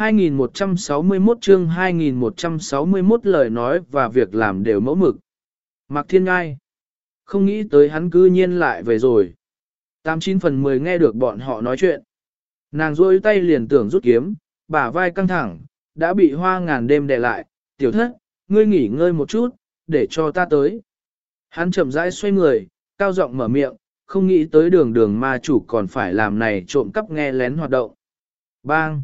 2161 chương 2161 lời nói và việc làm đều mẫu mực. Mạc Thiên Ngai. Không nghĩ tới hắn cư nhiên lại về rồi. 89 phần 10 nghe được bọn họ nói chuyện. Nàng rôi tay liền tưởng rút kiếm, bả vai căng thẳng, đã bị hoa ngàn đêm đè lại. Tiểu thất, ngươi nghỉ ngơi một chút, để cho ta tới. Hắn chậm rãi xoay người, cao giọng mở miệng, không nghĩ tới đường đường ma chủ còn phải làm này trộm cắp nghe lén hoạt động. Bang!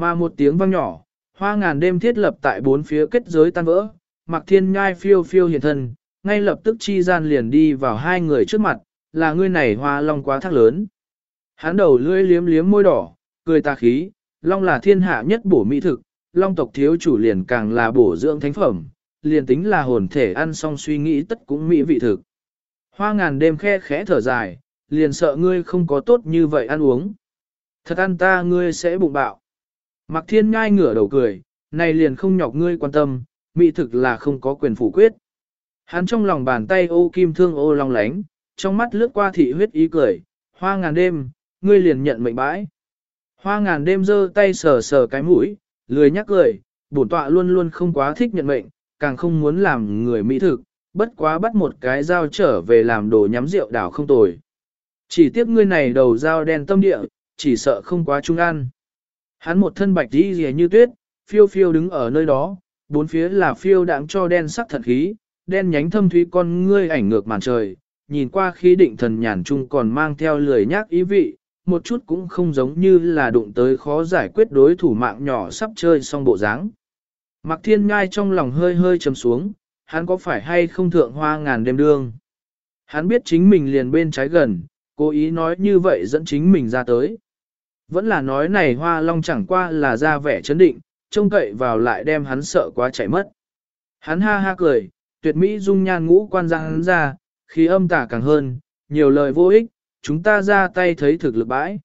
Mà một tiếng vang nhỏ, hoa ngàn đêm thiết lập tại bốn phía kết giới tan vỡ, mặc thiên nhai phiêu phiêu hiện thân, ngay lập tức chi gian liền đi vào hai người trước mặt, là ngươi này hoa long quá thác lớn. Hắn đầu lưỡi liếm liếm môi đỏ, cười tà khí, long là thiên hạ nhất bổ mỹ thực, long tộc thiếu chủ liền càng là bổ dưỡng thánh phẩm, liền tính là hồn thể ăn xong suy nghĩ tất cũng mỹ vị thực. Hoa ngàn đêm khe khẽ thở dài, liền sợ ngươi không có tốt như vậy ăn uống. Thật ăn ta ngươi sẽ bụng bạo. Mạc thiên ngai ngửa đầu cười, này liền không nhọc ngươi quan tâm, mỹ thực là không có quyền phủ quyết. Hắn trong lòng bàn tay ô kim thương ô long lánh, trong mắt lướt qua thị huyết ý cười, hoa ngàn đêm, ngươi liền nhận mệnh bãi. Hoa ngàn đêm giơ tay sờ sờ cái mũi, lười nhắc cười, bổn tọa luôn luôn không quá thích nhận mệnh, càng không muốn làm người mỹ thực, bất quá bắt một cái dao trở về làm đồ nhắm rượu đảo không tồi. Chỉ tiếc ngươi này đầu dao đen tâm địa, chỉ sợ không quá trung ăn. Hắn một thân bạch đi rìa như tuyết, phiêu phiêu đứng ở nơi đó, bốn phía là phiêu đáng cho đen sắc thật khí, đen nhánh thâm thúy con ngươi ảnh ngược màn trời, nhìn qua khí định thần nhàn trung còn mang theo lười nhác ý vị, một chút cũng không giống như là đụng tới khó giải quyết đối thủ mạng nhỏ sắp chơi xong bộ dáng. Mặc Thiên Ngai trong lòng hơi hơi trầm xuống, hắn có phải hay không thượng hoa ngàn đêm đương. Hắn biết chính mình liền bên trái gần, cố ý nói như vậy dẫn chính mình ra tới. Vẫn là nói này hoa long chẳng qua là ra vẻ chấn định, trông cậy vào lại đem hắn sợ quá chạy mất. Hắn ha ha cười, tuyệt mỹ dung nhan ngũ quan ra hắn ra, khí âm tả càng hơn, nhiều lời vô ích, chúng ta ra tay thấy thực lực bãi.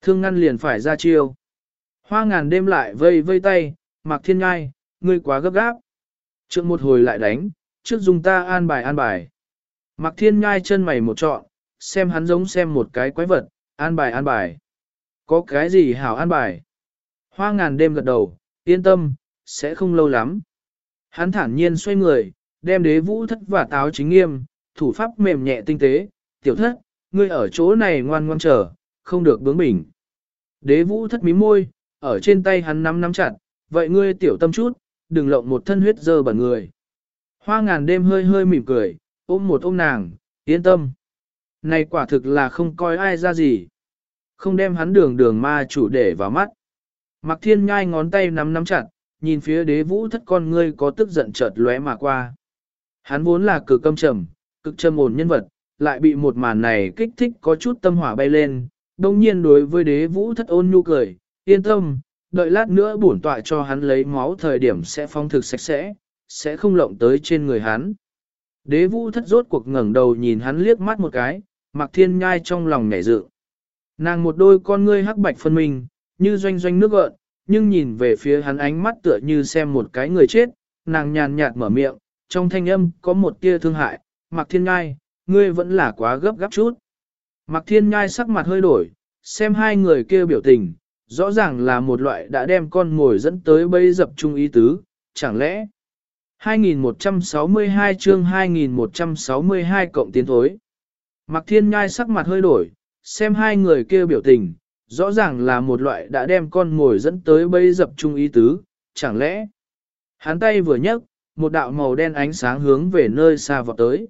Thương ngăn liền phải ra chiêu. Hoa ngàn đêm lại vây vây tay, mặc thiên ngai, ngươi quá gấp gáp. Trước một hồi lại đánh, trước dùng ta an bài an bài. Mặc thiên ngai chân mày một trọn, xem hắn giống xem một cái quái vật, an bài an bài. Có cái gì hảo an bài? Hoa ngàn đêm gật đầu, yên tâm, sẽ không lâu lắm. Hắn thản nhiên xoay người, đem đế vũ thất và táo chính nghiêm, thủ pháp mềm nhẹ tinh tế, tiểu thất, ngươi ở chỗ này ngoan ngoan chờ, không được bướng bỉnh. Đế vũ thất mí môi, ở trên tay hắn nắm nắm chặt, vậy ngươi tiểu tâm chút, đừng lộng một thân huyết dơ bẩn người. Hoa ngàn đêm hơi hơi mỉm cười, ôm một ôm nàng, yên tâm. Này quả thực là không coi ai ra gì. Không đem hắn đường đường ma chủ để vào mắt. Mặc thiên nhai ngón tay nắm nắm chặt, nhìn phía đế vũ thất con ngươi có tức giận chợt lóe mà qua. Hắn vốn là cực câm trầm, cực trầm ổn nhân vật, lại bị một màn này kích thích có chút tâm hỏa bay lên, đồng nhiên đối với đế vũ thất ôn nhu cười, yên tâm, đợi lát nữa bổn tọa cho hắn lấy máu thời điểm sẽ phong thực sạch sẽ, sẽ không lộng tới trên người hắn. Đế vũ thất rốt cuộc ngẩng đầu nhìn hắn liếc mắt một cái, mặc thiên nhai trong lòng nhảy dự. Nàng một đôi con ngươi hắc bạch phân minh, như doanh doanh nước gợn, nhưng nhìn về phía hắn ánh mắt tựa như xem một cái người chết, nàng nhàn nhạt mở miệng, trong thanh âm có một tia thương hại, mặc thiên nhai, ngươi vẫn là quá gấp gáp chút. Mặc thiên nhai sắc mặt hơi đổi, xem hai người kia biểu tình, rõ ràng là một loại đã đem con ngồi dẫn tới bây dập trung ý tứ, chẳng lẽ 2162 chương 2162 cộng tiến thối. Mặc thiên nhai sắc mặt hơi đổi, xem hai người kia biểu tình, rõ ràng là một loại đã đem con ngồi dẫn tới bây dập trung ý tứ, chẳng lẽ hắn tay vừa nhấc, một đạo màu đen ánh sáng hướng về nơi xa vọt tới.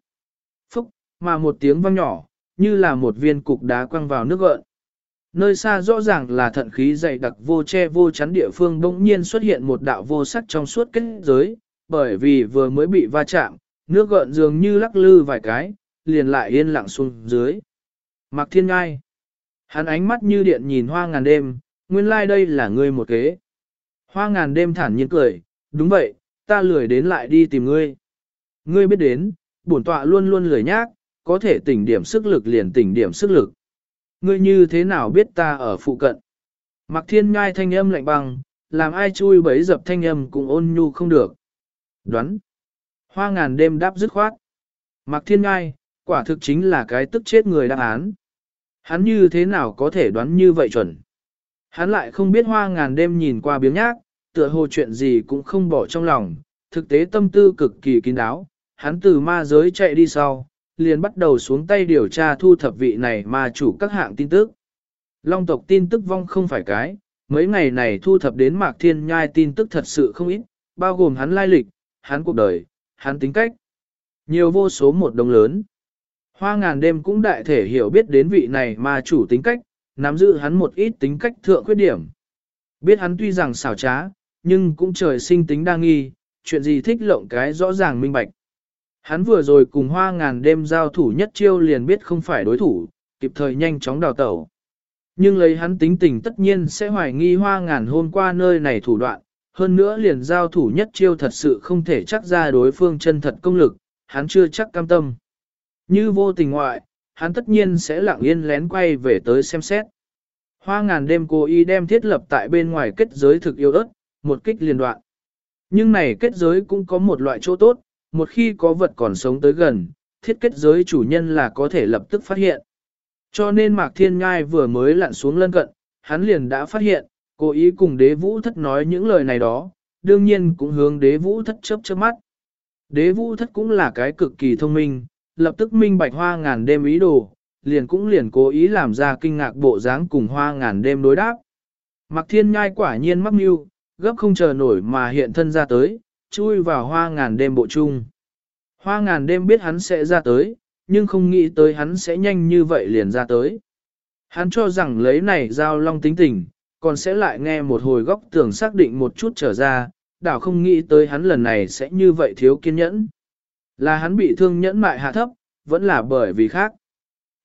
Phúc, mà một tiếng vang nhỏ, như là một viên cục đá quăng vào nước gợn. Nơi xa rõ ràng là thận khí dày đặc vô che vô chắn địa phương bỗng nhiên xuất hiện một đạo vô sắc trong suốt kết giới, bởi vì vừa mới bị va chạm, nước gợn dường như lắc lư vài cái, liền lại yên lặng xuống dưới. Mạc Thiên Ngai. Hắn ánh mắt như điện nhìn hoa ngàn đêm, nguyên lai like đây là ngươi một kế. Hoa ngàn đêm thản nhiên cười, đúng vậy, ta lười đến lại đi tìm ngươi. Ngươi biết đến, bổn tọa luôn luôn lười nhác, có thể tỉnh điểm sức lực liền tỉnh điểm sức lực. Ngươi như thế nào biết ta ở phụ cận? Mạc Thiên Ngai thanh âm lạnh băng, làm ai chui bấy dập thanh âm cũng ôn nhu không được. Đoán. Hoa ngàn đêm đáp dứt khoát. Mạc Thiên Ngai, quả thực chính là cái tức chết người đáp án. Hắn như thế nào có thể đoán như vậy chuẩn? Hắn lại không biết hoa ngàn đêm nhìn qua biếng nhác, tựa hồ chuyện gì cũng không bỏ trong lòng, thực tế tâm tư cực kỳ kín đáo, hắn từ ma giới chạy đi sau, liền bắt đầu xuống tay điều tra thu thập vị này mà chủ các hạng tin tức. Long tộc tin tức vong không phải cái, mấy ngày này thu thập đến Mạc Thiên Nhai tin tức thật sự không ít, bao gồm hắn lai lịch, hắn cuộc đời, hắn tính cách. Nhiều vô số một đồng lớn. Hoa ngàn đêm cũng đại thể hiểu biết đến vị này mà chủ tính cách, nắm giữ hắn một ít tính cách thượng khuyết điểm. Biết hắn tuy rằng xảo trá, nhưng cũng trời sinh tính đa nghi, chuyện gì thích lộng cái rõ ràng minh bạch. Hắn vừa rồi cùng hoa ngàn đêm giao thủ nhất chiêu liền biết không phải đối thủ, kịp thời nhanh chóng đào tẩu. Nhưng lấy hắn tính tình tất nhiên sẽ hoài nghi hoa ngàn hôm qua nơi này thủ đoạn, hơn nữa liền giao thủ nhất chiêu thật sự không thể chắc ra đối phương chân thật công lực, hắn chưa chắc cam tâm. Như vô tình ngoại, hắn tất nhiên sẽ lặng yên lén quay về tới xem xét. Hoa ngàn đêm cố ý đem thiết lập tại bên ngoài kết giới thực yêu ớt, một kích liên đoạn. Nhưng này kết giới cũng có một loại chỗ tốt, một khi có vật còn sống tới gần, thiết kết giới chủ nhân là có thể lập tức phát hiện. Cho nên Mạc Thiên Ngai vừa mới lặn xuống lân cận, hắn liền đã phát hiện, cố ý cùng đế vũ thất nói những lời này đó, đương nhiên cũng hướng đế vũ thất chớp chớp mắt. Đế vũ thất cũng là cái cực kỳ thông minh, lập tức minh bạch hoa ngàn đêm ý đồ, liền cũng liền cố ý làm ra kinh ngạc bộ dáng cùng hoa ngàn đêm đối đáp. mặc Thiên Nhai quả nhiên mắc mưu, gấp không chờ nổi mà hiện thân ra tới, chui vào hoa ngàn đêm bộ chung. Hoa ngàn đêm biết hắn sẽ ra tới, nhưng không nghĩ tới hắn sẽ nhanh như vậy liền ra tới. Hắn cho rằng lấy này giao long tính tình, còn sẽ lại nghe một hồi góc tưởng xác định một chút trở ra, đảo không nghĩ tới hắn lần này sẽ như vậy thiếu kiên nhẫn. Là hắn bị thương nhẫn mại hạ thấp, vẫn là bởi vì khác.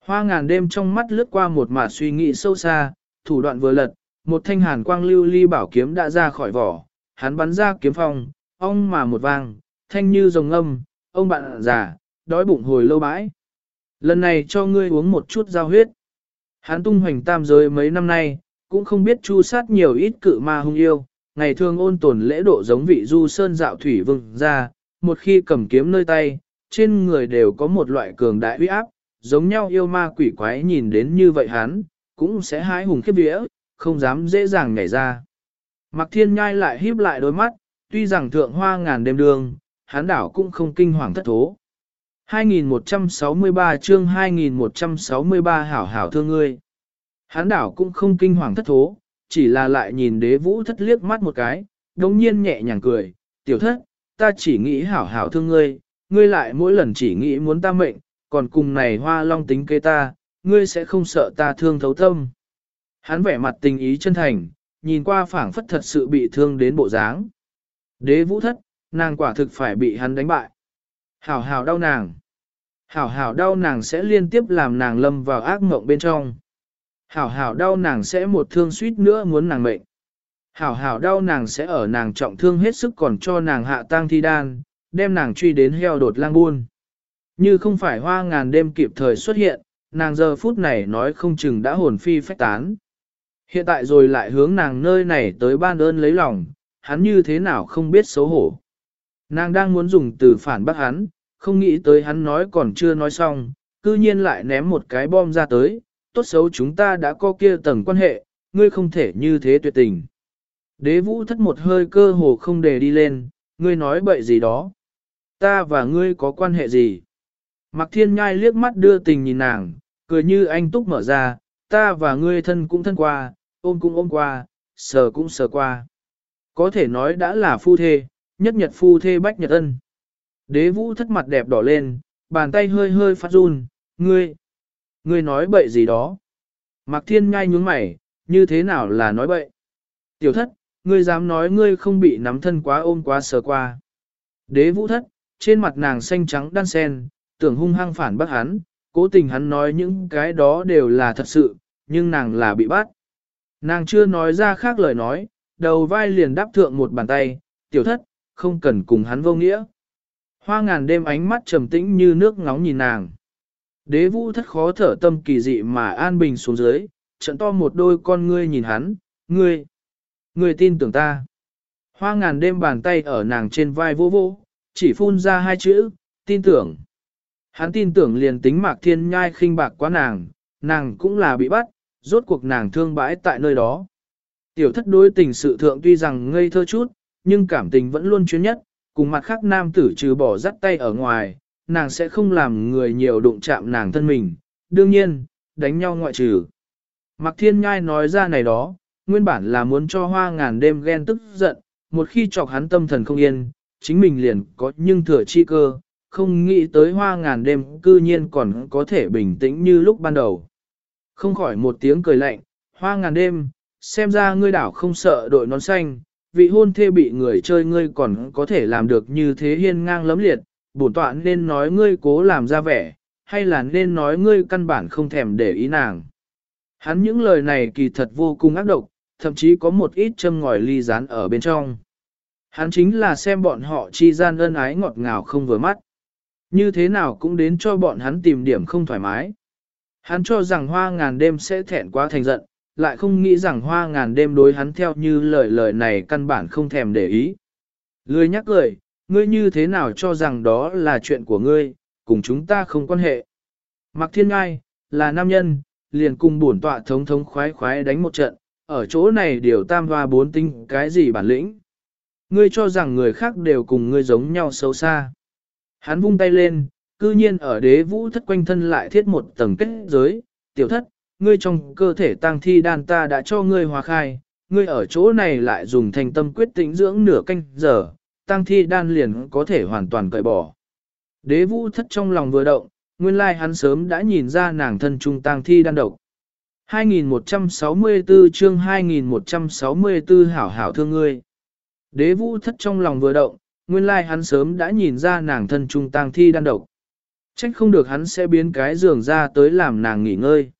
Hoa ngàn đêm trong mắt lướt qua một mạt suy nghĩ sâu xa, thủ đoạn vừa lật, một thanh hàn quang lưu ly bảo kiếm đã ra khỏi vỏ, hắn bắn ra kiếm phong, ong mà một vang, thanh như rồng âm, ông bạn già, đói bụng hồi lâu bãi. Lần này cho ngươi uống một chút giao huyết. Hắn tung hoành tam giới mấy năm nay, cũng không biết chu sát nhiều ít cự ma hung yêu, ngày thường ôn tồn lễ độ giống vị du sơn dạo thủy vương ra, một khi cầm kiếm nơi tay, trên người đều có một loại cường đại uy áp, giống nhau yêu ma quỷ quái nhìn đến như vậy hắn, cũng sẽ hái hùng khiếp vía, không dám dễ dàng nhảy ra. Mặc thiên nhai lại híp lại đôi mắt, tuy rằng thượng hoa ngàn đêm đường, hắn đảo cũng không kinh hoàng thất thố. 2163 chương 2163 hảo hảo thương ngươi. Hán đảo cũng không kinh hoàng thất thố, chỉ là lại nhìn đế vũ thất liếc mắt một cái, đồng nhiên nhẹ nhàng cười, tiểu thất, ta chỉ nghĩ hảo hảo thương ngươi, ngươi lại mỗi lần chỉ nghĩ muốn ta mệnh, còn cùng này hoa long tính kế ta, ngươi sẽ không sợ ta thương thấu tâm. Hắn vẻ mặt tình ý chân thành, nhìn qua phảng phất thật sự bị thương đến bộ dáng. Đế vũ thất, nàng quả thực phải bị hắn đánh bại. Hảo hảo đau nàng. Hảo hảo đau nàng sẽ liên tiếp làm nàng lâm vào ác mộng bên trong. Hảo hảo đau nàng sẽ một thương suýt nữa muốn nàng mệnh. Hảo hảo đau nàng sẽ ở nàng trọng thương hết sức còn cho nàng hạ tang thi đan, đem nàng truy đến heo đột lang buôn. Như không phải hoa ngàn đêm kịp thời xuất hiện, nàng giờ phút này nói không chừng đã hồn phi phách tán. Hiện tại rồi lại hướng nàng nơi này tới ban ơn lấy lòng, hắn như thế nào không biết xấu hổ. Nàng đang muốn dùng từ phản bác hắn, không nghĩ tới hắn nói còn chưa nói xong, cư nhiên lại ném một cái bom ra tới, tốt xấu chúng ta đã có kia tầng quan hệ, ngươi không thể như thế tuyệt tình. Đế vũ thất một hơi cơ hồ không để đi lên, ngươi nói bậy gì đó. Ta và ngươi có quan hệ gì? Mạc thiên nhai liếc mắt đưa tình nhìn nàng, cười như anh túc mở ra, ta và ngươi thân cũng thân qua, ôm cũng ôm qua, sờ cũng sờ qua. Có thể nói đã là phu thê, nhất nhật phu thê bách nhật ân. Đế vũ thất mặt đẹp đỏ lên, bàn tay hơi hơi phát run, ngươi, ngươi nói bậy gì đó. Mạc thiên nhai nhướng mày, như thế nào là nói bậy? Tiểu thất, ngươi dám nói ngươi không bị nắm thân quá ôm quá sờ qua. Đế vũ thất, trên mặt nàng xanh trắng đan sen, tưởng hung hăng phản bác hắn, cố tình hắn nói những cái đó đều là thật sự, nhưng nàng là bị bắt. Nàng chưa nói ra khác lời nói, đầu vai liền đáp thượng một bàn tay, tiểu thất, không cần cùng hắn vô nghĩa. Hoa ngàn đêm ánh mắt trầm tĩnh như nước ngóng nhìn nàng. Đế vũ thất khó thở tâm kỳ dị mà an bình xuống dưới, trận to một đôi con ngươi nhìn hắn, ngươi, Người tin tưởng ta. Hoa ngàn đêm bàn tay ở nàng trên vai vô vô, chỉ phun ra hai chữ, tin tưởng. Hắn tin tưởng liền tính mạc thiên nhai khinh bạc quá nàng, nàng cũng là bị bắt, rốt cuộc nàng thương bãi tại nơi đó. Tiểu thất đối tình sự thượng tuy rằng ngây thơ chút, nhưng cảm tình vẫn luôn chuyên nhất, cùng mặt khác nam tử trừ bỏ dắt tay ở ngoài, nàng sẽ không làm người nhiều đụng chạm nàng thân mình, đương nhiên, đánh nhau ngoại trừ. Mạc Thiên Nhai nói ra này đó, nguyên bản là muốn cho hoa ngàn đêm ghen tức giận, một khi chọc hắn tâm thần không yên, chính mình liền có nhưng thừa chi cơ, không nghĩ tới hoa ngàn đêm cư nhiên còn có thể bình tĩnh như lúc ban đầu. Không khỏi một tiếng cười lạnh, hoa ngàn đêm, xem ra ngươi đảo không sợ đội nón xanh, vị hôn thê bị người chơi ngươi còn có thể làm được như thế hiên ngang lấm liệt, bổn tọa nên nói ngươi cố làm ra vẻ, hay là nên nói ngươi căn bản không thèm để ý nàng. Hắn những lời này kỳ thật vô cùng ác độc, thậm chí có một ít châm ngòi ly rán ở bên trong. Hắn chính là xem bọn họ chi gian ân ái ngọt ngào không vừa mắt. Như thế nào cũng đến cho bọn hắn tìm điểm không thoải mái. Hắn cho rằng hoa ngàn đêm sẽ thẹn quá thành giận, lại không nghĩ rằng hoa ngàn đêm đối hắn theo như lời lời này căn bản không thèm để ý. Lười nhắc lời, ngươi như thế nào cho rằng đó là chuyện của ngươi, cùng chúng ta không quan hệ. Mặc Thiên Ngai, là nam nhân, liền cùng bổn tọa thống thống khoái khoái đánh một trận, ở chỗ này điều tam hoa bốn tinh cái gì bản lĩnh. Ngươi cho rằng người khác đều cùng ngươi giống nhau xấu xa. Hắn vung tay lên, cư nhiên ở đế vũ thất quanh thân lại thiết một tầng kết giới, tiểu thất, ngươi trong cơ thể tăng thi đan ta đã cho ngươi hòa khai, ngươi ở chỗ này lại dùng thành tâm quyết tĩnh dưỡng nửa canh giờ, tăng thi đan liền có thể hoàn toàn cởi bỏ. Đế vũ thất trong lòng vừa động, nguyên lai hắn sớm đã nhìn ra nàng thân trung tăng thi đan độc. 2164 chương 2164 hảo hảo thương ngươi. Đế vũ thất trong lòng vừa động, nguyên lai hắn sớm đã nhìn ra nàng thân trung tang thi đan độc. Trách không được hắn sẽ biến cái giường ra tới làm nàng nghỉ ngơi.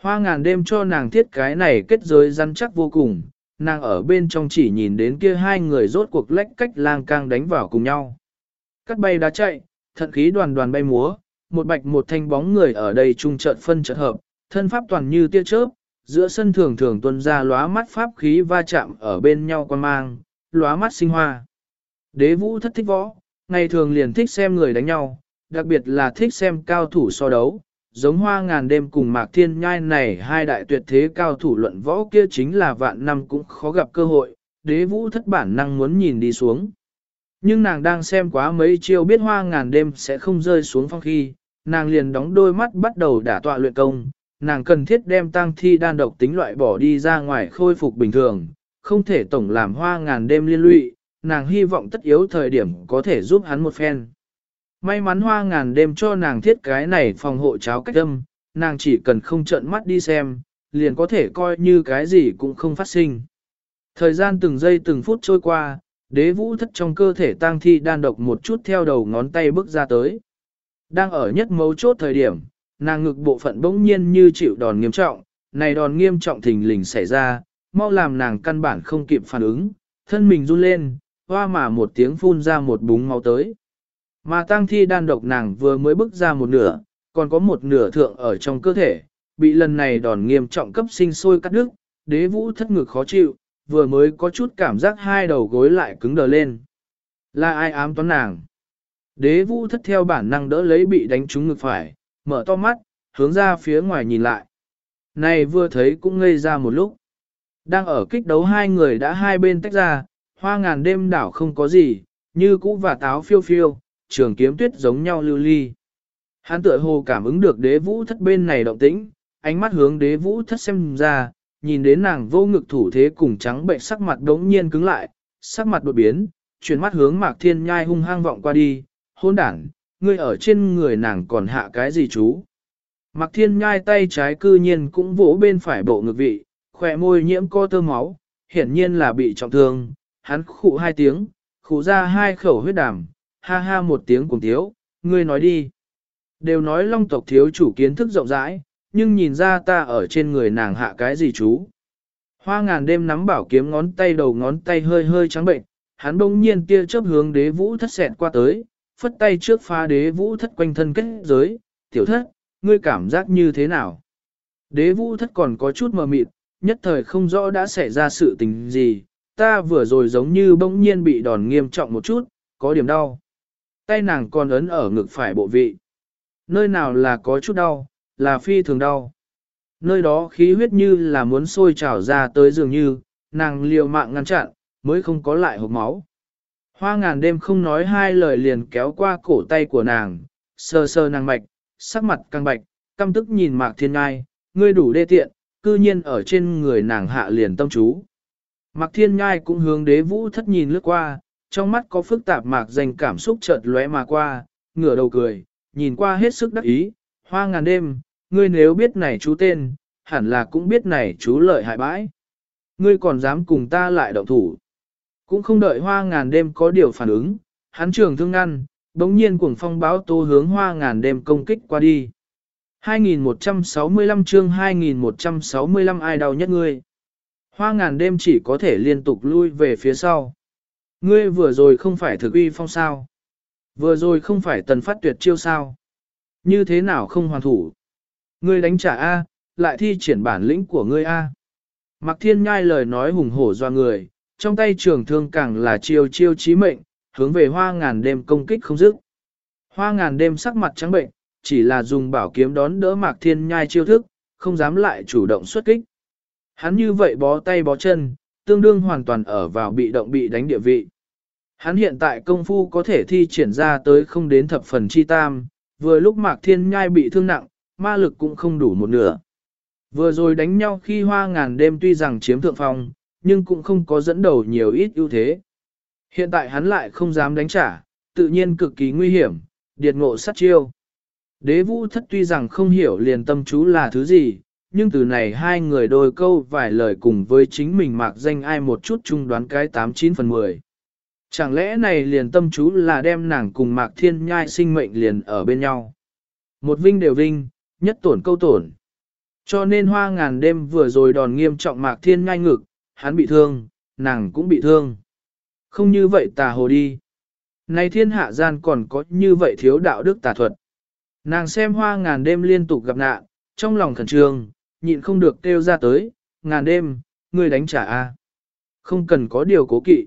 Hoa ngàn đêm cho nàng thiết cái này kết giới rắn chắc vô cùng, nàng ở bên trong chỉ nhìn đến kia hai người rốt cuộc lách cách lang cang đánh vào cùng nhau. Cắt bay đá chạy, thận khí đoàn đoàn bay múa, một bạch một thanh bóng người ở đây trung trợn phân trận hợp, thân pháp toàn như tia chớp, giữa sân thường thường tuân ra lóa mắt pháp khí va chạm ở bên nhau quan mang, lóa mắt sinh hoa. Đế vũ thất thích võ, ngày thường liền thích xem người đánh nhau, đặc biệt là thích xem cao thủ so đấu, giống hoa ngàn đêm cùng mạc thiên nhai này hai đại tuyệt thế cao thủ luận võ kia chính là vạn năm cũng khó gặp cơ hội, đế vũ thất bản năng muốn nhìn đi xuống. Nhưng nàng đang xem quá mấy chiêu biết hoa ngàn đêm sẽ không rơi xuống phong khi, nàng liền đóng đôi mắt bắt đầu đả tọa luyện công, nàng cần thiết đem tang thi đan độc tính loại bỏ đi ra ngoài khôi phục bình thường, không thể tổng làm hoa ngàn đêm liên lụy, nàng hy vọng tất yếu thời điểm có thể giúp hắn một phen. May mắn hoa ngàn đêm cho nàng thiết cái này phòng hộ cháo cách âm, nàng chỉ cần không trợn mắt đi xem, liền có thể coi như cái gì cũng không phát sinh. Thời gian từng giây từng phút trôi qua, đế vũ thất trong cơ thể tang thi đan độc một chút theo đầu ngón tay bước ra tới. Đang ở nhất mấu chốt thời điểm, nàng ngực bộ phận bỗng nhiên như chịu đòn nghiêm trọng, này đòn nghiêm trọng thình lình xảy ra, mau làm nàng căn bản không kịp phản ứng, thân mình run lên, hoa mà một tiếng phun ra một búng máu tới. Mà tang thi đan độc nàng vừa mới bước ra một nửa, còn có một nửa thượng ở trong cơ thể, bị lần này đòn nghiêm trọng cấp sinh sôi cắt đứt, đế vũ thất ngực khó chịu, vừa mới có chút cảm giác hai đầu gối lại cứng đờ lên. Là ai ám toán nàng? Đế vũ thất theo bản năng đỡ lấy bị đánh trúng ngực phải, mở to mắt, hướng ra phía ngoài nhìn lại. Này vừa thấy cũng ngây ra một lúc. Đang ở kích đấu hai người đã hai bên tách ra, hoa ngàn đêm đảo không có gì, như cũ và táo phiêu phiêu, trường kiếm tuyết giống nhau lưu ly. Hắn tựa hồ cảm ứng được đế vũ thất bên này động tĩnh, ánh mắt hướng đế vũ thất xem ra, nhìn đến nàng vô ngực thủ thế cùng trắng bệnh sắc mặt đống nhiên cứng lại, sắc mặt đột biến, chuyển mắt hướng mạc thiên nhai hung hăng vọng qua đi, hôn đảng, ngươi ở trên người nàng còn hạ cái gì chú. Mặc thiên nhai tay trái cư nhiên cũng vỗ bên phải bộ ngực vị, khỏe môi nhiễm co tơ máu, hiển nhiên là bị trọng thương, hắn khụ hai tiếng, khụ ra hai khẩu huyết đàm, ha ha một tiếng cùng thiếu, ngươi nói đi. Đều nói long tộc thiếu chủ kiến thức rộng rãi, nhưng nhìn ra ta ở trên người nàng hạ cái gì chú. Hoa ngàn đêm nắm bảo kiếm ngón tay đầu ngón tay hơi hơi trắng bệnh, hắn bỗng nhiên tia chớp hướng đế vũ thất xẹt qua tới, phất tay trước pha đế vũ thất quanh thân kết giới, tiểu thất, ngươi cảm giác như thế nào? Đế vũ thất còn có chút mờ mịt, nhất thời không rõ đã xảy ra sự tình gì, ta vừa rồi giống như bỗng nhiên bị đòn nghiêm trọng một chút, có điểm đau. Tay nàng còn ấn ở ngực phải bộ vị. Nơi nào là có chút đau, là phi thường đau. Nơi đó khí huyết như là muốn sôi trào ra tới dường như, nàng liều mạng ngăn chặn, mới không có lại hộp máu. Hoa ngàn đêm không nói hai lời liền kéo qua cổ tay của nàng, sờ sờ nàng bạch, sắc mặt căng bạch, căm tức nhìn mạc thiên ngai, ngươi đủ đê tiện, cư nhiên ở trên người nàng hạ liền tâm chú. Mạc thiên ngai cũng hướng đế vũ thất nhìn lướt qua, trong mắt có phức tạp mạc dành cảm xúc chợt lóe mà qua, ngửa đầu cười, nhìn qua hết sức đắc ý, hoa ngàn đêm, ngươi nếu biết này chú tên, hẳn là cũng biết này chú lợi hại bãi. Ngươi còn dám cùng ta lại động thủ. Cũng không đợi hoa ngàn đêm có điều phản ứng, hắn trường thương ngăn, đống nhiên cuồng phong báo tô hướng hoa ngàn đêm công kích qua đi. 2165 chương 2165 ai đau nhất ngươi. Hoa ngàn đêm chỉ có thể liên tục lui về phía sau. Ngươi vừa rồi không phải thực uy phong sao. Vừa rồi không phải tần phát tuyệt chiêu sao. Như thế nào không hoàn thủ. Ngươi đánh trả A, lại thi triển bản lĩnh của ngươi A. Mạc Thiên Nhai lời nói hùng hổ doa người, trong tay trường thương càng là chiêu chiêu chí mệnh, hướng về hoa ngàn đêm công kích không dứt. Hoa ngàn đêm sắc mặt trắng bệnh, chỉ là dùng bảo kiếm đón đỡ Mạc Thiên Nhai chiêu thức, không dám lại chủ động xuất kích. Hắn như vậy bó tay bó chân, tương đương hoàn toàn ở vào bị động bị đánh địa vị. Hắn hiện tại công phu có thể thi triển ra tới không đến thập phần chi tam, vừa lúc Mạc Thiên Nhai bị thương nặng, ma lực cũng không đủ một nửa. Vừa rồi đánh nhau khi hoa ngàn đêm tuy rằng chiếm thượng phong, nhưng cũng không có dẫn đầu nhiều ít ưu thế. Hiện tại hắn lại không dám đánh trả, tự nhiên cực kỳ nguy hiểm, điệt ngộ sát chiêu. Đế vũ thất tuy rằng không hiểu liền tâm chú là thứ gì, nhưng từ này hai người đôi câu vài lời cùng với chính mình mạc danh ai một chút chung đoán cái 89 phần 10. Chẳng lẽ này liền tâm chú là đem nàng cùng mạc thiên nhai sinh mệnh liền ở bên nhau. Một vinh đều vinh, nhất tổn câu tổn. Cho nên hoa ngàn đêm vừa rồi đòn nghiêm trọng mạc thiên nhai ngực, hắn bị thương, nàng cũng bị thương. Không như vậy tà hồ đi. Này thiên hạ gian còn có như vậy thiếu đạo đức tà thuật. Nàng xem hoa ngàn đêm liên tục gặp nạn, trong lòng khẩn trương, nhịn không được kêu ra tới, ngàn đêm, ngươi đánh trả a Không cần có điều cố kỵ.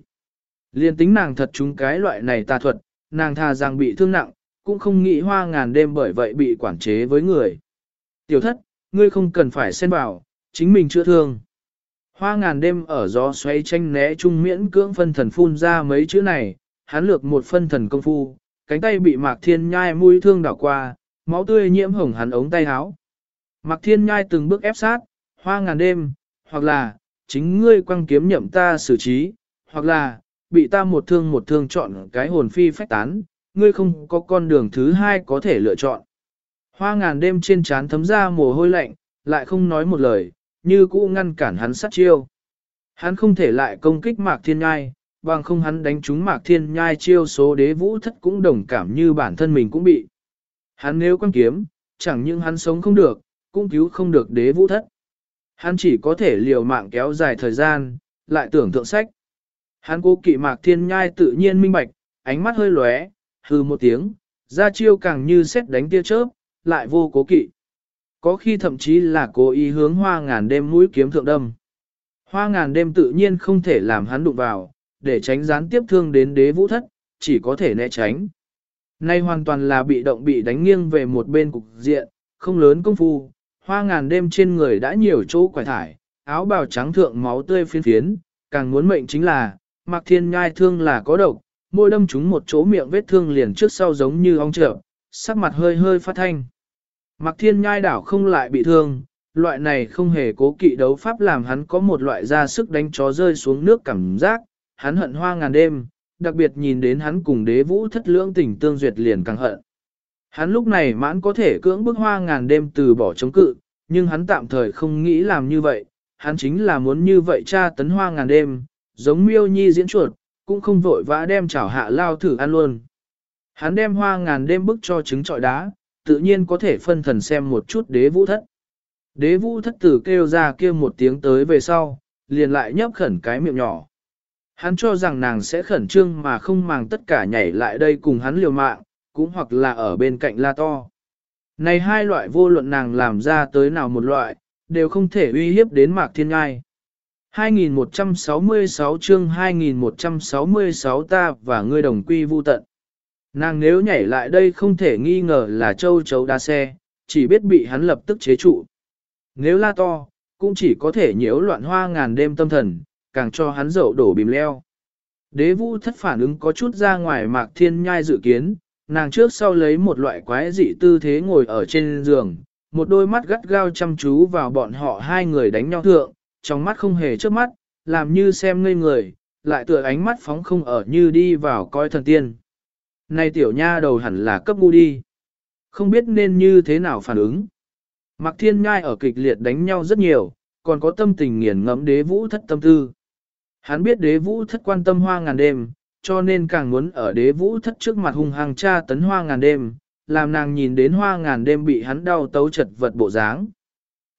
Liên tính nàng thật chúng cái loại này tà thuật, nàng thà rằng bị thương nặng, cũng không nghĩ hoa ngàn đêm bởi vậy bị quản chế với người. Tiểu thất, ngươi không cần phải xen vào, chính mình chữa thương. Hoa ngàn đêm ở gió xoay tranh né trung miễn cưỡng phân thần phun ra mấy chữ này, hắn lược một phân thần công phu, cánh tay bị mạc thiên nhai mũi thương đảo qua, máu tươi nhiễm hồng hắn ống tay áo. Mạc thiên nhai từng bước ép sát, hoa ngàn đêm, hoặc là, chính ngươi quăng kiếm nhậm ta xử trí, hoặc là, bị ta một thương một thương chọn cái hồn phi phách tán, ngươi không có con đường thứ hai có thể lựa chọn. Hoa ngàn đêm trên trán thấm ra mồ hôi lạnh, lại không nói một lời, như cũ ngăn cản hắn sát chiêu. Hắn không thể lại công kích Mạc Thiên Nhai, bằng không hắn đánh trúng Mạc Thiên Nhai chiêu số đế vũ thất cũng đồng cảm như bản thân mình cũng bị. Hắn nếu quan kiếm, chẳng những hắn sống không được, cũng cứu không được đế vũ thất. Hắn chỉ có thể liều mạng kéo dài thời gian, lại tưởng tượng sách. Hắn cố kỵ Mạc Thiên Nhai tự nhiên minh bạch, ánh mắt hơi lóe, hư một tiếng, ra chiêu càng như xét đánh tia chớp, lại vô cố kỵ. Có khi thậm chí là cố ý hướng hoa ngàn đêm mũi kiếm thượng đâm. Hoa ngàn đêm tự nhiên không thể làm hắn đụng vào, để tránh gián tiếp thương đến đế vũ thất, chỉ có thể né tránh. Nay hoàn toàn là bị động bị đánh nghiêng về một bên cục diện, không lớn công phu, hoa ngàn đêm trên người đã nhiều chỗ quải thải, áo bào trắng thượng máu tươi phiến phiến, càng muốn mệnh chính là, mặc thiên nhai thương là có độc, môi đâm trúng một chỗ miệng vết thương liền trước sau giống như ong trợ, sắc mặt hơi hơi phát thanh. Mặc thiên nhai đảo không lại bị thương, loại này không hề cố kỵ đấu pháp làm hắn có một loại ra sức đánh chó rơi xuống nước cảm giác, hắn hận hoa ngàn đêm, đặc biệt nhìn đến hắn cùng đế vũ thất lưỡng tình tương duyệt liền càng hận. Hắn lúc này mãn có thể cưỡng bức hoa ngàn đêm từ bỏ chống cự, nhưng hắn tạm thời không nghĩ làm như vậy, hắn chính là muốn như vậy tra tấn hoa ngàn đêm, giống miêu nhi diễn chuột, cũng không vội vã đem chảo hạ lao thử ăn luôn. Hắn đem hoa ngàn đêm bức cho trứng trọi đá, tự nhiên có thể phân thần xem một chút đế vũ thất. Đế vũ thất tử kêu ra kêu một tiếng tới về sau, liền lại nhấp khẩn cái miệng nhỏ. Hắn cho rằng nàng sẽ khẩn trương mà không màng tất cả nhảy lại đây cùng hắn liều mạng, cũng hoặc là ở bên cạnh la to. Này hai loại vô luận nàng làm ra tới nào một loại, đều không thể uy hiếp đến mạc thiên ngai. 2166 chương 2166 ta và ngươi đồng quy vu tận. Nàng nếu nhảy lại đây không thể nghi ngờ là châu chấu đa xe, chỉ biết bị hắn lập tức chế trụ. Nếu la to, cũng chỉ có thể nhiễu loạn hoa ngàn đêm tâm thần, càng cho hắn dậu đổ bìm leo. Đế vũ thất phản ứng có chút ra ngoài mạc thiên nhai dự kiến, nàng trước sau lấy một loại quái dị tư thế ngồi ở trên giường, một đôi mắt gắt gao chăm chú vào bọn họ hai người đánh nhau thượng, trong mắt không hề trước mắt, làm như xem ngây người, lại tựa ánh mắt phóng không ở như đi vào coi thần tiên. Này tiểu nha đầu hẳn là cấp ngu đi. Không biết nên như thế nào phản ứng. Mạc Thiên Nhai ở kịch liệt đánh nhau rất nhiều, còn có tâm tình nghiền ngẫm đế vũ thất tâm tư. Hắn biết đế vũ thất quan tâm hoa ngàn đêm, cho nên càng muốn ở đế vũ thất trước mặt hung hăng tra tấn hoa ngàn đêm, làm nàng nhìn đến hoa ngàn đêm bị hắn đau tấu chật vật bộ dáng.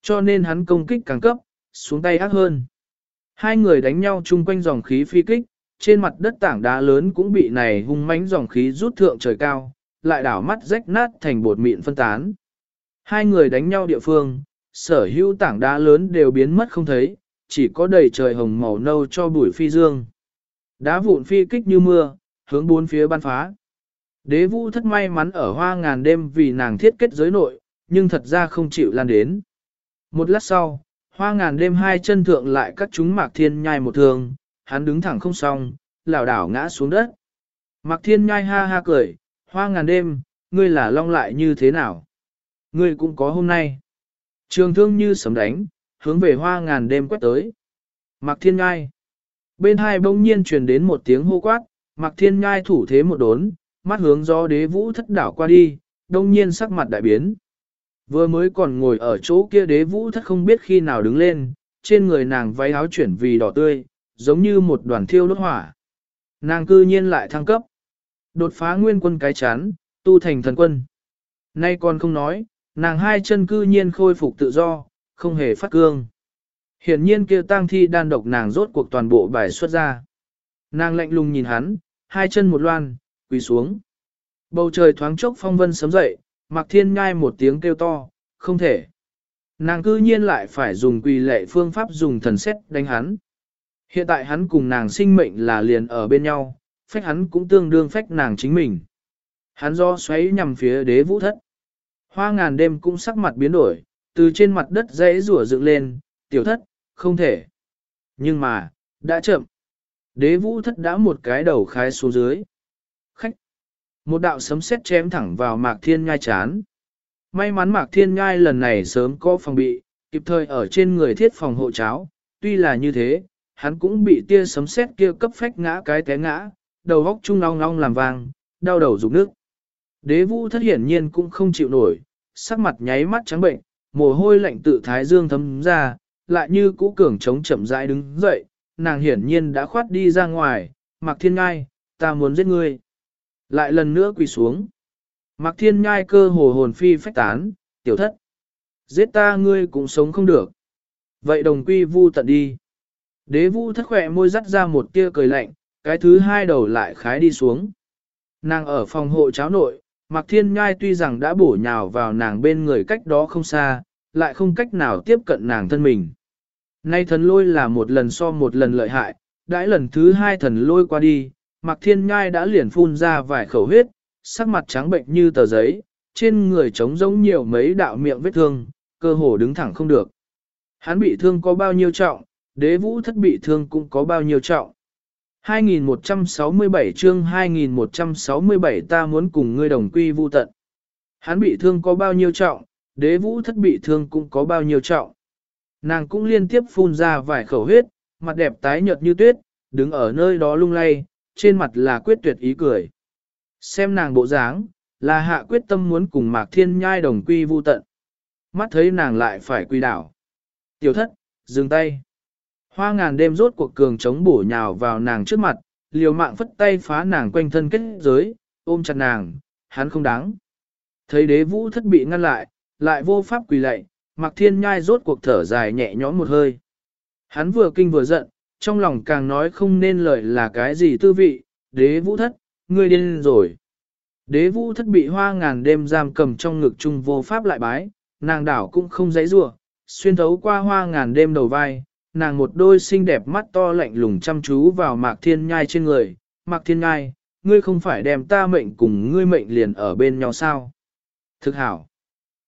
Cho nên hắn công kích càng cấp, xuống tay ác hơn. Hai người đánh nhau chung quanh dòng khí phi kích, trên mặt đất tảng đá lớn cũng bị này hung mãnh dòng khí rút thượng trời cao, lại đảo mắt rách nát thành bột mịn phân tán. Hai người đánh nhau địa phương, sở hữu tảng đá lớn đều biến mất không thấy, chỉ có đầy trời hồng màu nâu cho bụi phi dương. Đá vụn phi kích như mưa, hướng bốn phía ban phá. Đế vũ thất may mắn ở hoa ngàn đêm vì nàng thiết kết giới nội, nhưng thật ra không chịu lan đến. Một lát sau, hoa ngàn đêm hai chân thượng lại cắt chúng mạc thiên nhai một thường, hắn đứng thẳng không xong, lảo đảo ngã xuống đất. Mạc thiên nhai ha ha cười, hoa ngàn đêm, ngươi là long lại như thế nào? Ngươi cũng có hôm nay. Trường thương như sấm đánh, hướng về hoa ngàn đêm quét tới. Mạc thiên nhai. Bên hai bỗng nhiên truyền đến một tiếng hô quát, Mạc thiên nhai thủ thế một đốn, mắt hướng do đế vũ thất đảo qua đi, đông nhiên sắc mặt đại biến. Vừa mới còn ngồi ở chỗ kia đế vũ thất không biết khi nào đứng lên, trên người nàng váy áo chuyển vì đỏ tươi, giống như một đoàn thiêu đốt hỏa. Nàng cư nhiên lại thăng cấp. Đột phá nguyên quân cái chán, tu thành thần quân. Nay còn không nói, nàng hai chân cư nhiên khôi phục tự do, không hề phát cương. Hiển nhiên kia tang thi đan độc nàng rốt cuộc toàn bộ bài xuất ra. Nàng lạnh lùng nhìn hắn, hai chân một loan, quỳ xuống. Bầu trời thoáng chốc phong vân sấm dậy, Mạc Thiên ngai một tiếng kêu to, không thể. Nàng cư nhiên lại phải dùng quỳ lệ phương pháp dùng thần xét đánh hắn. Hiện tại hắn cùng nàng sinh mệnh là liền ở bên nhau, phách hắn cũng tương đương phách nàng chính mình. Hắn do xoáy nhằm phía đế vũ thất. Hoa ngàn đêm cũng sắc mặt biến đổi, từ trên mặt đất dãy rủa dựng lên, tiểu thất, không thể. Nhưng mà, đã chậm. Đế vũ thất đã một cái đầu khai xuống dưới. Khách. Một đạo sấm sét chém thẳng vào mạc thiên ngai chán. May mắn mạc thiên ngai lần này sớm có phòng bị, kịp thời ở trên người thiết phòng hộ cháo. Tuy là như thế, hắn cũng bị tia sấm sét kia cấp phách ngã cái té ngã, đầu góc trung long long làm vàng đau đầu rụng nước. Đế vũ thất hiển nhiên cũng không chịu nổi, sắc mặt nháy mắt trắng bệnh, mồ hôi lạnh tự thái dương thấm ra, lại như cũ cường chống chậm rãi đứng dậy, nàng hiển nhiên đã khoát đi ra ngoài, Mạc Thiên Ngai, ta muốn giết ngươi. Lại lần nữa quỳ xuống. Mạc Thiên Ngai cơ hồ hồn phi phách tán, tiểu thất. Giết ta ngươi cũng sống không được. Vậy đồng quy vu tận đi. Đế vũ thất khỏe môi dắt ra một tia cười lạnh, cái thứ hai đầu lại khái đi xuống. Nàng ở phòng hộ cháo nội, Mạc Thiên Nhai tuy rằng đã bổ nhào vào nàng bên người cách đó không xa, lại không cách nào tiếp cận nàng thân mình. Nay thần lôi là một lần so một lần lợi hại, đãi lần thứ hai thần lôi qua đi, Mạc Thiên Nhai đã liền phun ra vài khẩu huyết, sắc mặt trắng bệnh như tờ giấy, trên người trống giống nhiều mấy đạo miệng vết thương, cơ hồ đứng thẳng không được. Hắn bị thương có bao nhiêu trọng, đế vũ thất bị thương cũng có bao nhiêu trọng. 2167 chương 2167 ta muốn cùng ngươi đồng quy vu tận. Hắn bị thương có bao nhiêu trọng, đế vũ thất bị thương cũng có bao nhiêu trọng. Nàng cũng liên tiếp phun ra vài khẩu huyết, mặt đẹp tái nhợt như tuyết, đứng ở nơi đó lung lay, trên mặt là quyết tuyệt ý cười. Xem nàng bộ dáng, là hạ quyết tâm muốn cùng Mạc Thiên Nhai đồng quy vu tận. Mắt thấy nàng lại phải quy đảo. Tiểu thất, dừng tay. Hoa ngàn đêm rốt cuộc cường chống bổ nhào vào nàng trước mặt, liều mạng phất tay phá nàng quanh thân kết giới, ôm chặt nàng, hắn không đáng. Thấy đế vũ thất bị ngăn lại, lại vô pháp quỳ lạy, mặc thiên nhai rốt cuộc thở dài nhẹ nhõm một hơi. Hắn vừa kinh vừa giận, trong lòng càng nói không nên lời là cái gì tư vị, đế vũ thất, ngươi điên rồi. Đế vũ thất bị hoa ngàn đêm giam cầm trong ngực chung vô pháp lại bái, nàng đảo cũng không dãy rủa xuyên thấu qua hoa ngàn đêm đầu vai, nàng một đôi xinh đẹp mắt to lạnh lùng chăm chú vào mạc thiên nhai trên người. Mạc thiên nhai, ngươi không phải đem ta mệnh cùng ngươi mệnh liền ở bên nhau sao? Thực hảo.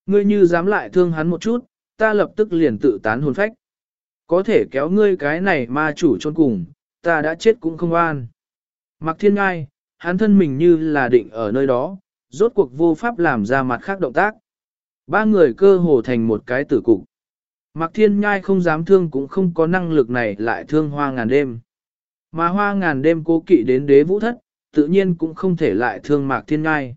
Ngươi như dám lại thương hắn một chút, ta lập tức liền tự tán hồn phách. Có thể kéo ngươi cái này ma chủ chôn cùng, ta đã chết cũng không an. Mặc thiên ngai, hắn thân mình như là định ở nơi đó, rốt cuộc vô pháp làm ra mặt khác động tác. Ba người cơ hồ thành một cái tử cục. Mạc thiên nhai không dám thương cũng không có năng lực này lại thương hoa ngàn đêm. Mà hoa ngàn đêm cố kỵ đến đế vũ thất, tự nhiên cũng không thể lại thương mạc thiên nhai.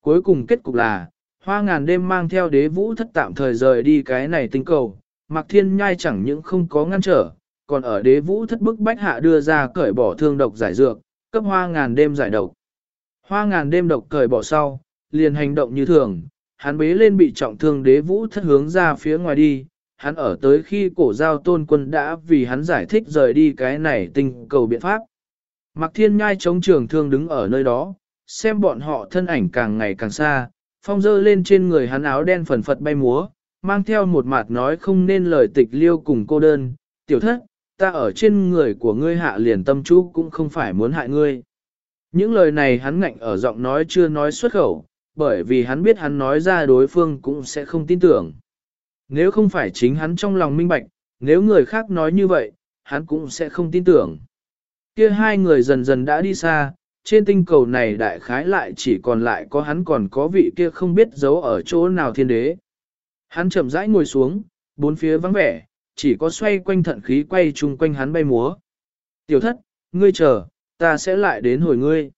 Cuối cùng kết cục là, hoa ngàn đêm mang theo đế vũ thất tạm thời rời đi cái này tinh cầu, mạc thiên nhai chẳng những không có ngăn trở, còn ở đế vũ thất bức bách hạ đưa ra cởi bỏ thương độc giải dược, cấp hoa ngàn đêm giải độc. Hoa ngàn đêm độc cởi bỏ sau, liền hành động như thường, hắn bế lên bị trọng thương đế vũ thất hướng ra phía ngoài đi, hắn ở tới khi cổ giao tôn quân đã vì hắn giải thích rời đi cái này tình cầu biện pháp. Mạc Thiên Nhai chống trường thương đứng ở nơi đó, xem bọn họ thân ảnh càng ngày càng xa, phong dơ lên trên người hắn áo đen phần phật bay múa, mang theo một mặt nói không nên lời tịch liêu cùng cô đơn, tiểu thất, ta ở trên người của ngươi hạ liền tâm chú cũng không phải muốn hại ngươi. Những lời này hắn ngạnh ở giọng nói chưa nói xuất khẩu, bởi vì hắn biết hắn nói ra đối phương cũng sẽ không tin tưởng. Nếu không phải chính hắn trong lòng minh bạch, nếu người khác nói như vậy, hắn cũng sẽ không tin tưởng. Kia hai người dần dần đã đi xa, trên tinh cầu này đại khái lại chỉ còn lại có hắn còn có vị kia không biết giấu ở chỗ nào thiên đế. Hắn chậm rãi ngồi xuống, bốn phía vắng vẻ, chỉ có xoay quanh thận khí quay chung quanh hắn bay múa. Tiểu thất, ngươi chờ, ta sẽ lại đến hồi ngươi.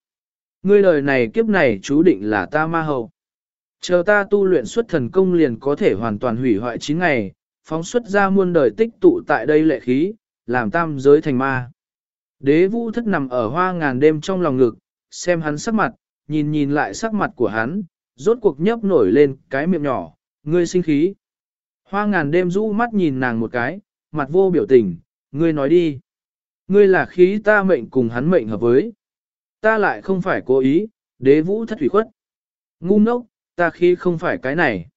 Ngươi đời này kiếp này chú định là ta ma hầu. Chờ ta tu luyện xuất thần công liền có thể hoàn toàn hủy hoại 9 ngày, phóng xuất ra muôn đời tích tụ tại đây lệ khí, làm tam giới thành ma. Đế vũ thất nằm ở hoa ngàn đêm trong lòng ngực, xem hắn sắc mặt, nhìn nhìn lại sắc mặt của hắn, rốt cuộc nhấp nổi lên cái miệng nhỏ, ngươi sinh khí. Hoa ngàn đêm rũ mắt nhìn nàng một cái, mặt vô biểu tình, ngươi nói đi. Ngươi là khí ta mệnh cùng hắn mệnh hợp với. Ta lại không phải cố ý, đế vũ thất thủy khuất. Ngu ngốc, ta khí không phải cái này.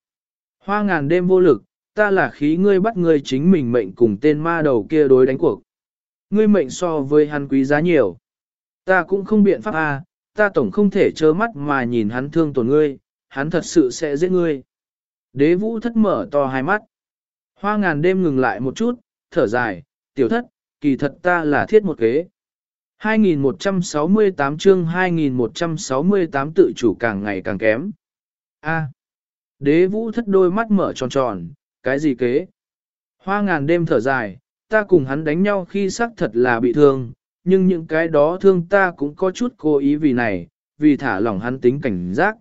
Hoa ngàn đêm vô lực, ta là khí ngươi bắt ngươi chính mình mệnh cùng tên ma đầu kia đối đánh cuộc. Ngươi mệnh so với hắn quý giá nhiều. Ta cũng không biện pháp a, à, ta tổng không thể trơ mắt mà nhìn hắn thương tổn ngươi, hắn thật sự sẽ giết ngươi. Đế vũ thất mở to hai mắt. Hoa ngàn đêm ngừng lại một chút, thở dài, tiểu thất, kỳ thật ta là thiết một kế. 2168 chương 2168 tự chủ càng ngày càng kém. A. Đế vũ thất đôi mắt mở tròn tròn, cái gì kế? Hoa ngàn đêm thở dài, ta cùng hắn đánh nhau khi xác thật là bị thương, nhưng những cái đó thương ta cũng có chút cố ý vì này, vì thả lỏng hắn tính cảnh giác.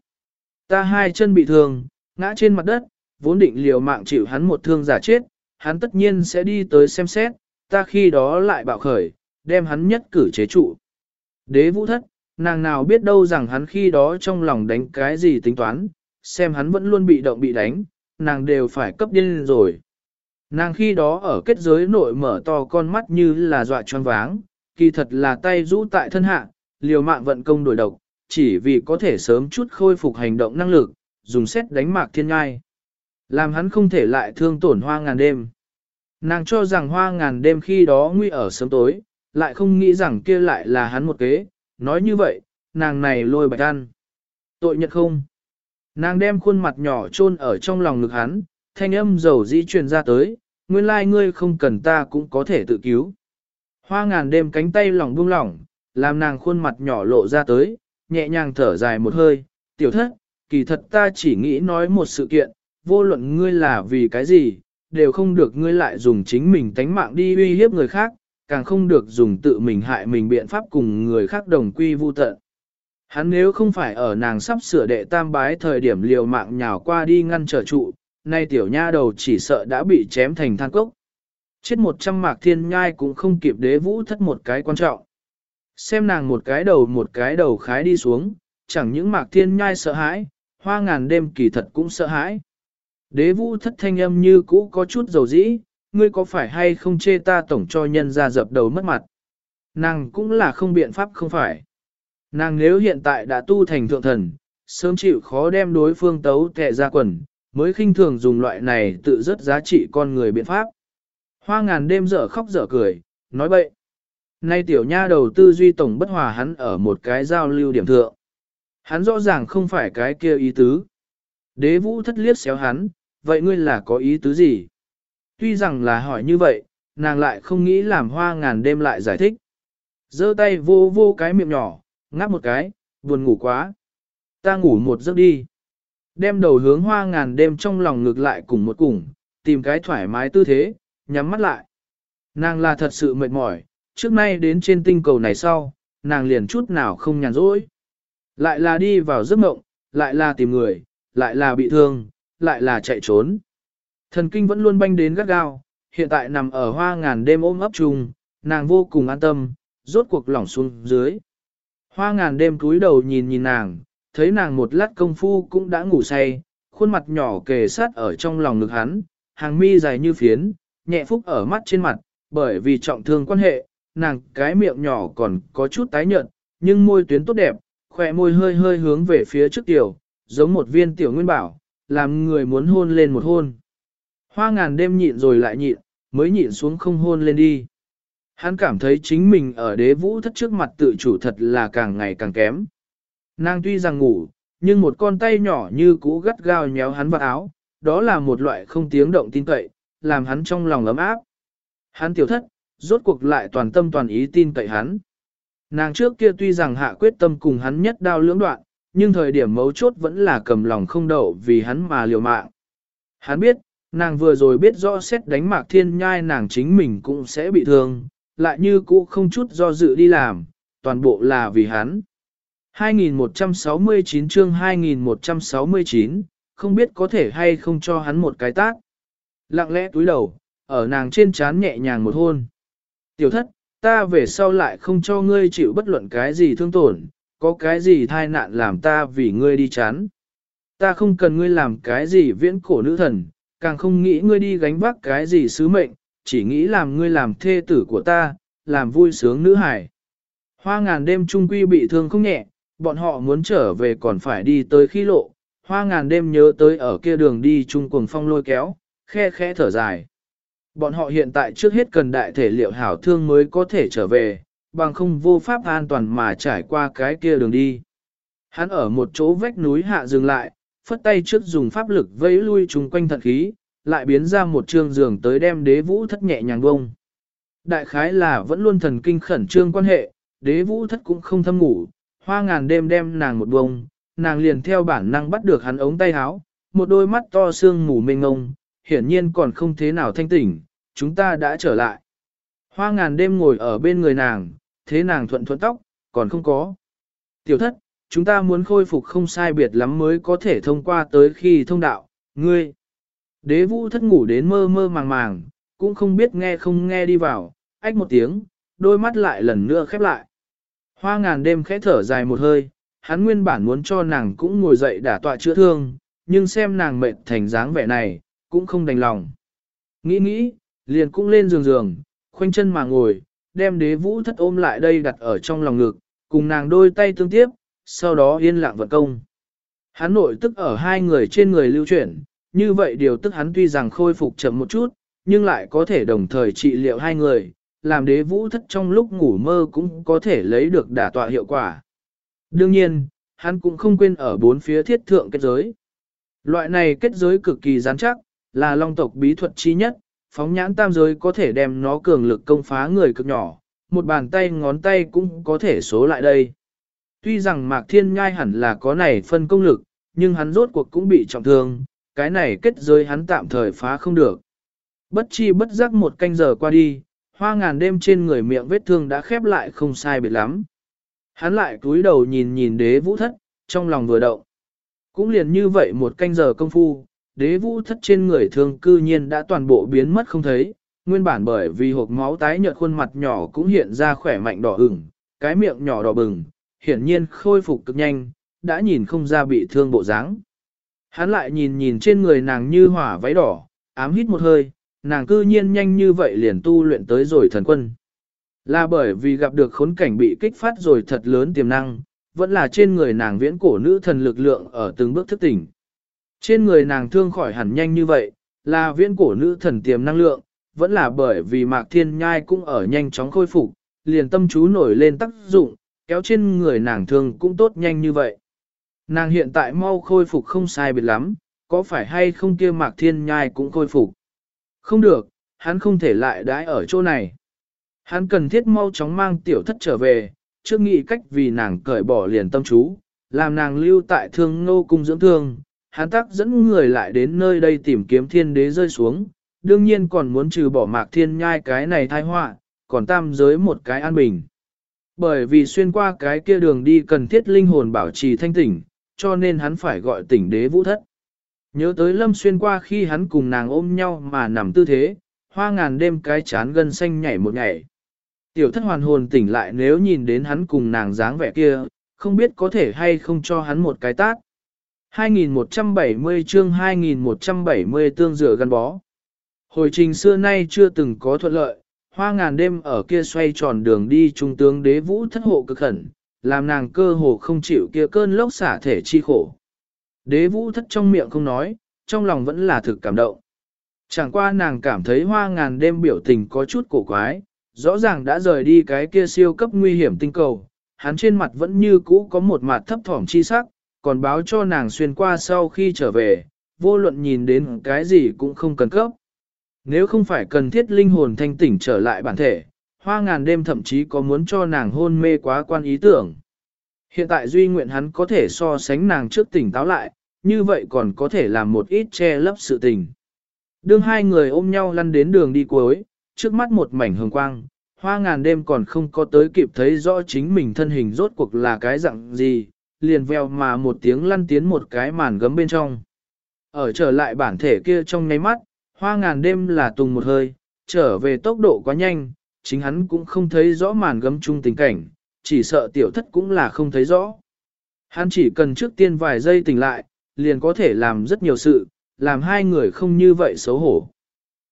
Ta hai chân bị thương, ngã trên mặt đất, vốn định liều mạng chịu hắn một thương giả chết, hắn tất nhiên sẽ đi tới xem xét, ta khi đó lại bạo khởi, đem hắn nhất cử chế trụ. Đế vũ thất, nàng nào biết đâu rằng hắn khi đó trong lòng đánh cái gì tính toán, xem hắn vẫn luôn bị động bị đánh, nàng đều phải cấp điên rồi. Nàng khi đó ở kết giới nội mở to con mắt như là dọa choáng váng, kỳ thật là tay rũ tại thân hạ, liều mạng vận công đổi độc, chỉ vì có thể sớm chút khôi phục hành động năng lực, dùng xét đánh mạc thiên ngai. Làm hắn không thể lại thương tổn hoa ngàn đêm. Nàng cho rằng hoa ngàn đêm khi đó nguy ở sớm tối, lại không nghĩ rằng kia lại là hắn một kế, nói như vậy, nàng này lôi bạch ăn. Tội nhận không? Nàng đem khuôn mặt nhỏ chôn ở trong lòng ngực hắn, thanh âm dầu dĩ truyền ra tới, nguyên lai ngươi không cần ta cũng có thể tự cứu. Hoa ngàn đêm cánh tay lòng buông lỏng, làm nàng khuôn mặt nhỏ lộ ra tới, nhẹ nhàng thở dài một hơi, tiểu thất, kỳ thật ta chỉ nghĩ nói một sự kiện, vô luận ngươi là vì cái gì, đều không được ngươi lại dùng chính mình tánh mạng đi uy hiếp người khác, càng không được dùng tự mình hại mình biện pháp cùng người khác đồng quy vu tận. Hắn nếu không phải ở nàng sắp sửa đệ tam bái thời điểm liều mạng nhào qua đi ngăn trở trụ, nay tiểu nha đầu chỉ sợ đã bị chém thành than cốc. Chết một trăm mạc thiên nhai cũng không kịp đế vũ thất một cái quan trọng. Xem nàng một cái đầu một cái đầu khái đi xuống, chẳng những mạc thiên nhai sợ hãi, hoa ngàn đêm kỳ thật cũng sợ hãi. Đế vũ thất thanh âm như cũ có chút dầu dĩ, ngươi có phải hay không chê ta tổng cho nhân ra dập đầu mất mặt. Nàng cũng là không biện pháp không phải. Nàng nếu hiện tại đã tu thành thượng thần, sớm chịu khó đem đối phương tấu tệ ra quần, mới khinh thường dùng loại này tự rất giá trị con người biện pháp. Hoa ngàn đêm dở khóc dở cười, nói bậy. Nay tiểu nha đầu tư duy tổng bất hòa hắn ở một cái giao lưu điểm thượng. Hắn rõ ràng không phải cái kia ý tứ. Đế vũ thất liếc xéo hắn, vậy ngươi là có ý tứ gì? Tuy rằng là hỏi như vậy, nàng lại không nghĩ làm hoa ngàn đêm lại giải thích. giơ tay vô vô cái miệng nhỏ, ngáp một cái, buồn ngủ quá. Ta ngủ một giấc đi. Đem đầu hướng hoa ngàn đêm trong lòng ngược lại cùng một cùng, tìm cái thoải mái tư thế, nhắm mắt lại. Nàng là thật sự mệt mỏi, trước nay đến trên tinh cầu này sau, nàng liền chút nào không nhàn rỗi. Lại là đi vào giấc mộng, lại là tìm người, lại là bị thương, lại là chạy trốn. Thần kinh vẫn luôn banh đến gắt gao, hiện tại nằm ở hoa ngàn đêm ôm ấp chung, nàng vô cùng an tâm, rốt cuộc lỏng xuống dưới. Hoa ngàn đêm cúi đầu nhìn nhìn nàng, thấy nàng một lát công phu cũng đã ngủ say, khuôn mặt nhỏ kề sát ở trong lòng ngực hắn, hàng mi dài như phiến, nhẹ phúc ở mắt trên mặt, bởi vì trọng thương quan hệ, nàng cái miệng nhỏ còn có chút tái nhợt, nhưng môi tuyến tốt đẹp, khỏe môi hơi hơi hướng về phía trước tiểu, giống một viên tiểu nguyên bảo, làm người muốn hôn lên một hôn. Hoa ngàn đêm nhịn rồi lại nhịn, mới nhịn xuống không hôn lên đi. Hắn cảm thấy chính mình ở đế vũ thất trước mặt tự chủ thật là càng ngày càng kém. Nàng tuy rằng ngủ, nhưng một con tay nhỏ như cũ gắt gao nhéo hắn vào áo, đó là một loại không tiếng động tin cậy, làm hắn trong lòng ấm áp. Hắn tiểu thất, rốt cuộc lại toàn tâm toàn ý tin cậy hắn. Nàng trước kia tuy rằng hạ quyết tâm cùng hắn nhất đao lưỡng đoạn, nhưng thời điểm mấu chốt vẫn là cầm lòng không đậu vì hắn mà liều mạng. Hắn biết, nàng vừa rồi biết rõ xét đánh mạc thiên nhai nàng chính mình cũng sẽ bị thương, lại như cũ không chút do dự đi làm, toàn bộ là vì hắn. 2169 chương 2169, không biết có thể hay không cho hắn một cái tác. Lặng lẽ túi đầu, ở nàng trên trán nhẹ nhàng một hôn. Tiểu thất, ta về sau lại không cho ngươi chịu bất luận cái gì thương tổn, có cái gì thai nạn làm ta vì ngươi đi chán. Ta không cần ngươi làm cái gì viễn cổ nữ thần, càng không nghĩ ngươi đi gánh vác cái gì sứ mệnh, chỉ nghĩ làm ngươi làm thê tử của ta, làm vui sướng nữ hải. Hoa ngàn đêm trung quy bị thương không nhẹ, bọn họ muốn trở về còn phải đi tới khi lộ, hoa ngàn đêm nhớ tới ở kia đường đi chung cùng phong lôi kéo, khe khẽ thở dài. Bọn họ hiện tại trước hết cần đại thể liệu hảo thương mới có thể trở về, bằng không vô pháp an toàn mà trải qua cái kia đường đi. Hắn ở một chỗ vách núi hạ dừng lại, phất tay trước dùng pháp lực vẫy lui chung quanh thật khí, lại biến ra một trương giường tới đem đế vũ thất nhẹ nhàng bông. Đại khái là vẫn luôn thần kinh khẩn trương quan hệ, đế vũ thất cũng không thâm ngủ, hoa ngàn đêm đem nàng một bông, nàng liền theo bản năng bắt được hắn ống tay háo, một đôi mắt to sương mù mênh ngông, hiển nhiên còn không thế nào thanh tỉnh, chúng ta đã trở lại. Hoa ngàn đêm ngồi ở bên người nàng, thế nàng thuận thuận tóc, còn không có. Tiểu thất, chúng ta muốn khôi phục không sai biệt lắm mới có thể thông qua tới khi thông đạo, ngươi. Đế vũ thất ngủ đến mơ mơ màng màng, cũng không biết nghe không nghe đi vào, ách một tiếng, đôi mắt lại lần nữa khép lại. Hoa ngàn đêm khẽ thở dài một hơi, hắn nguyên bản muốn cho nàng cũng ngồi dậy đả tọa chữa thương, nhưng xem nàng mệt thành dáng vẻ này, cũng không đành lòng. Nghĩ nghĩ, liền cũng lên giường giường, khoanh chân mà ngồi, đem đế vũ thất ôm lại đây đặt ở trong lòng ngực, cùng nàng đôi tay tương tiếp, sau đó yên lặng vận công. Hắn nội tức ở hai người trên người lưu chuyển, như vậy điều tức hắn tuy rằng khôi phục chậm một chút, nhưng lại có thể đồng thời trị liệu hai người, làm đế vũ thất trong lúc ngủ mơ cũng có thể lấy được đả tọa hiệu quả. Đương nhiên, hắn cũng không quên ở bốn phía thiết thượng kết giới. Loại này kết giới cực kỳ rắn chắc, là long tộc bí thuật chi nhất, phóng nhãn tam giới có thể đem nó cường lực công phá người cực nhỏ, một bàn tay ngón tay cũng có thể số lại đây. Tuy rằng Mạc Thiên Nhai hẳn là có này phân công lực, nhưng hắn rốt cuộc cũng bị trọng thương, cái này kết giới hắn tạm thời phá không được. Bất chi bất giác một canh giờ qua đi, hoa ngàn đêm trên người miệng vết thương đã khép lại không sai biệt lắm. Hắn lại cúi đầu nhìn nhìn đế vũ thất, trong lòng vừa động. Cũng liền như vậy một canh giờ công phu, đế vũ thất trên người thương cư nhiên đã toàn bộ biến mất không thấy, nguyên bản bởi vì hộp máu tái nhợt khuôn mặt nhỏ cũng hiện ra khỏe mạnh đỏ ửng, cái miệng nhỏ đỏ bừng, hiển nhiên khôi phục cực nhanh, đã nhìn không ra bị thương bộ dáng. Hắn lại nhìn nhìn trên người nàng như hỏa váy đỏ, ám hít một hơi, nàng cư nhiên nhanh như vậy liền tu luyện tới rồi thần quân. Là bởi vì gặp được khốn cảnh bị kích phát rồi thật lớn tiềm năng, vẫn là trên người nàng viễn cổ nữ thần lực lượng ở từng bước thức tỉnh. Trên người nàng thương khỏi hẳn nhanh như vậy, là viễn cổ nữ thần tiềm năng lượng, vẫn là bởi vì mạc thiên nhai cũng ở nhanh chóng khôi phục, liền tâm chú nổi lên tác dụng, kéo trên người nàng thương cũng tốt nhanh như vậy. Nàng hiện tại mau khôi phục không sai biệt lắm, có phải hay không kia mạc thiên nhai cũng khôi phục. Không được, hắn không thể lại đãi ở chỗ này. Hắn cần thiết mau chóng mang tiểu thất trở về, trước nghĩ cách vì nàng cởi bỏ liền tâm chú, làm nàng lưu tại thương ngô cung dưỡng thương. Hắn tác dẫn người lại đến nơi đây tìm kiếm thiên đế rơi xuống, đương nhiên còn muốn trừ bỏ mạc thiên nhai cái này thai họa, còn tam giới một cái an bình. Bởi vì xuyên qua cái kia đường đi cần thiết linh hồn bảo trì thanh tỉnh, cho nên hắn phải gọi tỉnh đế vũ thất. Nhớ tới lâm xuyên qua khi hắn cùng nàng ôm nhau mà nằm tư thế, hoa ngàn đêm cái chán gân xanh nhảy một ngày. Tiểu thất hoàn hồn tỉnh lại nếu nhìn đến hắn cùng nàng dáng vẻ kia, không biết có thể hay không cho hắn một cái tát. 2170 chương 2170 tương dựa gắn bó. Hồi trình xưa nay chưa từng có thuận lợi, hoa ngàn đêm ở kia xoay tròn đường đi trung tướng đế vũ thất hộ cực khẩn, làm nàng cơ hồ không chịu kia cơn lốc xả thể chi khổ. Đế vũ thất trong miệng không nói, trong lòng vẫn là thực cảm động. Chẳng qua nàng cảm thấy hoa ngàn đêm biểu tình có chút cổ quái, rõ ràng đã rời đi cái kia siêu cấp nguy hiểm tinh cầu, hắn trên mặt vẫn như cũ có một mặt thấp thỏm chi sắc, còn báo cho nàng xuyên qua sau khi trở về, vô luận nhìn đến cái gì cũng không cần cấp. Nếu không phải cần thiết linh hồn thanh tỉnh trở lại bản thể, hoa ngàn đêm thậm chí có muốn cho nàng hôn mê quá quan ý tưởng. Hiện tại duy nguyện hắn có thể so sánh nàng trước tỉnh táo lại, như vậy còn có thể làm một ít che lấp sự tình. Đương hai người ôm nhau lăn đến đường đi cuối, trước mắt một mảnh hồng quang, hoa ngàn đêm còn không có tới kịp thấy rõ chính mình thân hình rốt cuộc là cái dạng gì, liền veo mà một tiếng lăn tiến một cái màn gấm bên trong. Ở trở lại bản thể kia trong ngáy mắt, hoa ngàn đêm là tùng một hơi, trở về tốc độ quá nhanh, chính hắn cũng không thấy rõ màn gấm chung tình cảnh, chỉ sợ tiểu thất cũng là không thấy rõ. Hắn chỉ cần trước tiên vài giây tỉnh lại, liền có thể làm rất nhiều sự, làm hai người không như vậy xấu hổ.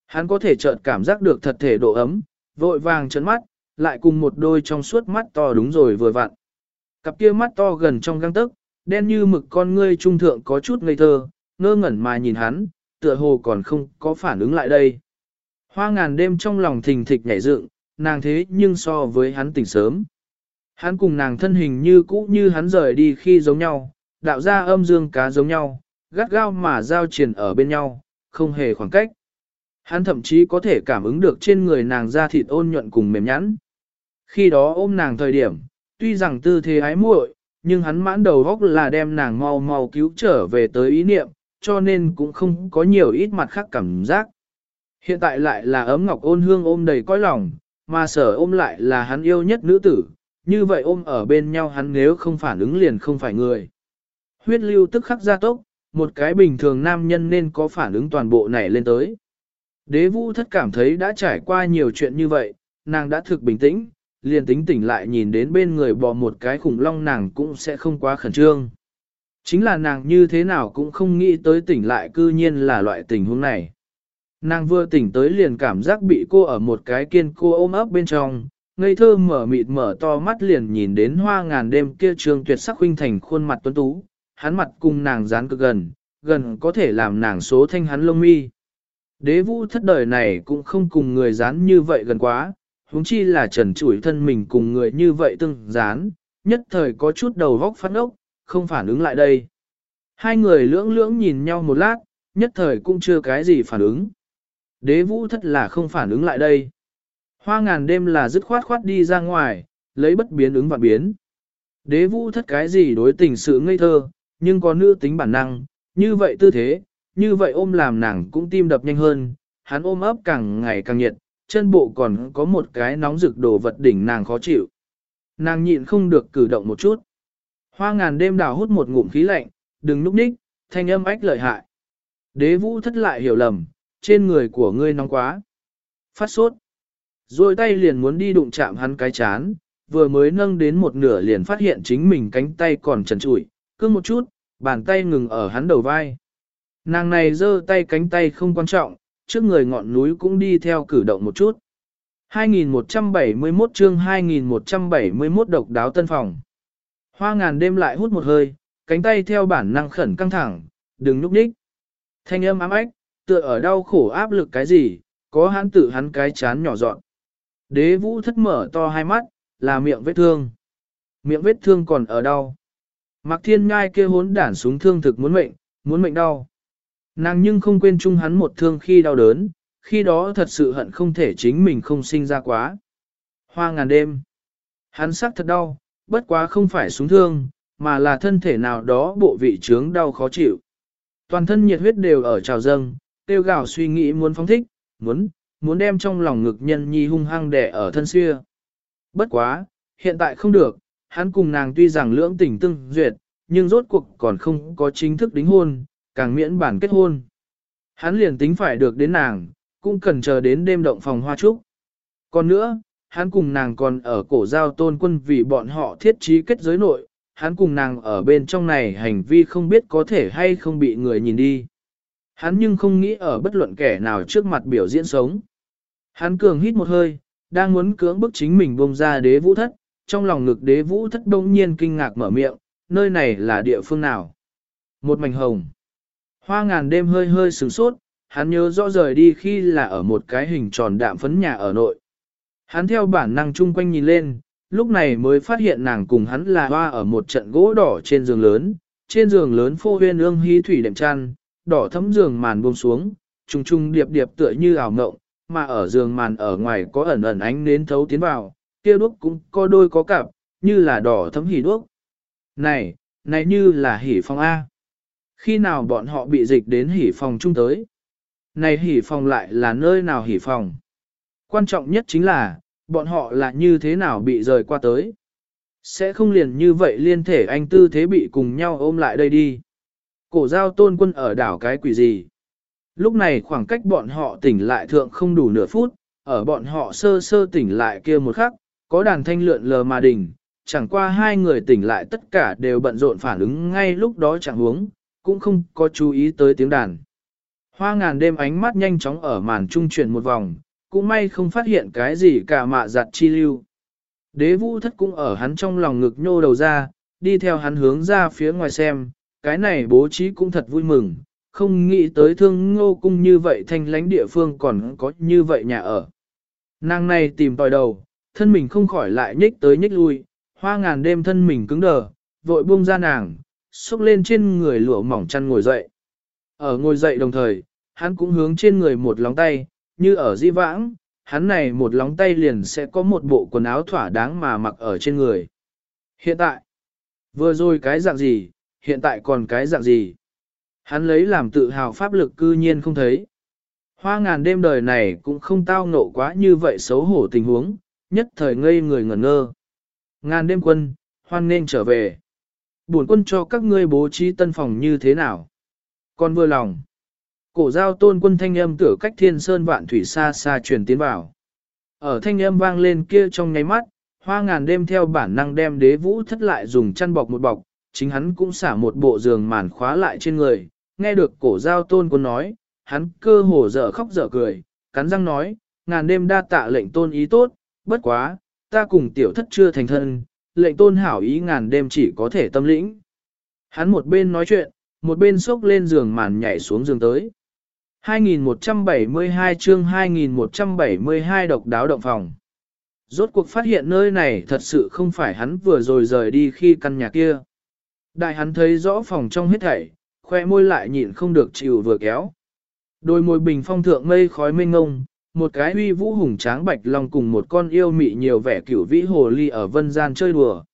Hắn có thể chợt cảm giác được thật thể độ ấm, vội vàng chấn mắt, lại cùng một đôi trong suốt mắt to đúng rồi vừa vặn. Cặp kia mắt to gần trong găng tức, đen như mực con ngươi trung thượng có chút ngây thơ, ngơ ngẩn mà nhìn hắn, tựa hồ còn không có phản ứng lại đây. Hoa ngàn đêm trong lòng thình thịch nhảy dựng, nàng thế nhưng so với hắn tỉnh sớm. Hắn cùng nàng thân hình như cũ như hắn rời đi khi giống nhau, đạo ra âm dương cá giống nhau, gắt gao mà giao triển ở bên nhau, không hề khoảng cách. Hắn thậm chí có thể cảm ứng được trên người nàng da thịt ôn nhuận cùng mềm nhẵn. Khi đó ôm nàng thời điểm, tuy rằng tư thế ái muội, nhưng hắn mãn đầu góc là đem nàng mau mau cứu trở về tới ý niệm, cho nên cũng không có nhiều ít mặt khác cảm giác. Hiện tại lại là ấm ngọc ôn hương ôm đầy cõi lòng, mà sở ôm lại là hắn yêu nhất nữ tử, như vậy ôm ở bên nhau hắn nếu không phản ứng liền không phải người. Huyết lưu tức khắc gia tốc, một cái bình thường nam nhân nên có phản ứng toàn bộ này lên tới. Đế vũ thất cảm thấy đã trải qua nhiều chuyện như vậy, nàng đã thực bình tĩnh, liền tính tỉnh lại nhìn đến bên người bò một cái khủng long nàng cũng sẽ không quá khẩn trương. Chính là nàng như thế nào cũng không nghĩ tới tỉnh lại cư nhiên là loại tình huống này. Nàng vừa tỉnh tới liền cảm giác bị cô ở một cái kiên cô ôm ấp bên trong, ngây thơ mở mịt mở to mắt liền nhìn đến hoa ngàn đêm kia trường tuyệt sắc huynh thành khuôn mặt tuấn tú, hắn mặt cùng nàng dán cực gần, gần có thể làm nàng số thanh hắn lông mi. Đế vũ thất đời này cũng không cùng người dán như vậy gần quá, huống chi là trần chủi thân mình cùng người như vậy từng dán, nhất thời có chút đầu vóc phát ốc, không phản ứng lại đây. Hai người lưỡng lưỡng nhìn nhau một lát, nhất thời cũng chưa cái gì phản ứng. Đế vũ thất là không phản ứng lại đây. Hoa ngàn đêm là dứt khoát khoát đi ra ngoài, lấy bất biến ứng vạn biến. Đế vũ thất cái gì đối tình sự ngây thơ, nhưng có nữ tính bản năng, như vậy tư thế, như vậy ôm làm nàng cũng tim đập nhanh hơn, hắn ôm ấp càng ngày càng nhiệt, chân bộ còn có một cái nóng rực đồ vật đỉnh nàng khó chịu. Nàng nhịn không được cử động một chút. Hoa ngàn đêm đào hút một ngụm khí lạnh, đừng núp ních, thanh âm ách lợi hại. Đế vũ thất lại hiểu lầm, trên người của ngươi nóng quá. Phát sốt. Rồi tay liền muốn đi đụng chạm hắn cái chán, vừa mới nâng đến một nửa liền phát hiện chính mình cánh tay còn trần trụi, cương một chút, bàn tay ngừng ở hắn đầu vai. Nàng này giơ tay cánh tay không quan trọng, trước người ngọn núi cũng đi theo cử động một chút. 2171 chương 2171 độc đáo tân phòng. Hoa ngàn đêm lại hút một hơi, cánh tay theo bản năng khẩn căng thẳng, đừng nhúc nhích. Thanh âm ám ách, tựa ở đau khổ áp lực cái gì, có hắn tự hắn cái chán nhỏ dọn. Đế vũ thất mở to hai mắt, là miệng vết thương. Miệng vết thương còn ở đau. Mạc thiên ngai kia hốn đản súng thương thực muốn mệnh, muốn mệnh đau. Nàng nhưng không quên chung hắn một thương khi đau đớn, khi đó thật sự hận không thể chính mình không sinh ra quá. Hoa ngàn đêm. Hắn sắc thật đau, bất quá không phải súng thương, mà là thân thể nào đó bộ vị trướng đau khó chịu. Toàn thân nhiệt huyết đều ở trào dâng, tiêu Gào suy nghĩ muốn phóng thích, muốn, muốn đem trong lòng ngực nhân nhi hung hăng đẻ ở thân xưa. Bất quá, hiện tại không được, hắn cùng nàng tuy rằng lưỡng tình tương duyệt, nhưng rốt cuộc còn không có chính thức đính hôn, càng miễn bản kết hôn. Hắn liền tính phải được đến nàng, cũng cần chờ đến đêm động phòng hoa trúc. Còn nữa, hắn cùng nàng còn ở cổ giao tôn quân vì bọn họ thiết trí kết giới nội, hắn cùng nàng ở bên trong này hành vi không biết có thể hay không bị người nhìn đi. Hắn nhưng không nghĩ ở bất luận kẻ nào trước mặt biểu diễn sống. Hắn cường hít một hơi, đang muốn cưỡng bức chính mình bông ra đế vũ thất, trong lòng ngực đế vũ thất đông nhiên kinh ngạc mở miệng, nơi này là địa phương nào? Một mảnh hồng. Hoa ngàn đêm hơi hơi sửng sốt, hắn nhớ rõ rời đi khi là ở một cái hình tròn đạm phấn nhà ở nội. Hắn theo bản năng chung quanh nhìn lên, lúc này mới phát hiện nàng cùng hắn là hoa ở một trận gỗ đỏ trên giường lớn, trên giường lớn phô huyên ương hí thủy đệm chăn, đỏ thấm giường màn buông xuống, trùng trùng điệp điệp tựa như ảo ngộng, mà ở giường màn ở ngoài có ẩn ẩn ánh nến thấu tiến vào, kia đuốc cũng có đôi có cặp, như là đỏ thấm hỉ đuốc. Này, này như là hỉ phòng A. Khi nào bọn họ bị dịch đến hỉ phòng chung tới? Này hỉ phòng lại là nơi nào hỉ phòng? Quan trọng nhất chính là, bọn họ là như thế nào bị rời qua tới? Sẽ không liền như vậy liên thể anh tư thế bị cùng nhau ôm lại đây đi. Cổ giao tôn quân ở đảo cái quỷ gì? Lúc này khoảng cách bọn họ tỉnh lại thượng không đủ nửa phút, ở bọn họ sơ sơ tỉnh lại kia một khắc, có đàn thanh lượn lờ mà đỉnh, chẳng qua hai người tỉnh lại tất cả đều bận rộn phản ứng ngay lúc đó chẳng huống, cũng không có chú ý tới tiếng đàn. Hoa ngàn đêm ánh mắt nhanh chóng ở màn trung chuyển một vòng, cũng may không phát hiện cái gì cả mạ giặt chi lưu. Đế vũ thất cũng ở hắn trong lòng ngực nhô đầu ra, đi theo hắn hướng ra phía ngoài xem, cái này bố trí cũng thật vui mừng, không nghĩ tới thương ngô cung như vậy thanh lánh địa phương còn có như vậy nhà ở. Nàng này tìm tòi đầu, thân mình không khỏi lại nhích tới nhích lui, hoa ngàn đêm thân mình cứng đờ, vội buông ra nàng, xúc lên trên người lụa mỏng chăn ngồi dậy. Ở ngồi dậy đồng thời, hắn cũng hướng trên người một lóng tay, như ở di vãng, hắn này một lóng tay liền sẽ có một bộ quần áo thỏa đáng mà mặc ở trên người. Hiện tại, vừa rồi cái dạng gì, hiện tại còn cái dạng gì. Hắn lấy làm tự hào pháp lực cư nhiên không thấy. Hoa ngàn đêm đời này cũng không tao ngộ quá như vậy xấu hổ tình huống, nhất thời ngây người ngẩn ngơ. Ngàn đêm quân, hoan nên trở về. Buồn quân cho các ngươi bố trí tân phòng như thế nào? Con vừa lòng. Cổ giao tôn quân thanh âm tửa cách thiên sơn vạn thủy xa xa truyền tiến vào. Ở thanh âm vang lên kia trong nháy mắt, hoa ngàn đêm theo bản năng đem đế vũ thất lại dùng chăn bọc một bọc, chính hắn cũng xả một bộ giường màn khóa lại trên người, nghe được cổ giao tôn quân nói, hắn cơ hồ dở khóc dở cười, cắn răng nói, ngàn đêm đa tạ lệnh tôn ý tốt, bất quá, ta cùng tiểu thất chưa thành thân, lệnh tôn hảo ý ngàn đêm chỉ có thể tâm lĩnh. Hắn một bên nói chuyện, một bên xốc lên giường màn nhảy xuống giường tới. 2172 chương 2172 độc đáo động phòng. Rốt cuộc phát hiện nơi này thật sự không phải hắn vừa rồi rời đi khi căn nhà kia. Đại hắn thấy rõ phòng trong hết thảy, khoe môi lại nhịn không được chịu vừa kéo. Đôi môi bình phong thượng mây khói mênh ngông, một cái uy vũ hùng tráng bạch long cùng một con yêu mị nhiều vẻ kiểu vĩ hồ ly ở vân gian chơi đùa.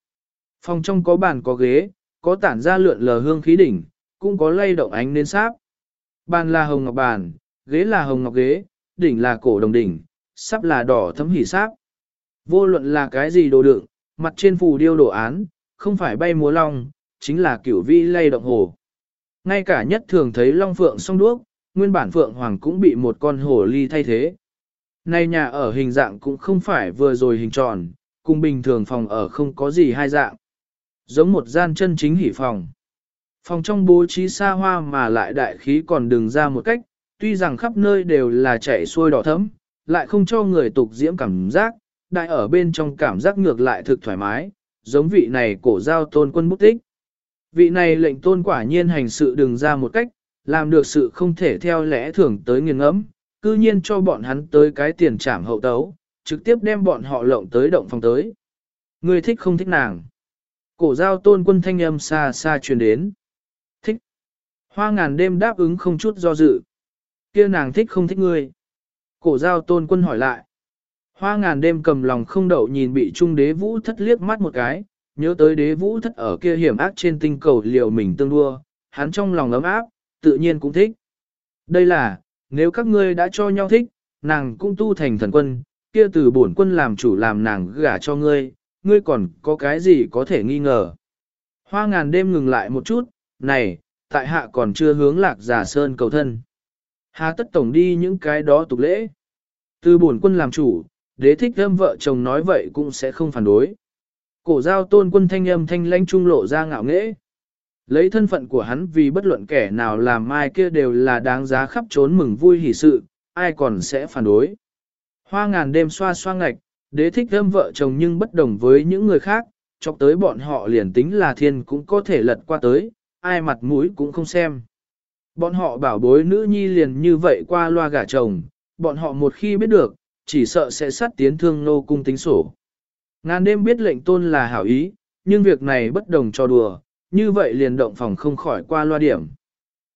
Phòng trong có bàn có ghế, có tản ra lượn lờ hương khí đỉnh, cũng có lay động ánh nến sáp. Bàn là hồng ngọc bàn, ghế là hồng ngọc ghế, đỉnh là cổ đồng đỉnh, sắp là đỏ thấm hỉ sáp. Vô luận là cái gì đồ đựng, mặt trên phù điêu đồ án, không phải bay múa long, chính là cửu vi lay động hồ. Ngay cả nhất thường thấy long phượng song đuốc, nguyên bản phượng hoàng cũng bị một con hồ ly thay thế. Nay nhà ở hình dạng cũng không phải vừa rồi hình tròn, cùng bình thường phòng ở không có gì hai dạng. Giống một gian chân chính hỉ phòng. Phòng trong bố trí xa hoa mà lại đại khí còn đừng ra một cách, tuy rằng khắp nơi đều là chảy xuôi đỏ thấm, lại không cho người tục diễm cảm giác, đại ở bên trong cảm giác ngược lại thực thoải mái, giống vị này cổ giao tôn quân bút tích. Vị này lệnh tôn quả nhiên hành sự đừng ra một cách, làm được sự không thể theo lẽ thường tới nghiền ngẫm, cư nhiên cho bọn hắn tới cái tiền trảm hậu tấu, trực tiếp đem bọn họ lộng tới động phòng tới. Người thích không thích nàng. Cổ giao tôn quân thanh âm xa xa truyền đến. Thích. Hoa ngàn đêm đáp ứng không chút do dự. kia nàng thích không thích ngươi. Cổ giao tôn quân hỏi lại. Hoa ngàn đêm cầm lòng không đậu nhìn bị trung đế vũ thất liếc mắt một cái, nhớ tới đế vũ thất ở kia hiểm ác trên tinh cầu liều mình tương đua, hắn trong lòng ấm áp, tự nhiên cũng thích. Đây là, nếu các ngươi đã cho nhau thích, nàng cũng tu thành thần quân, kia từ bổn quân làm chủ làm nàng gả cho ngươi, ngươi còn có cái gì có thể nghi ngờ. Hoa ngàn đêm ngừng lại một chút, này, tại hạ còn chưa hướng lạc giả sơn cầu thân. Hà tất tổng đi những cái đó tục lễ. Từ bổn quân làm chủ, đế thích thâm vợ chồng nói vậy cũng sẽ không phản đối. Cổ giao tôn quân thanh âm thanh lãnh trung lộ ra ngạo nghễ. Lấy thân phận của hắn vì bất luận kẻ nào làm mai kia đều là đáng giá khắp trốn mừng vui hỷ sự, ai còn sẽ phản đối. Hoa ngàn đêm xoa xoa ngạch, đế thích thơm vợ chồng nhưng bất đồng với những người khác, chọc tới bọn họ liền tính là thiên cũng có thể lật qua tới, ai mặt mũi cũng không xem. Bọn họ bảo bối nữ nhi liền như vậy qua loa gả chồng, bọn họ một khi biết được, chỉ sợ sẽ sát tiến thương nô cung tính sổ. Ngàn đêm biết lệnh tôn là hảo ý, nhưng việc này bất đồng cho đùa, như vậy liền động phòng không khỏi qua loa điểm.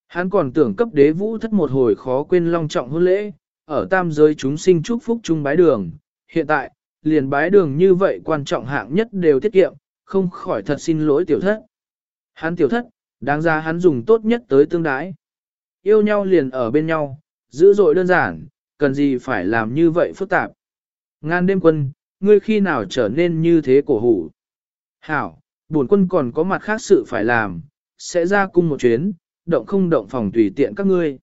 Hắn còn tưởng cấp đế vũ thất một hồi khó quên long trọng hôn lễ, ở tam giới chúng sinh chúc phúc chung bái đường. Hiện tại, liền bái đường như vậy quan trọng hạng nhất đều tiết kiệm, không khỏi thật xin lỗi tiểu thất. Hắn tiểu thất, đáng ra hắn dùng tốt nhất tới tương đái. Yêu nhau liền ở bên nhau, dữ dội đơn giản, cần gì phải làm như vậy phức tạp. Ngan đêm quân, ngươi khi nào trở nên như thế cổ hủ. Hảo, bổn quân còn có mặt khác sự phải làm, sẽ ra cung một chuyến, động không động phòng tùy tiện các ngươi.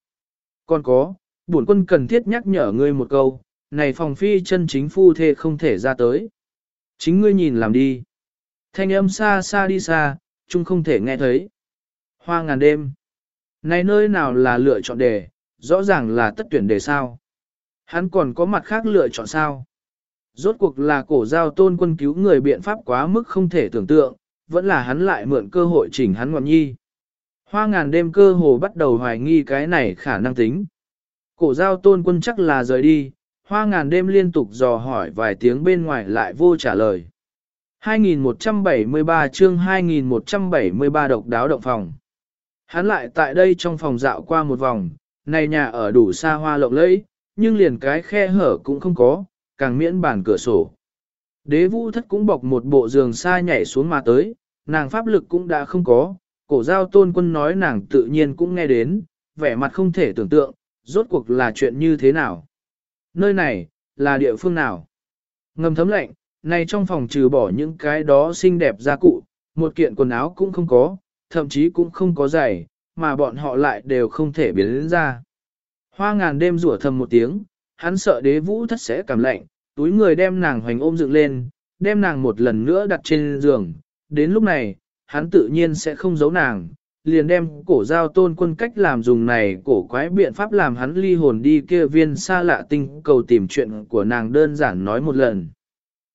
Còn có, bổn quân cần thiết nhắc nhở ngươi một câu, này phòng phi chân chính phu thê không thể ra tới. Chính ngươi nhìn làm đi. Thanh âm xa xa đi xa, chung không thể nghe thấy. Hoa ngàn đêm. Này nơi nào là lựa chọn đề, rõ ràng là tất tuyển đề sao. Hắn còn có mặt khác lựa chọn sao. Rốt cuộc là cổ giao tôn quân cứu người biện pháp quá mức không thể tưởng tượng, vẫn là hắn lại mượn cơ hội chỉnh hắn ngọn nhi. Hoa ngàn đêm cơ hồ bắt đầu hoài nghi cái này khả năng tính. Cổ giao tôn quân chắc là rời đi, hoa ngàn đêm liên tục dò hỏi vài tiếng bên ngoài lại vô trả lời. 2173 chương 2173 độc đáo động phòng. Hắn lại tại đây trong phòng dạo qua một vòng, này nhà ở đủ xa hoa lộng lẫy, nhưng liền cái khe hở cũng không có, càng miễn bản cửa sổ. Đế vũ thất cũng bọc một bộ giường xa nhảy xuống mà tới, nàng pháp lực cũng đã không có, cổ giao tôn quân nói nàng tự nhiên cũng nghe đến, vẻ mặt không thể tưởng tượng, rốt cuộc là chuyện như thế nào. Nơi này, là địa phương nào? Ngầm thấm lạnh, này trong phòng trừ bỏ những cái đó xinh đẹp gia cụ, một kiện quần áo cũng không có, thậm chí cũng không có giày, mà bọn họ lại đều không thể biến đến ra. Hoa ngàn đêm rủa thầm một tiếng, hắn sợ đế vũ thất sẽ cảm lạnh, túi người đem nàng hoành ôm dựng lên, đem nàng một lần nữa đặt trên giường. Đến lúc này, hắn tự nhiên sẽ không giấu nàng, liền đem cổ giao tôn quân cách làm dùng này cổ quái biện pháp làm hắn ly hồn đi kia viên xa lạ tinh cầu tìm chuyện của nàng đơn giản nói một lần.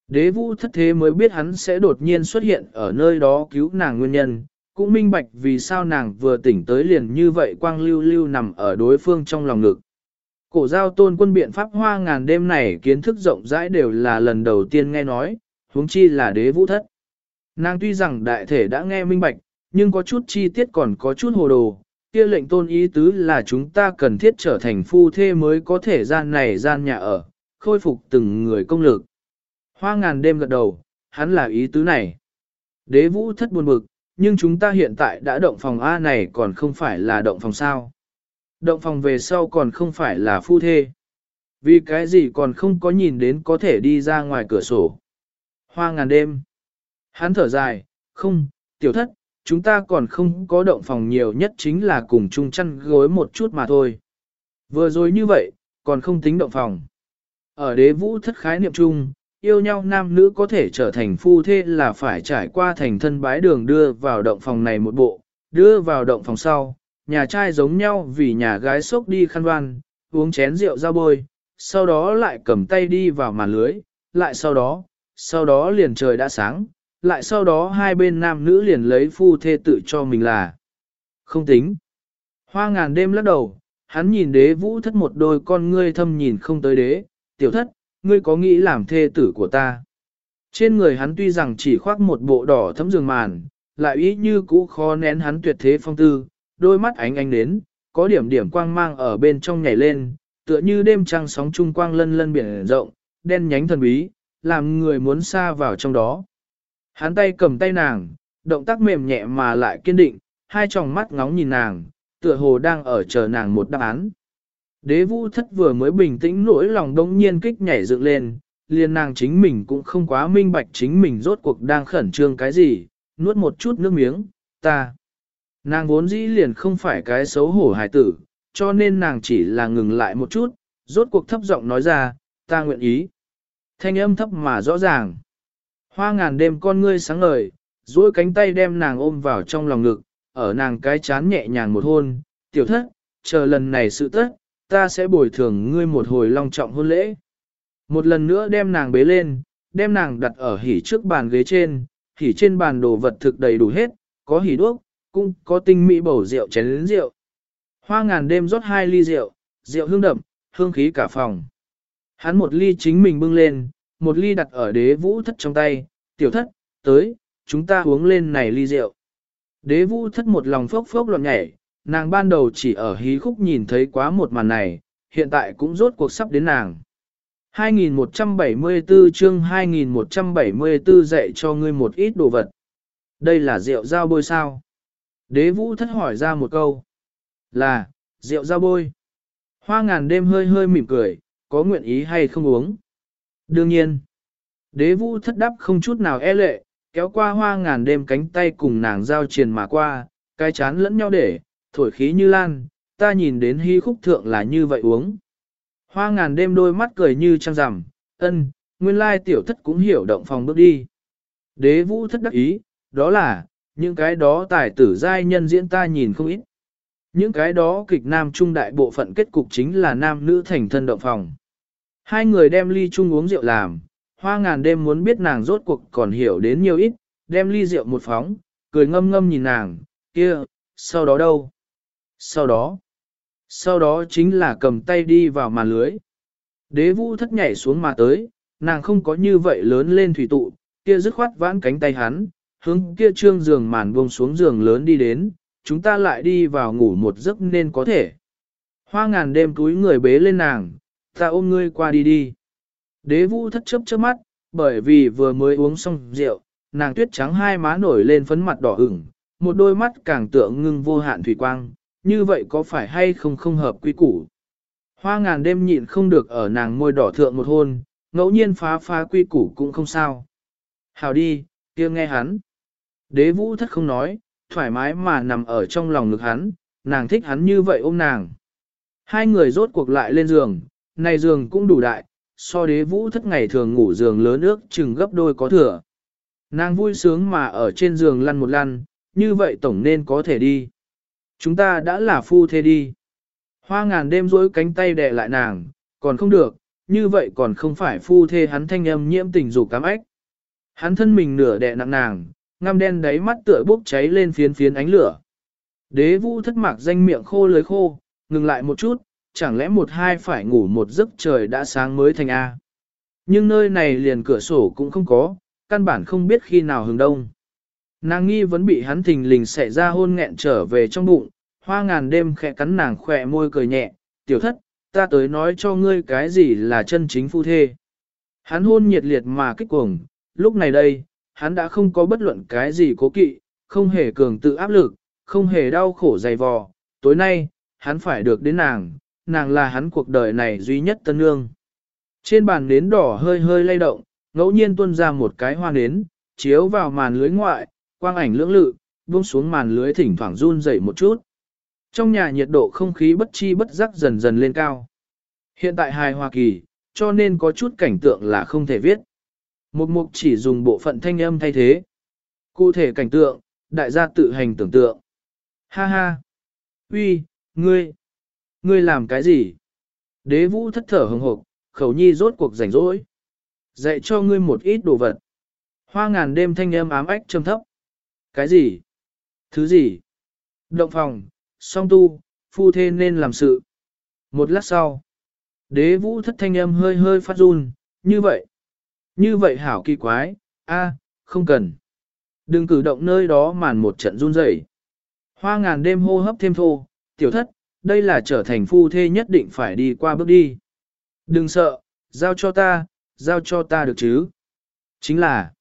Đế vũ thất thế mới biết hắn sẽ đột nhiên xuất hiện ở nơi đó cứu nàng nguyên nhân, cũng minh bạch vì sao nàng vừa tỉnh tới liền như vậy quang lưu lưu nằm ở đối phương trong lòng ngực. Cổ giao tôn quân biện pháp hoa ngàn đêm này kiến thức rộng rãi đều là lần đầu tiên nghe nói, huống chi là đế vũ thất. Nàng tuy rằng đại thể đã nghe minh bạch, nhưng có chút chi tiết còn có chút hồ đồ, kia lệnh tôn ý tứ là chúng ta cần thiết trở thành phu thê mới có thể gian này gian nhà ở, khôi phục từng người công lực. Hoa ngàn đêm gật đầu, hắn là ý tứ này. Đế vũ thất buồn bực, nhưng chúng ta hiện tại đã động phòng A này còn không phải là động phòng sao. Động phòng về sau còn không phải là phu thê. Vì cái gì còn không có nhìn đến có thể đi ra ngoài cửa sổ. Hoa ngàn đêm. Hắn thở dài, không, tiểu thất, chúng ta còn không có động phòng nhiều nhất chính là cùng chung chăn gối một chút mà thôi. Vừa rồi như vậy, còn không tính động phòng. Ở đế vũ thất khái niệm chung, yêu nhau nam nữ có thể trở thành phu thê là phải trải qua thành thân bái đường đưa vào động phòng này một bộ, đưa vào động phòng sau, nhà trai giống nhau vì nhà gái sốc đi khăn đoan, uống chén rượu ra bôi, sau đó lại cầm tay đi vào màn lưới, lại sau đó, sau đó liền trời đã sáng, lại sau đó hai bên nam nữ liền lấy phu thê tự cho mình là không tính. Hoa ngàn đêm lắc đầu, hắn nhìn đế vũ thất một đôi con ngươi thâm nhìn không tới đế, tiểu thất, ngươi có nghĩ làm thê tử của ta. Trên người hắn tuy rằng chỉ khoác một bộ đỏ thấm giường màn, lại ý như cũ khó nén hắn tuyệt thế phong tư, đôi mắt ánh ánh đến, có điểm điểm quang mang ở bên trong nhảy lên, tựa như đêm trăng sóng trung quang lân lân biển rộng, đen nhánh thần bí, làm người muốn xa vào trong đó. Hắn tay cầm tay nàng, động tác mềm nhẹ mà lại kiên định, hai tròng mắt ngóng nhìn nàng, tựa hồ đang ở chờ nàng một đáp án. Đế vũ thất vừa mới bình tĩnh nỗi lòng đông nhiên kích nhảy dựng lên, liền nàng chính mình cũng không quá minh bạch chính mình rốt cuộc đang khẩn trương cái gì, nuốt một chút nước miếng, ta. Nàng vốn dĩ liền không phải cái xấu hổ hài tử, cho nên nàng chỉ là ngừng lại một chút, rốt cuộc thấp giọng nói ra, ta nguyện ý. Thanh âm thấp mà rõ ràng. Hoa ngàn đêm con ngươi sáng ngời, duỗi cánh tay đem nàng ôm vào trong lòng ngực, ở nàng cái chán nhẹ nhàng một hôn, tiểu thất, chờ lần này sự tất, ta sẽ bồi thường ngươi một hồi long trọng hôn lễ. Một lần nữa đem nàng bế lên, đem nàng đặt ở hỉ trước bàn ghế trên, hỉ trên bàn đồ vật thực đầy đủ hết, có hỉ đuốc, cũng có tinh mỹ bầu rượu chén lĩnh rượu. Hoa ngàn đêm rót hai ly rượu, rượu hương đậm, hương khí cả phòng. Hắn một ly chính mình bưng lên, một ly đặt ở đế vũ thất trong tay, tiểu thất, tới, chúng ta uống lên này ly rượu. Đế vũ thất một lòng phốc phốc loạn nhảy, nàng ban đầu chỉ ở hí khúc nhìn thấy quá một màn này, hiện tại cũng rốt cuộc sắp đến nàng. 2174 chương 2174 dạy cho ngươi một ít đồ vật. Đây là rượu dao bôi sao? Đế vũ thất hỏi ra một câu. Là, rượu ra bôi. Hoa ngàn đêm hơi hơi mỉm cười, có nguyện ý hay không uống? Đương nhiên. Đế vũ thất đắp không chút nào e lệ, kéo qua hoa ngàn đêm cánh tay cùng nàng giao triền mà qua, cái chán lẫn nhau để, thổi khí như lan, ta nhìn đến hy khúc thượng là như vậy uống. Hoa ngàn đêm đôi mắt cười như trăng rằm, ân, nguyên lai tiểu thất cũng hiểu động phòng bước đi. Đế vũ thất đắc ý, đó là, những cái đó tài tử giai nhân diễn ta nhìn không ít. Những cái đó kịch nam trung đại bộ phận kết cục chính là nam nữ thành thân động phòng. Hai người đem ly chung uống rượu làm, hoa ngàn đêm muốn biết nàng rốt cuộc còn hiểu đến nhiều ít, đem ly rượu một phóng, cười ngâm ngâm nhìn nàng, kia, sau đó đâu? Sau đó, sau đó chính là cầm tay đi vào màn lưới. Đế vũ thất nhảy xuống mà tới, nàng không có như vậy lớn lên thủy tụ, kia dứt khoát vãn cánh tay hắn, hướng kia trương giường màn buông xuống giường lớn đi đến, chúng ta lại đi vào ngủ một giấc nên có thể. Hoa ngàn đêm túi người bế lên nàng, ta ôm ngươi qua đi đi. Đế vũ thất chấp chớp mắt, bởi vì vừa mới uống xong rượu, nàng tuyết trắng hai má nổi lên phấn mặt đỏ ửng, một đôi mắt càng tượng ngưng vô hạn thủy quang, như vậy có phải hay không không hợp quy củ. Hoa ngàn đêm nhịn không được ở nàng môi đỏ thượng một hôn, ngẫu nhiên phá phá quy củ cũng không sao. Hào đi, kia nghe hắn. Đế vũ thất không nói, thoải mái mà nằm ở trong lòng ngực hắn, nàng thích hắn như vậy ôm nàng. Hai người rốt cuộc lại lên giường, này giường cũng đủ đại, so đế vũ thất ngày thường ngủ giường lớn ước chừng gấp đôi có thừa. Nàng vui sướng mà ở trên giường lăn một lăn, như vậy tổng nên có thể đi. Chúng ta đã là phu thê đi. Hoa ngàn đêm rối cánh tay đè lại nàng, còn không được, như vậy còn không phải phu thê hắn thanh âm nhiễm tình dục cám ếch. Hắn thân mình nửa đè nặng nàng, ngăm đen đáy mắt tựa bốc cháy lên phiến phiến ánh lửa. Đế vũ thất mạc danh miệng khô lưới khô, ngừng lại một chút, chẳng lẽ một hai phải ngủ một giấc trời đã sáng mới thành A. Nhưng nơi này liền cửa sổ cũng không có, căn bản không biết khi nào hướng đông. Nàng nghi vẫn bị hắn thình lình xẻ ra hôn nghẹn trở về trong bụng, hoa ngàn đêm khẽ cắn nàng khỏe môi cười nhẹ, tiểu thất, ta tới nói cho ngươi cái gì là chân chính phu thê. Hắn hôn nhiệt liệt mà kích cuồng, lúc này đây, hắn đã không có bất luận cái gì cố kỵ, không hề cường tự áp lực, không hề đau khổ dày vò. Tối nay, hắn phải được đến nàng, nàng là hắn cuộc đời này duy nhất tân nương. Trên bàn nến đỏ hơi hơi lay động, ngẫu nhiên tuôn ra một cái hoa nến, chiếu vào màn lưới ngoại, quang ảnh lưỡng lự, buông xuống màn lưới thỉnh thoảng run dậy một chút. Trong nhà nhiệt độ không khí bất chi bất giác dần dần lên cao. Hiện tại hài Hoa Kỳ, cho nên có chút cảnh tượng là không thể viết. Một mục chỉ dùng bộ phận thanh âm thay thế. Cụ thể cảnh tượng, đại gia tự hành tưởng tượng. Ha ha! Uy, ngươi! Ngươi làm cái gì? Đế vũ thất thở hồng hộc, khẩu nhi rốt cuộc rảnh rỗi. Dạy cho ngươi một ít đồ vật. Hoa ngàn đêm thanh âm ám ách trầm thấp. Cái gì? Thứ gì? Động phòng, song tu, phu thê nên làm sự. Một lát sau, đế vũ thất thanh âm hơi hơi phát run, như vậy. Như vậy hảo kỳ quái, a, không cần. Đừng cử động nơi đó màn một trận run rẩy. Hoa ngàn đêm hô hấp thêm thô, tiểu thất, đây là trở thành phu thê nhất định phải đi qua bước đi. Đừng sợ, giao cho ta, giao cho ta được chứ. Chính là,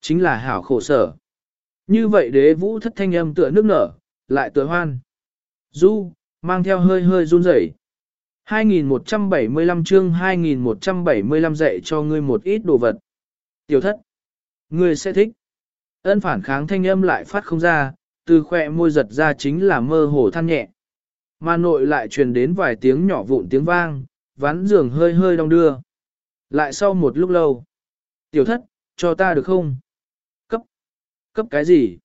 chính là hảo khổ sở. Như vậy đế vũ thất thanh âm tựa nước nở, lại tựa hoan. Du, mang theo hơi hơi run rẩy. 2175 chương 2175 dạy cho ngươi một ít đồ vật. Tiểu thất, ngươi sẽ thích. Ân phản kháng thanh âm lại phát không ra, từ khỏe môi giật ra chính là mơ hồ than nhẹ. Mà nội lại truyền đến vài tiếng nhỏ vụn tiếng vang, ván giường hơi hơi đong đưa. Lại sau một lúc lâu. Tiểu thất, cho ta được không? Cấp. Cấp cái gì?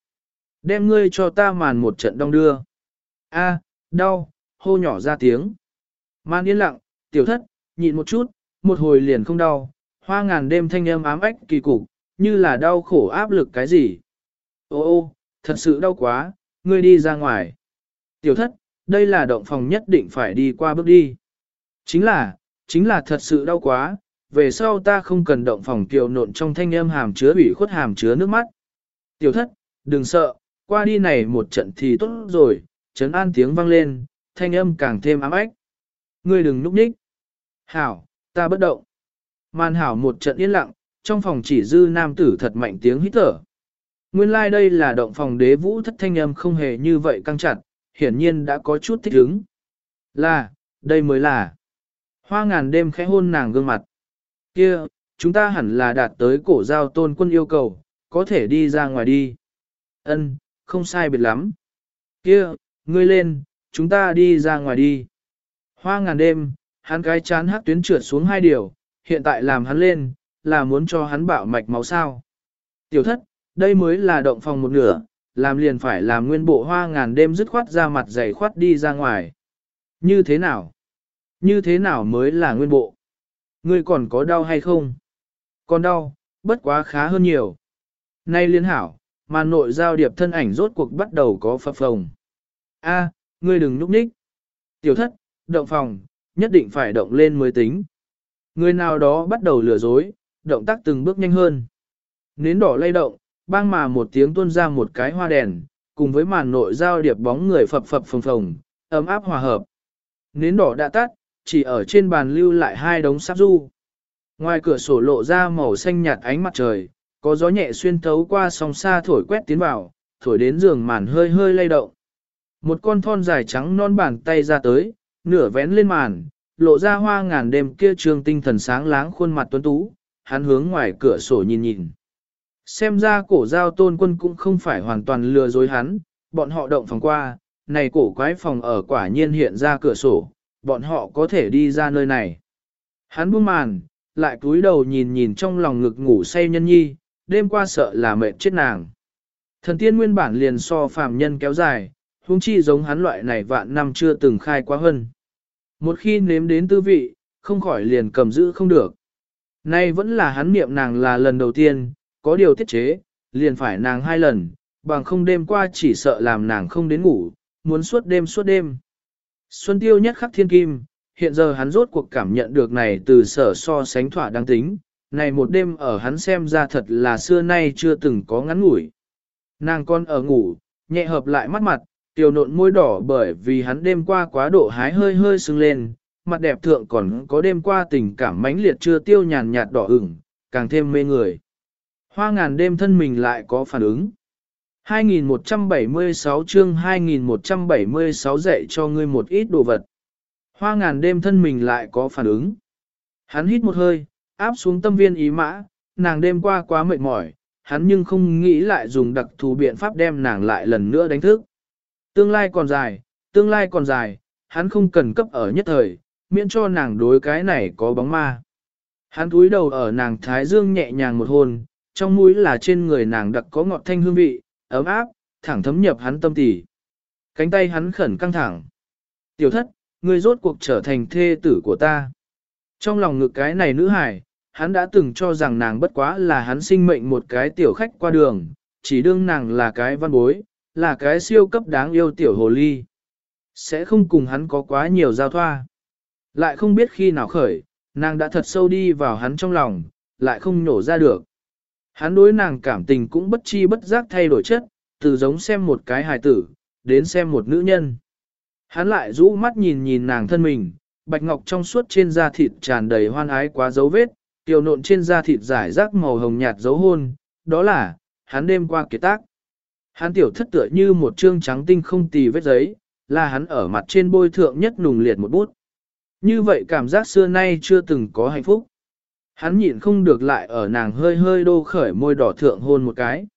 Đem ngươi cho ta màn một trận đong đưa. A, đau, hô nhỏ ra tiếng. Man yên lặng, tiểu thất, nhịn một chút, một hồi liền không đau. Hoa ngàn đêm thanh âm ám ách kỳ cục, như là đau khổ áp lực cái gì. Ô ô, thật sự đau quá, ngươi đi ra ngoài. Tiểu thất, đây là động phòng nhất định phải đi qua bước đi. Chính là, chính là thật sự đau quá, về sau ta không cần động phòng kiều nộn trong thanh âm hàm chứa ủy khuất hàm chứa nước mắt. Tiểu thất, đừng sợ, qua đi này một trận thì tốt rồi, trấn an tiếng vang lên, thanh âm càng thêm ám ách. Ngươi đừng núp nhích. Hảo, ta bất động. Màn hảo một trận yên lặng, trong phòng chỉ dư nam tử thật mạnh tiếng hít thở. Nguyên lai like đây là động phòng đế vũ thất thanh âm không hề như vậy căng chặt, hiển nhiên đã có chút thích ứng. Là, đây mới là. Hoa ngàn đêm khẽ hôn nàng gương mặt. Kia, chúng ta hẳn là đạt tới cổ giao tôn quân yêu cầu, có thể đi ra ngoài đi. Ân, không sai biệt lắm. Kia, ngươi lên, chúng ta đi ra ngoài đi. Hoa ngàn đêm, hắn cái chán hắc tuyến trượt xuống hai điều, hiện tại làm hắn lên, là muốn cho hắn bạo mạch máu sao. Tiểu thất, đây mới là động phòng một nửa, làm liền phải làm nguyên bộ hoa ngàn đêm dứt khoát ra mặt dày khoát đi ra ngoài. Như thế nào? Như thế nào mới là nguyên bộ? Ngươi còn có đau hay không? Còn đau, bất quá khá hơn nhiều. Nay liên hảo, mà nội giao điệp thân ảnh rốt cuộc bắt đầu có phập phồng. A, ngươi đừng núp ních. Tiểu thất, động phòng, nhất định phải động lên mới tính. Người nào đó bắt đầu lừa dối, động tác từng bước nhanh hơn. Nến đỏ lay động, bang mà một tiếng tuôn ra một cái hoa đèn, cùng với màn nội giao điệp bóng người phập phập phồng phồng, ấm áp hòa hợp. Nến đỏ đã tắt, chỉ ở trên bàn lưu lại hai đống sáp du. Ngoài cửa sổ lộ ra màu xanh nhạt ánh mặt trời, có gió nhẹ xuyên thấu qua sóng xa thổi quét tiến vào, thổi đến giường màn hơi hơi lay động. Một con thon dài trắng non bàn tay ra tới, nửa vén lên màn, lộ ra hoa ngàn đêm kia trương tinh thần sáng láng khuôn mặt tuấn tú, hắn hướng ngoài cửa sổ nhìn nhìn. Xem ra cổ giao tôn quân cũng không phải hoàn toàn lừa dối hắn, bọn họ động phòng qua, này cổ quái phòng ở quả nhiên hiện ra cửa sổ, bọn họ có thể đi ra nơi này. Hắn buông màn, lại cúi đầu nhìn nhìn trong lòng ngực ngủ say nhân nhi, đêm qua sợ là mệt chết nàng. Thần tiên nguyên bản liền so phàm nhân kéo dài, huống chi giống hắn loại này vạn năm chưa từng khai quá hơn. Một khi nếm đến tư vị, không khỏi liền cầm giữ không được. Nay vẫn là hắn niệm nàng là lần đầu tiên, có điều tiết chế, liền phải nàng hai lần, bằng không đêm qua chỉ sợ làm nàng không đến ngủ, muốn suốt đêm suốt đêm. Xuân tiêu nhất khắc thiên kim, hiện giờ hắn rốt cuộc cảm nhận được này từ sở so sánh thỏa đáng tính, này một đêm ở hắn xem ra thật là xưa nay chưa từng có ngắn ngủi. Nàng con ở ngủ, nhẹ hợp lại mắt mặt, tiểu nộn môi đỏ bởi vì hắn đêm qua quá độ hái hơi hơi sưng lên, mặt đẹp thượng còn có đêm qua tình cảm mãnh liệt chưa tiêu nhàn nhạt đỏ ửng, càng thêm mê người. Hoa ngàn đêm thân mình lại có phản ứng. 2176 chương 2176 dạy cho ngươi một ít đồ vật. Hoa ngàn đêm thân mình lại có phản ứng. Hắn hít một hơi, áp xuống tâm viên ý mã, nàng đêm qua quá mệt mỏi, hắn nhưng không nghĩ lại dùng đặc thù biện pháp đem nàng lại lần nữa đánh thức. Tương lai còn dài, tương lai còn dài, hắn không cần cấp ở nhất thời, miễn cho nàng đối cái này có bóng ma. Hắn túi đầu ở nàng thái dương nhẹ nhàng một hôn, trong mũi là trên người nàng đặc có ngọt thanh hương vị, ấm áp, thẳng thấm nhập hắn tâm tỉ. Cánh tay hắn khẩn căng thẳng. Tiểu thất, ngươi rốt cuộc trở thành thê tử của ta. Trong lòng ngực cái này nữ hải, hắn đã từng cho rằng nàng bất quá là hắn sinh mệnh một cái tiểu khách qua đường, chỉ đương nàng là cái văn bối, là cái siêu cấp đáng yêu tiểu hồ ly. Sẽ không cùng hắn có quá nhiều giao thoa. Lại không biết khi nào khởi, nàng đã thật sâu đi vào hắn trong lòng, lại không nổ ra được. Hắn đối nàng cảm tình cũng bất chi bất giác thay đổi chất, từ giống xem một cái hài tử, đến xem một nữ nhân. Hắn lại rũ mắt nhìn nhìn nàng thân mình, bạch ngọc trong suốt trên da thịt tràn đầy hoan ái quá dấu vết, tiểu nộn trên da thịt giải rác màu hồng nhạt dấu hôn, đó là, hắn đêm qua kiệt tác. Hắn tiểu thất tựa như một trương trắng tinh không tì vết giấy, là hắn ở mặt trên bôi thượng nhất nùng liệt một bút. Như vậy cảm giác xưa nay chưa từng có hạnh phúc. Hắn nhịn không được lại ở nàng hơi hơi đô khởi môi đỏ thượng hôn một cái.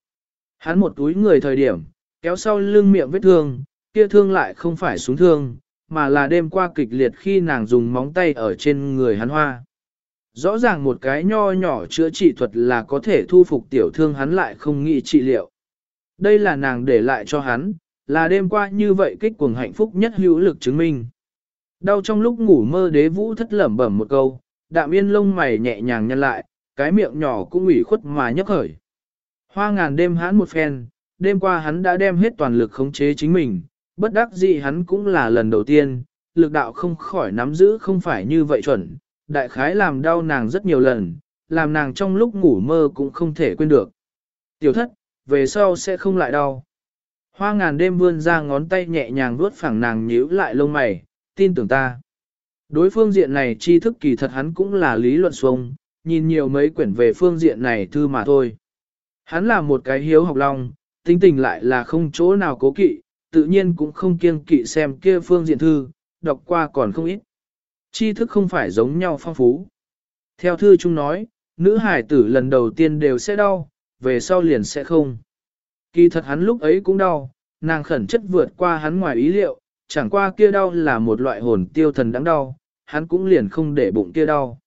Hắn một túi người thời điểm, kéo sau lưng miệng vết thương, kia thương lại không phải súng thương, mà là đêm qua kịch liệt khi nàng dùng móng tay ở trên người hắn hoa. Rõ ràng một cái nho nhỏ chữa trị thuật là có thể thu phục tiểu thương hắn lại không nghĩ trị liệu. Đây là nàng để lại cho hắn, là đêm qua như vậy kích cuồng hạnh phúc nhất hữu lực chứng minh. Đau trong lúc ngủ mơ đế vũ thất lẩm bẩm một câu, đạm yên lông mày nhẹ nhàng nhăn lại, cái miệng nhỏ cũng ủy khuất mà nhấc khởi. Hoa ngàn đêm hắn một phen, đêm qua hắn đã đem hết toàn lực khống chế chính mình, bất đắc dĩ hắn cũng là lần đầu tiên, lực đạo không khỏi nắm giữ không phải như vậy chuẩn, đại khái làm đau nàng rất nhiều lần, làm nàng trong lúc ngủ mơ cũng không thể quên được. Tiểu thất, về sau sẽ không lại đau. Hoa ngàn đêm vươn ra ngón tay nhẹ nhàng vuốt phẳng nàng nhíu lại lông mày, tin tưởng ta. Đối phương diện này tri thức kỳ thật hắn cũng là lý luận xuông, nhìn nhiều mấy quyển về phương diện này thư mà thôi. Hắn là một cái hiếu học long, tính tình lại là không chỗ nào cố kỵ, tự nhiên cũng không kiêng kỵ xem kia phương diện thư, đọc qua còn không ít. Tri thức không phải giống nhau phong phú. Theo thư chúng nói, nữ hải tử lần đầu tiên đều sẽ đau, về sau liền sẽ không. Kỳ thật hắn lúc ấy cũng đau, nàng khẩn chất vượt qua hắn ngoài ý liệu, chẳng qua kia đau là một loại hồn tiêu thần đáng đau, hắn cũng liền không để bụng kia đau.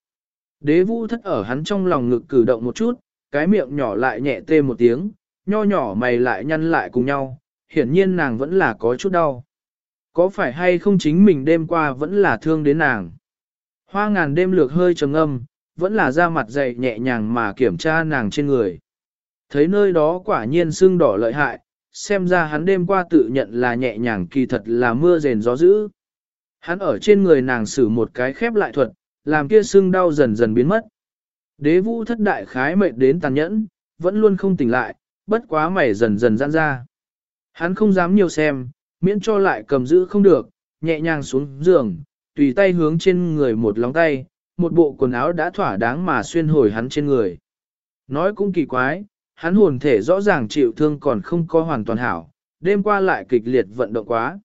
Đế vũ thất ở hắn trong lòng ngực cử động một chút, cái miệng nhỏ lại nhẹ tê một tiếng, nho nhỏ mày lại nhăn lại cùng nhau, hiển nhiên nàng vẫn là có chút đau. Có phải hay không chính mình đêm qua vẫn là thương đến nàng? Hoa ngàn đêm lược hơi trầm âm, vẫn là ra mặt dày nhẹ nhàng mà kiểm tra nàng trên người. Thấy nơi đó quả nhiên sưng đỏ lợi hại, xem ra hắn đêm qua tự nhận là nhẹ nhàng kỳ thật là mưa rền gió dữ. Hắn ở trên người nàng xử một cái khép lại thuật, làm kia sưng đau dần dần biến mất. Đế vũ thất đại khái mệt đến tàn nhẫn, vẫn luôn không tỉnh lại, bất quá mày dần dần giãn ra. Hắn không dám nhiều xem, miễn cho lại cầm giữ không được, nhẹ nhàng xuống giường, tùy tay hướng trên người một lóng tay, một bộ quần áo đã thỏa đáng mà xuyên hồi hắn trên người. Nói cũng kỳ quái, hắn hồn thể rõ ràng chịu thương còn không có hoàn toàn hảo, đêm qua lại kịch liệt vận động quá.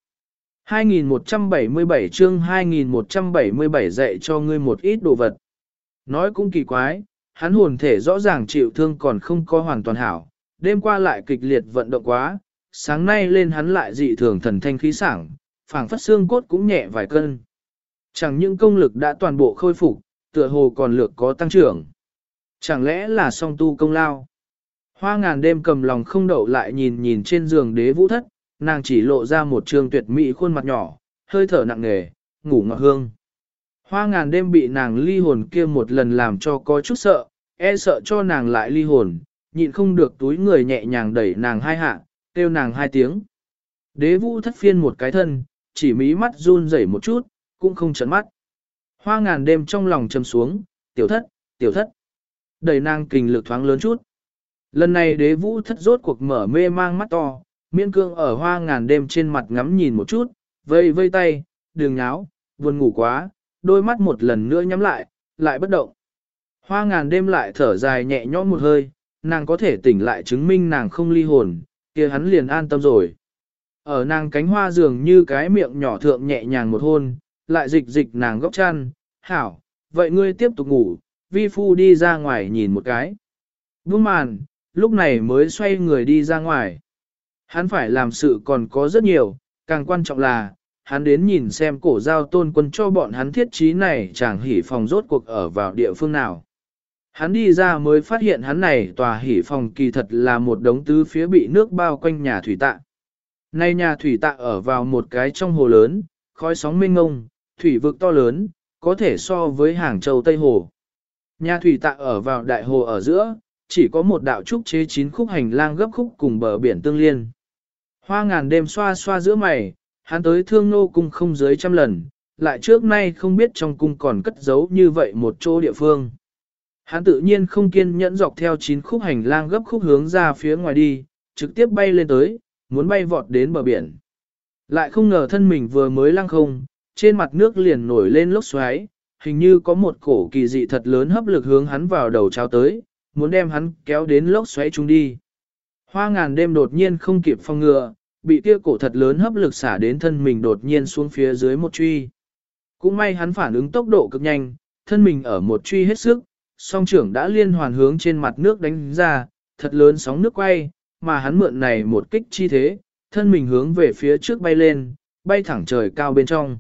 2177 chương 2177 dạy cho ngươi một ít đồ vật. Nói cũng kỳ quái, hắn hồn thể rõ ràng chịu thương còn không có hoàn toàn hảo, đêm qua lại kịch liệt vận động quá, sáng nay lên hắn lại dị thường thần thanh khí sảng, phảng phất xương cốt cũng nhẹ vài cân. Chẳng những công lực đã toàn bộ khôi phục, tựa hồ còn lược có tăng trưởng. Chẳng lẽ là song tu công lao? Hoa ngàn đêm cầm lòng không đậu lại nhìn nhìn trên giường đế vũ thất, nàng chỉ lộ ra một trường tuyệt mỹ khuôn mặt nhỏ, hơi thở nặng nề, ngủ ngọt hương. Hoa ngàn đêm bị nàng ly hồn kia một lần làm cho có chút sợ, e sợ cho nàng lại ly hồn, nhịn không được túi người nhẹ nhàng đẩy nàng hai hạ, kêu nàng hai tiếng. Đế vũ thất phiên một cái thân, chỉ mí mắt run rẩy một chút, cũng không chấn mắt. Hoa ngàn đêm trong lòng châm xuống, tiểu thất, tiểu thất. Đẩy nàng kình lực thoáng lớn chút. Lần này đế vũ thất rốt cuộc mở mê mang mắt to, miên cương ở hoa ngàn đêm trên mặt ngắm nhìn một chút, vây vây tay, đường nháo, buồn ngủ quá, đôi mắt một lần nữa nhắm lại, lại bất động. Hoa ngàn đêm lại thở dài nhẹ nhõm một hơi, nàng có thể tỉnh lại chứng minh nàng không ly hồn, kia hắn liền an tâm rồi. Ở nàng cánh hoa dường như cái miệng nhỏ thượng nhẹ nhàng một hôn, lại dịch dịch nàng góc chăn, hảo, vậy ngươi tiếp tục ngủ, vi phu đi ra ngoài nhìn một cái. Vương màn, lúc này mới xoay người đi ra ngoài. Hắn phải làm sự còn có rất nhiều, càng quan trọng là, hắn đến nhìn xem cổ giao tôn quân cho bọn hắn thiết trí này chẳng hỉ phòng rốt cuộc ở vào địa phương nào. Hắn đi ra mới phát hiện hắn này tòa hỉ phòng kỳ thật là một đống tứ phía bị nước bao quanh nhà thủy tạ. Nay nhà thủy tạ ở vào một cái trong hồ lớn, khói sóng mênh ngông, thủy vực to lớn, có thể so với hàng châu Tây Hồ. Nhà thủy tạ ở vào đại hồ ở giữa, chỉ có một đạo trúc chế chín khúc hành lang gấp khúc cùng bờ biển tương liên. Hoa ngàn đêm xoa xoa giữa mày, hắn tới thương nô cung không dưới trăm lần, lại trước nay không biết trong cung còn cất giấu như vậy một chỗ địa phương. Hắn tự nhiên không kiên nhẫn dọc theo chín khúc hành lang gấp khúc hướng ra phía ngoài đi, trực tiếp bay lên tới, muốn bay vọt đến bờ biển. Lại không ngờ thân mình vừa mới lăng không, trên mặt nước liền nổi lên lốc xoáy, hình như có một cổ kỳ dị thật lớn hấp lực hướng hắn vào đầu trao tới, muốn đem hắn kéo đến lốc xoáy chung đi. Hoa ngàn đêm đột nhiên không kịp phòng ngừa, bị kia cổ thật lớn hấp lực xả đến thân mình đột nhiên xuống phía dưới một truy. Cũng may hắn phản ứng tốc độ cực nhanh, thân mình ở một truy hết sức, song trưởng đã liên hoàn hướng trên mặt nước đánh ra, thật lớn sóng nước quay, mà hắn mượn này một kích chi thế, thân mình hướng về phía trước bay lên, bay thẳng trời cao bên trong.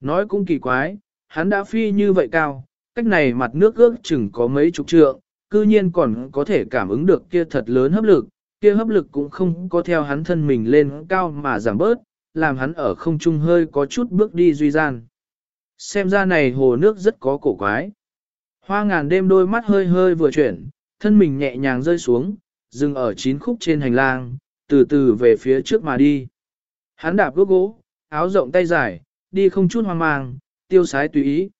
Nói cũng kỳ quái, hắn đã phi như vậy cao, cách này mặt nước ước chừng có mấy chục trượng, cư nhiên còn có thể cảm ứng được kia thật lớn hấp lực, kia hấp lực cũng không có theo hắn thân mình lên cao mà giảm bớt, làm hắn ở không trung hơi có chút bước đi duy gian. Xem ra này hồ nước rất có cổ quái. Hoa ngàn đêm đôi mắt hơi hơi vừa chuyển, thân mình nhẹ nhàng rơi xuống, dừng ở chín khúc trên hành lang, từ từ về phía trước mà đi. Hắn đạp bước gỗ, áo rộng tay dài, đi không chút hoang mang, tiêu sái tùy ý.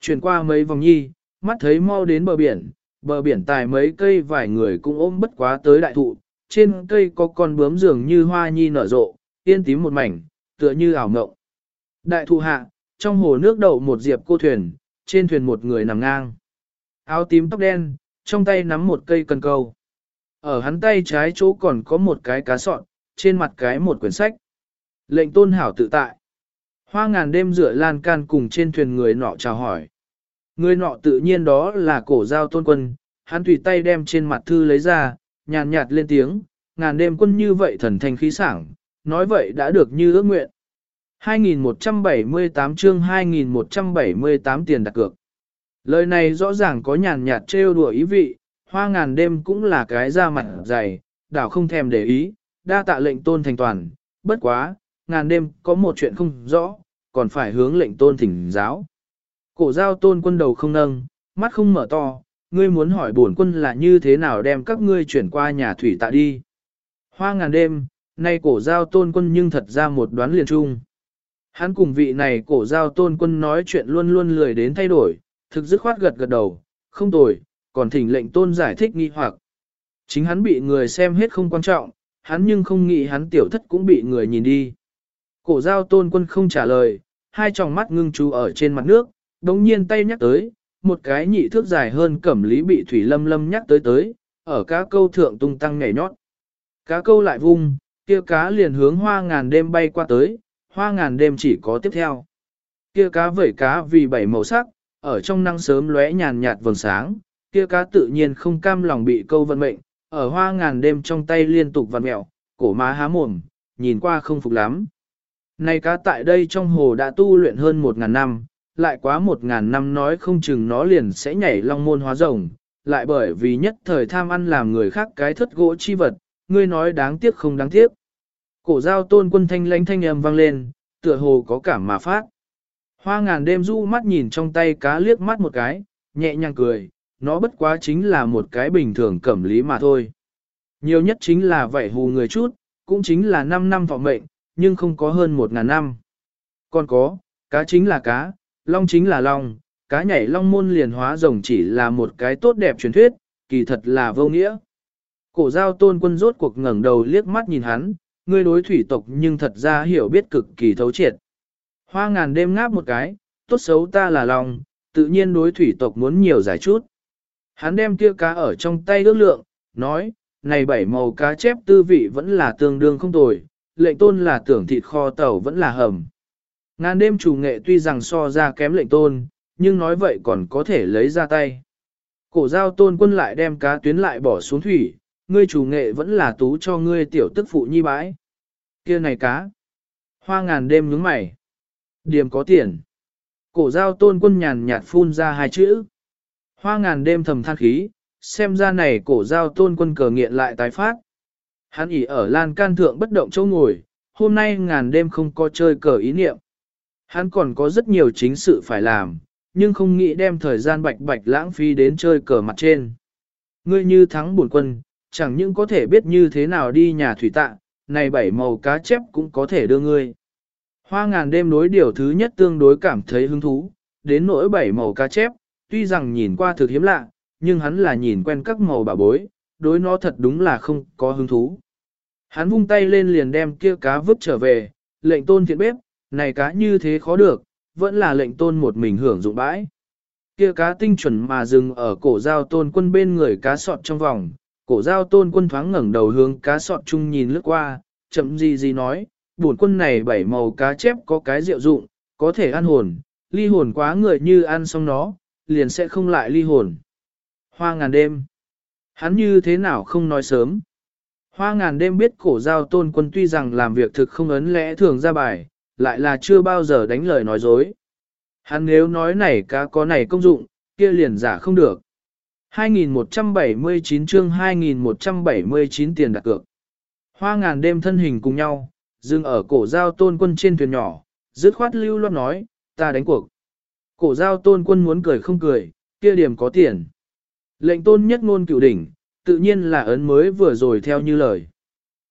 Chuyển qua mấy vòng nhi, mắt thấy mau đến bờ biển, bờ biển tài mấy cây vài người cũng ôm bất quá tới đại thụ, trên cây có con bướm dường như hoa nhi nở rộ, yên tím một mảnh, tựa như ảo ngộng. Đại thụ hạ, trong hồ nước đậu một diệp cô thuyền, trên thuyền một người nằm ngang. Áo tím tóc đen, trong tay nắm một cây cần câu. Ở hắn tay trái chỗ còn có một cái cá sọn, trên mặt cái một quyển sách. Lệnh tôn hảo tự tại. Hoa ngàn đêm rửa lan can cùng trên thuyền người nọ chào hỏi. Người nọ tự nhiên đó là cổ giao tôn quân, hắn tùy tay đem trên mặt thư lấy ra, nhàn nhạt lên tiếng, ngàn đêm quân như vậy thần thanh khí sảng, nói vậy đã được như ước nguyện. 2178 chương 2178 tiền đặt cược. Lời này rõ ràng có nhàn nhạt trêu đùa ý vị, hoa ngàn đêm cũng là cái da mặt dày, đảo không thèm để ý, đa tạ lệnh tôn thành toàn, bất quá, ngàn đêm có một chuyện không rõ, còn phải hướng lệnh tôn thỉnh giáo. Cổ giao tôn quân đầu không nâng, mắt không mở to, ngươi muốn hỏi bổn quân là như thế nào đem các ngươi chuyển qua nhà thủy tạ đi. Hoa ngàn đêm, nay cổ giao tôn quân nhưng thật ra một đoán liền chung. Hắn cùng vị này cổ giao tôn quân nói chuyện luôn luôn lười đến thay đổi, thực dứt khoát gật gật đầu, không tồi, còn thỉnh lệnh tôn giải thích nghi hoặc. Chính hắn bị người xem hết không quan trọng, hắn nhưng không nghĩ hắn tiểu thất cũng bị người nhìn đi. Cổ giao tôn quân không trả lời, hai tròng mắt ngưng chú ở trên mặt nước, đồng nhiên tay nhắc tới, một cái nhị thước dài hơn cẩm lý bị thủy lâm lâm nhắc tới tới, ở cá câu thượng tung tăng nhảy nhót. Cá câu lại vung, kia cá liền hướng hoa ngàn đêm bay qua tới, hoa ngàn đêm chỉ có tiếp theo. Kia cá vẩy cá vì bảy màu sắc, ở trong năng sớm lóe nhàn nhạt vầng sáng, kia cá tự nhiên không cam lòng bị câu vận mệnh, ở hoa ngàn đêm trong tay liên tục vặn mẹo, cổ má há mồm, nhìn qua không phục lắm. Này cá tại đây trong hồ đã tu luyện hơn một ngàn năm, lại quá một ngàn năm nói không chừng nó liền sẽ nhảy long môn hóa rồng, lại bởi vì nhất thời tham ăn làm người khác cái thất gỗ chi vật, ngươi nói đáng tiếc không đáng tiếc. Cổ giao tôn quân thanh lãnh thanh âm vang lên, tựa hồ có cảm mà phát. Hoa ngàn đêm du mắt nhìn trong tay cá liếc mắt một cái, nhẹ nhàng cười, nó bất quá chính là một cái bình thường cẩm lý mà thôi. Nhiều nhất chính là vậy hù người chút, cũng chính là 5 năm thọ mệnh, nhưng không có hơn 1 ngàn năm. Còn có, cá chính là cá, long chính là long, cá nhảy long môn liền hóa rồng chỉ là một cái tốt đẹp truyền thuyết, kỳ thật là vô nghĩa. Cổ giao tôn quân rốt cuộc ngẩng đầu liếc mắt nhìn hắn, ngươi đối thủy tộc nhưng thật ra hiểu biết cực kỳ thấu triệt. Hoa ngàn đêm ngáp một cái, tốt xấu ta là lòng, tự nhiên đối thủy tộc muốn nhiều giải chút. Hắn đem kia cá ở trong tay ước lượng, nói, này bảy màu cá chép tư vị vẫn là tương đương không tồi, lệnh tôn là tưởng thịt kho tàu vẫn là hầm. Ngàn đêm chủ nghệ tuy rằng so ra kém lệnh tôn, nhưng nói vậy còn có thể lấy ra tay. Cổ giao tôn quân lại đem cá tuyến lại bỏ xuống thủy, ngươi chủ nghệ vẫn là tú cho ngươi tiểu tức phụ nhi bãi. kia này cá. Hoa ngàn đêm nhướng mày. Điểm có tiền. Cổ giao tôn quân nhàn nhạt phun ra hai chữ. Hoa ngàn đêm thầm than khí, xem ra này cổ giao tôn quân cờ nghiện lại tái phát. Hắn ỉ ở lan can thượng bất động châu ngồi, hôm nay ngàn đêm không có chơi cờ ý niệm. Hắn còn có rất nhiều chính sự phải làm, nhưng không nghĩ đem thời gian bạch bạch lãng phí đến chơi cờ mặt trên. Ngươi như thắng buồn quân, chẳng những có thể biết như thế nào đi nhà thủy tạ, này bảy màu cá chép cũng có thể đưa ngươi. Hoa ngàn đêm đối điều thứ nhất tương đối cảm thấy hứng thú, đến nỗi bảy màu cá chép, tuy rằng nhìn qua thực hiếm lạ, nhưng hắn là nhìn quen các màu bà bối, đối nó thật đúng là không có hứng thú. Hắn vung tay lên liền đem kia cá vứt trở về, lệnh tôn thiện bếp, này cá như thế khó được, vẫn là lệnh tôn một mình hưởng dụng bãi. Kia cá tinh chuẩn mà dừng ở cổ giao tôn quân bên người cá sọt trong vòng, cổ giao tôn quân thoáng ngẩng đầu hướng cá sọt chung nhìn lướt qua, chậm gì gì nói, bổn quân này bảy màu cá chép có cái rượu dụng, có thể ăn hồn, ly hồn quá người như ăn xong nó, liền sẽ không lại ly hồn. Hoa ngàn đêm. Hắn như thế nào không nói sớm. Hoa ngàn đêm biết cổ giao tôn quân tuy rằng làm việc thực không ấn lẽ thường ra bài, lại là chưa bao giờ đánh lời nói dối. Hắn nếu nói này cá có này công dụng, kia liền giả không được. 2179 chương 2179 tiền đặt cược. Hoa ngàn đêm thân hình cùng nhau, dừng ở cổ giao tôn quân trên thuyền nhỏ, dứt khoát lưu loát nói, ta đánh cuộc. Cổ giao tôn quân muốn cười không cười, kia điểm có tiền. Lệnh tôn nhất ngôn cựu đỉnh, tự nhiên là ấn mới vừa rồi theo như lời.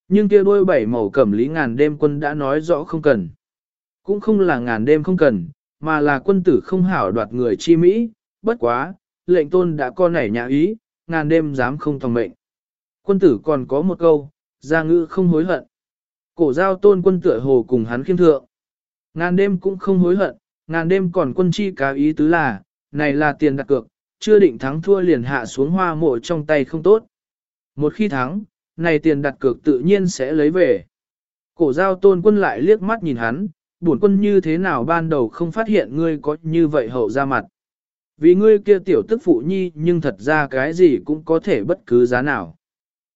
Nhưng kia đôi bảy màu cẩm lý ngàn đêm quân đã nói rõ không cần. Cũng không là ngàn đêm không cần, mà là quân tử không hảo đoạt người chi Mỹ, bất quá, lệnh tôn đã co nảy nhà ý, ngàn đêm dám không thòng mệnh. Quân tử còn có một câu, gia ngữ không hối hận. Cổ giao tôn quân tựa hồ cùng hắn khiêm thượng. Ngàn đêm cũng không hối hận, ngàn đêm còn quân chi cá ý tứ là, này là tiền đặt cược, chưa định thắng thua liền hạ xuống hoa mộ trong tay không tốt. Một khi thắng, này tiền đặt cược tự nhiên sẽ lấy về. Cổ giao tôn quân lại liếc mắt nhìn hắn, bổn quân như thế nào ban đầu không phát hiện ngươi có như vậy hậu ra mặt. Vì ngươi kia tiểu tức phụ nhi nhưng thật ra cái gì cũng có thể bất cứ giá nào.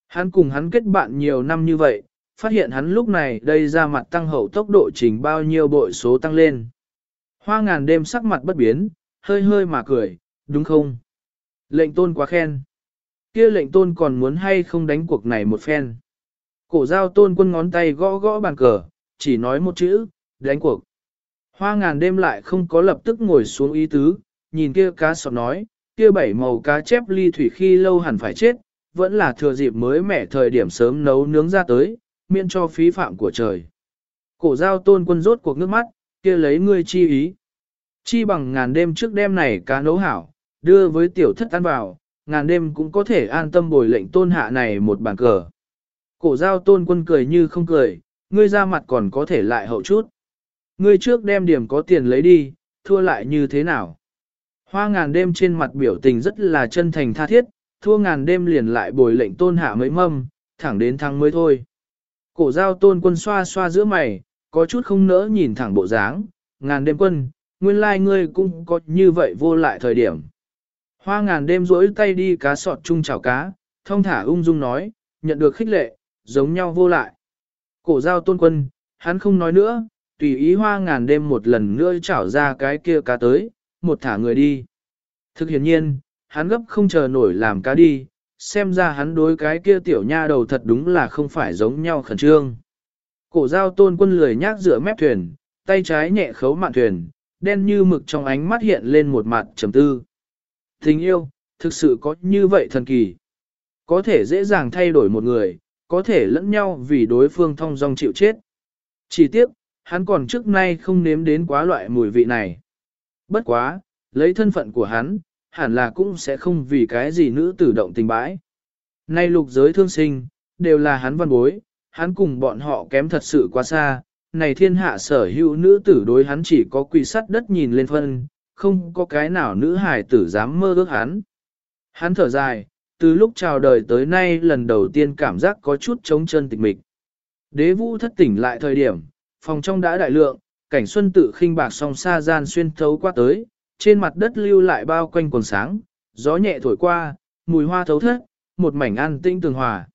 Hắn cùng hắn kết bạn nhiều năm như vậy, phát hiện hắn lúc này đây ra mặt tăng hậu tốc độ trình bao nhiêu bội số tăng lên. Hoa ngàn đêm sắc mặt bất biến, hơi hơi mà cười, đúng không? Lệnh tôn quá khen. kia lệnh tôn còn muốn hay không đánh cuộc này một phen. Cổ giao tôn quân ngón tay gõ gõ bàn cờ, chỉ nói một chữ, đánh cuộc. Hoa ngàn đêm lại không có lập tức ngồi xuống ý tứ, nhìn kia cá sọt nói, kia bảy màu cá chép ly thủy khi lâu hẳn phải chết, vẫn là thừa dịp mới mẻ thời điểm sớm nấu nướng ra tới, miễn cho phí phạm của trời. Cổ giao tôn quân rốt cuộc nước mắt, kia lấy ngươi chi ý. Chi bằng ngàn đêm trước đêm này cá nấu hảo, đưa với tiểu thất ăn vào, ngàn đêm cũng có thể an tâm bồi lệnh tôn hạ này một bàn cờ. Cổ giao tôn quân cười như không cười, ngươi ra mặt còn có thể lại hậu chút. Ngươi trước đem điểm có tiền lấy đi, thua lại như thế nào? Hoa ngàn đêm trên mặt biểu tình rất là chân thành tha thiết, thua ngàn đêm liền lại bồi lệnh tôn hạ mấy mâm, thẳng đến thăng mới thôi. Cổ giao tôn quân xoa xoa giữa mày, có chút không nỡ nhìn thẳng bộ dáng, ngàn đêm quân, nguyên lai like ngươi cũng có như vậy vô lại thời điểm. Hoa ngàn đêm rỗi tay đi cá sọt chung chảo cá, thông thả ung dung nói, nhận được khích lệ, giống nhau vô lại. Cổ giao tôn quân, hắn không nói nữa, tùy ý hoa ngàn đêm một lần nữa chảo ra cái kia cá tới, một thả người đi. Thực hiện nhiên, hắn gấp không chờ nổi làm cá đi, xem ra hắn đối cái kia tiểu nha đầu thật đúng là không phải giống nhau khẩn trương. Cổ giao tôn quân lười nhác dựa mép thuyền, tay trái nhẹ khấu mạn thuyền, đen như mực trong ánh mắt hiện lên một mặt trầm tư. Tình yêu, thực sự có như vậy thần kỳ. Có thể dễ dàng thay đổi một người, có thể lẫn nhau vì đối phương thông dong chịu chết. Chỉ tiếc, hắn còn trước nay không nếm đến quá loại mùi vị này. Bất quá, lấy thân phận của hắn, hẳn là cũng sẽ không vì cái gì nữ tử động tình bãi. Nay lục giới thương sinh, đều là hắn văn bối, hắn cùng bọn họ kém thật sự quá xa, này thiên hạ sở hữu nữ tử đối hắn chỉ có quỳ sắt đất nhìn lên phân, không có cái nào nữ hài tử dám mơ ước hắn. Hắn thở dài, từ lúc chào đời tới nay lần đầu tiên cảm giác có chút trống chân tịch mịch. Đế vũ thất tỉnh lại thời điểm, phòng trong đã đại lượng, cảnh xuân tự khinh bạc song xa gian xuyên thấu qua tới, trên mặt đất lưu lại bao quanh quần sáng, gió nhẹ thổi qua, mùi hoa thấu thất, một mảnh an tĩnh tường hòa.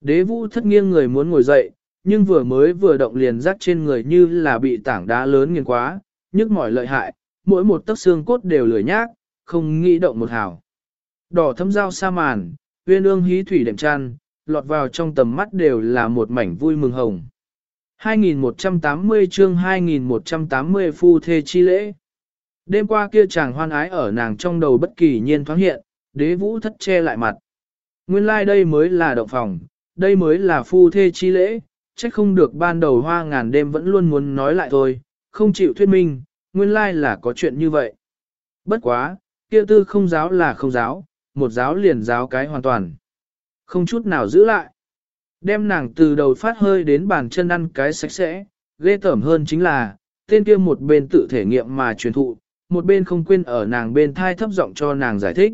Đế vũ thất nghiêng người muốn ngồi dậy, nhưng vừa mới vừa động liền rắc trên người như là bị tảng đá lớn nghiền quá, nhức mỏi lợi hại, mỗi một tấc xương cốt đều lười nhác, không nghĩ động một hào. Đỏ thâm dao sa màn, uyên ương hí thủy đệm chăn, lọt vào trong tầm mắt đều là một mảnh vui mừng hồng. 2180 chương 2180 phu thê chi lễ. Đêm qua kia chàng hoan ái ở nàng trong đầu bất kỳ nhiên thoáng hiện, đế vũ thất che lại mặt. Nguyên lai like đây mới là động phòng, đây mới là phu thê chi lễ, trách không được ban đầu hoa ngàn đêm vẫn luôn muốn nói lại thôi, không chịu thuyết minh, nguyên lai like là có chuyện như vậy. Bất quá, kia tư không giáo là không giáo, một giáo liền giáo cái hoàn toàn. Không chút nào giữ lại. Đem nàng từ đầu phát hơi đến bàn chân ăn cái sạch sẽ, ghê tởm hơn chính là, tên kia một bên tự thể nghiệm mà truyền thụ, một bên không quên ở nàng bên thai thấp giọng cho nàng giải thích.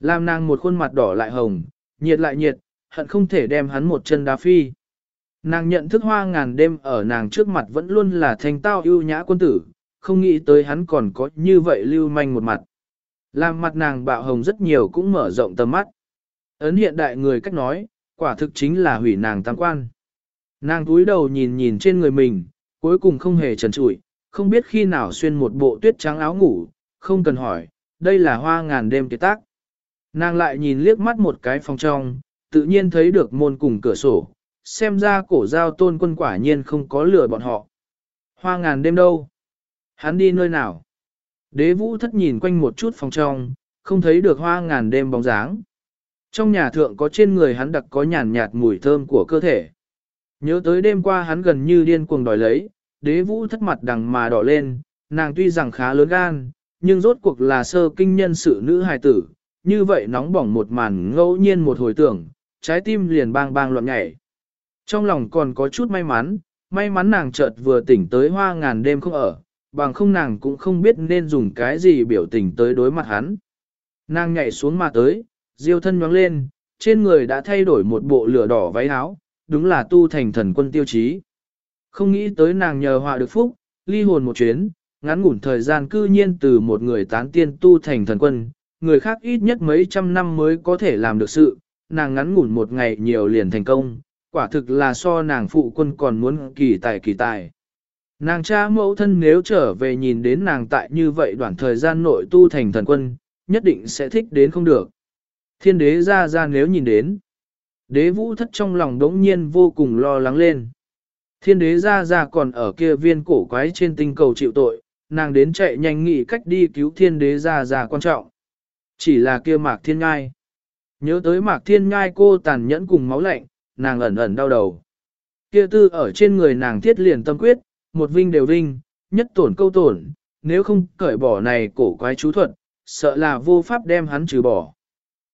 Làm nàng một khuôn mặt đỏ lại hồng, nhiệt lại nhiệt, hận không thể đem hắn một chân đá phi. Nàng nhận thức hoa ngàn đêm ở nàng trước mặt vẫn luôn là thanh tao ưu nhã quân tử, không nghĩ tới hắn còn có như vậy lưu manh một mặt. Làm mặt nàng bạo hồng rất nhiều cũng mở rộng tầm mắt. Ấn hiện đại người cách nói, quả thực chính là hủy nàng tam quan. Nàng túi đầu nhìn nhìn trên người mình, cuối cùng không hề trần trụi, không biết khi nào xuyên một bộ tuyết trắng áo ngủ, không cần hỏi, đây là hoa ngàn đêm kế tác. Nàng lại nhìn liếc mắt một cái phòng trong, tự nhiên thấy được môn cùng cửa sổ, xem ra cổ giao tôn quân quả nhiên không có lừa bọn họ. Hoa ngàn đêm đâu? Hắn đi nơi nào? Đế vũ thất nhìn quanh một chút phòng trong, không thấy được hoa ngàn đêm bóng dáng. Trong nhà thượng có trên người hắn đặc có nhàn nhạt mùi thơm của cơ thể. Nhớ tới đêm qua hắn gần như điên cuồng đòi lấy, đế vũ thất mặt đằng mà đỏ lên, nàng tuy rằng khá lớn gan, nhưng rốt cuộc là sơ kinh nhân sự nữ hài tử, như vậy nóng bỏng một màn ngẫu nhiên một hồi tưởng, trái tim liền bang bang loạn nhảy. Trong lòng còn có chút may mắn, may mắn nàng chợt vừa tỉnh tới hoa ngàn đêm không ở, bằng không nàng cũng không biết nên dùng cái gì biểu tình tới đối mặt hắn. Nàng nhảy xuống mà tới, diêu thân nhoáng lên, trên người đã thay đổi một bộ lửa đỏ váy áo, đúng là tu thành thần quân tiêu chí. Không nghĩ tới nàng nhờ họa được phúc, ly hồn một chuyến, ngắn ngủn thời gian cư nhiên từ một người tán tiên tu thành thần quân, người khác ít nhất mấy trăm năm mới có thể làm được sự, nàng ngắn ngủn một ngày nhiều liền thành công, quả thực là so nàng phụ quân còn muốn kỳ tài kỳ tài. Nàng cha mẫu thân nếu trở về nhìn đến nàng tại như vậy đoạn thời gian nội tu thành thần quân, nhất định sẽ thích đến không được. Thiên đế ra ra nếu nhìn đến, đế vũ thất trong lòng đống nhiên vô cùng lo lắng lên. Thiên đế ra ra còn ở kia viên cổ quái trên tinh cầu chịu tội, nàng đến chạy nhanh nghĩ cách đi cứu thiên đế ra ra quan trọng. Chỉ là kia mạc thiên ngai. Nhớ tới mạc thiên ngai cô tàn nhẫn cùng máu lạnh, nàng ẩn ẩn đau đầu. Kia tư ở trên người nàng thiết liền tâm quyết, một vinh đều vinh, nhất tổn câu tổn, nếu không cởi bỏ này cổ quái chú thuật, sợ là vô pháp đem hắn trừ bỏ.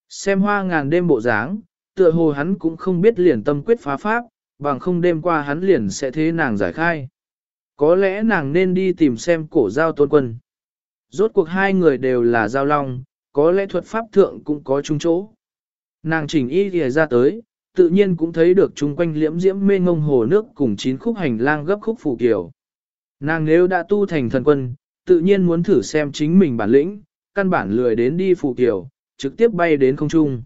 Xem hoa ngàn đêm bộ dáng, tựa hồ hắn cũng không biết liền tâm quyết phá pháp, bằng không đêm qua hắn liền sẽ thế nàng giải khai. Có lẽ nàng nên đi tìm xem cổ giao tôn quân. Rốt cuộc hai người đều là giao long, có lẽ thuật pháp thượng cũng có chung chỗ. Nàng chỉnh y thì ra tới, tự nhiên cũng thấy được chung quanh liễm diễm mê ngông hồ nước cùng chín khúc hành lang gấp khúc phủ kiểu. Nàng nếu đã tu thành thần quân, tự nhiên muốn thử xem chính mình bản lĩnh, căn bản lười đến đi phủ kiểu, trực tiếp bay đến không trung.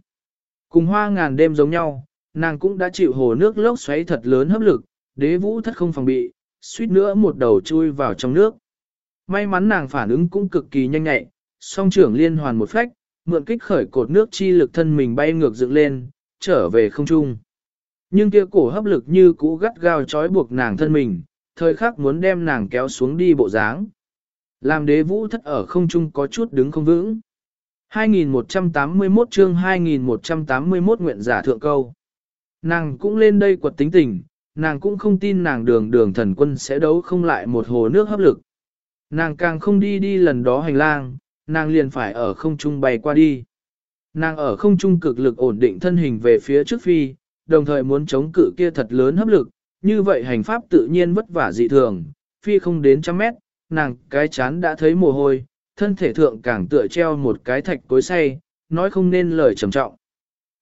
Cùng hoa ngàn đêm giống nhau, nàng cũng đã chịu hồ nước lốc xoáy thật lớn hấp lực, đế vũ thất không phòng bị, suýt nữa một đầu chui vào trong nước. May mắn nàng phản ứng cũng cực kỳ nhanh nhẹ, song trưởng liên hoàn một phách, mượn kích khởi cột nước chi lực thân mình bay ngược dựng lên, trở về không trung. Nhưng kia cổ hấp lực như cũ gắt gao trói buộc nàng thân mình, thời khắc muốn đem nàng kéo xuống đi bộ dáng. Làm đế vũ thất ở không trung có chút đứng không vững. 2181 chương 2181 nguyện giả thượng câu. Nàng cũng lên đây quật tính tình, nàng cũng không tin nàng đường đường thần quân sẽ đấu không lại một hồ nước hấp lực. Nàng càng không đi đi lần đó hành lang, nàng liền phải ở không trung bay qua đi. Nàng ở không trung cực lực ổn định thân hình về phía trước phi, đồng thời muốn chống cự kia thật lớn hấp lực, như vậy hành pháp tự nhiên vất vả dị thường, phi không đến trăm mét, nàng cái chán đã thấy mồ hôi, thân thể thượng càng tựa treo một cái thạch cối say, nói không nên lời trầm trọng.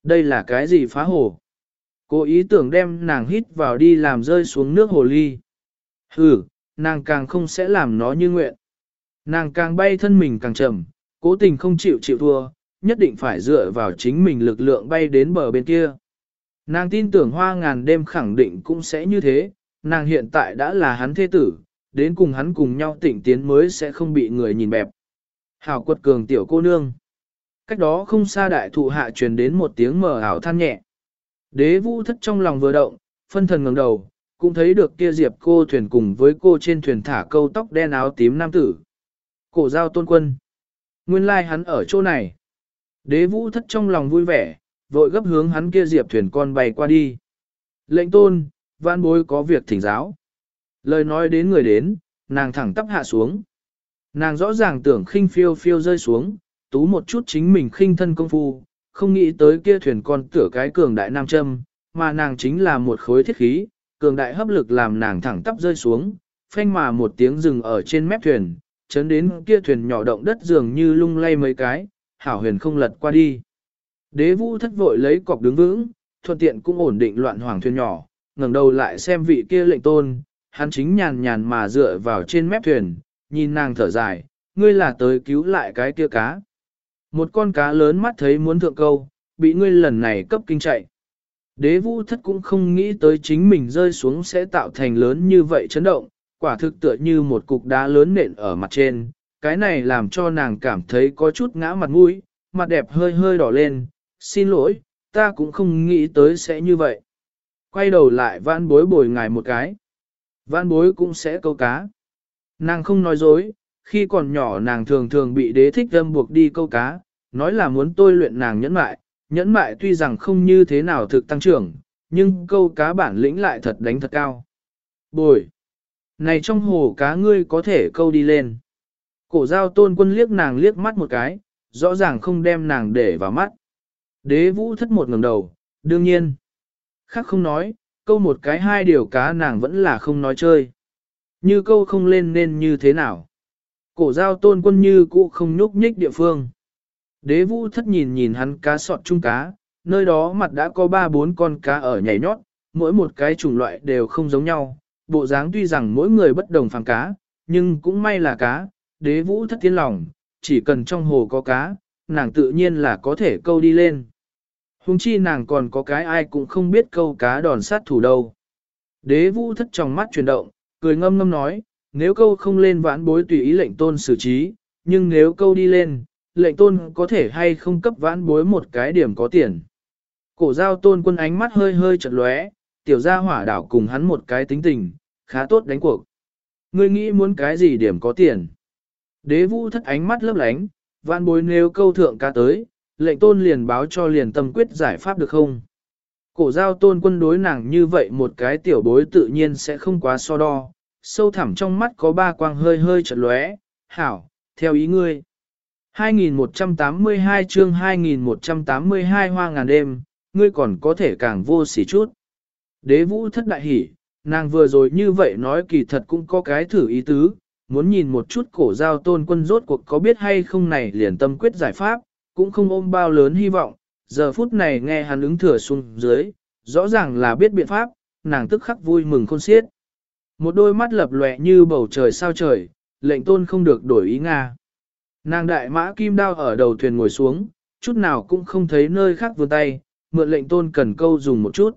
Đây là cái gì phá hồ? Cô ý tưởng đem nàng hít vào đi làm rơi xuống nước hồ ly. Hừ, nàng càng không sẽ làm nó như nguyện. Nàng càng bay thân mình càng chậm, cố tình không chịu chịu thua, nhất định phải dựa vào chính mình lực lượng bay đến bờ bên kia. Nàng tin tưởng hoa ngàn đêm khẳng định cũng sẽ như thế, nàng hiện tại đã là hắn thế tử, đến cùng hắn cùng nhau tỉnh tiến mới sẽ không bị người nhìn bẹp. Hảo quật cường tiểu cô nương. Cách đó không xa đại thụ hạ truyền đến một tiếng mờ ảo than nhẹ. Đế vũ thất trong lòng vừa động, phân thần ngẩng đầu, cũng thấy được kia diệp cô thuyền cùng với cô trên thuyền thả câu tóc đen áo tím nam tử. Cổ giao tôn quân. Nguyên lai like hắn ở chỗ này. Đế vũ thất trong lòng vui vẻ, vội gấp hướng hắn kia diệp thuyền con bay qua đi. Lệnh tôn, văn bối có việc thỉnh giáo. Lời nói đến người đến, nàng thẳng tắp hạ xuống. Nàng rõ ràng tưởng khinh phiêu phiêu rơi xuống, tú một chút chính mình khinh thân công phu, không nghĩ tới kia thuyền con tửa cái cường đại nam châm, mà nàng chính là một khối thiết khí, cường đại hấp lực làm nàng thẳng tắp rơi xuống, phanh mà một tiếng rừng ở trên mép thuyền, chấn đến kia thuyền nhỏ động đất dường như lung lay mấy cái, hảo huyền không lật qua đi. Đế vũ thất vội lấy cọc đứng vững, thuận tiện cũng ổn định loạn hoàng thuyền nhỏ, ngẩng đầu lại xem vị kia lệnh tôn, hắn chính nhàn nhàn mà dựa vào trên mép thuyền, nhìn nàng thở dài, ngươi là tới cứu lại cái kia cá. Một con cá lớn mắt thấy muốn thượng câu, bị ngươi lần này cấp kinh chạy. Đế vũ thất cũng không nghĩ tới chính mình rơi xuống sẽ tạo thành lớn như vậy chấn động, quả thực tựa như một cục đá lớn nện ở mặt trên, cái này làm cho nàng cảm thấy có chút ngã mặt mũi, mặt đẹp hơi hơi đỏ lên, xin lỗi, ta cũng không nghĩ tới sẽ như vậy. Quay đầu lại vãn bối bồi ngài một cái. Vãn bối cũng sẽ câu cá. Nàng không nói dối, khi còn nhỏ nàng thường thường bị đế thích âm buộc đi câu cá, nói là muốn tôi luyện nàng nhẫn mại, nhẫn mại tuy rằng không như thế nào thực tăng trưởng, nhưng câu cá bản lĩnh lại thật đánh thật cao. Bồi! Này trong hồ cá ngươi có thể câu đi lên. Cổ giao tôn quân liếc nàng liếc mắt một cái, rõ ràng không đem nàng để vào mắt. Đế vũ thất một ngẩng đầu, đương nhiên. Khác không nói, câu một cái hai điều cá nàng vẫn là không nói chơi. Như câu không lên nên như thế nào. Cổ giao tôn quân như cũ không nhúc nhích địa phương. Đế vũ thất nhìn nhìn hắn cá sọt chung cá, nơi đó mặt đã có ba bốn con cá ở nhảy nhót, mỗi một cái chủng loại đều không giống nhau. Bộ dáng tuy rằng mỗi người bất đồng phàng cá, nhưng cũng may là cá, đế vũ thất tiến lòng, chỉ cần trong hồ có cá, nàng tự nhiên là có thể câu đi lên. Hùng chi nàng còn có cái ai cũng không biết câu cá đòn sát thủ đâu. Đế vũ thất trong mắt chuyển động, cười ngâm ngâm nói, nếu câu không lên vãn bối tùy ý lệnh tôn xử trí, nhưng nếu câu đi lên, lệnh tôn có thể hay không cấp vãn bối một cái điểm có tiền. Cổ giao tôn quân ánh mắt hơi hơi chật lóe, tiểu gia hỏa đảo cùng hắn một cái tính tình, khá tốt đánh cuộc. Ngươi nghĩ muốn cái gì điểm có tiền? Đế vũ thất ánh mắt lấp lánh, vãn bối nếu câu thượng ca tới, lệnh tôn liền báo cho liền tâm quyết giải pháp được không? Cổ giao tôn quân đối nàng như vậy một cái tiểu bối tự nhiên sẽ không quá so đo, sâu thẳm trong mắt có ba quang hơi hơi chật lóe, hảo, theo ý ngươi. 2182 chương 2182 hoa ngàn đêm, ngươi còn có thể càng vô sỉ chút. Đế vũ thất đại hỉ, nàng vừa rồi như vậy nói kỳ thật cũng có cái thử ý tứ, muốn nhìn một chút cổ giao tôn quân rốt cuộc có biết hay không này liền tâm quyết giải pháp, cũng không ôm bao lớn hy vọng, giờ phút này nghe hắn ứng thừa xuống dưới, rõ ràng là biết biện pháp, nàng tức khắc vui mừng khôn xiết. Một đôi mắt lập lòe như bầu trời sao trời, lệnh tôn không được đổi ý Nga. Nàng đại mã kim đao ở đầu thuyền ngồi xuống, chút nào cũng không thấy nơi khác vươn tay, mượn lệnh tôn cần câu dùng một chút.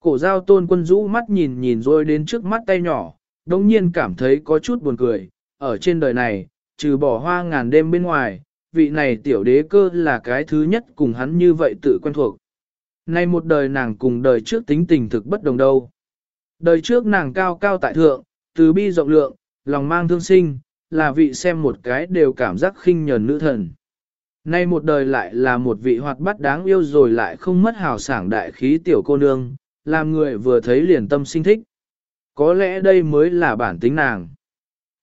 Cổ giao tôn quân rũ mắt nhìn nhìn rồi đến trước mắt tay nhỏ, đồng nhiên cảm thấy có chút buồn cười, ở trên đời này, trừ bỏ hoa ngàn đêm bên ngoài, vị này tiểu đế cơ là cái thứ nhất cùng hắn như vậy tự quen thuộc. Nay một đời nàng cùng đời trước tính tình thực bất đồng đâu. Đời trước nàng cao cao tại thượng, từ bi rộng lượng, lòng mang thương sinh, là vị xem một cái đều cảm giác khinh nhờn nữ thần. Nay một đời lại là một vị hoạt bát đáng yêu rồi lại không mất hào sảng đại khí tiểu cô nương, làm người vừa thấy liền tâm sinh thích. Có lẽ đây mới là bản tính nàng.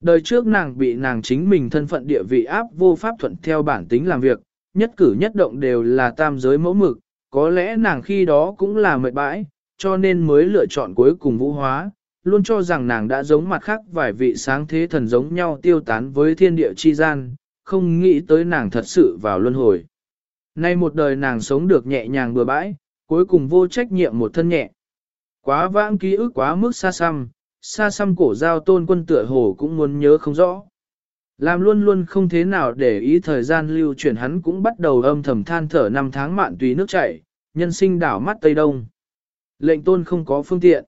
Đời trước nàng bị nàng chính mình thân phận địa vị áp vô pháp thuận theo bản tính làm việc, nhất cử nhất động đều là tam giới mẫu mực, có lẽ nàng khi đó cũng là mệt bãi, cho nên mới lựa chọn cuối cùng vũ hóa, luôn cho rằng nàng đã giống mặt khác vài vị sáng thế thần giống nhau tiêu tán với thiên địa chi gian, không nghĩ tới nàng thật sự vào luân hồi. Nay một đời nàng sống được nhẹ nhàng bừa bãi, cuối cùng vô trách nhiệm một thân nhẹ. Quá vãng ký ức quá mức xa xăm, xa xăm cổ giao tôn quân tựa hồ cũng muốn nhớ không rõ. Làm luôn luôn không thế nào để ý thời gian lưu chuyển hắn cũng bắt đầu âm thầm than thở năm tháng mạn tùy nước chảy, nhân sinh đảo mắt Tây Đông. Lệnh tôn không có phương tiện.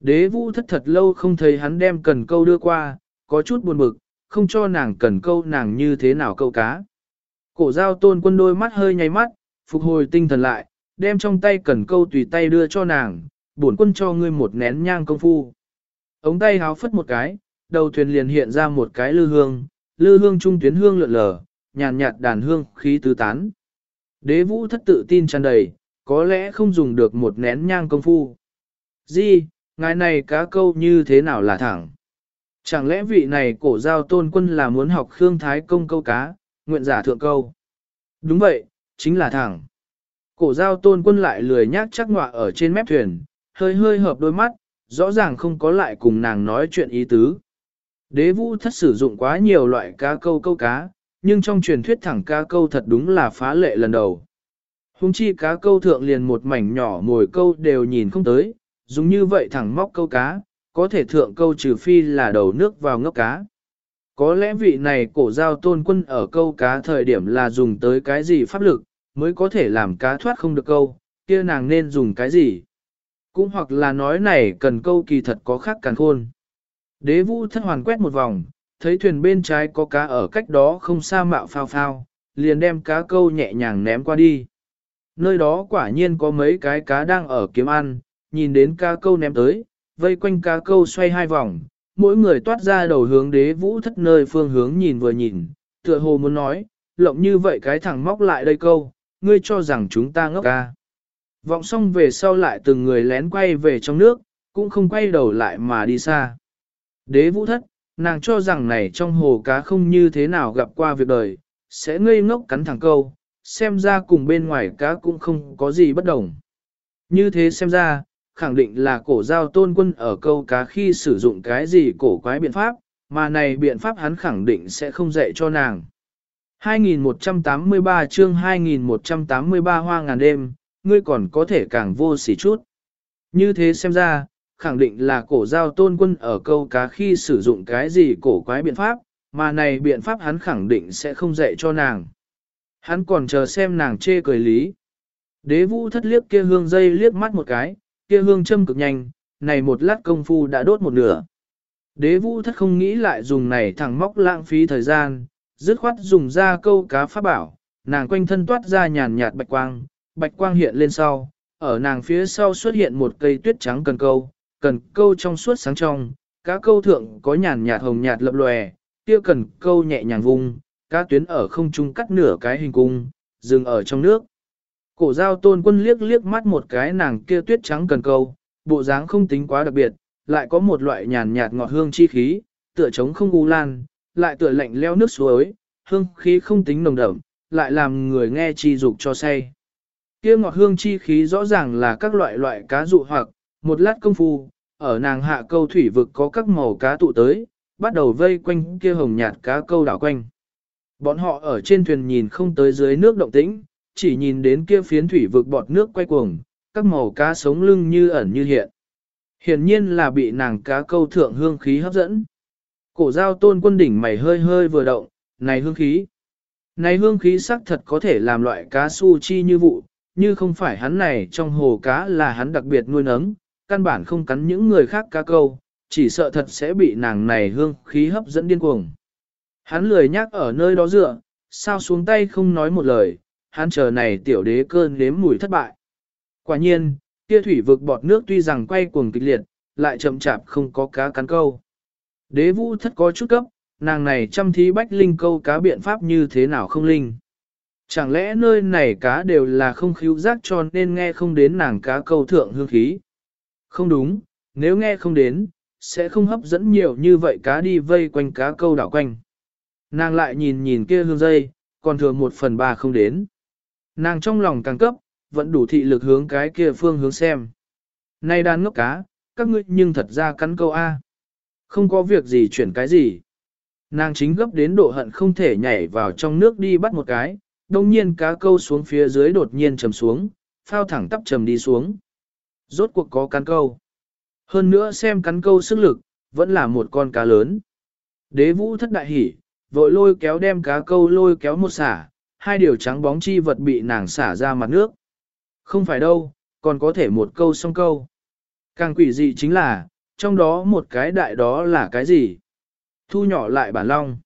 Đế vũ thất thật lâu không thấy hắn đem cần câu đưa qua, có chút buồn bực, không cho nàng cần câu nàng như thế nào câu cá. Cổ giao tôn quân đôi mắt hơi nháy mắt, phục hồi tinh thần lại, đem trong tay cần câu tùy tay đưa cho nàng, bổn quân cho ngươi một nén nhang công phu. Ống tay háo phất một cái, đầu thuyền liền hiện ra một cái lư hương, lư hương trung tuyến hương lượn lờ, nhàn nhạt đàn hương khí tứ tán. Đế vũ thất tự tin tràn đầy, có lẽ không dùng được một nén nhang công phu. Di, ngài này cá câu như thế nào là thẳng? Chẳng lẽ vị này cổ giao tôn quân là muốn học Khương Thái công câu cá, nguyện giả thượng câu? Đúng vậy, chính là thẳng. Cổ giao tôn quân lại lười nhác chắc ngọa ở trên mép thuyền, hơi hơi hợp đôi mắt, rõ ràng không có lại cùng nàng nói chuyện ý tứ. Đế vũ thất sử dụng quá nhiều loại cá câu câu cá, nhưng trong truyền thuyết thẳng cá câu thật đúng là phá lệ lần đầu. Hùng chi cá câu thượng liền một mảnh nhỏ mồi câu đều nhìn không tới, dùng như vậy thẳng móc câu cá, có thể thượng câu trừ phi là đầu nước vào ngốc cá. Có lẽ vị này cổ giao tôn quân ở câu cá thời điểm là dùng tới cái gì pháp lực, mới có thể làm cá thoát không được câu, kia nàng nên dùng cái gì. Cũng hoặc là nói này cần câu kỳ thật có khác càng khôn. Đế vũ thất hoàn quét một vòng, thấy thuyền bên trái có cá ở cách đó không xa mạo phao phao, liền đem cá câu nhẹ nhàng ném qua đi. Nơi đó quả nhiên có mấy cái cá đang ở kiếm ăn, nhìn đến cá câu ném tới, vây quanh cá câu xoay hai vòng, mỗi người toát ra đầu hướng đế vũ thất nơi phương hướng nhìn vừa nhìn, tựa hồ muốn nói, lộng như vậy cái thằng móc lại đây câu, ngươi cho rằng chúng ta ngốc ca. Vọng xong về sau lại từng người lén quay về trong nước, cũng không quay đầu lại mà đi xa. Đế vũ thất, nàng cho rằng này trong hồ cá không như thế nào gặp qua việc đời, sẽ ngây ngốc cắn thẳng câu, xem ra cùng bên ngoài cá cũng không có gì bất đồng. Như thế xem ra, khẳng định là cổ giao tôn quân ở câu cá khi sử dụng cái gì cổ quái biện pháp, mà này biện pháp hắn khẳng định sẽ không dạy cho nàng. 2183 chương 2183 hoa ngàn đêm, ngươi còn có thể càng vô sỉ chút. Như thế xem ra, khẳng định là cổ giao tôn quân ở câu cá khi sử dụng cái gì cổ quái biện pháp, mà này biện pháp hắn khẳng định sẽ không dạy cho nàng. Hắn còn chờ xem nàng chê cười lý. Đế vũ thất liếc kia hương dây liếc mắt một cái, kia hương châm cực nhanh, này một lát công phu đã đốt một nửa. Đế vũ thất không nghĩ lại dùng này thẳng móc lãng phí thời gian, dứt khoát dùng ra câu cá pháp bảo, nàng quanh thân toát ra nhàn nhạt bạch quang, bạch quang hiện lên sau, ở nàng phía sau xuất hiện một cây tuyết trắng cần câu, cần câu trong suốt sáng trong, cá câu thượng có nhàn nhạt hồng nhạt lập lòe, kia cần câu nhẹ nhàng vung, cá tuyến ở không trung cắt nửa cái hình cung, dừng ở trong nước. Cổ giao tôn quân liếc liếc mắt một cái nàng kia tuyết trắng cần câu, bộ dáng không tính quá đặc biệt, lại có một loại nhàn nhạt ngọt hương chi khí, tựa trống không u lan, lại tựa lạnh leo nước suối, hương khí không tính nồng đậm, lại làm người nghe chi dục cho say. Kia ngọt hương chi khí rõ ràng là các loại loại cá dụ hoặc, một lát công phu, ở nàng hạ câu thủy vực có các màu cá tụ tới, bắt đầu vây quanh kia hồng nhạt cá câu đảo quanh. Bọn họ ở trên thuyền nhìn không tới dưới nước động tĩnh, chỉ nhìn đến kia phiến thủy vực bọt nước quay cuồng, các màu cá sống lưng như ẩn như hiện. Hiển nhiên là bị nàng cá câu thượng hương khí hấp dẫn. Cổ giao tôn quân đỉnh mày hơi hơi vừa động, này hương khí. Này hương khí sắc thật có thể làm loại cá su chi như vụ, như không phải hắn này trong hồ cá là hắn đặc biệt nuôi nấng, căn bản không cắn những người khác cá câu, chỉ sợ thật sẽ bị nàng này hương khí hấp dẫn điên cuồng. Hắn lười nhác ở nơi đó dựa, sao xuống tay không nói một lời, hắn chờ này tiểu đế cơn nếm mùi thất bại. Quả nhiên, kia thủy vực bọt nước tuy rằng quay cuồng kịch liệt, lại chậm chạp không có cá cắn câu. Đế vũ thất có chút cấp, nàng này chăm thí bách linh câu cá biện pháp như thế nào không linh. Chẳng lẽ nơi này cá đều là không khíu giác cho nên nghe không đến nàng cá câu thượng hương khí? Không đúng, nếu nghe không đến, sẽ không hấp dẫn nhiều như vậy cá đi vây quanh cá câu đảo quanh. Nàng lại nhìn nhìn kia hương dây, còn thừa một phần ba không đến. Nàng trong lòng càng cấp, vẫn đủ thị lực hướng cái kia phương hướng xem. Này đàn ngốc cá, các ngươi nhưng thật ra cắn câu A. Không có việc gì chuyển cái gì. Nàng chính gấp đến độ hận không thể nhảy vào trong nước đi bắt một cái, đông nhiên cá câu xuống phía dưới đột nhiên trầm xuống, phao thẳng tắp trầm đi xuống. Rốt cuộc có cắn câu. Hơn nữa xem cắn câu sức lực, vẫn là một con cá lớn. Đế vũ thất đại hỉ, vội lôi kéo đem cá câu lôi kéo một xả, hai điều trắng bóng chi vật bị nàng xả ra mặt nước. Không phải đâu, còn có thể một câu song câu. Càng quỷ dị chính là, trong đó một cái đại đó là cái gì? Thu nhỏ lại bản long.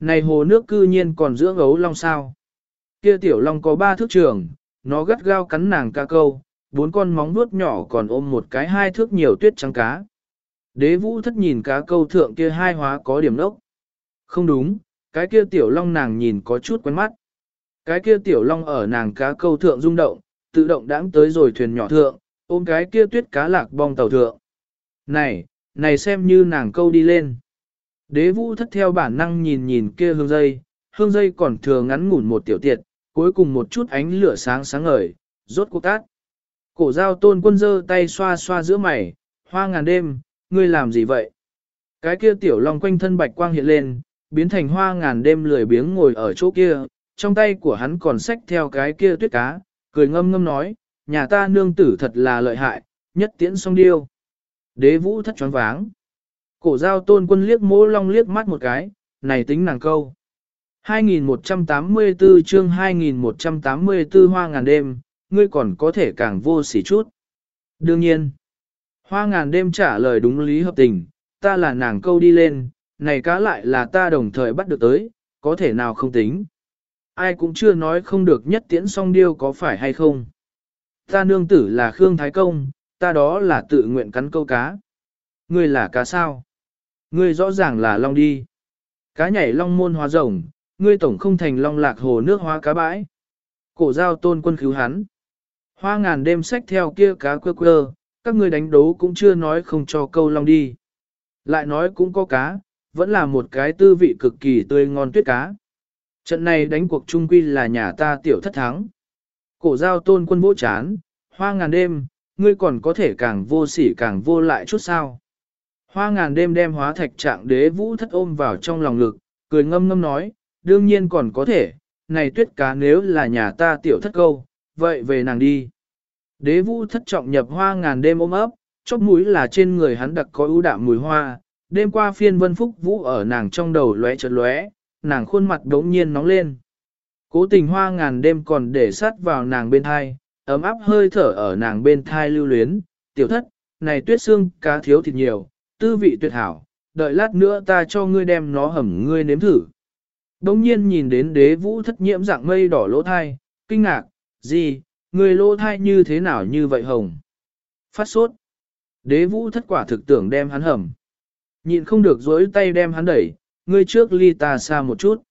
Này hồ nước cư nhiên còn dưỡng ấu long sao? Kia tiểu long có ba thước trường, nó gắt gao cắn nàng ca câu, bốn con móng vuốt nhỏ còn ôm một cái hai thước nhiều tuyết trắng cá. Đế vũ thất nhìn cá câu thượng kia hai hóa có điểm nốc. Không đúng, cái kia tiểu long nàng nhìn có chút quen mắt. Cái kia tiểu long ở nàng cá câu thượng rung động, tự động đãng tới rồi thuyền nhỏ thượng, ôm cái kia tuyết cá lạc bong tàu thượng. Này, này xem như nàng câu đi lên. Đế vũ thất theo bản năng nhìn nhìn kia hương dây, hương dây còn thừa ngắn ngủn một tiểu tiệt, cuối cùng một chút ánh lửa sáng sáng ngời, rốt cuộc tát. Cổ giao tôn quân dơ tay xoa xoa giữa mày, hoa ngàn đêm, ngươi làm gì vậy? Cái kia tiểu long quanh thân bạch quang hiện lên, biến thành hoa ngàn đêm lười biếng ngồi ở chỗ kia, trong tay của hắn còn xách theo cái kia tuyết cá, cười ngâm ngâm nói, nhà ta nương tử thật là lợi hại, nhất tiễn song điêu. Đế vũ thất choáng váng. Cổ giao tôn quân liếc mỗ long liếc mắt một cái, này tính nàng câu. 2184 chương 2184 hoa ngàn đêm, ngươi còn có thể càng vô sỉ chút. Đương nhiên, hoa ngàn đêm trả lời đúng lý hợp tình, ta là nàng câu đi lên, này cá lại là ta đồng thời bắt được tới, có thể nào không tính. Ai cũng chưa nói không được nhất tiễn song điêu có phải hay không. Ta nương tử là Khương Thái Công, ta đó là tự nguyện cắn câu cá. Ngươi là cá sao? Ngươi rõ ràng là long đi. Cá nhảy long môn hóa rồng, ngươi tổng không thành long lạc hồ nước hóa cá bãi. Cổ giao tôn quân cứu hắn. Hoa ngàn đêm sách theo kia cá quơ quơ, các ngươi đánh đấu cũng chưa nói không cho câu long đi. Lại nói cũng có cá, vẫn là một cái tư vị cực kỳ tươi ngon tuyết cá. Trận này đánh cuộc trung quy là nhà ta tiểu thất thắng. Cổ giao tôn quân vỗ chán, hoa ngàn đêm, ngươi còn có thể càng vô sỉ càng vô lại chút sao. Hoa ngàn đêm đem hóa thạch trạng đế vũ thất ôm vào trong lòng lực, cười ngâm ngâm nói, đương nhiên còn có thể, này tuyết cá nếu là nhà ta tiểu thất câu, vậy về nàng đi. Đế vũ thất trọng nhập hoa ngàn đêm ôm ấp, chóp mũi là trên người hắn đặc có ưu đạm mùi hoa, đêm qua phiên vân phúc vũ ở nàng trong đầu lóe chợt lóe, nàng khuôn mặt đống nhiên nóng lên. Cố tình hoa ngàn đêm còn để sát vào nàng bên thai, ấm áp hơi thở ở nàng bên thai lưu luyến, tiểu thất, này tuyết xương cá thiếu thịt nhiều, tư vị tuyệt hảo, đợi lát nữa ta cho ngươi đem nó hầm ngươi nếm thử. Đống nhiên nhìn đến đế vũ thất nhiễm dạng mây đỏ lỗ thai, kinh ngạc, gì, người lỗ thai như thế nào như vậy hồng. Phát sốt. Đế vũ thất quả thực tưởng đem hắn hầm. Nhịn không được dối tay đem hắn đẩy, ngươi trước ly ta xa một chút.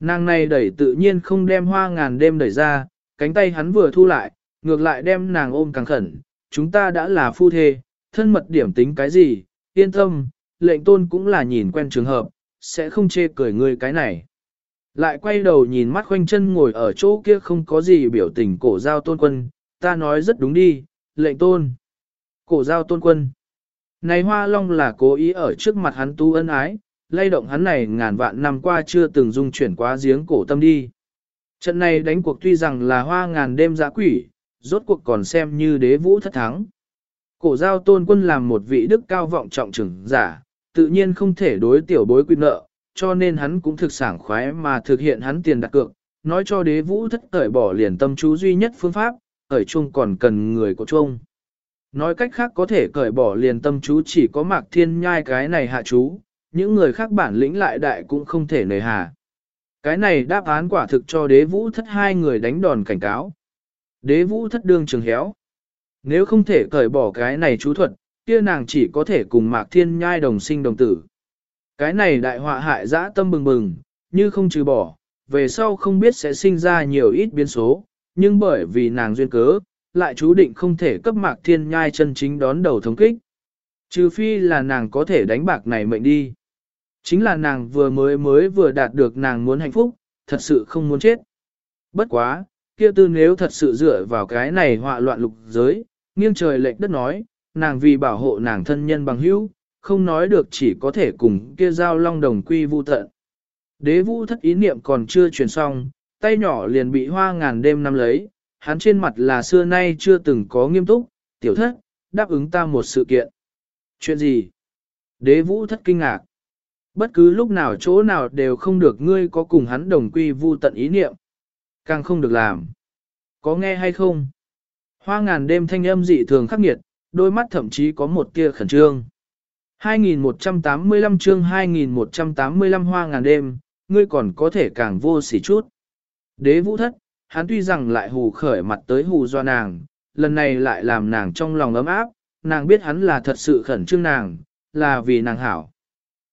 Nàng này đẩy tự nhiên không đem hoa ngàn đêm đẩy ra, cánh tay hắn vừa thu lại, ngược lại đem nàng ôm càng khẩn. Chúng ta đã là phu thê, thân mật điểm tính cái gì, yên tâm, lệnh tôn cũng là nhìn quen trường hợp, sẽ không chê cười ngươi cái này. Lại quay đầu nhìn mắt khoanh chân ngồi ở chỗ kia không có gì biểu tình cổ giao tôn quân, ta nói rất đúng đi, lệnh tôn. Cổ giao tôn quân. Này hoa long là cố ý ở trước mặt hắn tu ân ái, lay động hắn này ngàn vạn năm qua chưa từng dung chuyển quá giếng cổ tâm đi. Trận này đánh cuộc tuy rằng là hoa ngàn đêm giã quỷ, rốt cuộc còn xem như đế vũ thất thắng. Cổ giao tôn quân làm một vị đức cao vọng trọng trưởng giả, tự nhiên không thể đối tiểu bối quy nợ, cho nên hắn cũng thực sảng khoái mà thực hiện hắn tiền đặt cược, nói cho đế vũ thất cởi bỏ liền tâm chú duy nhất phương pháp, cởi chung còn cần người của chung. Nói cách khác có thể cởi bỏ liền tâm chú chỉ có mạc thiên nhai cái này hạ chú, những người khác bản lĩnh lại đại cũng không thể nề hà. Cái này đáp án quả thực cho đế vũ thất hai người đánh đòn cảnh cáo. Đế vũ thất đương trường héo. Nếu không thể cởi bỏ cái này chú thuật, kia nàng chỉ có thể cùng mạc thiên nhai đồng sinh đồng tử. Cái này đại họa hại dã tâm bừng bừng, như không trừ bỏ, về sau không biết sẽ sinh ra nhiều ít biến số, nhưng bởi vì nàng duyên cớ, lại chú định không thể cấp mạc thiên nhai chân chính đón đầu thống kích. Trừ phi là nàng có thể đánh bạc này mệnh đi. Chính là nàng vừa mới mới vừa đạt được nàng muốn hạnh phúc, thật sự không muốn chết. Bất quá, kia tư nếu thật sự dựa vào cái này họa loạn lục giới, nghiêng trời lệch đất nói, nàng vì bảo hộ nàng thân nhân bằng hữu, không nói được chỉ có thể cùng kia giao long đồng quy vu tận. Đế vũ thất ý niệm còn chưa truyền xong, tay nhỏ liền bị hoa ngàn đêm nắm lấy, hắn trên mặt là xưa nay chưa từng có nghiêm túc, tiểu thất, đáp ứng ta một sự kiện. Chuyện gì? Đế vũ thất kinh ngạc. Bất cứ lúc nào chỗ nào đều không được ngươi có cùng hắn đồng quy vu tận ý niệm. Càng không được làm. Có nghe hay không? Hoa ngàn đêm thanh âm dị thường khắc nghiệt, đôi mắt thậm chí có một tia khẩn trương. 2185 chương 2185 hoa ngàn đêm, ngươi còn có thể càng vô sỉ chút. Đế vũ thất, hắn tuy rằng lại hù khởi mặt tới hù do nàng, lần này lại làm nàng trong lòng ấm áp, nàng biết hắn là thật sự khẩn trương nàng, là vì nàng hảo.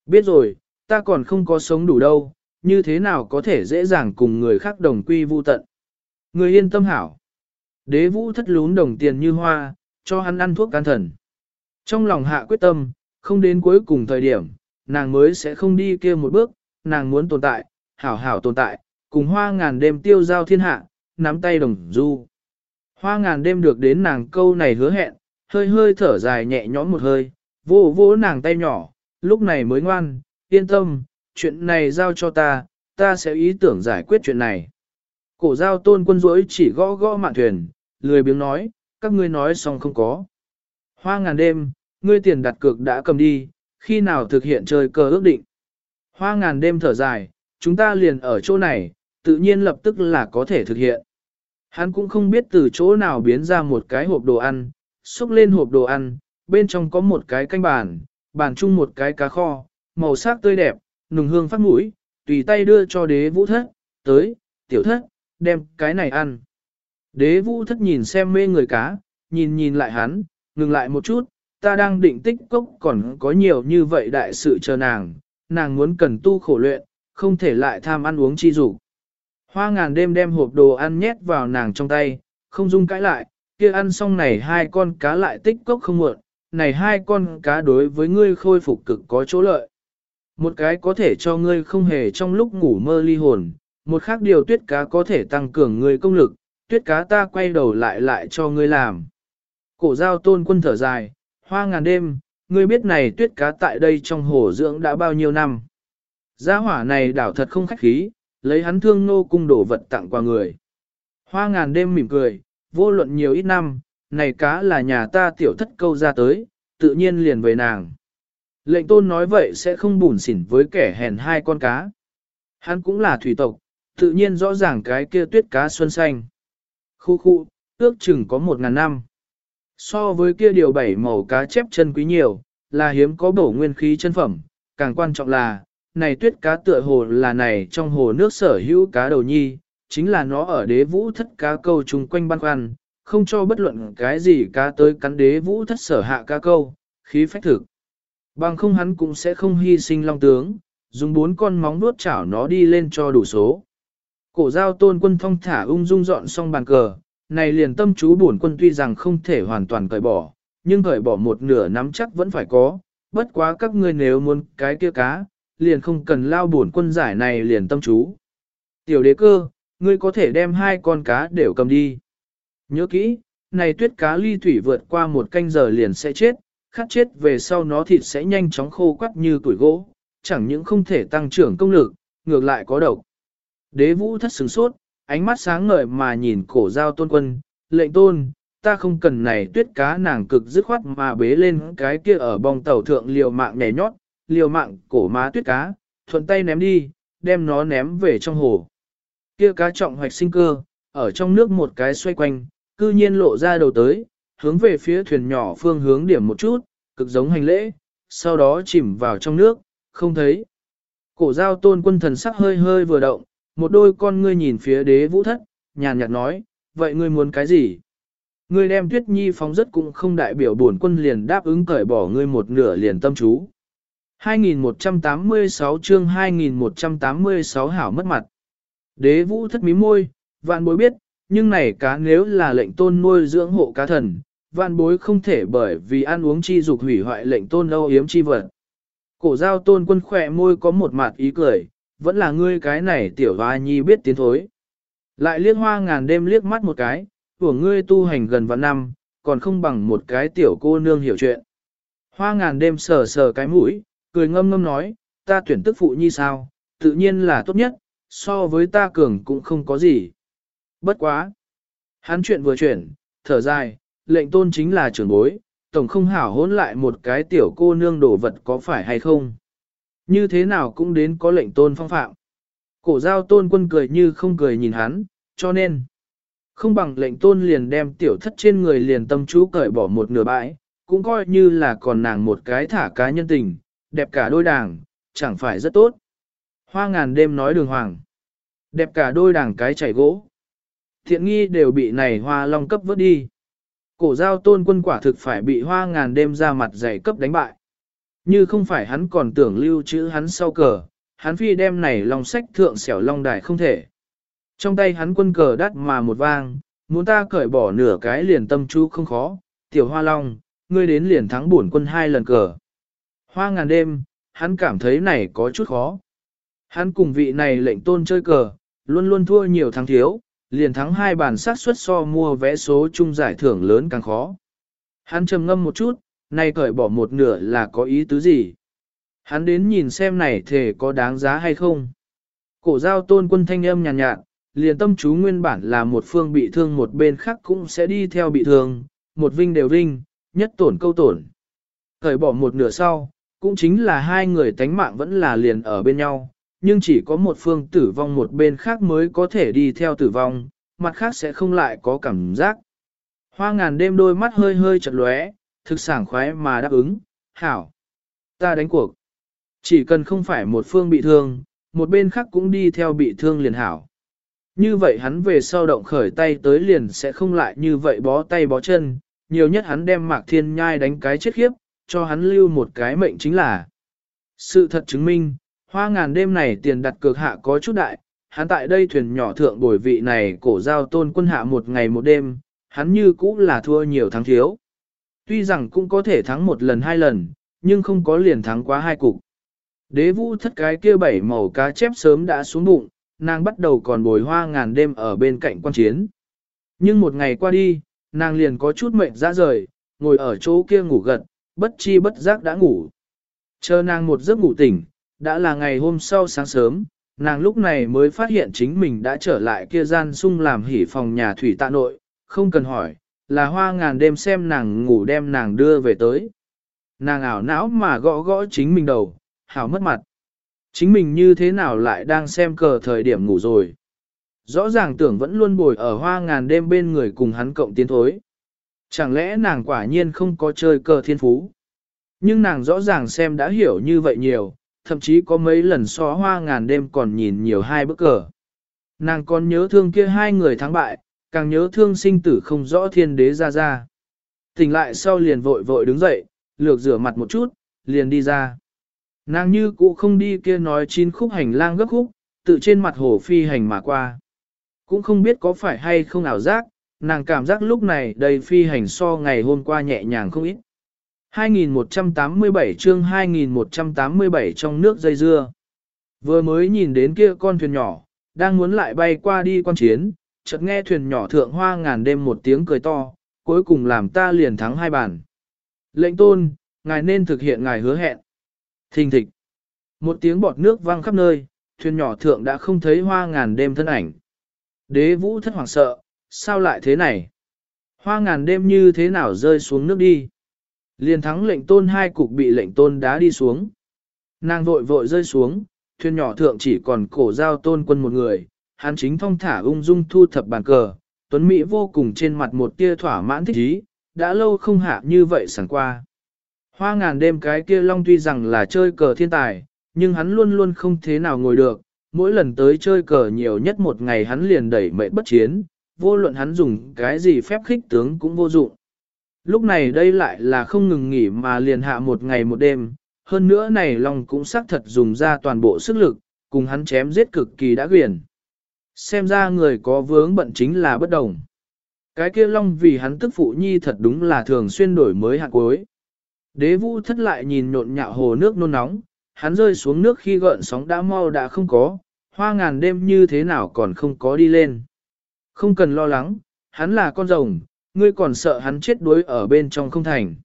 Biết rồi, ta còn không có sống đủ đâu, như thế nào có thể dễ dàng cùng người khác đồng quy vu tận. Người yên tâm hảo. Đế vũ thất lún đồng tiền như hoa, cho hắn ăn thuốc can thần. Trong lòng hạ quyết tâm, không đến cuối cùng thời điểm, nàng mới sẽ không đi kia một bước, nàng muốn tồn tại, hảo hảo tồn tại, cùng hoa ngàn đêm tiêu giao thiên hạ, nắm tay đồng du. Hoa ngàn đêm được đến nàng câu này hứa hẹn, hơi hơi thở dài nhẹ nhõm một hơi, vỗ vỗ nàng tay nhỏ, lúc này mới ngoan, yên tâm, chuyện này giao cho ta, ta sẽ ý tưởng giải quyết chuyện này. Cổ giao tôn quân rỗi chỉ gõ gõ mạn thuyền, lười biếng nói, các ngươi nói xong không có. Hoa ngàn đêm, ngươi tiền đặt cược đã cầm đi, khi nào thực hiện chơi cờ ước định. Hoa ngàn đêm thở dài, chúng ta liền ở chỗ này, tự nhiên lập tức là có thể thực hiện. Hắn cũng không biết từ chỗ nào biến ra một cái hộp đồ ăn, xúc lên hộp đồ ăn, bên trong có một cái canh bàn, bàn chung một cái cá kho, màu sắc tươi đẹp, nùng hương phát mũi, tùy tay đưa cho đế vũ thất, tới, tiểu thất, đem cái này ăn. Đế vũ thất nhìn xem mê người cá, nhìn nhìn lại hắn, ngừng lại một chút, ta đang định tích cốc còn có nhiều như vậy đại sự chờ nàng, nàng muốn cần tu khổ luyện, không thể lại tham ăn uống chi dục. Hoa ngàn đêm đem hộp đồ ăn nhét vào nàng trong tay, không dung cãi lại, kia ăn xong này hai con cá lại tích cốc không muộn, này hai con cá đối với ngươi khôi phục cực có chỗ lợi. Một cái có thể cho ngươi không hề trong lúc ngủ mơ ly hồn, một khác điều tuyết cá có thể tăng cường ngươi công lực, tuyết cá ta quay đầu lại lại cho ngươi làm. Cổ giao tôn quân thở dài, hoa ngàn đêm, ngươi biết này tuyết cá tại đây trong hồ dưỡng đã bao nhiêu năm. Gia hỏa này đảo thật không khách khí, lấy hắn thương nô cung đổ vật tặng qua người. Hoa ngàn đêm mỉm cười, vô luận nhiều ít năm, này cá là nhà ta tiểu thất câu ra tới, tự nhiên liền về nàng. Lệnh tôn nói vậy sẽ không bùn xỉn với kẻ hèn hai con cá. Hắn cũng là thủy tộc, tự nhiên rõ ràng cái kia tuyết cá xuân xanh. Khu khu, ước chừng có một ngàn năm. So với kia điều bảy màu cá chép chân quý nhiều, là hiếm có bổ nguyên khí chân phẩm, càng quan trọng là, này tuyết cá tựa hồ là này trong hồ nước sở hữu cá đầu nhi, chính là nó ở đế vũ thất cá câu chung quanh băn khoăn, không cho bất luận cái gì cá tới cắn đế vũ thất sở hạ cá câu, khí phách thực. Bằng không hắn cũng sẽ không hy sinh long tướng, dùng bốn con móng nuốt chảo nó đi lên cho đủ số. Cổ giao tôn quân phong thả ung dung dọn xong bàn cờ, này liền tâm chú bổn quân tuy rằng không thể hoàn toàn cởi bỏ, nhưng cởi bỏ một nửa nắm chắc vẫn phải có, bất quá các ngươi nếu muốn cái kia cá, liền không cần lao bổn quân giải này liền tâm chú. Tiểu đế cơ, ngươi có thể đem hai con cá đều cầm đi. Nhớ kỹ, này tuyết cá ly thủy vượt qua một canh giờ liền sẽ chết, khát chết về sau nó thịt sẽ nhanh chóng khô quắt như tuổi gỗ, chẳng những không thể tăng trưởng công lực, ngược lại có độc. Đế vũ thất sừng sốt, ánh mắt sáng ngời mà nhìn cổ giao tôn quân, lệnh tôn, ta không cần này tuyết cá nàng cực dứt khoát mà bế lên cái kia ở bong tàu thượng liều mạng nhảy nhót, liều mạng cổ má tuyết cá, thuận tay ném đi, đem nó ném về trong hồ. Kia cá trọng hoạch sinh cơ, ở trong nước một cái xoay quanh, cư nhiên lộ ra đầu tới, hướng về phía thuyền nhỏ phương hướng điểm một chút, cực giống hành lễ, sau đó chìm vào trong nước, không thấy. Cổ giao tôn quân thần sắc hơi hơi vừa động, một đôi con ngươi nhìn phía đế vũ thất, nhàn nhạt nói, vậy ngươi muốn cái gì? Ngươi đem tuyết nhi phóng rất cũng không đại biểu bổn quân liền đáp ứng cởi bỏ ngươi một nửa liền tâm chú. 2186 chương 2186 hảo mất mặt. Đế vũ thất mí môi, vạn bối biết, nhưng này cá nếu là lệnh tôn nuôi dưỡng hộ cá thần, vạn bối không thể bởi vì ăn uống chi dục hủy hoại lệnh tôn âu yếm chi vật. Cổ giao tôn quân khỏe môi có một mặt ý cười, vẫn là ngươi cái này tiểu hoa nhi biết tiến thối. Lại liếc hoa ngàn đêm liếc mắt một cái, của ngươi tu hành gần vạn năm, còn không bằng một cái tiểu cô nương hiểu chuyện. Hoa ngàn đêm sờ sờ cái mũi, cười ngâm ngâm nói, ta tuyển tức phụ nhi sao, tự nhiên là tốt nhất, so với ta cường cũng không có gì. Bất quá. Hắn chuyện vừa chuyển, thở dài, lệnh tôn chính là trưởng bối, tổng không hảo hỗn lại một cái tiểu cô nương đổ vật có phải hay không. Như thế nào cũng đến có lệnh tôn phong phạm. Cổ giao tôn quân cười như không cười nhìn hắn, cho nên, không bằng lệnh tôn liền đem tiểu thất trên người liền tâm chú cởi bỏ một nửa bãi, cũng coi như là còn nàng một cái thả cá nhân tình, đẹp cả đôi đảng, chẳng phải rất tốt. Hoa ngàn đêm nói đường hoàng, đẹp cả đôi đảng cái chảy gỗ. Thiện nghi đều bị này hoa long cấp vớt đi. Cổ giao tôn quân quả thực phải bị hoa ngàn đêm ra mặt dày cấp đánh bại. Như không phải hắn còn tưởng lưu trữ hắn sau cờ, hắn phi đem này lòng sách thượng xẻo long đài không thể. Trong tay hắn quân cờ đắt mà một vang, muốn ta cởi bỏ nửa cái liền tâm chú không khó, tiểu hoa long, ngươi đến liền thắng bổn quân hai lần cờ. Hoa ngàn đêm, hắn cảm thấy này có chút khó. Hắn cùng vị này lệnh tôn chơi cờ, luôn luôn thua nhiều thắng thiếu, liền thắng hai bàn sát suất so mua vé số chung giải thưởng lớn càng khó. Hắn trầm ngâm một chút, nay cởi bỏ một nửa là có ý tứ gì? Hắn đến nhìn xem này thể có đáng giá hay không? Cổ giao tôn quân thanh âm nhàn nhạt, nhạt, liền tâm chú nguyên bản là một phương bị thương một bên khác cũng sẽ đi theo bị thương, một vinh đều vinh, nhất tổn câu tổn. Cởi bỏ một nửa sau, cũng chính là hai người tánh mạng vẫn là liền ở bên nhau, nhưng chỉ có một phương tử vong một bên khác mới có thể đi theo tử vong, mặt khác sẽ không lại có cảm giác. Hoa ngàn đêm đôi mắt hơi hơi chật lóe, thực sảng khoái mà đáp ứng, hảo. Ta đánh cuộc. Chỉ cần không phải một phương bị thương, một bên khác cũng đi theo bị thương liền hảo. Như vậy hắn về sau động khởi tay tới liền sẽ không lại như vậy bó tay bó chân, nhiều nhất hắn đem mạc thiên nhai đánh cái chết khiếp, cho hắn lưu một cái mệnh chính là. Sự thật chứng minh, hoa ngàn đêm này tiền đặt cược hạ có chút đại, hắn tại đây thuyền nhỏ thượng bồi vị này cổ giao tôn quân hạ một ngày một đêm, hắn như cũ là thua nhiều thắng thiếu. Tuy rằng cũng có thể thắng một lần hai lần, nhưng không có liền thắng quá hai cục. Đế vũ thất cái kia bảy màu cá chép sớm đã xuống bụng, nàng bắt đầu còn bồi hoa ngàn đêm ở bên cạnh quan chiến. Nhưng một ngày qua đi, nàng liền có chút mệnh ra rời, ngồi ở chỗ kia ngủ gật, bất chi bất giác đã ngủ. Chờ nàng một giấc ngủ tỉnh, đã là ngày hôm sau sáng sớm, nàng lúc này mới phát hiện chính mình đã trở lại kia gian sung làm hỉ phòng nhà thủy tạ nội, không cần hỏi, là hoa ngàn đêm xem nàng ngủ đem nàng đưa về tới. Nàng ảo não mà gõ gõ chính mình đầu, hảo mất mặt. Chính mình như thế nào lại đang xem cờ thời điểm ngủ rồi. Rõ ràng tưởng vẫn luôn bồi ở hoa ngàn đêm bên người cùng hắn cộng tiến thối. Chẳng lẽ nàng quả nhiên không có chơi cờ thiên phú? Nhưng nàng rõ ràng xem đã hiểu như vậy nhiều, thậm chí có mấy lần so hoa ngàn đêm còn nhìn nhiều hai bức cờ. Nàng còn nhớ thương kia hai người thắng bại, càng nhớ thương sinh tử không rõ thiên đế ra ra. Tỉnh lại sau liền vội vội đứng dậy, lược rửa mặt một chút, liền đi ra. Nàng như cũ không đi kia nói chín khúc hành lang gấp khúc, tự trên mặt hồ phi hành mà qua. Cũng không biết có phải hay không ảo giác, nàng cảm giác lúc này đầy phi hành so ngày hôm qua nhẹ nhàng không ít. 2187 chương 2187 trong nước dây dưa. Vừa mới nhìn đến kia con thuyền nhỏ, đang muốn lại bay qua đi quan chiến, chợt nghe thuyền nhỏ thượng hoa ngàn đêm một tiếng cười to, cuối cùng làm ta liền thắng hai bàn. Lệnh tôn, ngài nên thực hiện ngài hứa hẹn. Thình thịch. Một tiếng bọt nước vang khắp nơi, thuyền nhỏ thượng đã không thấy hoa ngàn đêm thân ảnh. Đế vũ thất hoảng sợ, sao lại thế này? Hoa ngàn đêm như thế nào rơi xuống nước đi? liền thắng lệnh tôn hai cục bị lệnh tôn đá đi xuống. Nàng vội vội rơi xuống, thuyền nhỏ thượng chỉ còn cổ giao tôn quân một người, hắn chính thong thả ung dung thu thập bàn cờ, tuấn Mỹ vô cùng trên mặt một tia thỏa mãn thích ý, đã lâu không hạ như vậy sẵn qua. Hoa ngàn đêm cái kia long tuy rằng là chơi cờ thiên tài, nhưng hắn luôn luôn không thế nào ngồi được, mỗi lần tới chơi cờ nhiều nhất một ngày hắn liền đẩy mệt bất chiến, vô luận hắn dùng cái gì phép khích tướng cũng vô dụng. Lúc này đây lại là không ngừng nghỉ mà liền hạ một ngày một đêm, hơn nữa này long cũng xác thật dùng ra toàn bộ sức lực, cùng hắn chém giết cực kỳ đã quyền. Xem ra người có vướng bận chính là bất đồng. Cái kia long vì hắn tức phụ nhi thật đúng là thường xuyên đổi mới hạt cuối. Đế vũ thất lại nhìn nhộn nhạo hồ nước nôn nóng, hắn rơi xuống nước khi gợn sóng đã mau đã không có, hoa ngàn đêm như thế nào còn không có đi lên. Không cần lo lắng, hắn là con rồng, ngươi còn sợ hắn chết đuối ở bên trong không thành.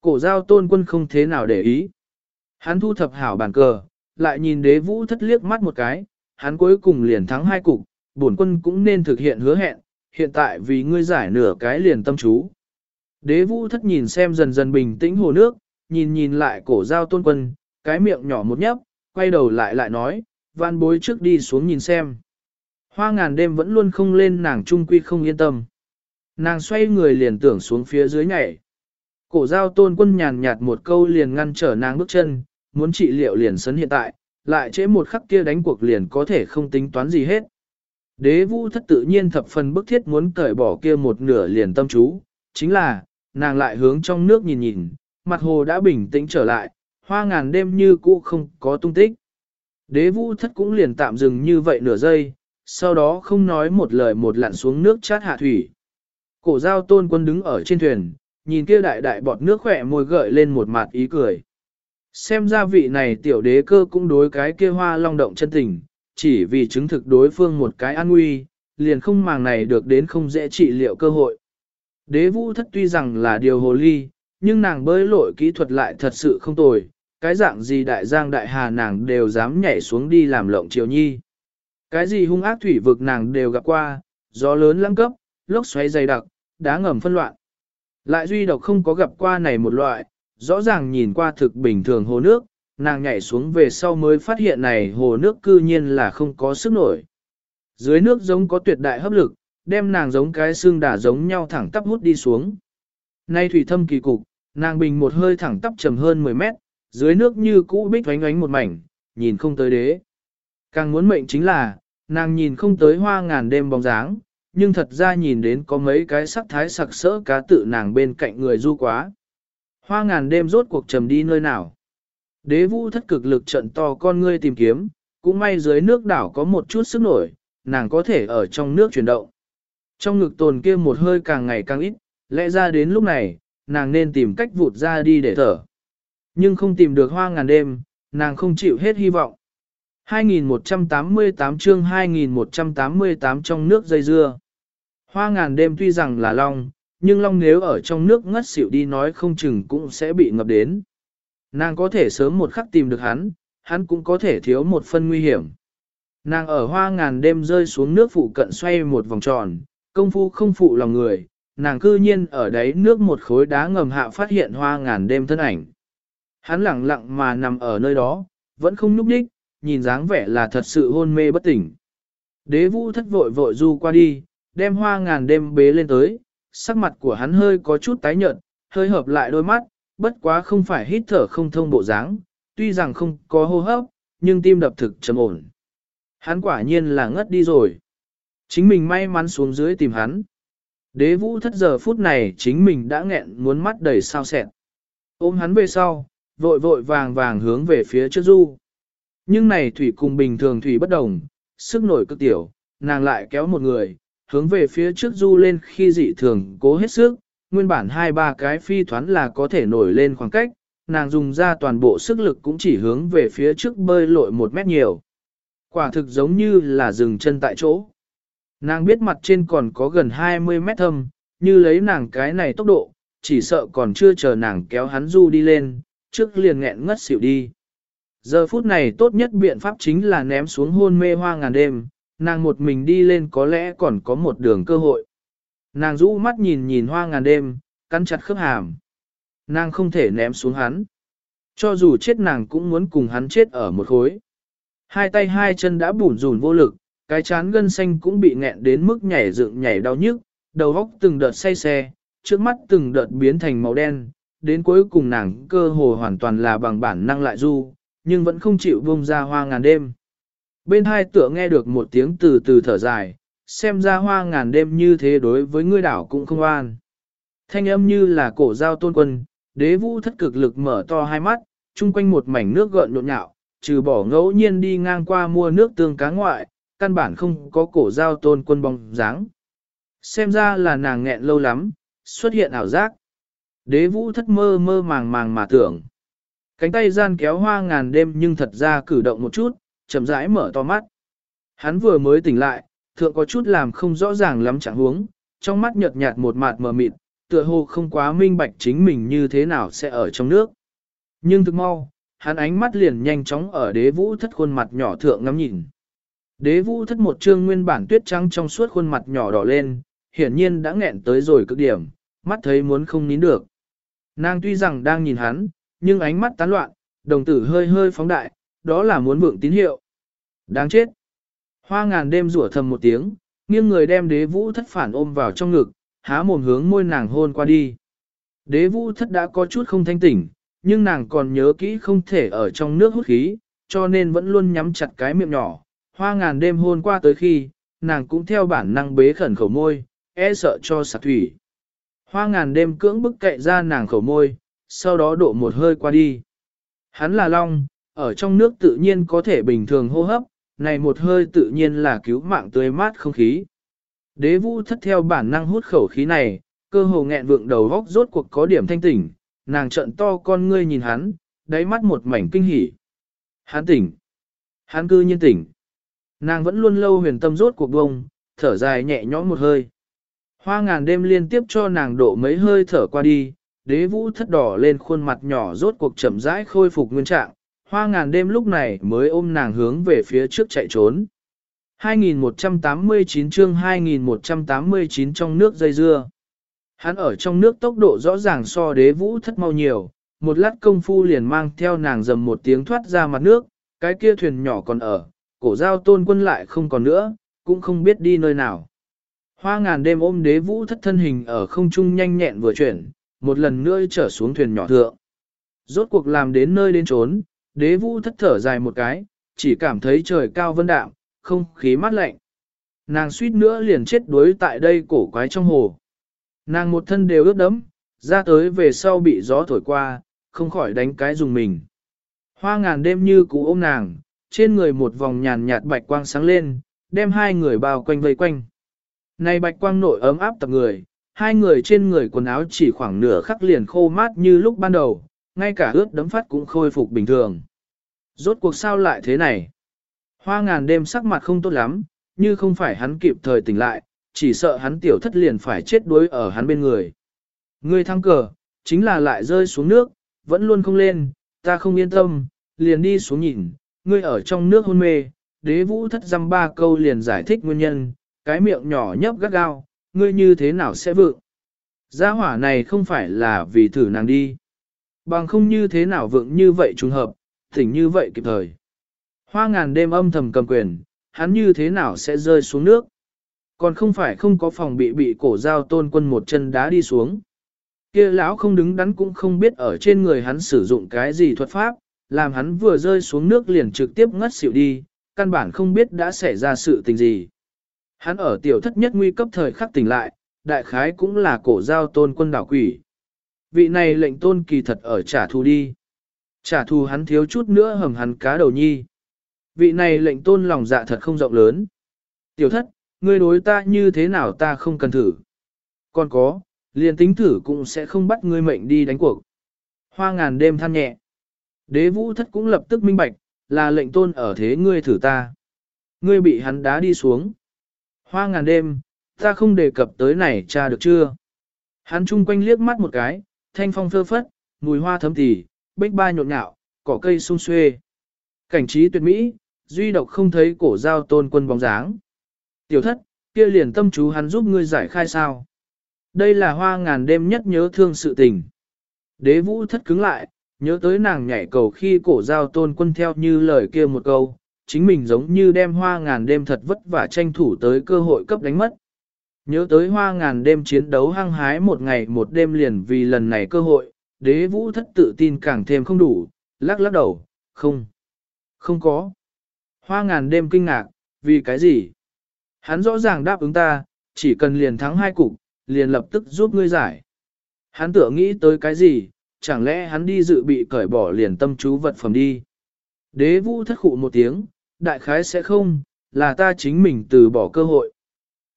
Cổ giao tôn quân không thế nào để ý. Hắn thu thập hảo bàn cờ, lại nhìn đế vũ thất liếc mắt một cái, hắn cuối cùng liền thắng hai cục, bổn quân cũng nên thực hiện hứa hẹn, hiện tại vì ngươi giải nửa cái liền tâm chú. Đế vũ thất nhìn xem dần dần bình tĩnh hồ nước, nhìn nhìn lại cổ giao tôn quân, cái miệng nhỏ một nhấp, quay đầu lại lại nói, van bối trước đi xuống nhìn xem. Hoa ngàn đêm vẫn luôn không lên nàng trung quy không yên tâm. Nàng xoay người liền tưởng xuống phía dưới nhảy. Cổ giao tôn quân nhàn nhạt một câu liền ngăn trở nàng bước chân, muốn trị liệu liền sấn hiện tại, lại trễ một khắc kia đánh cuộc liền có thể không tính toán gì hết. Đế vũ thất tự nhiên thập phần bức thiết muốn cởi bỏ kia một nửa liền tâm chú, chính là, nàng lại hướng trong nước nhìn nhìn, mặt hồ đã bình tĩnh trở lại, hoa ngàn đêm như cũ không có tung tích. Đế vũ thất cũng liền tạm dừng như vậy nửa giây, sau đó không nói một lời một lặn xuống nước chát hạ thủy. Cổ giao tôn quân đứng ở trên thuyền, nhìn kia đại đại bọt nước khỏe môi gợi lên một mặt ý cười. Xem ra vị này tiểu đế cơ cũng đối cái kia hoa long động chân tình, chỉ vì chứng thực đối phương một cái an nguy, liền không màng này được đến không dễ trị liệu cơ hội. Đế vũ thất tuy rằng là điều hồ ly, nhưng nàng bơi lội kỹ thuật lại thật sự không tồi, cái dạng gì đại giang đại hà nàng đều dám nhảy xuống đi làm lộng triều nhi. Cái gì hung ác thủy vực nàng đều gặp qua, gió lớn lăng cấp, lốc xoáy dày đặc, đá ngầm phân loạn. Lại duy độc không có gặp qua này một loại, rõ ràng nhìn qua thực bình thường hồ nước, nàng nhảy xuống về sau mới phát hiện này hồ nước cư nhiên là không có sức nổi. Dưới nước giống có tuyệt đại hấp lực, đem nàng giống cái xương đả giống nhau thẳng tắp hút đi xuống. Nay thủy thâm kỳ cục, nàng bình một hơi thẳng tắp trầm hơn 10 mét, dưới nước như cũ bích oánh oánh một mảnh, nhìn không tới đế. Càng muốn mệnh chính là, nàng nhìn không tới hoa ngàn đêm bóng dáng, nhưng thật ra nhìn đến có mấy cái sắc thái sặc sỡ cá tự nàng bên cạnh người du quá. Hoa ngàn đêm rốt cuộc trầm đi nơi nào. Đế vũ thất cực lực trận to con ngươi tìm kiếm, cũng may dưới nước đảo có một chút sức nổi, nàng có thể ở trong nước chuyển động. Trong ngực tồn kia một hơi càng ngày càng ít, lẽ ra đến lúc này, nàng nên tìm cách vụt ra đi để thở. Nhưng không tìm được hoa ngàn đêm, nàng không chịu hết hy vọng. 2188 chương 2188 trong nước dây dưa. Hoa ngàn đêm tuy rằng là long, nhưng long nếu ở trong nước ngất xỉu đi nói không chừng cũng sẽ bị ngập đến. Nàng có thể sớm một khắc tìm được hắn, hắn cũng có thể thiếu một phân nguy hiểm. Nàng ở hoa ngàn đêm rơi xuống nước phụ cận xoay một vòng tròn, công phu không phụ lòng người, nàng cư nhiên ở đấy nước một khối đá ngầm hạ phát hiện hoa ngàn đêm thân ảnh. Hắn lặng lặng mà nằm ở nơi đó, vẫn không nhúc đích, nhìn dáng vẻ là thật sự hôn mê bất tỉnh. Đế vũ thất vội vội du qua đi, đem hoa ngàn đêm bế lên tới, sắc mặt của hắn hơi có chút tái nhợt, hơi hợp lại đôi mắt, bất quá không phải hít thở không thông bộ dáng, tuy rằng không có hô hấp, nhưng tim đập thực trầm ổn. Hắn quả nhiên là ngất đi rồi. Chính mình may mắn xuống dưới tìm hắn. Đế vũ thất giờ phút này chính mình đã nghẹn muốn mắt đầy sao sẹn. Ôm hắn về sau, vội vội vàng vàng hướng về phía trước du. Nhưng này thủy cùng bình thường thủy bất đồng, sức nổi cực tiểu, nàng lại kéo một người, hướng về phía trước du lên khi dị thường cố hết sức, nguyên bản hai ba cái phi thoán là có thể nổi lên khoảng cách, nàng dùng ra toàn bộ sức lực cũng chỉ hướng về phía trước bơi lội một mét nhiều. Quả thực giống như là dừng chân tại chỗ. Nàng biết mặt trên còn có gần 20 mét thâm, như lấy nàng cái này tốc độ, chỉ sợ còn chưa chờ nàng kéo hắn du đi lên, trước liền nghẹn ngất xỉu đi. Giờ phút này tốt nhất biện pháp chính là ném xuống hôn mê hoa ngàn đêm, nàng một mình đi lên có lẽ còn có một đường cơ hội. Nàng rũ mắt nhìn nhìn hoa ngàn đêm, cắn chặt khớp hàm. Nàng không thể ném xuống hắn. Cho dù chết nàng cũng muốn cùng hắn chết ở một khối. Hai tay hai chân đã bủn rủn vô lực, cái chán gân xanh cũng bị nghẹn đến mức nhảy dựng nhảy đau nhức, đầu óc từng đợt say xe, trước mắt từng đợt biến thành màu đen, đến cuối cùng nàng cơ hồ hoàn toàn là bằng bản năng lại du, nhưng vẫn không chịu buông ra hoa ngàn đêm. Bên hai tựa nghe được một tiếng từ từ thở dài, xem ra hoa ngàn đêm như thế đối với ngươi đảo cũng không an. Thanh âm như là cổ giao tôn quân, đế vũ thất cực lực mở to hai mắt, chung quanh một mảnh nước gợn nhộn nhạo, trừ bỏ ngẫu nhiên đi ngang qua mua nước tương cá ngoại, căn bản không có cổ giao tôn quân bóng dáng. Xem ra là nàng nghẹn lâu lắm, xuất hiện ảo giác. Đế vũ thất mơ mơ màng màng mà tưởng. Cánh tay gian kéo hoa ngàn đêm nhưng thật ra cử động một chút, chậm rãi mở to mắt. Hắn vừa mới tỉnh lại, thượng có chút làm không rõ ràng lắm chẳng huống, trong mắt nhợt nhạt một mạt mờ mịt, tựa hồ không quá minh bạch chính mình như thế nào sẽ ở trong nước. Nhưng thực mau, hắn ánh mắt liền nhanh chóng ở đế vũ thất khuôn mặt nhỏ thượng ngắm nhìn. Đế vũ thất một trương nguyên bản tuyết trắng trong suốt khuôn mặt nhỏ đỏ lên, hiển nhiên đã nghẹn tới rồi cực điểm, mắt thấy muốn không nín được. Nàng tuy rằng đang nhìn hắn, nhưng ánh mắt tán loạn, đồng tử hơi hơi phóng đại, đó là muốn vượng tín hiệu. Đáng chết. Hoa ngàn đêm rủa thầm một tiếng, nghiêng người đem đế vũ thất phản ôm vào trong ngực, há mồm hướng môi nàng hôn qua đi. Đế vũ thất đã có chút không thanh tỉnh, nhưng nàng còn nhớ kỹ không thể ở trong nước hút khí, cho nên vẫn luôn nhắm chặt cái miệng nhỏ. Hoa ngàn đêm hôn qua tới khi, nàng cũng theo bản năng bế khẩn khẩu môi, e sợ cho sạc thủy. Hoa ngàn đêm cưỡng bức cậy ra nàng khẩu môi, sau đó đổ một hơi qua đi. Hắn là long, ở trong nước tự nhiên có thể bình thường hô hấp, này một hơi tự nhiên là cứu mạng tươi mát không khí. Đế vũ thất theo bản năng hút khẩu khí này, cơ hồ nghẹn vượng đầu góc rốt cuộc có điểm thanh tỉnh, nàng trận to con ngươi nhìn hắn, đáy mắt một mảnh kinh hỉ. Hắn tỉnh. Hắn cư nhiên tỉnh. Nàng vẫn luôn lâu huyền tâm rốt cuộc bông, thở dài nhẹ nhõm một hơi. Hoa ngàn đêm liên tiếp cho nàng độ mấy hơi thở qua đi, đế vũ thất đỏ lên khuôn mặt nhỏ rốt cuộc chậm rãi khôi phục nguyên trạng, hoa ngàn đêm lúc này mới ôm nàng hướng về phía trước chạy trốn. 2189 chương 2189 trong nước dây dưa. Hắn ở trong nước tốc độ rõ ràng so đế vũ thất mau nhiều, một lát công phu liền mang theo nàng dầm một tiếng thoát ra mặt nước, cái kia thuyền nhỏ còn ở, cổ giao tôn quân lại không còn nữa, cũng không biết đi nơi nào. Hoa ngàn đêm ôm đế vũ thất thân hình ở không trung nhanh nhẹn vừa chuyển, một lần nữa trở xuống thuyền nhỏ thượng. Rốt cuộc làm đến nơi đến trốn, đế vũ thất thở dài một cái, chỉ cảm thấy trời cao vân đạm, không khí mát lạnh. Nàng suýt nữa liền chết đuối tại đây cổ quái trong hồ. Nàng một thân đều ướt đẫm, ra tới về sau bị gió thổi qua, không khỏi đánh cái dùng mình. Hoa ngàn đêm như cú ôm nàng, trên người một vòng nhàn nhạt bạch quang sáng lên, đem hai người bao quanh vây quanh. Này bạch quang nội ấm áp tập người, hai người trên người quần áo chỉ khoảng nửa khắc liền khô mát như lúc ban đầu, ngay cả ướt đấm phát cũng khôi phục bình thường. Rốt cuộc sao lại thế này? Hoa ngàn đêm sắc mặt không tốt lắm, như không phải hắn kịp thời tỉnh lại, chỉ sợ hắn tiểu thất liền phải chết đuối ở hắn bên người. Ngươi thăng cờ, chính là lại rơi xuống nước, vẫn luôn không lên, ta không yên tâm, liền đi xuống nhìn, ngươi ở trong nước hôn mê, đế vũ thất dăm ba câu liền giải thích nguyên nhân, cái miệng nhỏ nhấp gắt gao, ngươi như thế nào sẽ vượng. Gia hỏa này không phải là vì thử nàng đi. Bằng không như thế nào vượng như vậy trùng hợp, thỉnh như vậy kịp thời. Hoa ngàn đêm âm thầm cầm quyền, hắn như thế nào sẽ rơi xuống nước. Còn không phải không có phòng bị bị cổ giao tôn quân một chân đá đi xuống. kia lão không đứng đắn cũng không biết ở trên người hắn sử dụng cái gì thuật pháp, làm hắn vừa rơi xuống nước liền trực tiếp ngất xỉu đi, căn bản không biết đã xảy ra sự tình gì. Hắn ở tiểu thất nhất nguy cấp thời khắc tỉnh lại, đại khái cũng là cổ giao tôn quân đảo quỷ. Vị này lệnh tôn kỳ thật ở trả thù đi. Trả thù hắn thiếu chút nữa hầm hắn cá đầu nhi. Vị này lệnh tôn lòng dạ thật không rộng lớn. Tiểu thất, ngươi đối ta như thế nào ta không cần thử. Còn có, liền tính thử cũng sẽ không bắt ngươi mệnh đi đánh cuộc. Hoa ngàn đêm than nhẹ. Đế vũ thất cũng lập tức minh bạch, là lệnh tôn ở thế ngươi thử ta. Ngươi bị hắn đá đi xuống. Hoa ngàn đêm, ta không đề cập tới này cha được chưa? Hắn chung quanh liếc mắt một cái, thanh phong phơ phất, mùi hoa thấm tỉ, bích ba nhộn nhạo, cỏ cây sung xuê. Cảnh trí tuyệt mỹ, duy độc không thấy cổ giao tôn quân bóng dáng. Tiểu thất, kia liền tâm chú hắn giúp ngươi giải khai sao. Đây là hoa ngàn đêm nhất nhớ thương sự tình. Đế vũ thất cứng lại, nhớ tới nàng nhảy cầu khi cổ giao tôn quân theo như lời kia một câu, chính mình giống như đem hoa ngàn đêm thật vất vả tranh thủ tới cơ hội cấp đánh mất. Nhớ tới hoa ngàn đêm chiến đấu hăng hái một ngày một đêm liền vì lần này cơ hội, đế vũ thất tự tin càng thêm không đủ, lắc lắc đầu, không, không có. Hoa ngàn đêm kinh ngạc, vì cái gì? Hắn rõ ràng đáp ứng ta, chỉ cần liền thắng hai cục, liền lập tức giúp ngươi giải. Hắn tựa nghĩ tới cái gì, chẳng lẽ hắn đi dự bị cởi bỏ liền tâm chú vật phẩm đi. Đế vũ thất khụ một tiếng, đại khái sẽ không, là ta chính mình từ bỏ cơ hội.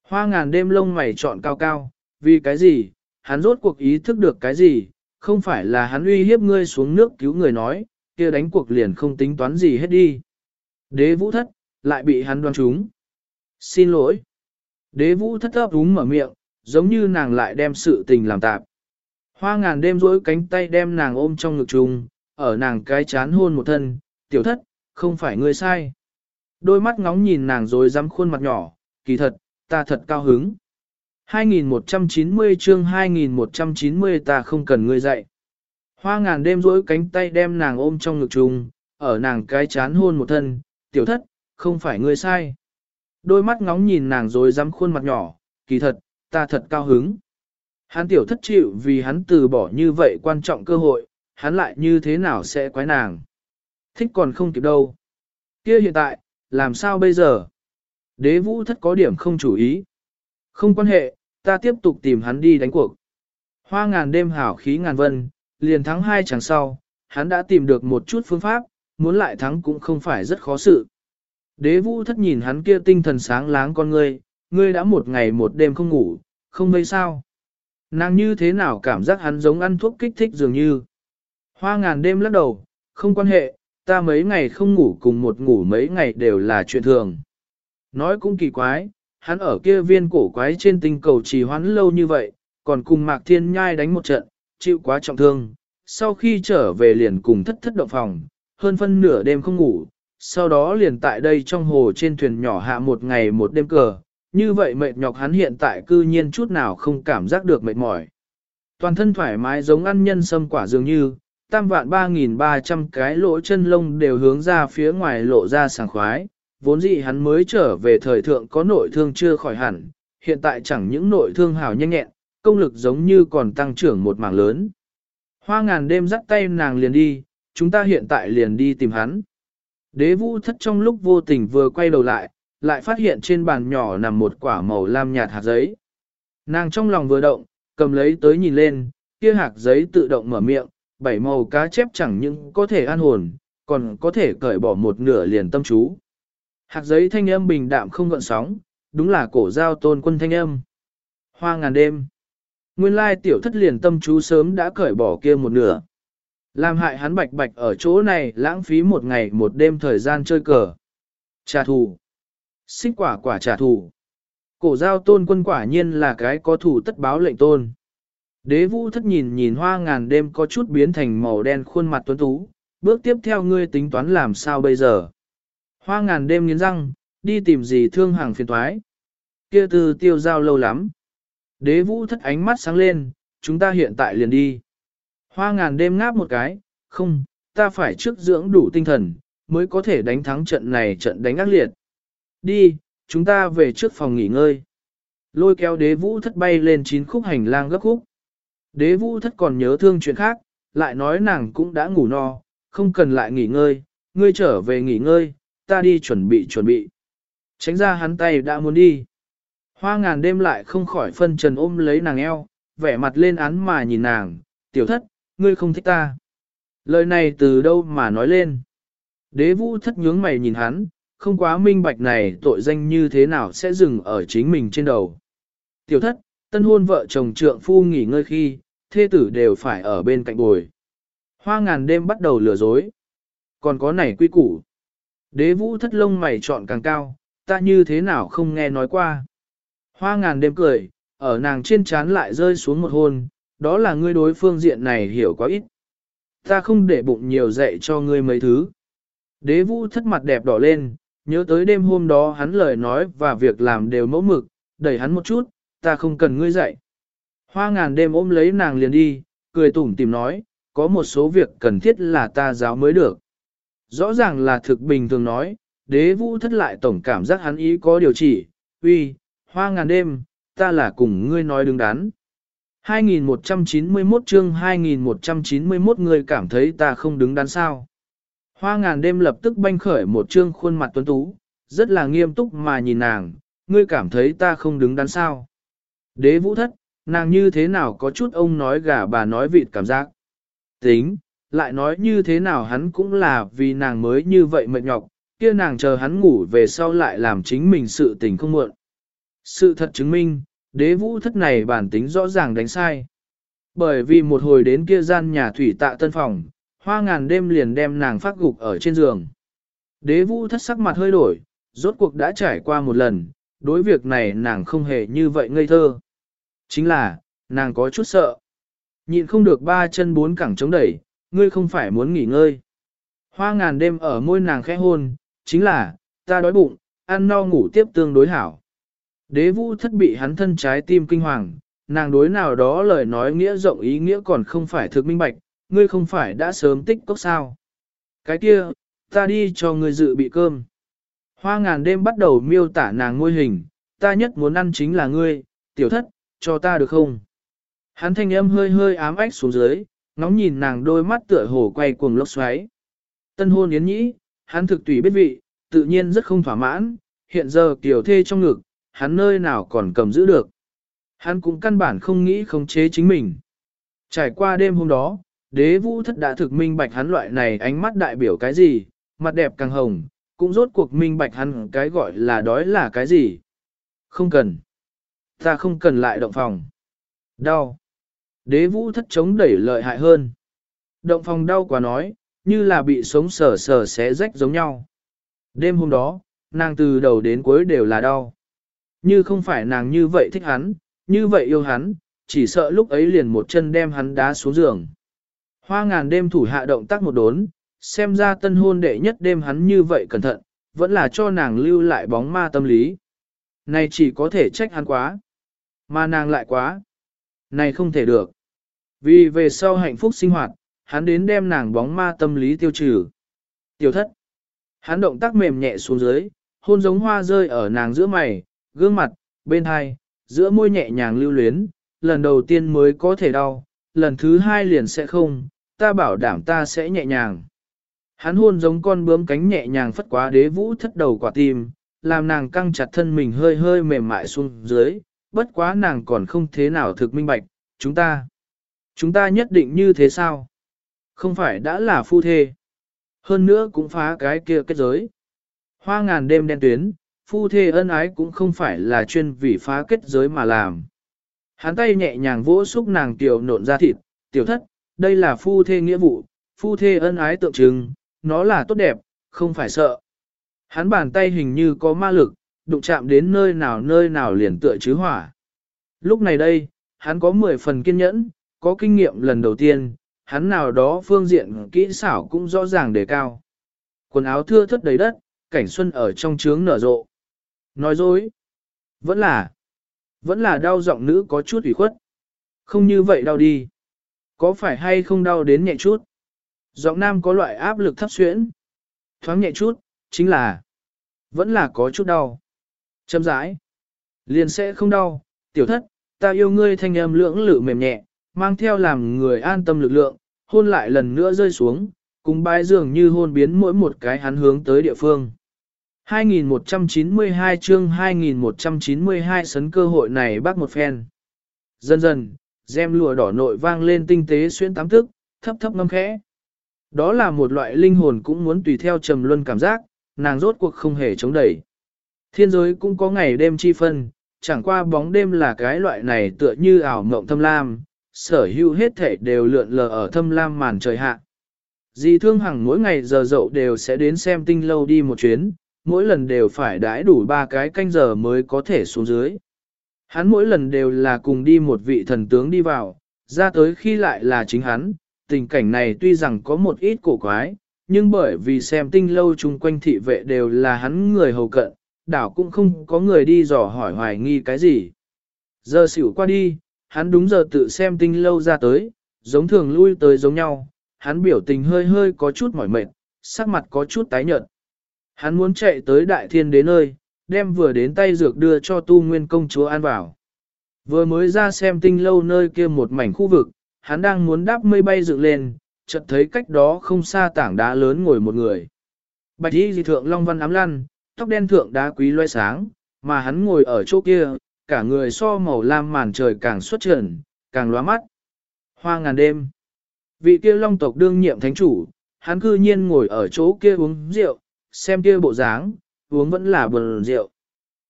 Hoa ngàn đêm lông mày chọn cao cao, vì cái gì, hắn rốt cuộc ý thức được cái gì, không phải là hắn uy hiếp ngươi xuống nước cứu người nói, kia đánh cuộc liền không tính toán gì hết đi. Đế vũ thất, lại bị hắn đoán trúng. Xin lỗi. Đế vũ thất ấp úng mở miệng, giống như nàng lại đem sự tình làm tạp. Hoa ngàn đêm rỗi cánh tay đem nàng ôm trong ngực trùng, ở nàng cái chán hôn một thân, tiểu thất, không phải ngươi sai. Đôi mắt ngóng nhìn nàng rồi dám khuôn mặt nhỏ, kỳ thật, ta thật cao hứng. 2190 chương 2190 ta không cần ngươi dạy. Hoa ngàn đêm rỗi cánh tay đem nàng ôm trong ngực trùng, ở nàng cái chán hôn một thân, tiểu thất, không phải ngươi sai. Đôi mắt ngóng nhìn nàng rồi dám khuôn mặt nhỏ, kỳ thật, ta thật cao hứng. Hắn tiểu thất chịu vì hắn từ bỏ như vậy quan trọng cơ hội, hắn lại như thế nào sẽ quái nàng. Thích còn không kịp đâu. Kia hiện tại, làm sao bây giờ? Đế vũ thất có điểm không chủ ý. Không quan hệ, ta tiếp tục tìm hắn đi đánh cuộc. Hoa ngàn đêm hảo khí ngàn vân, liền thắng hai chẳng sau, hắn đã tìm được một chút phương pháp, muốn lại thắng cũng không phải rất khó sự. Đế vũ thất nhìn hắn kia tinh thần sáng láng con ngươi, ngươi đã một ngày một đêm không ngủ, không mấy sao. Nàng như thế nào cảm giác hắn giống ăn thuốc kích thích dường như. Hoa ngàn đêm lắc đầu, không quan hệ, ta mấy ngày không ngủ cùng một ngủ mấy ngày đều là chuyện thường. Nói cũng kỳ quái, hắn ở kia viên cổ quái trên tinh cầu trì hoãn lâu như vậy, còn cùng Mạc Thiên Nhai đánh một trận, chịu quá trọng thương. Sau khi trở về liền cùng thất thất động phòng, hơn phân nửa đêm không ngủ, sau đó liền tại đây trong hồ trên thuyền nhỏ hạ một ngày một đêm cờ, như vậy mệt nhọc hắn hiện tại cư nhiên chút nào không cảm giác được mệt mỏi. Toàn thân thoải mái giống ăn nhân sâm quả dường như, tam vạn ba nghìn ba trăm cái lỗ chân lông đều hướng ra phía ngoài lộ ra sảng khoái, vốn dĩ hắn mới trở về thời thượng có nội thương chưa khỏi hẳn, hiện tại chẳng những nội thương hào nhanh nhẹn, công lực giống như còn tăng trưởng một mảng lớn. Hoa ngàn đêm dắt tay nàng liền đi, chúng ta hiện tại liền đi tìm hắn. Đế vũ thất trong lúc vô tình vừa quay đầu lại, lại phát hiện trên bàn nhỏ nằm một quả màu lam nhạt hạt giấy. Nàng trong lòng vừa động, cầm lấy tới nhìn lên, kia hạt giấy tự động mở miệng, bảy màu cá chép chẳng những có thể an hồn, còn có thể cởi bỏ một nửa liền tâm chú. Hạt giấy thanh âm bình đạm không gợn sóng, đúng là cổ giao tôn quân thanh âm. Hoa ngàn đêm. Nguyên lai tiểu thất liền tâm chú sớm đã cởi bỏ kia một nửa. Làm hại hắn bạch bạch ở chỗ này lãng phí một ngày một đêm thời gian chơi cờ. Trả thù. Xích quả quả trả thù. Cổ giao tôn quân quả nhiên là cái có thủ tất báo lệnh tôn. Đế vũ thất nhìn nhìn hoa ngàn đêm có chút biến thành màu đen khuôn mặt tuấn tú, bước tiếp theo ngươi tính toán làm sao bây giờ. Hoa ngàn đêm nghiến răng, đi tìm gì thương hàng phiền thoái. Kia từ tiêu giao lâu lắm. Đế vũ thất ánh mắt sáng lên, chúng ta hiện tại liền đi. Hoa ngàn đêm ngáp một cái, không, ta phải trước dưỡng đủ tinh thần, mới có thể đánh thắng trận này trận đánh ác liệt. Đi, chúng ta về trước phòng nghỉ ngơi. Lôi kéo đế vũ thất bay lên chín khúc hành lang gấp khúc. Đế vũ thất còn nhớ thương chuyện khác, lại nói nàng cũng đã ngủ no, không cần lại nghỉ ngơi, ngươi trở về nghỉ ngơi, ta đi chuẩn bị chuẩn bị. Tránh ra hắn tay đã muốn đi. Hoa ngàn đêm lại không khỏi phân trần ôm lấy nàng eo, vẻ mặt lên án mà nhìn nàng, tiểu thất, ngươi không thích ta. Lời này từ đâu mà nói lên. Đế vũ thất nhướng mày nhìn hắn, không quá minh bạch này tội danh như thế nào sẽ dừng ở chính mình trên đầu. Tiểu thất, tân hôn vợ chồng trượng phu nghỉ ngơi khi, thê tử đều phải ở bên cạnh bồi. Hoa ngàn đêm bắt đầu lừa dối. Còn có này quy củ. Đế vũ thất lông mày chọn càng cao, ta như thế nào không nghe nói qua. Hoa ngàn đêm cười, ở nàng trên trán lại rơi xuống một hôn, đó là ngươi đối phương diện này hiểu quá ít. Ta không để bụng nhiều dạy cho ngươi mấy thứ. Đế vũ thất mặt đẹp đỏ lên, nhớ tới đêm hôm đó hắn lời nói và việc làm đều mẫu mực, đẩy hắn một chút, ta không cần ngươi dạy. Hoa ngàn đêm ôm lấy nàng liền đi, cười tủm tìm nói, có một số việc cần thiết là ta giáo mới được. Rõ ràng là thực bình thường nói, đế vũ thất lại tổng cảm giác hắn ý có điều chỉ, uy, hoa ngàn đêm, ta là cùng ngươi nói đứng đắn. 2191 chương 2191 người cảm thấy ta không đứng đắn sao. Hoa ngàn đêm lập tức banh khởi một chương khuôn mặt tuấn tú, rất là nghiêm túc mà nhìn nàng, ngươi cảm thấy ta không đứng đắn sao. Đế vũ thất, nàng như thế nào có chút ông nói gà bà nói vịt cảm giác. Tính, lại nói như thế nào hắn cũng là vì nàng mới như vậy mệt nhọc, kia nàng chờ hắn ngủ về sau lại làm chính mình sự tình không muộn. Sự thật chứng minh, đế vũ thất này bản tính rõ ràng đánh sai. Bởi vì một hồi đến kia gian nhà thủy tạ tân phòng, hoa ngàn đêm liền đem nàng phát gục ở trên giường. Đế vũ thất sắc mặt hơi đổi, rốt cuộc đã trải qua một lần, đối việc này nàng không hề như vậy ngây thơ. Chính là, nàng có chút sợ. Nhịn không được ba chân bốn cẳng chống đẩy, ngươi không phải muốn nghỉ ngơi. Hoa ngàn đêm ở môi nàng khẽ hôn, chính là, ta đói bụng, ăn no ngủ tiếp tương đối hảo. Đế vũ thất bị hắn thân trái tim kinh hoàng, nàng đối nào đó lời nói nghĩa rộng ý nghĩa còn không phải thực minh bạch, ngươi không phải đã sớm tích cốc sao. Cái kia, ta đi cho ngươi dự bị cơm. Hoa ngàn đêm bắt đầu miêu tả nàng ngôi hình, ta nhất muốn ăn chính là ngươi, tiểu thất, cho ta được không? Hắn thanh âm hơi hơi ám ách xuống dưới, ngóng nhìn nàng đôi mắt tựa hồ quay cuồng lốc xoáy. Tân hôn yến nhĩ, hắn thực tùy biết vị, tự nhiên rất không thỏa mãn, hiện giờ tiểu thê trong ngực, hắn nơi nào còn cầm giữ được. Hắn cũng căn bản không nghĩ khống chế chính mình. Trải qua đêm hôm đó, đế vũ thất đã thực minh bạch hắn loại này ánh mắt đại biểu cái gì, mặt đẹp càng hồng, cũng rốt cuộc minh bạch hắn cái gọi là đói là cái gì. Không cần. Ta không cần lại động phòng. Đau. Đế vũ thất chống đẩy lợi hại hơn. Động phòng đau quá nói, như là bị sống sờ sờ xé rách giống nhau. Đêm hôm đó, nàng từ đầu đến cuối đều là đau. Như không phải nàng như vậy thích hắn, như vậy yêu hắn, chỉ sợ lúc ấy liền một chân đem hắn đá xuống giường. Hoa ngàn đêm thủ hạ động tác một đốn, xem ra tân hôn đệ nhất đêm hắn như vậy cẩn thận, vẫn là cho nàng lưu lại bóng ma tâm lý. Này chỉ có thể trách hắn quá. Mà nàng lại quá. Này không thể được. Vì về sau hạnh phúc sinh hoạt, hắn đến đem nàng bóng ma tâm lý tiêu trừ. Tiểu thất. Hắn động tác mềm nhẹ xuống dưới, hôn giống hoa rơi ở nàng giữa mày, gương mặt, bên hai, giữa môi nhẹ nhàng lưu luyến, lần đầu tiên mới có thể đau, lần thứ hai liền sẽ không, ta bảo đảm ta sẽ nhẹ nhàng. Hắn hôn giống con bướm cánh nhẹ nhàng phất quá đế vũ thất đầu quả tim, làm nàng căng chặt thân mình hơi hơi mềm mại xuống dưới, bất quá nàng còn không thế nào thực minh bạch, chúng ta, chúng ta nhất định như thế sao? Không phải đã là phu thê. Hơn nữa cũng phá cái kia kết giới. Hoa ngàn đêm đen tuyến, phu thê ân ái cũng không phải là chuyên vì phá kết giới mà làm. Hắn tay nhẹ nhàng vỗ xúc nàng tiểu nộn ra thịt, tiểu thất, đây là phu thê nghĩa vụ, phu thê ân ái tượng trưng, nó là tốt đẹp, không phải sợ. Hắn bàn tay hình như có ma lực, đụng chạm đến nơi nào nơi nào liền tựa chứ hỏa. Lúc này đây, hắn có 10 phần kiên nhẫn, có kinh nghiệm lần đầu tiên, hắn nào đó phương diện kỹ xảo cũng rõ ràng đề cao. Quần áo thưa thất đầy đất, cảnh xuân ở trong trướng nở rộ. Nói dối. Vẫn là. Vẫn là đau giọng nữ có chút ủy khuất. Không như vậy đau đi. Có phải hay không đau đến nhẹ chút? Giọng nam có loại áp lực thấp xuyễn. Thoáng nhẹ chút, chính là. Vẫn là có chút đau. Châm rãi. Liền sẽ không đau. Tiểu thất, ta yêu ngươi thanh âm lưỡng lự mềm nhẹ, mang theo làm người an tâm lực lượng, hôn lại lần nữa rơi xuống, cùng bái dường như hôn biến mỗi một cái hắn hướng tới địa phương. 2192 chương 2192 sấn cơ hội này bác một phen. Dần dần, gem lụa đỏ nội vang lên tinh tế xuyên tám thức, thấp thấp ngâm khẽ. Đó là một loại linh hồn cũng muốn tùy theo trầm luân cảm giác, nàng rốt cuộc không hề chống đẩy. Thiên giới cũng có ngày đêm chi phân, chẳng qua bóng đêm là cái loại này tựa như ảo mộng thâm lam, sở hữu hết thể đều lượn lờ ở thâm lam màn trời hạ. Dì thương hằng mỗi ngày giờ dậu đều sẽ đến xem tinh lâu đi một chuyến, mỗi lần đều phải đãi đủ ba cái canh giờ mới có thể xuống dưới. Hắn mỗi lần đều là cùng đi một vị thần tướng đi vào, ra tới khi lại là chính hắn, tình cảnh này tuy rằng có một ít cổ quái, nhưng bởi vì xem tinh lâu chung quanh thị vệ đều là hắn người hầu cận, đảo cũng không có người đi dò hỏi hoài nghi cái gì. Giờ xỉu qua đi, hắn đúng giờ tự xem tinh lâu ra tới, giống thường lui tới giống nhau, hắn biểu tình hơi hơi có chút mỏi mệt, sắc mặt có chút tái nhợt. Hắn muốn chạy tới đại thiên đế nơi, đem vừa đến tay dược đưa cho tu nguyên công chúa an vào. Vừa mới ra xem tinh lâu nơi kia một mảnh khu vực, hắn đang muốn đáp mây bay dựng lên, chợt thấy cách đó không xa tảng đá lớn ngồi một người. Bạch y dị thượng long văn ám lăn, tóc đen thượng đá quý loe sáng, mà hắn ngồi ở chỗ kia, cả người so màu lam màn trời càng xuất trần, càng lóa mắt. Hoa ngàn đêm. Vị kia long tộc đương nhiệm thánh chủ, hắn cư nhiên ngồi ở chỗ kia uống rượu, xem kia bộ dáng, uống vẫn là bần rượu.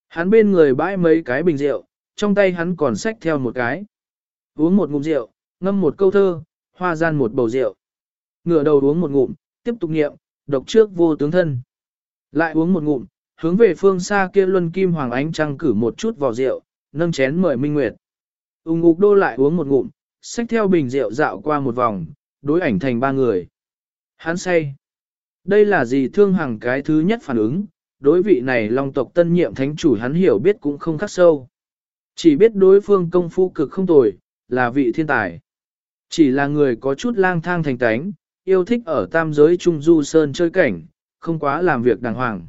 Hắn bên người bãi mấy cái bình rượu, trong tay hắn còn xách theo một cái. Uống một ngụm rượu, ngâm một câu thơ, hoa gian một bầu rượu. Ngửa đầu uống một ngụm, tiếp tục niệm, độc trước vô tướng thân. Lại uống một ngụm, hướng về phương xa kia luân kim hoàng ánh trăng cử một chút vào rượu, nâng chén mời Minh Nguyệt. Úng ngục đô lại uống một ngụm, xách theo bình rượu dạo qua một vòng, đối ảnh thành ba người. Hắn say. Đây là gì thương hằng cái thứ nhất phản ứng, đối vị này long tộc tân nhiệm thánh chủ hắn hiểu biết cũng không khắc sâu. Chỉ biết đối phương công phu cực không tồi, là vị thiên tài. Chỉ là người có chút lang thang thành tánh, yêu thích ở tam giới trung du sơn chơi cảnh, không quá làm việc đàng hoàng.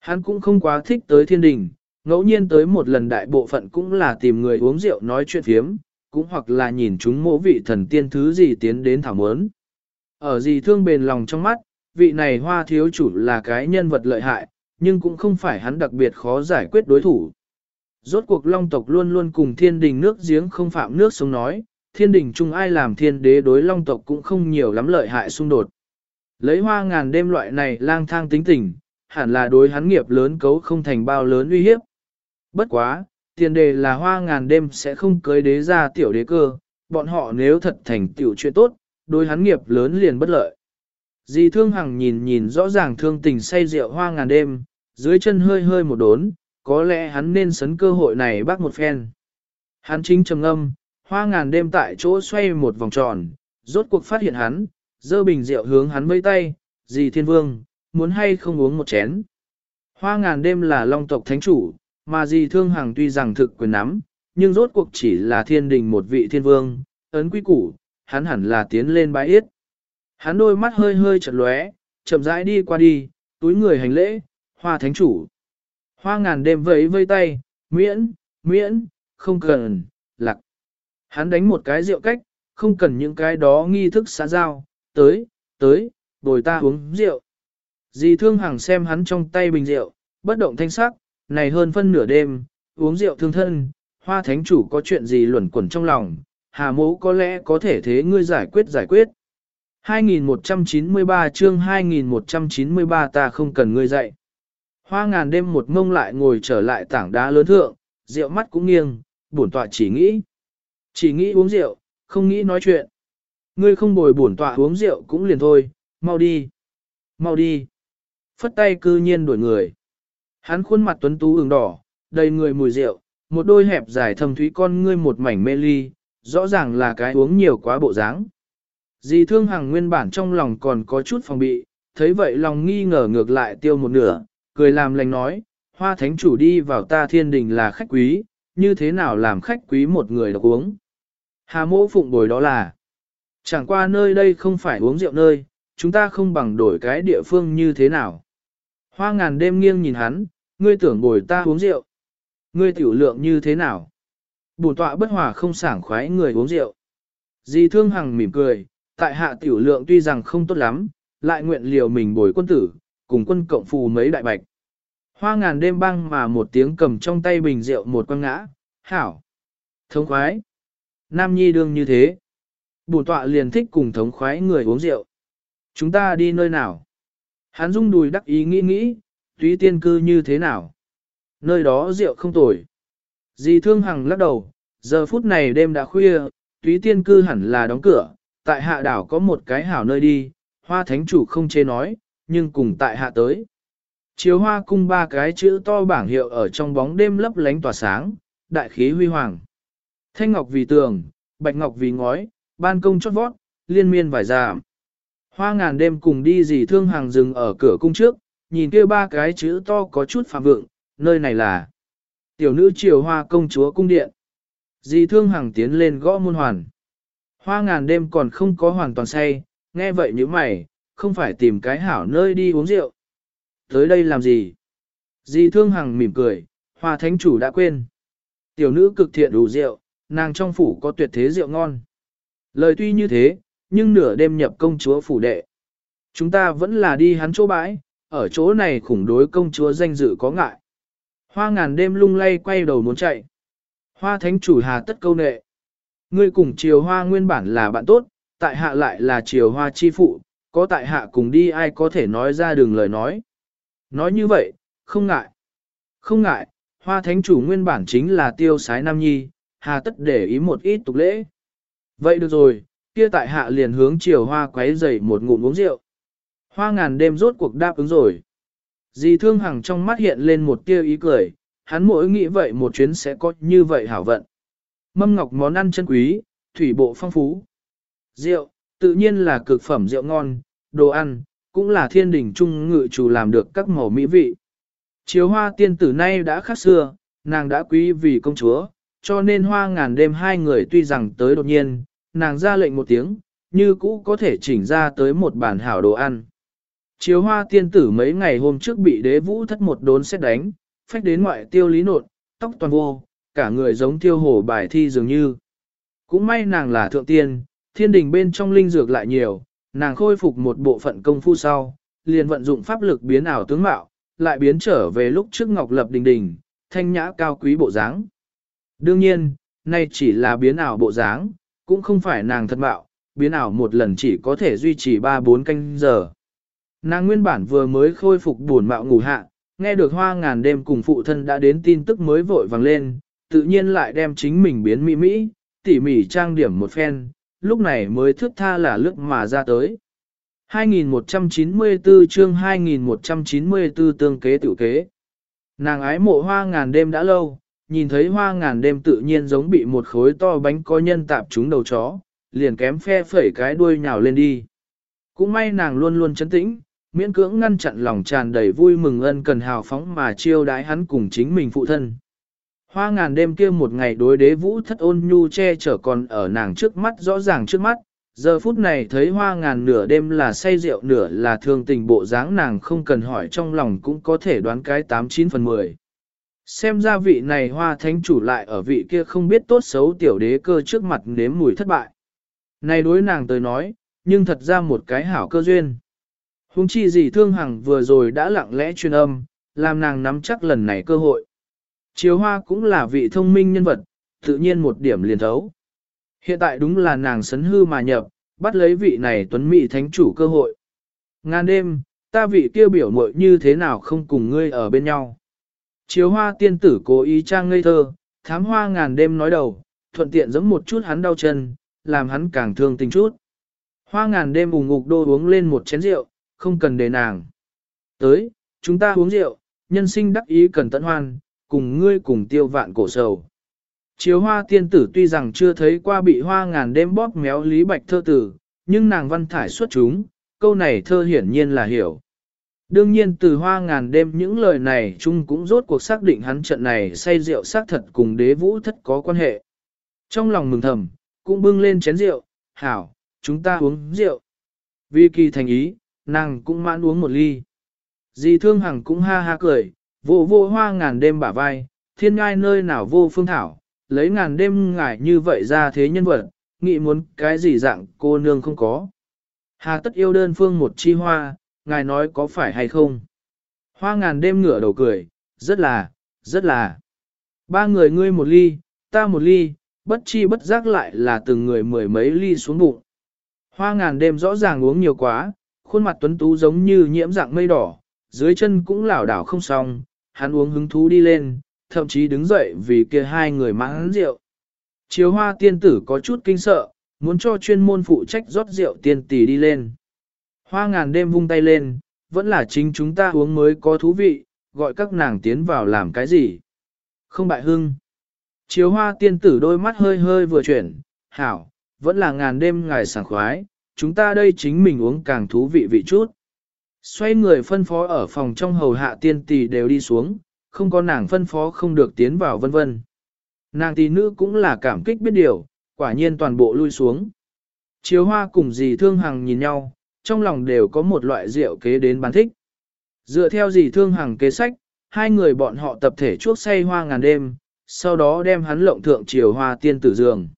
Hắn cũng không quá thích tới thiên đình, ngẫu nhiên tới một lần đại bộ phận cũng là tìm người uống rượu nói chuyện phiếm, cũng hoặc là nhìn chúng mỗ vị thần tiên thứ gì tiến đến thảo mớn. Ở gì thương bền lòng trong mắt, vị này hoa thiếu chủ là cái nhân vật lợi hại, nhưng cũng không phải hắn đặc biệt khó giải quyết đối thủ. Rốt cuộc long tộc luôn luôn cùng thiên đình nước giếng không phạm nước sống nói, thiên đình chung ai làm thiên đế đối long tộc cũng không nhiều lắm lợi hại xung đột. Lấy hoa ngàn đêm loại này lang thang tính tình, hẳn là đối hắn nghiệp lớn cấu không thành bao lớn uy hiếp. Bất quá, tiền đề là hoa ngàn đêm sẽ không cưới đế ra tiểu đế cơ, bọn họ nếu thật thành tiểu chuyện tốt, đối hắn nghiệp lớn liền bất lợi. Dì thương hằng nhìn nhìn rõ ràng thương tình say rượu hoa ngàn đêm, dưới chân hơi hơi một đốn, có lẽ hắn nên sấn cơ hội này bác một phen. Hắn chính trầm âm, hoa ngàn đêm tại chỗ xoay một vòng tròn, rốt cuộc phát hiện hắn, dơ bình rượu hướng hắn vây tay, dì thiên vương, muốn hay không uống một chén. Hoa ngàn đêm là long tộc thánh chủ, mà dì thương hàng tuy rằng thực quyền nắm, nhưng rốt cuộc chỉ là thiên đình một vị thiên vương, ấn quý củ, hắn hẳn là tiến lên bái yết. Hắn đôi mắt hơi hơi chật lóe, chậm rãi đi qua đi, túi người hành lễ, hoa thánh chủ. Hoa ngàn đêm vẫy vây tay, miễn, miễn, không cần, lạc. Hắn đánh một cái rượu cách, không cần những cái đó nghi thức xã giao, tới, tới, bồi ta uống rượu. Dì thương hằng xem hắn trong tay bình rượu, bất động thanh sắc, này hơn phân nửa đêm, uống rượu thương thân, hoa thánh chủ có chuyện gì luẩn quẩn trong lòng, hà mẫu có lẽ có thể thế ngươi giải quyết giải quyết. 2193 chương 2193 ta không cần ngươi dạy. Hoa ngàn đêm một ngông lại ngồi trở lại tảng đá lớn thượng, rượu mắt cũng nghiêng, bổn tọa chỉ nghĩ. Chỉ nghĩ uống rượu, không nghĩ nói chuyện. Ngươi không bồi bổn tọa uống rượu cũng liền thôi, mau đi. Mau đi. Phất tay cư nhiên đuổi người. Hắn khuôn mặt tuấn tú ửng đỏ, đầy người mùi rượu, một đôi hẹp dài thâm thúy con ngươi một mảnh mê ly, rõ ràng là cái uống nhiều quá bộ dáng. Dì thương hằng nguyên bản trong lòng còn có chút phòng bị, thấy vậy lòng nghi ngờ ngược lại tiêu một nửa, cười làm lành nói, hoa thánh chủ đi vào ta thiên đình là khách quý, như thế nào làm khách quý một người độc uống. Hà mỗ phụng bồi đó là, chẳng qua nơi đây không phải uống rượu nơi, chúng ta không bằng đổi cái địa phương như thế nào. Hoa ngàn đêm nghiêng nhìn hắn, ngươi tưởng bồi ta uống rượu. Ngươi tiểu lượng như thế nào? Bùn tọa bất hòa không sảng khoái người uống rượu. Di thương hằng mỉm cười, tại hạ tiểu lượng tuy rằng không tốt lắm, lại nguyện liều mình bồi quân tử, cùng quân cộng phù mấy đại bạch. Hoa ngàn đêm băng mà một tiếng cầm trong tay bình rượu một quăng ngã, hảo. Thống khoái. Nam nhi đương như thế. Bùn tọa liền thích cùng thống khoái người uống rượu. Chúng ta đi nơi nào? Hắn rung đùi đắc ý nghĩ nghĩ, túy tiên cư như thế nào? Nơi đó rượu không tồi. Dì thương hằng lắc đầu, giờ phút này đêm đã khuya, túy tiên cư hẳn là đóng cửa, tại hạ đảo có một cái hảo nơi đi, hoa thánh chủ không chê nói, nhưng cùng tại hạ tới. Chiếu hoa cung ba cái chữ to bảng hiệu ở trong bóng đêm lấp lánh tỏa sáng, đại khí huy hoàng. Thanh ngọc vì tường, bạch ngọc vì ngói, ban công chót vót, liên miên vải giảm. Hoa ngàn đêm cùng đi dì thương hàng dừng ở cửa cung trước, nhìn kia ba cái chữ to có chút phạm vượng, nơi này là tiểu nữ triều hoa công chúa cung điện. Dì thương hàng tiến lên gõ môn hoàn. Hoa ngàn đêm còn không có hoàn toàn say, nghe vậy như mày, không phải tìm cái hảo nơi đi uống rượu. Tới đây làm gì? Dì thương hằng mỉm cười, hoa thánh chủ đã quên. Tiểu nữ cực thiện đủ rượu, nàng trong phủ có tuyệt thế rượu ngon. Lời tuy như thế, nhưng nửa đêm nhập công chúa phủ đệ. Chúng ta vẫn là đi hắn chỗ bãi, ở chỗ này khủng đối công chúa danh dự có ngại. Hoa ngàn đêm lung lay quay đầu muốn chạy. Hoa thánh chủ hà tất câu nệ. Ngươi cùng triều hoa nguyên bản là bạn tốt, tại hạ lại là triều hoa chi phụ, có tại hạ cùng đi ai có thể nói ra đường lời nói. Nói như vậy, không ngại. Không ngại, hoa thánh chủ nguyên bản chính là tiêu sái nam nhi, hà tất để ý một ít tục lễ. Vậy được rồi, kia tại hạ liền hướng chiều hoa quấy dày một ngụm uống rượu. Hoa ngàn đêm rốt cuộc đáp ứng rồi. Dì thương hằng trong mắt hiện lên một tia ý cười, hắn mỗi nghĩ vậy một chuyến sẽ có như vậy hảo vận. Mâm ngọc món ăn chân quý, thủy bộ phong phú. Rượu, tự nhiên là cực phẩm rượu ngon, đồ ăn, cũng là thiên đình trung ngự chủ làm được các màu mỹ vị. Chiếu hoa tiên tử nay đã khác xưa, nàng đã quý vì công chúa, cho nên hoa ngàn đêm hai người tuy rằng tới đột nhiên, nàng ra lệnh một tiếng, như cũ có thể chỉnh ra tới một bản hảo đồ ăn. Chiếu hoa tiên tử mấy ngày hôm trước bị đế vũ thất một đốn xét đánh, phách đến ngoại tiêu lý nột, tóc toàn vô, cả người giống tiêu hổ bài thi dường như. Cũng may nàng là thượng tiên, thiên đình bên trong linh dược lại nhiều, nàng khôi phục một bộ phận công phu sau, liền vận dụng pháp lực biến ảo tướng mạo, lại biến trở về lúc trước ngọc lập đình đình, thanh nhã cao quý bộ dáng. Đương nhiên, nay chỉ là biến ảo bộ dáng, cũng không phải nàng thật mạo, biến ảo một lần chỉ có thể duy trì 3-4 canh giờ. Nàng nguyên bản vừa mới khôi phục buồn mạo ngủ hạ, nghe được hoa ngàn đêm cùng phụ thân đã đến tin tức mới vội vàng lên, tự nhiên lại đem chính mình biến mỹ mỹ, tỉ mỉ trang điểm một phen, lúc này mới thước tha là lướt mà ra tới. 2194 chương 2194 tương kế tiểu kế. Nàng ái mộ hoa ngàn đêm đã lâu, nhìn thấy hoa ngàn đêm tự nhiên giống bị một khối to bánh có nhân tạp trúng đầu chó, liền kém phe phẩy cái đuôi nhào lên đi. Cũng may nàng luôn luôn chấn tĩnh, miễn cưỡng ngăn chặn lòng tràn đầy vui mừng ân cần hào phóng mà chiêu đái hắn cùng chính mình phụ thân. Hoa ngàn đêm kia một ngày đối đế vũ thất ôn nhu che chở còn ở nàng trước mắt rõ ràng trước mắt, giờ phút này thấy hoa ngàn nửa đêm là say rượu nửa là thương tình bộ dáng nàng không cần hỏi trong lòng cũng có thể đoán cái 89 phần 10. Xem ra vị này hoa thánh chủ lại ở vị kia không biết tốt xấu tiểu đế cơ trước mặt nếm mùi thất bại. Này đối nàng tới nói, nhưng thật ra một cái hảo cơ duyên. Hùng chi gì thương hằng vừa rồi đã lặng lẽ truyền âm, làm nàng nắm chắc lần này cơ hội. Chiếu hoa cũng là vị thông minh nhân vật, tự nhiên một điểm liền thấu. Hiện tại đúng là nàng sấn hư mà nhập, bắt lấy vị này tuấn mỹ thánh chủ cơ hội. Ngàn đêm, ta vị kia biểu muội như thế nào không cùng ngươi ở bên nhau. Chiếu hoa tiên tử cố ý trang ngây thơ, thám hoa ngàn đêm nói đầu, thuận tiện giống một chút hắn đau chân, làm hắn càng thương tình chút. Hoa ngàn đêm ủng ngục đô uống lên một chén rượu, không cần đề nàng. Tới, chúng ta uống rượu, nhân sinh đắc ý cần tận hoan, cùng ngươi cùng tiêu vạn cổ sầu. Chiếu hoa tiên tử tuy rằng chưa thấy qua bị hoa ngàn đêm bóp méo lý bạch thơ tử, nhưng nàng văn thải xuất chúng, câu này thơ hiển nhiên là hiểu. Đương nhiên từ hoa ngàn đêm những lời này chung cũng rốt cuộc xác định hắn trận này say rượu xác thật cùng đế vũ thất có quan hệ. Trong lòng mừng thầm, cũng bưng lên chén rượu, hảo, chúng ta uống rượu. Vì kỳ thành ý, nàng cũng mãn uống một ly. Dì thương hằng cũng ha ha cười, vô vô hoa ngàn đêm bả vai, thiên ngai nơi nào vô phương thảo, lấy ngàn đêm ngải như vậy ra thế nhân vật, nghĩ muốn cái gì dạng cô nương không có. Hà tất yêu đơn phương một chi hoa, ngài nói có phải hay không? Hoa ngàn đêm ngửa đầu cười, rất là, rất là. Ba người ngươi một ly, ta một ly, bất chi bất giác lại là từng người mười mấy ly xuống bụng. Hoa ngàn đêm rõ ràng uống nhiều quá, khuôn mặt tuấn tú giống như nhiễm dạng mây đỏ, dưới chân cũng lảo đảo không xong, hắn uống hứng thú đi lên, thậm chí đứng dậy vì kia hai người mãn rượu. Chiếu hoa tiên tử có chút kinh sợ, muốn cho chuyên môn phụ trách rót rượu tiên tỷ đi lên. Hoa ngàn đêm vung tay lên, vẫn là chính chúng ta uống mới có thú vị, gọi các nàng tiến vào làm cái gì. Không bại hưng. Chiếu hoa tiên tử đôi mắt hơi hơi vừa chuyển, hảo, vẫn là ngàn đêm ngài sảng khoái, chúng ta đây chính mình uống càng thú vị vị chút. Xoay người phân phó ở phòng trong hầu hạ tiên tỷ đều đi xuống, không có nàng phân phó không được tiến vào vân vân. Nàng tỷ nữ cũng là cảm kích biết điều, quả nhiên toàn bộ lui xuống. Chiếu hoa cùng dì thương hằng nhìn nhau, trong lòng đều có một loại rượu kế đến bán thích. Dựa theo dì thương hằng kế sách, hai người bọn họ tập thể chuốc say hoa ngàn đêm, sau đó đem hắn lộng thượng chiều hoa tiên tử giường.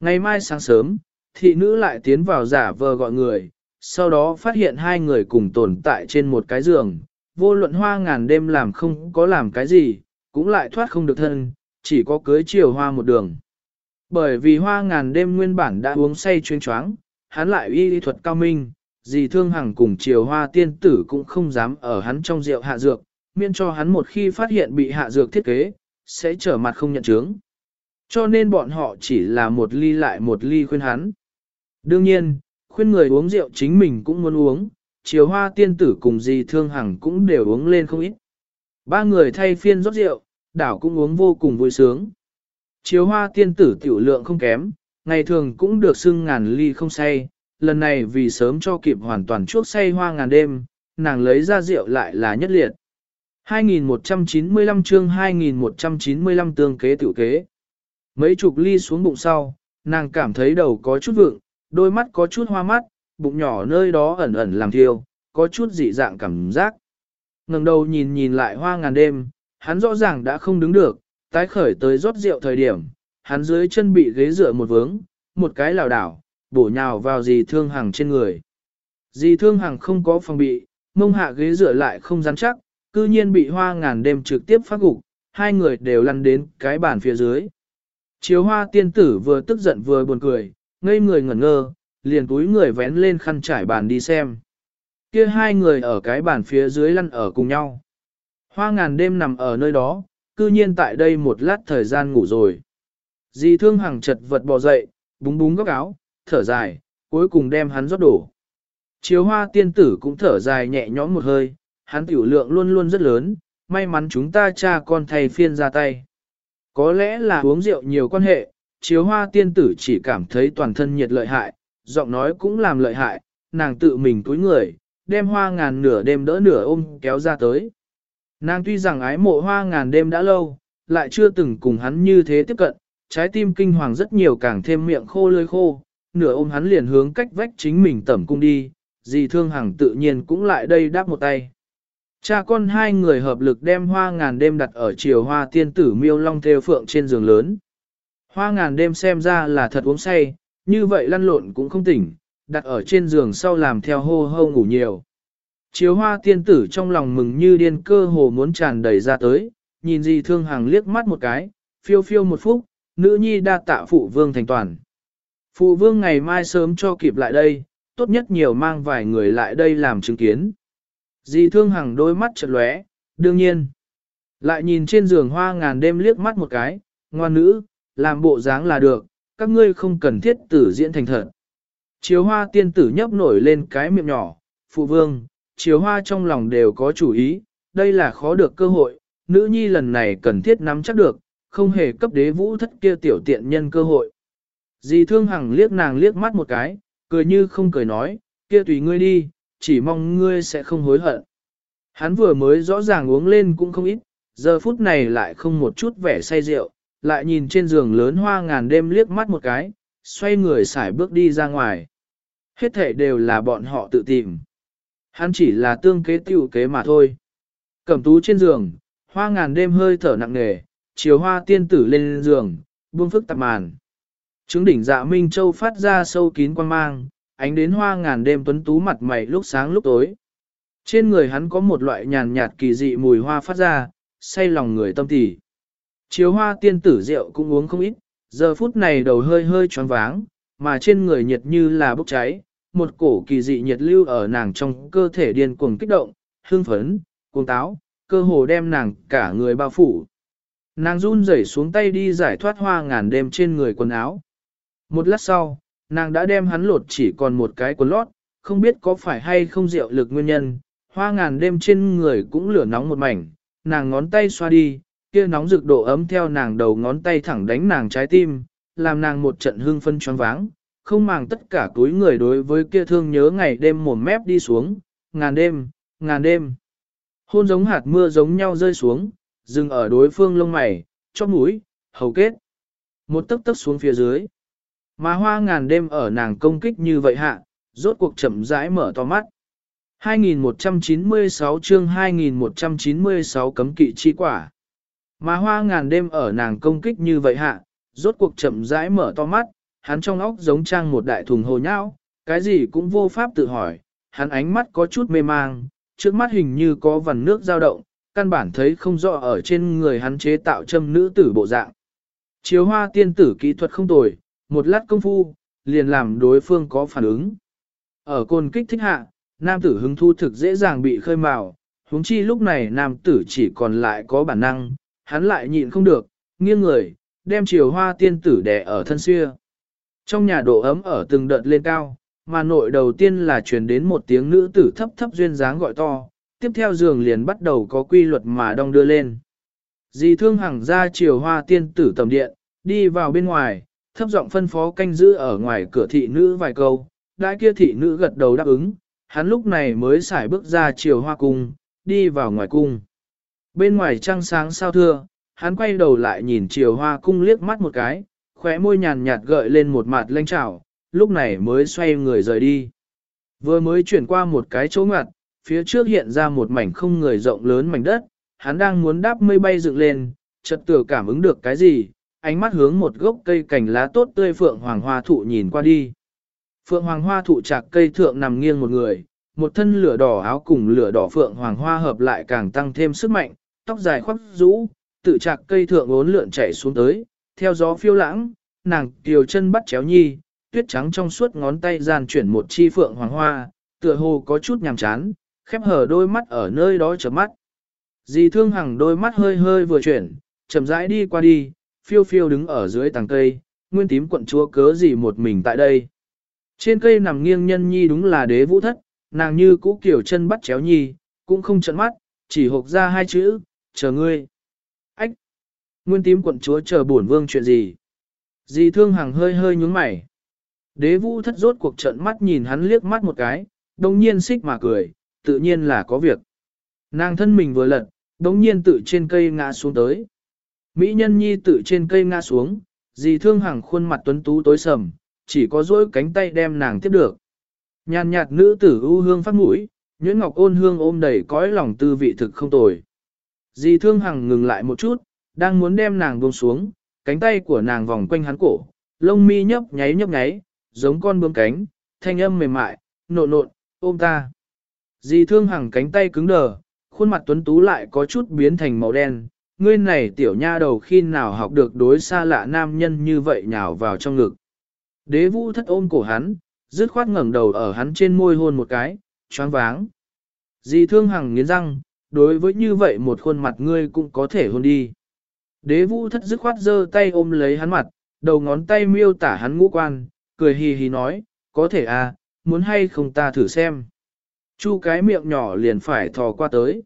Ngày mai sáng sớm, thị nữ lại tiến vào giả vờ gọi người, sau đó phát hiện hai người cùng tồn tại trên một cái giường, vô luận hoa ngàn đêm làm không có làm cái gì, cũng lại thoát không được thân, chỉ có cưới chiều hoa một đường. Bởi vì hoa ngàn đêm nguyên bản đã uống say chuyên choáng, hắn lại y lý thuật cao minh, dì thương hằng cùng chiều hoa tiên tử cũng không dám ở hắn trong rượu hạ dược, miễn cho hắn một khi phát hiện bị hạ dược thiết kế, sẽ trở mặt không nhận chứng. Cho nên bọn họ chỉ là một ly lại một ly khuyên hắn. Đương nhiên, khuyên người uống rượu chính mình cũng muốn uống, chiều hoa tiên tử cùng dì thương hằng cũng đều uống lên không ít. Ba người thay phiên rót rượu, đảo cũng uống vô cùng vui sướng. Chiều hoa tiên tử tiểu lượng không kém, ngày thường cũng được xưng ngàn ly không say, lần này vì sớm cho kịp hoàn toàn chuốc say hoa ngàn đêm, nàng lấy ra rượu lại là nhất liệt. 2195 chương 2195 tương kế tiểu kế. Mấy chục ly xuống bụng sau, nàng cảm thấy đầu có chút vượng, đôi mắt có chút hoa mắt, bụng nhỏ nơi đó ẩn ẩn làm thiêu, có chút dị dạng cảm giác. ngẩng đầu nhìn nhìn lại hoa ngàn đêm, hắn rõ ràng đã không đứng được, tái khởi tới rót rượu thời điểm, hắn dưới chân bị ghế dựa một vướng, một cái lảo đảo, bổ nhào vào dì thương hàng trên người. Dì thương hàng không có phòng bị, mông hạ ghế dựa lại không rắn chắc, cư nhiên bị hoa ngàn đêm trực tiếp phát gục, hai người đều lăn đến cái bàn phía dưới. Chiếu hoa tiên tử vừa tức giận vừa buồn cười, ngây người ngẩn ngơ, liền túi người vén lên khăn trải bàn đi xem. Kia hai người ở cái bàn phía dưới lăn ở cùng nhau. Hoa ngàn đêm nằm ở nơi đó, cư nhiên tại đây một lát thời gian ngủ rồi. Dì thương hằng chật vật bò dậy, búng búng góc áo, thở dài, cuối cùng đem hắn rót đổ. Chiếu hoa tiên tử cũng thở dài nhẹ nhõm một hơi, hắn tiểu lượng luôn luôn rất lớn, may mắn chúng ta cha con thầy phiên ra tay. Có lẽ là uống rượu nhiều quan hệ, chiếu hoa tiên tử chỉ cảm thấy toàn thân nhiệt lợi hại, giọng nói cũng làm lợi hại, nàng tự mình túi người, đem hoa ngàn nửa đêm đỡ nửa ôm kéo ra tới. Nàng tuy rằng ái mộ hoa ngàn đêm đã lâu, lại chưa từng cùng hắn như thế tiếp cận, trái tim kinh hoàng rất nhiều càng thêm miệng khô lưỡi khô, nửa ôm hắn liền hướng cách vách chính mình tẩm cung đi, dì thương hằng tự nhiên cũng lại đây đáp một tay. Cha con hai người hợp lực đem hoa ngàn đêm đặt ở chiều hoa tiên tử miêu long theo phượng trên giường lớn. Hoa ngàn đêm xem ra là thật uống say, như vậy lăn lộn cũng không tỉnh, đặt ở trên giường sau làm theo hô hô ngủ nhiều. Chiếu hoa tiên tử trong lòng mừng như điên cơ hồ muốn tràn đầy ra tới, nhìn gì thương hàng liếc mắt một cái, phiêu phiêu một phút, nữ nhi đa tạ phụ vương thành toàn. Phụ vương ngày mai sớm cho kịp lại đây, tốt nhất nhiều mang vài người lại đây làm chứng kiến. Dì thương hằng đôi mắt chật lóe, đương nhiên. Lại nhìn trên giường hoa ngàn đêm liếc mắt một cái, ngoan nữ, làm bộ dáng là được, các ngươi không cần thiết tử diễn thành thật. Chiếu hoa tiên tử nhấp nổi lên cái miệng nhỏ, phụ vương, chiếu hoa trong lòng đều có chủ ý, đây là khó được cơ hội, nữ nhi lần này cần thiết nắm chắc được, không hề cấp đế vũ thất kia tiểu tiện nhân cơ hội. Dì thương hằng liếc nàng liếc mắt một cái, cười như không cười nói, kia tùy ngươi đi, chỉ mong ngươi sẽ không hối hận. Hắn vừa mới rõ ràng uống lên cũng không ít, giờ phút này lại không một chút vẻ say rượu, lại nhìn trên giường lớn hoa ngàn đêm liếc mắt một cái, xoay người xài bước đi ra ngoài. Hết thể đều là bọn họ tự tìm. Hắn chỉ là tương kế tiểu kế mà thôi. Cẩm tú trên giường, hoa ngàn đêm hơi thở nặng nề, chiều hoa tiên tử lên giường, buông phức tạp màn. Trứng đỉnh dạ Minh Châu phát ra sâu kín quan mang, ánh đến hoa ngàn đêm tuấn tú mặt mày lúc sáng lúc tối. Trên người hắn có một loại nhàn nhạt kỳ dị mùi hoa phát ra, say lòng người tâm tỉ. Chiếu hoa tiên tử rượu cũng uống không ít, giờ phút này đầu hơi hơi choáng váng, mà trên người nhiệt như là bốc cháy, một cổ kỳ dị nhiệt lưu ở nàng trong cơ thể điên cuồng kích động, hương phấn, cuồng táo, cơ hồ đem nàng cả người bao phủ. Nàng run rẩy xuống tay đi giải thoát hoa ngàn đêm trên người quần áo. Một lát sau, nàng đã đem hắn lột chỉ còn một cái quần lót, không biết có phải hay không rượu lực nguyên nhân, hoa ngàn đêm trên người cũng lửa nóng một mảnh, nàng ngón tay xoa đi, kia nóng rực độ ấm theo nàng đầu ngón tay thẳng đánh nàng trái tim, làm nàng một trận hương phân choáng váng, không màng tất cả túi người đối với kia thương nhớ ngày đêm mồm mép đi xuống, ngàn đêm, ngàn đêm. Hôn giống hạt mưa giống nhau rơi xuống, dừng ở đối phương lông mày, chóp mũi, hầu kết. Một tấc tấc xuống phía dưới. Mà hoa ngàn đêm ở nàng công kích như vậy hạ, rốt cuộc chậm rãi mở to mắt. 2196 chương 2196 cấm kỵ chi quả. Mà hoa ngàn đêm ở nàng công kích như vậy hạ, rốt cuộc chậm rãi mở to mắt, hắn trong óc giống trang một đại thùng hồ nhão, cái gì cũng vô pháp tự hỏi, hắn ánh mắt có chút mê mang, trước mắt hình như có vằn nước dao động, căn bản thấy không rõ ở trên người hắn chế tạo châm nữ tử bộ dạng. Chiếu hoa tiên tử kỹ thuật không tồi, một lát công phu, liền làm đối phương có phản ứng. Ở côn kích thích hạ, nam tử hứng thu thực dễ dàng bị khơi mào, huống chi lúc này nam tử chỉ còn lại có bản năng, hắn lại nhịn không được, nghiêng người, đem chiều hoa tiên tử đè ở thân xưa Trong nhà độ ấm ở từng đợt lên cao, mà nội đầu tiên là truyền đến một tiếng nữ tử thấp thấp duyên dáng gọi to, tiếp theo giường liền bắt đầu có quy luật mà đong đưa lên. Dì thương hằng ra chiều hoa tiên tử tầm điện, đi vào bên ngoài, thấp giọng phân phó canh giữ ở ngoài cửa thị nữ vài câu, đã kia thị nữ gật đầu đáp ứng, hắn lúc này mới xài bước ra chiều hoa cung, đi vào ngoài cung. Bên ngoài trăng sáng sao thưa, hắn quay đầu lại nhìn chiều hoa cung liếc mắt một cái, khóe môi nhàn nhạt gợi lên một mặt lanh trảo, lúc này mới xoay người rời đi. Vừa mới chuyển qua một cái chỗ ngặt, phía trước hiện ra một mảnh không người rộng lớn mảnh đất, hắn đang muốn đáp mây bay dựng lên, chợt tự cảm ứng được cái gì, ánh mắt hướng một gốc cây cành lá tốt tươi phượng hoàng hoa thụ nhìn qua đi. Phượng hoàng hoa thụ chạc cây thượng nằm nghiêng một người, một thân lửa đỏ áo cùng lửa đỏ phượng hoàng hoa hợp lại càng tăng thêm sức mạnh, tóc dài khoác rũ, tự chạc cây thượng ốn lượn chảy xuống tới, theo gió phiêu lãng, nàng kiều chân bắt chéo nhi, tuyết trắng trong suốt ngón tay gian chuyển một chi phượng hoàng hoa, tựa hồ có chút nhàm chán, khép hở đôi mắt ở nơi đó chớp mắt. Dì thương hằng đôi mắt hơi hơi vừa chuyển, chậm rãi đi qua đi, phiêu phiêu đứng ở dưới tàng cây, nguyên tím quận chúa cớ gì một mình tại đây. Trên cây nằm nghiêng nhân nhi đúng là đế vũ thất, nàng như cũ kiểu chân bắt chéo nhi, cũng không trận mắt, chỉ hộp ra hai chữ, chờ ngươi. Ách! Nguyên tím quận chúa chờ bổn vương chuyện gì? Dì thương hằng hơi hơi nhúng mày. Đế vũ thất rốt cuộc trận mắt nhìn hắn liếc mắt một cái, đồng nhiên xích mà cười, tự nhiên là có việc. Nàng thân mình vừa lật, đồng nhiên tự trên cây ngã xuống tới. Mỹ nhân nhi tự trên cây ngã xuống, dì thương hằng khuôn mặt tuấn tú tối sầm, chỉ có dỗi cánh tay đem nàng tiếp được. Nhàn nhạt nữ tử ưu hương phát mũi, nhuyễn ngọc ôn hương ôm đầy cõi lòng tư vị thực không tồi. Dì thương hằng ngừng lại một chút, đang muốn đem nàng buông xuống, cánh tay của nàng vòng quanh hắn cổ, lông mi nhấp nháy nhấp nháy, giống con bướm cánh, thanh âm mềm mại, nộn nộn, ôm ta. Dì thương hằng cánh tay cứng đờ, khuôn mặt tuấn tú lại có chút biến thành màu đen, ngươi này tiểu nha đầu khi nào học được đối xa lạ nam nhân như vậy nhào vào trong ngực. Đế vũ thất ôm cổ hắn, dứt khoát ngẩng đầu ở hắn trên môi hôn một cái, choáng váng. Dì thương hằng nghiến răng, đối với như vậy một khuôn mặt ngươi cũng có thể hôn đi. Đế vũ thất dứt khoát giơ tay ôm lấy hắn mặt, đầu ngón tay miêu tả hắn ngũ quan, cười hì hì nói, có thể à, muốn hay không ta thử xem. Chu cái miệng nhỏ liền phải thò qua tới.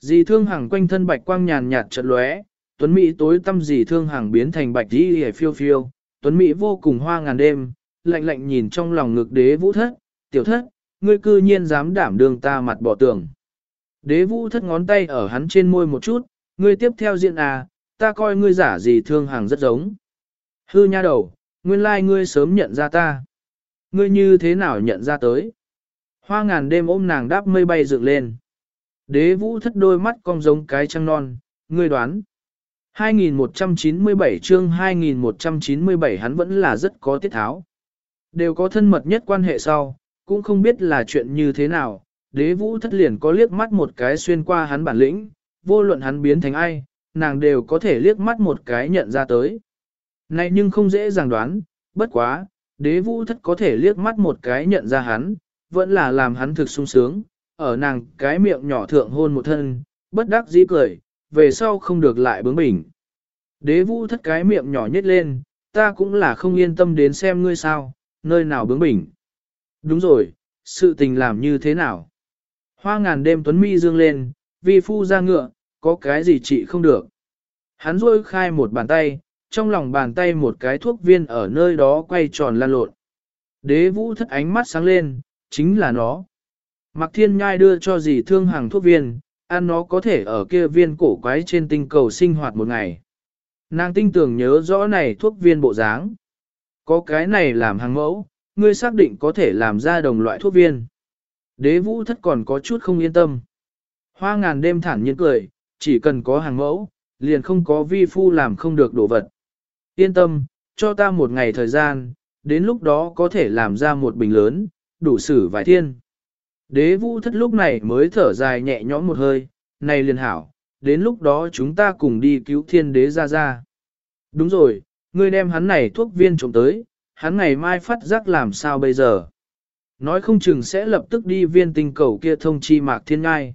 Dì thương hàng quanh thân bạch quang nhàn nhạt chợt lóe, tuấn mỹ tối tâm dì thương hàng biến thành bạch đi hề phiêu phiêu, tuấn mỹ vô cùng hoa ngàn đêm, lạnh lạnh nhìn trong lòng ngực đế vũ thất, tiểu thất, ngươi cư nhiên dám đảm đương ta mặt bỏ tường. Đế vũ thất ngón tay ở hắn trên môi một chút, ngươi tiếp theo diện à, ta coi ngươi giả gì thương hàng rất giống. Hư nha đầu, nguyên lai like ngươi sớm nhận ra ta. Ngươi như thế nào nhận ra tới? Hoa ngàn đêm ôm nàng đáp mây bay dựng lên. Đế vũ thất đôi mắt cong giống cái trăng non, ngươi đoán. 2197 chương 2197 hắn vẫn là rất có tiết tháo. Đều có thân mật nhất quan hệ sau, cũng không biết là chuyện như thế nào, đế vũ thất liền có liếc mắt một cái xuyên qua hắn bản lĩnh, vô luận hắn biến thành ai, nàng đều có thể liếc mắt một cái nhận ra tới. Này nhưng không dễ dàng đoán, bất quá, đế vũ thất có thể liếc mắt một cái nhận ra hắn, vẫn là làm hắn thực sung sướng, ở nàng cái miệng nhỏ thượng hôn một thân, bất đắc dĩ cười, về sau không được lại bướng bỉnh. Đế vũ thất cái miệng nhỏ nhất lên, ta cũng là không yên tâm đến xem ngươi sao, nơi nào bướng bỉnh. Đúng rồi, sự tình làm như thế nào? Hoa ngàn đêm tuấn mi dương lên, vi phu ra ngựa, có cái gì trị không được. Hắn rôi khai một bàn tay, trong lòng bàn tay một cái thuốc viên ở nơi đó quay tròn lan lộn. Đế vũ thất ánh mắt sáng lên, chính là nó. Mặc thiên nhai đưa cho dì thương hàng thuốc viên, ăn nó có thể ở kia viên cổ quái trên tinh cầu sinh hoạt một ngày. Nàng tinh tưởng nhớ rõ này thuốc viên bộ dáng. Có cái này làm hàng mẫu, ngươi xác định có thể làm ra đồng loại thuốc viên. Đế vũ thất còn có chút không yên tâm. Hoa ngàn đêm thản nhiên cười, chỉ cần có hàng mẫu, liền không có vi phu làm không được đồ vật. Yên tâm, cho ta một ngày thời gian, đến lúc đó có thể làm ra một bình lớn, đủ xử vài thiên. Đế vũ thất lúc này mới thở dài nhẹ nhõm một hơi, này liền hảo, đến lúc đó chúng ta cùng đi cứu thiên đế ra ra. Đúng rồi, ngươi đem hắn này thuốc viên trộm tới, hắn ngày mai phát giác làm sao bây giờ. Nói không chừng sẽ lập tức đi viên tinh cầu kia thông chi mạc thiên ngai.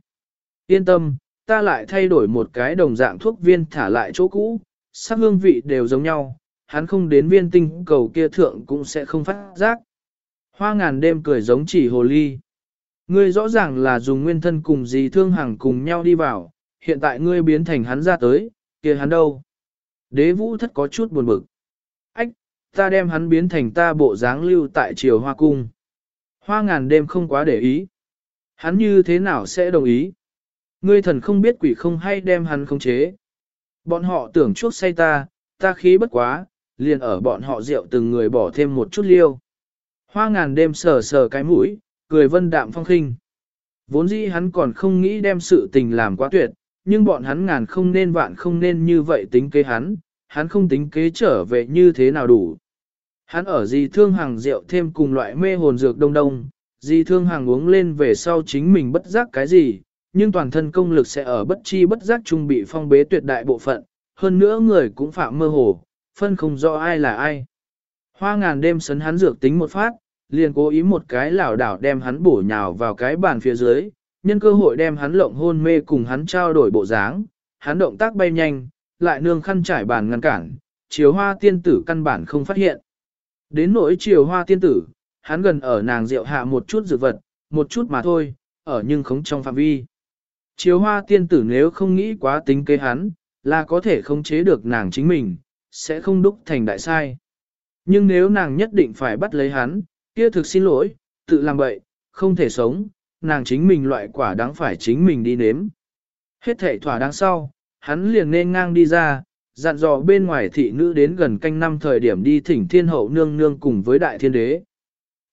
Yên tâm, ta lại thay đổi một cái đồng dạng thuốc viên thả lại chỗ cũ, sắc hương vị đều giống nhau, hắn không đến viên tinh cầu kia thượng cũng sẽ không phát giác. Hoa ngàn đêm cười giống chỉ hồ ly. Ngươi rõ ràng là dùng nguyên thân cùng dì thương hàng cùng nhau đi vào, hiện tại ngươi biến thành hắn ra tới, kia hắn đâu? Đế vũ thất có chút buồn bực. Ách, ta đem hắn biến thành ta bộ dáng lưu tại triều hoa cung. Hoa ngàn đêm không quá để ý. Hắn như thế nào sẽ đồng ý? Ngươi thần không biết quỷ không hay đem hắn khống chế. Bọn họ tưởng chuốc say ta, ta khí bất quá, liền ở bọn họ rượu từng người bỏ thêm một chút liêu. Hoa ngàn đêm sờ sờ cái mũi, cười vân đạm phong khinh. Vốn dĩ hắn còn không nghĩ đem sự tình làm quá tuyệt, nhưng bọn hắn ngàn không nên vạn không nên như vậy tính kế hắn, hắn không tính kế trở về như thế nào đủ. Hắn ở gì thương hàng rượu thêm cùng loại mê hồn dược đông đông, gì thương hàng uống lên về sau chính mình bất giác cái gì, nhưng toàn thân công lực sẽ ở bất chi bất giác trung bị phong bế tuyệt đại bộ phận, hơn nữa người cũng phạm mơ hồ, phân không rõ ai là ai. Hoa ngàn đêm sấn hắn dược tính một phát, liền cố ý một cái lảo đảo đem hắn bổ nhào vào cái bàn phía dưới, nhân cơ hội đem hắn lộng hôn mê cùng hắn trao đổi bộ dáng, hắn động tác bay nhanh, lại nương khăn trải bàn ngăn cản, chiếu hoa tiên tử căn bản không phát hiện. Đến nỗi chiều hoa tiên tử, hắn gần ở nàng rượu hạ một chút dược vật, một chút mà thôi, ở nhưng không trong phạm vi. Chiều hoa tiên tử nếu không nghĩ quá tính kế hắn, là có thể khống chế được nàng chính mình, sẽ không đúc thành đại sai. Nhưng nếu nàng nhất định phải bắt lấy hắn, kia thực xin lỗi, tự làm bậy, không thể sống, nàng chính mình loại quả đáng phải chính mình đi nếm. Hết thể thỏa đáng sau, hắn liền nên ngang đi ra, dặn dò bên ngoài thị nữ đến gần canh năm thời điểm đi thỉnh thiên hậu nương nương cùng với đại thiên đế.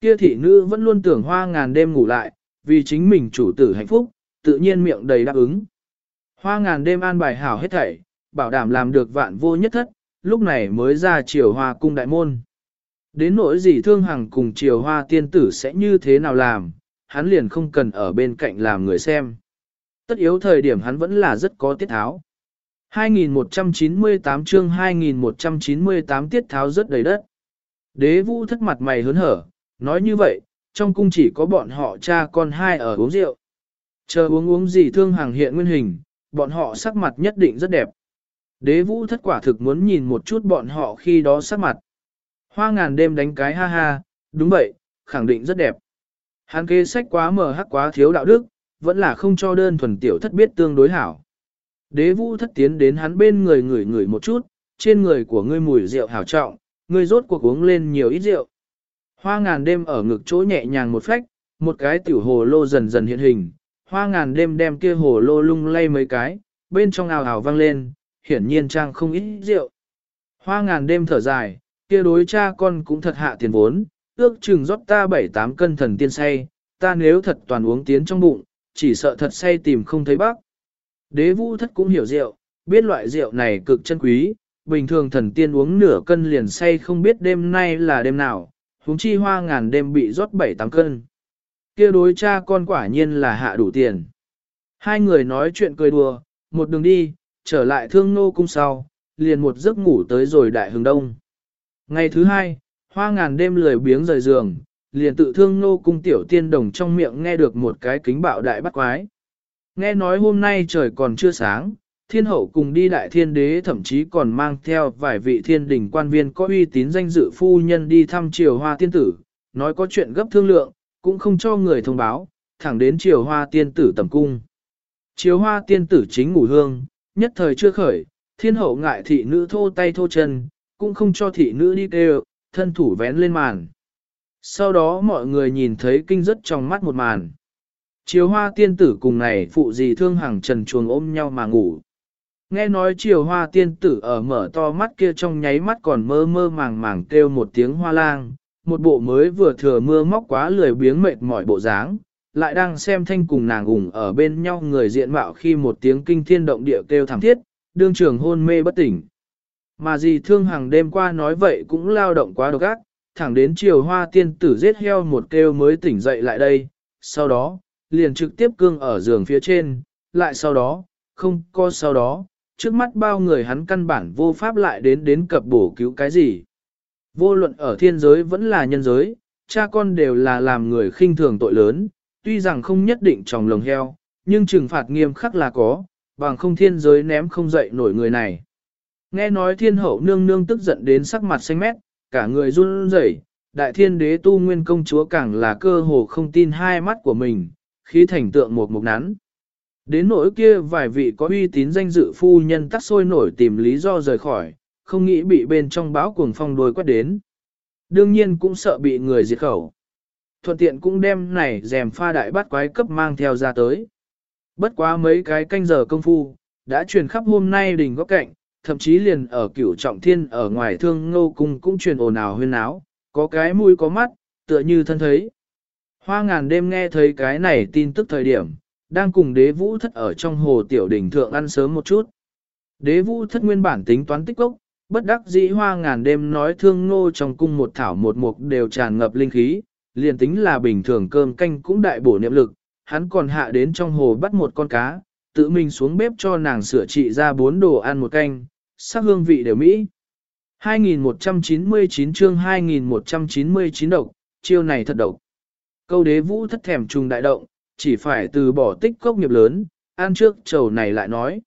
Kia thị nữ vẫn luôn tưởng hoa ngàn đêm ngủ lại, vì chính mình chủ tử hạnh phúc, tự nhiên miệng đầy đáp ứng. Hoa ngàn đêm an bài hảo hết thảy, bảo đảm làm được vạn vô nhất thất, lúc này mới ra triều hoa cung đại môn. Đến nỗi gì thương hằng cùng triều hoa tiên tử sẽ như thế nào làm, hắn liền không cần ở bên cạnh làm người xem. Tất yếu thời điểm hắn vẫn là rất có tiết tháo. 2198 chương 2198 tiết tháo rất đầy đất. Đế vũ thất mặt mày hớn hở, nói như vậy, trong cung chỉ có bọn họ cha con hai ở uống rượu. Chờ uống uống gì thương hàng hiện nguyên hình, bọn họ sắc mặt nhất định rất đẹp. Đế vũ thất quả thực muốn nhìn một chút bọn họ khi đó sắc mặt. Hoa ngàn đêm đánh cái ha ha, đúng vậy, khẳng định rất đẹp. Hắn kê sách quá mờ hắc quá thiếu đạo đức, vẫn là không cho đơn thuần tiểu thất biết tương đối hảo. Đế vũ thất tiến đến hắn bên người ngửi ngửi một chút, trên người của ngươi mùi rượu hảo trọng, ngươi rốt cuộc uống lên nhiều ít rượu. Hoa ngàn đêm ở ngực chỗ nhẹ nhàng một phách, một cái tiểu hồ lô dần dần hiện hình, hoa ngàn đêm đem kia hồ lô lung lay mấy cái, bên trong ào ào vang lên, hiển nhiên trang không ít rượu. Hoa ngàn đêm thở dài, kia đối cha con cũng thật hạ tiền vốn, ước chừng rót ta bảy tám cân thần tiên say, ta nếu thật toàn uống tiến trong bụng, chỉ sợ thật say tìm không thấy bác. Đế vũ thất cũng hiểu rượu, biết loại rượu này cực chân quý, bình thường thần tiên uống nửa cân liền say không biết đêm nay là đêm nào, huống chi hoa ngàn đêm bị rót bảy tám cân. kia đối cha con quả nhiên là hạ đủ tiền. Hai người nói chuyện cười đùa, một đường đi, trở lại thương nô cung sau, liền một giấc ngủ tới rồi đại hướng đông. Ngày thứ hai, hoa ngàn đêm lười biếng rời giường, liền tự thương nô cung tiểu tiên đồng trong miệng nghe được một cái kính bạo đại bắt quái. Nghe nói hôm nay trời còn chưa sáng, thiên hậu cùng đi đại thiên đế thậm chí còn mang theo vài vị thiên đình quan viên có uy tín danh dự phu nhân đi thăm triều hoa tiên tử, nói có chuyện gấp thương lượng, cũng không cho người thông báo, thẳng đến triều hoa tiên tử tầm cung. Triều hoa tiên tử chính ngủ hương, nhất thời chưa khởi, thiên hậu ngại thị nữ thô tay thô chân, cũng không cho thị nữ đi kêu, thân thủ vén lên màn. Sau đó mọi người nhìn thấy kinh rất trong mắt một màn. Chiều hoa tiên tử cùng này phụ gì thương hàng trần chuồng ôm nhau mà ngủ. Nghe nói chiều hoa tiên tử ở mở to mắt kia trong nháy mắt còn mơ mơ màng màng kêu một tiếng hoa lang, một bộ mới vừa thừa mưa móc quá lười biếng mệt mỏi bộ dáng, lại đang xem thanh cùng nàng ủng ở bên nhau người diện mạo khi một tiếng kinh thiên động địa kêu thảm thiết, đương trường hôn mê bất tỉnh. Mà gì thương hàng đêm qua nói vậy cũng lao động quá độc ác, thẳng đến chiều hoa tiên tử giết heo một kêu mới tỉnh dậy lại đây, sau đó, liền trực tiếp cương ở giường phía trên, lại sau đó, không có sau đó, trước mắt bao người hắn căn bản vô pháp lại đến đến cập bổ cứu cái gì. Vô luận ở thiên giới vẫn là nhân giới, cha con đều là làm người khinh thường tội lớn, tuy rằng không nhất định trong lồng heo, nhưng trừng phạt nghiêm khắc là có, bằng không thiên giới ném không dậy nổi người này. Nghe nói thiên hậu nương nương tức giận đến sắc mặt xanh mét, cả người run rẩy, đại thiên đế tu nguyên công chúa càng là cơ hồ không tin hai mắt của mình, khí thành tượng một mục nắn. Đến nỗi kia vài vị có uy tín danh dự phu nhân tắt sôi nổi tìm lý do rời khỏi, không nghĩ bị bên trong báo cuồng phong đôi quét đến. Đương nhiên cũng sợ bị người diệt khẩu. Thuận tiện cũng đem này dèm pha đại bát quái cấp mang theo ra tới. Bất quá mấy cái canh giờ công phu, đã truyền khắp hôm nay đình góc cạnh, thậm chí liền ở cửu trọng thiên ở ngoài thương ngô cung cũng truyền ồn ào huyên áo, có cái mũi có mắt, tựa như thân thấy. Hoa ngàn đêm nghe thấy cái này tin tức thời điểm, đang cùng đế vũ thất ở trong hồ tiểu đỉnh thượng ăn sớm một chút. Đế vũ thất nguyên bản tính toán tích cốc, bất đắc dĩ hoa ngàn đêm nói thương nô trong cung một thảo một mục đều tràn ngập linh khí, liền tính là bình thường cơm canh cũng đại bổ niệm lực, hắn còn hạ đến trong hồ bắt một con cá, tự mình xuống bếp cho nàng sửa trị ra bốn đồ ăn một canh, sắc hương vị đều mỹ. 2199 chương 2199 độc, chiêu này thật độc. Câu đế vũ thất thèm trùng đại động, chỉ phải từ bỏ tích cốc nghiệp lớn, ăn trước chầu này lại nói.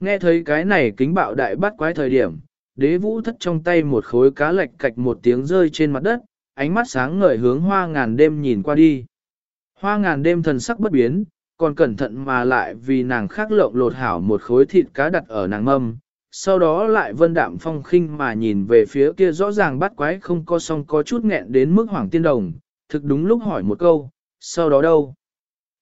Nghe thấy cái này kính bạo đại bắt quái thời điểm, đế vũ thất trong tay một khối cá lạch cạch một tiếng rơi trên mặt đất, ánh mắt sáng ngời hướng hoa ngàn đêm nhìn qua đi. Hoa ngàn đêm thần sắc bất biến, còn cẩn thận mà lại vì nàng khắc lộng lột hảo một khối thịt cá đặt ở nàng mâm. Sau đó lại vân đạm phong khinh mà nhìn về phía kia rõ ràng bắt quái không có song có chút nghẹn đến mức hoảng tiên đồng, thực đúng lúc hỏi một câu, sau đó đâu?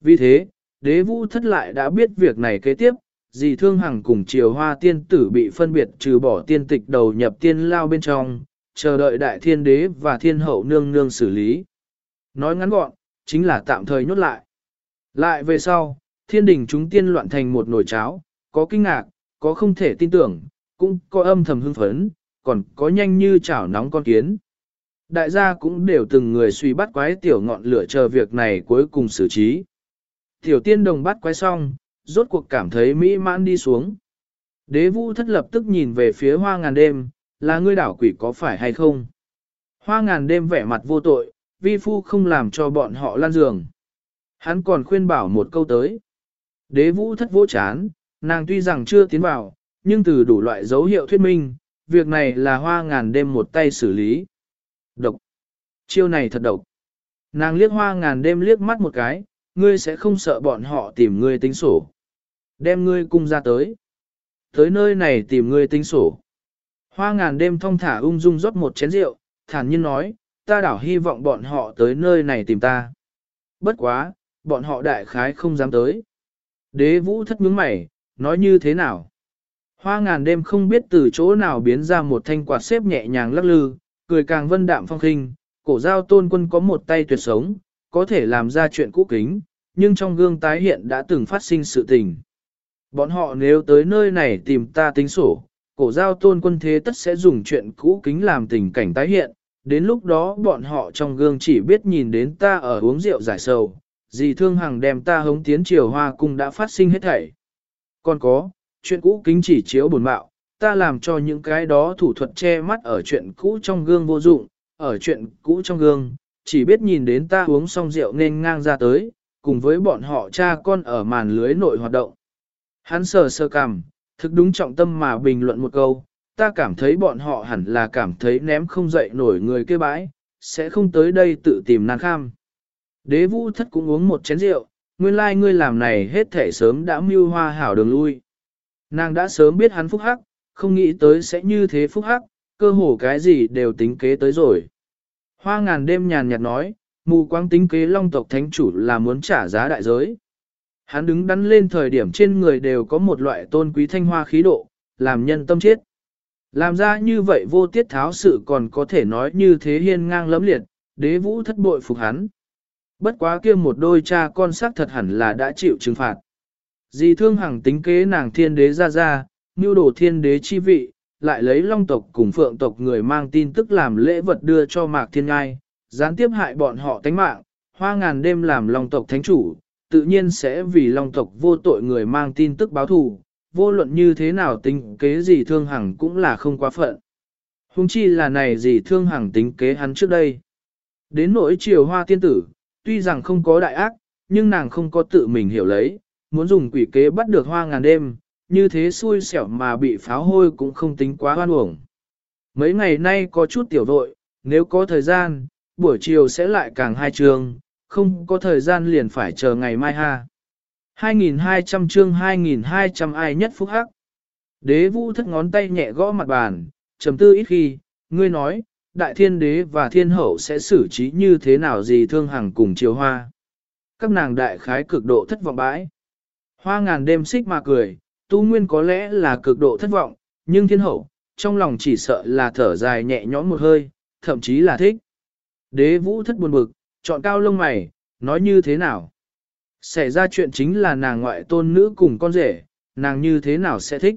Vì thế, đế vũ thất lại đã biết việc này kế tiếp, dì thương hằng cùng triều hoa tiên tử bị phân biệt trừ bỏ tiên tịch đầu nhập tiên lao bên trong, chờ đợi đại thiên đế và thiên hậu nương nương xử lý. Nói ngắn gọn, chính là tạm thời nhốt lại. Lại về sau, thiên đình chúng tiên loạn thành một nồi cháo, có kinh ngạc, có không thể tin tưởng, cũng có âm thầm hưng phấn, còn có nhanh như chảo nóng con kiến. Đại gia cũng đều từng người suy bắt quái tiểu ngọn lửa chờ việc này cuối cùng xử trí. Tiểu tiên đồng bắt quái xong, rốt cuộc cảm thấy mỹ mãn đi xuống. Đế vũ thất lập tức nhìn về phía hoa ngàn đêm, là ngươi đảo quỷ có phải hay không? Hoa ngàn đêm vẻ mặt vô tội, vi phu không làm cho bọn họ lan giường. Hắn còn khuyên bảo một câu tới. Đế vũ thất vỗ chán, nàng tuy rằng chưa tiến vào, nhưng từ đủ loại dấu hiệu thuyết minh, việc này là hoa ngàn đêm một tay xử lý. Độc. Chiêu này thật độc. Nàng liếc hoa ngàn đêm liếc mắt một cái, ngươi sẽ không sợ bọn họ tìm ngươi tính sổ. Đem ngươi cung ra tới. Tới nơi này tìm ngươi tính sổ. Hoa ngàn đêm thong thả ung dung rót một chén rượu, thản nhiên nói, ta đảo hy vọng bọn họ tới nơi này tìm ta. Bất quá, bọn họ đại khái không dám tới. Đế vũ thất nhướng mày, nói như thế nào? Hoa ngàn đêm không biết từ chỗ nào biến ra một thanh quạt xếp nhẹ nhàng lắc lư, cười càng vân đạm phong khinh, cổ giao tôn quân có một tay tuyệt sống, có thể làm ra chuyện cũ kính, nhưng trong gương tái hiện đã từng phát sinh sự tình. Bọn họ nếu tới nơi này tìm ta tính sổ, cổ giao tôn quân thế tất sẽ dùng chuyện cũ kính làm tình cảnh tái hiện, đến lúc đó bọn họ trong gương chỉ biết nhìn đến ta ở uống rượu giải sầu, dì thương hằng đem ta hống tiến triều hoa cung đã phát sinh hết thảy. Còn có, chuyện cũ kính chỉ chiếu buồn mạo, ta làm cho những cái đó thủ thuật che mắt ở chuyện cũ trong gương vô dụng, ở chuyện cũ trong gương, chỉ biết nhìn đến ta uống xong rượu nên ngang ra tới, cùng với bọn họ cha con ở màn lưới nội hoạt động. Hắn sờ sơ cằm, thực đúng trọng tâm mà bình luận một câu, ta cảm thấy bọn họ hẳn là cảm thấy ném không dậy nổi người kia bãi, sẽ không tới đây tự tìm nàng kham. Đế vũ thất cũng uống một chén rượu, nguyên lai like ngươi làm này hết thể sớm đã mưu hoa hảo đường lui. Nàng đã sớm biết hắn phúc hắc, không nghĩ tới sẽ như thế phúc hắc, cơ hồ cái gì đều tính kế tới rồi. Hoa ngàn đêm nhàn nhạt nói, mù quáng tính kế long tộc thánh chủ là muốn trả giá đại giới. Hắn đứng đắn lên thời điểm trên người đều có một loại tôn quý thanh hoa khí độ, làm nhân tâm chết. Làm ra như vậy vô tiết tháo sự còn có thể nói như thế hiên ngang lẫm liệt, đế vũ thất bội phục hắn. Bất quá kia một đôi cha con xác thật hẳn là đã chịu trừng phạt. Dì thương hằng tính kế nàng thiên đế ra ra, mưu đồ thiên đế chi vị, lại lấy long tộc cùng phượng tộc người mang tin tức làm lễ vật đưa cho mạc thiên ngai, gián tiếp hại bọn họ tánh mạng, hoa ngàn đêm làm long tộc thánh chủ, tự nhiên sẽ vì long tộc vô tội người mang tin tức báo thù, vô luận như thế nào tính kế gì thương hằng cũng là không quá phận. Hùng chi là này gì thương hằng tính kế hắn trước đây. Đến nỗi triều hoa tiên tử, tuy rằng không có đại ác, nhưng nàng không có tự mình hiểu lấy, muốn dùng quỷ kế bắt được hoa ngàn đêm, như thế xui xẻo mà bị pháo hôi cũng không tính quá hoan uổng. Mấy ngày nay có chút tiểu vội, nếu có thời gian, buổi chiều sẽ lại càng hai trường, không có thời gian liền phải chờ ngày mai ha. 2.200 chương 2.200 ai nhất phúc hắc. Đế vũ thất ngón tay nhẹ gõ mặt bàn, trầm tư ít khi, ngươi nói, đại thiên đế và thiên hậu sẽ xử trí như thế nào gì thương hằng cùng chiều hoa. Các nàng đại khái cực độ thất vọng bãi. Hoa ngàn đêm xích mà cười, tu nguyên có lẽ là cực độ thất vọng, nhưng thiên hậu, trong lòng chỉ sợ là thở dài nhẹ nhõm một hơi, thậm chí là thích. Đế vũ thất buồn bực, chọn cao lông mày, nói như thế nào? Xảy ra chuyện chính là nàng ngoại tôn nữ cùng con rể, nàng như thế nào sẽ thích?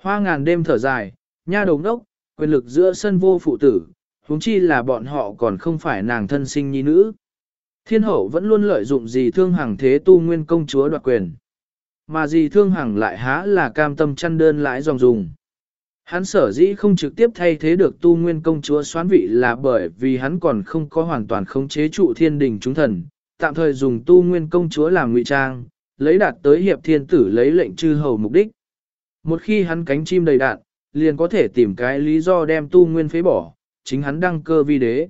Hoa ngàn đêm thở dài, nha đồng đốc, quyền lực giữa sân vô phụ tử, huống chi là bọn họ còn không phải nàng thân sinh nhi nữ. Thiên hậu vẫn luôn lợi dụng gì thương hàng thế tu nguyên công chúa đoạt quyền. Mà gì thương hằng lại há là cam tâm chăn đơn lãi dòng dùng. Hắn sở dĩ không trực tiếp thay thế được tu nguyên công chúa xoán vị là bởi vì hắn còn không có hoàn toàn khống chế trụ thiên đình chúng thần, tạm thời dùng tu nguyên công chúa làm ngụy trang, lấy đạt tới hiệp thiên tử lấy lệnh chư hầu mục đích. Một khi hắn cánh chim đầy đạn, liền có thể tìm cái lý do đem tu nguyên phế bỏ, chính hắn đăng cơ vi đế.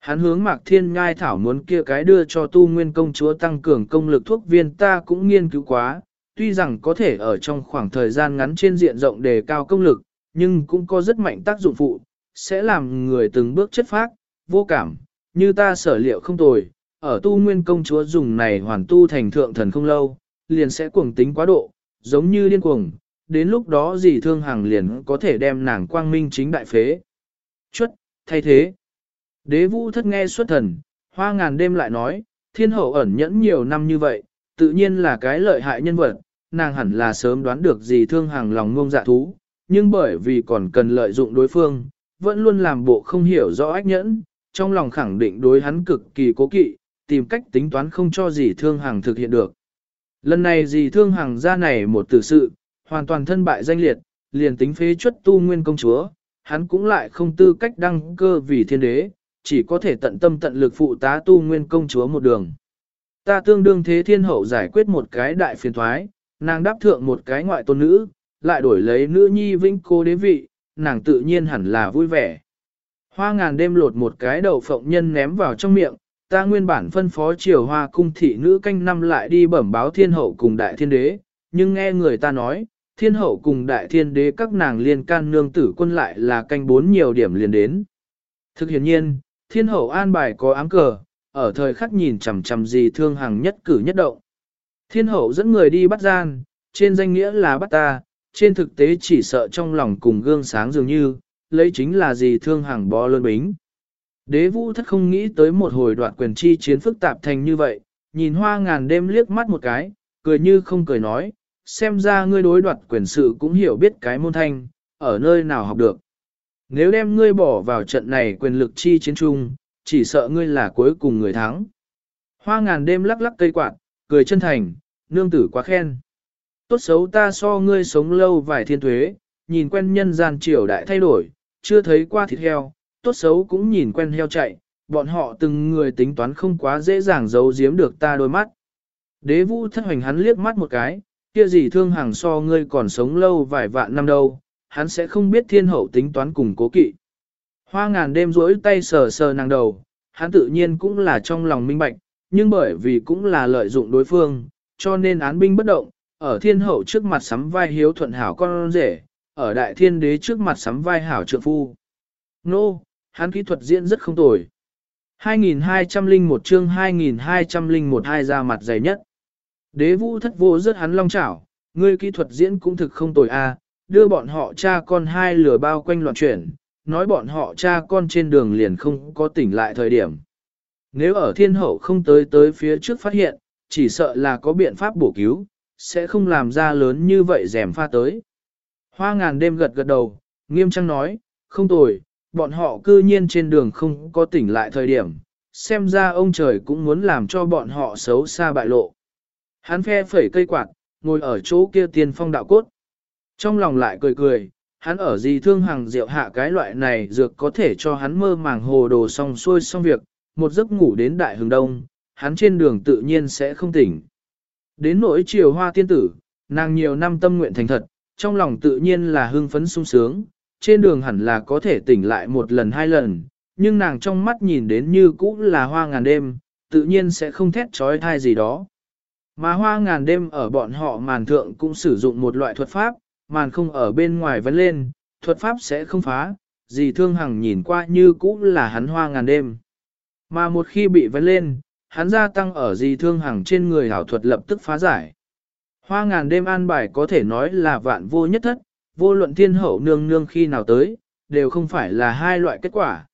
Hắn hướng Mạc Thiên ngai thảo muốn kia cái đưa cho tu nguyên công chúa tăng cường công lực thuốc viên ta cũng nghiên cứu quá, tuy rằng có thể ở trong khoảng thời gian ngắn trên diện rộng đề cao công lực, nhưng cũng có rất mạnh tác dụng phụ, sẽ làm người từng bước chất phác, vô cảm, như ta sở liệu không tồi, ở tu nguyên công chúa dùng này hoàn tu thành thượng thần không lâu, liền sẽ cuồng tính quá độ, giống như điên cuồng, đến lúc đó gì thương hàng liền có thể đem nàng quang minh chính đại phế. Chuất, thay thế. Đế vũ thất nghe xuất thần, hoa ngàn đêm lại nói, thiên hậu ẩn nhẫn nhiều năm như vậy, tự nhiên là cái lợi hại nhân vật, nàng hẳn là sớm đoán được gì thương hàng lòng ngông dạ thú, nhưng bởi vì còn cần lợi dụng đối phương, vẫn luôn làm bộ không hiểu rõ ách nhẫn, trong lòng khẳng định đối hắn cực kỳ cố kỵ, tìm cách tính toán không cho gì thương hàng thực hiện được. Lần này gì thương hàng ra này một tử sự, hoàn toàn thân bại danh liệt, liền tính phế chuất tu nguyên công chúa, hắn cũng lại không tư cách đăng cơ vì thiên đế, chỉ có thể tận tâm tận lực phụ tá tu nguyên công chúa một đường. Ta tương đương thế thiên hậu giải quyết một cái đại phiền thoái, nàng đáp thượng một cái ngoại tôn nữ, lại đổi lấy nữ nhi vĩnh cô đế vị, nàng tự nhiên hẳn là vui vẻ. Hoa ngàn đêm lột một cái đầu phộng nhân ném vào trong miệng, ta nguyên bản phân phó triều hoa cung thị nữ canh năm lại đi bẩm báo thiên hậu cùng đại thiên đế, nhưng nghe người ta nói, thiên hậu cùng đại thiên đế các nàng liên can nương tử quân lại là canh bốn nhiều điểm liền đến. Thực hiện nhiên, thiên hậu an bài có áng cờ, ở thời khắc nhìn chằm chằm gì thương hàng nhất cử nhất động. Thiên hậu dẫn người đi bắt gian, trên danh nghĩa là bắt ta, trên thực tế chỉ sợ trong lòng cùng gương sáng dường như, lấy chính là gì thương hàng bó lơn bính. Đế vũ thất không nghĩ tới một hồi đoạn quyền chi chiến phức tạp thành như vậy, nhìn hoa ngàn đêm liếc mắt một cái, cười như không cười nói, xem ra ngươi đối đoạt quyền sự cũng hiểu biết cái môn thanh, ở nơi nào học được. Nếu đem ngươi bỏ vào trận này quyền lực chi chiến chung, chỉ sợ ngươi là cuối cùng người thắng. Hoa ngàn đêm lắc lắc cây quạt, cười chân thành, nương tử quá khen. Tốt xấu ta so ngươi sống lâu vài thiên thuế, nhìn quen nhân gian triều đại thay đổi, chưa thấy qua thịt heo, tốt xấu cũng nhìn quen heo chạy, bọn họ từng người tính toán không quá dễ dàng giấu giếm được ta đôi mắt. Đế vũ thất hoành hắn liếc mắt một cái, kia gì thương hàng so ngươi còn sống lâu vài vạn năm đâu, hắn sẽ không biết thiên hậu tính toán cùng cố kỵ. Hoa ngàn đêm rỗi tay sờ sờ nàng đầu, hắn tự nhiên cũng là trong lòng minh bạch, nhưng bởi vì cũng là lợi dụng đối phương, cho nên án binh bất động, ở thiên hậu trước mặt sắm vai hiếu thuận hảo con rể, ở đại thiên đế trước mặt sắm vai hảo trượng phu. Nô, hắn kỹ thuật diễn rất không tồi. 2201 chương 2201 hai ra mặt dày nhất. Đế vũ thất vô rất hắn long chảo, ngươi kỹ thuật diễn cũng thực không tồi a, đưa bọn họ cha con hai lửa bao quanh loạn chuyển, nói bọn họ cha con trên đường liền không có tỉnh lại thời điểm. Nếu ở thiên hậu không tới tới phía trước phát hiện, chỉ sợ là có biện pháp bổ cứu, sẽ không làm ra lớn như vậy rèm pha tới. Hoa ngàn đêm gật gật đầu, nghiêm trang nói, không tồi, bọn họ cư nhiên trên đường không có tỉnh lại thời điểm, xem ra ông trời cũng muốn làm cho bọn họ xấu xa bại lộ. Hắn phe phẩy cây quạt, ngồi ở chỗ kia tiên phong đạo cốt. Trong lòng lại cười cười, hắn ở gì thương hàng rượu hạ cái loại này dược có thể cho hắn mơ màng hồ đồ xong xuôi xong việc, một giấc ngủ đến đại hừng đông, hắn trên đường tự nhiên sẽ không tỉnh. Đến nỗi chiều hoa tiên tử, nàng nhiều năm tâm nguyện thành thật, trong lòng tự nhiên là hưng phấn sung sướng, trên đường hẳn là có thể tỉnh lại một lần hai lần, nhưng nàng trong mắt nhìn đến như cũ là hoa ngàn đêm, tự nhiên sẽ không thét trói thai gì đó. Mà hoa ngàn đêm ở bọn họ màn thượng cũng sử dụng một loại thuật pháp, màn không ở bên ngoài vấn lên, thuật pháp sẽ không phá, gì thương hằng nhìn qua như cũ là hắn hoa ngàn đêm. Mà một khi bị vấn lên, hắn gia tăng ở gì thương hằng trên người hảo thuật lập tức phá giải. Hoa ngàn đêm an bài có thể nói là vạn vô nhất thất, vô luận thiên hậu nương nương khi nào tới, đều không phải là hai loại kết quả.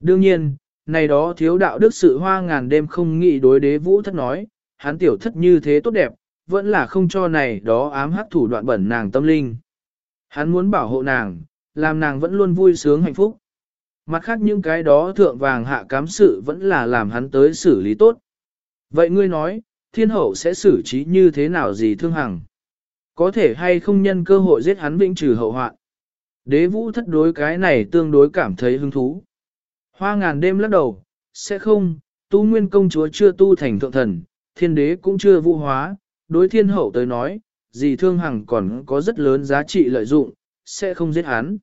Đương nhiên, này đó thiếu đạo đức sự hoa ngàn đêm không nghĩ đối đế vũ thất nói, hắn tiểu thất như thế tốt đẹp, vẫn là không cho này đó ám hắc thủ đoạn bẩn nàng tâm linh. Hắn muốn bảo hộ nàng, làm nàng vẫn luôn vui sướng hạnh phúc. Mặt khác những cái đó thượng vàng hạ cám sự vẫn là làm hắn tới xử lý tốt. Vậy ngươi nói, thiên hậu sẽ xử trí như thế nào gì thương hằng? Có thể hay không nhân cơ hội giết hắn vĩnh trừ hậu hoạn? Đế vũ thất đối cái này tương đối cảm thấy hứng thú. Hoa ngàn đêm lắc đầu, sẽ không, tu nguyên công chúa chưa tu thành thượng thần, thiên đế cũng chưa vũ hóa, đối thiên hậu tới nói, gì thương hằng còn có rất lớn giá trị lợi dụng, sẽ không giết hắn.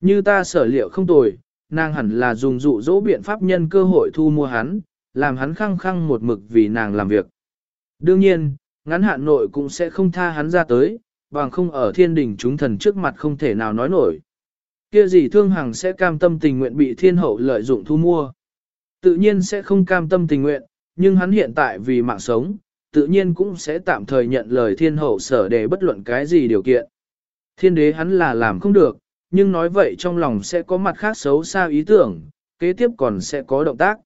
Như ta sở liệu không tồi, nàng hẳn là dùng dụ dỗ biện pháp nhân cơ hội thu mua hắn, làm hắn khăng khăng một mực vì nàng làm việc. Đương nhiên, ngắn hạn nội cũng sẽ không tha hắn ra tới, bằng không ở thiên đình chúng thần trước mặt không thể nào nói nổi. Kia gì thương hằng sẽ cam tâm tình nguyện bị thiên hậu lợi dụng thu mua. Tự nhiên sẽ không cam tâm tình nguyện, nhưng hắn hiện tại vì mạng sống, tự nhiên cũng sẽ tạm thời nhận lời thiên hậu sở để bất luận cái gì điều kiện. Thiên đế hắn là làm không được, nhưng nói vậy trong lòng sẽ có mặt khác xấu xa ý tưởng, kế tiếp còn sẽ có động tác.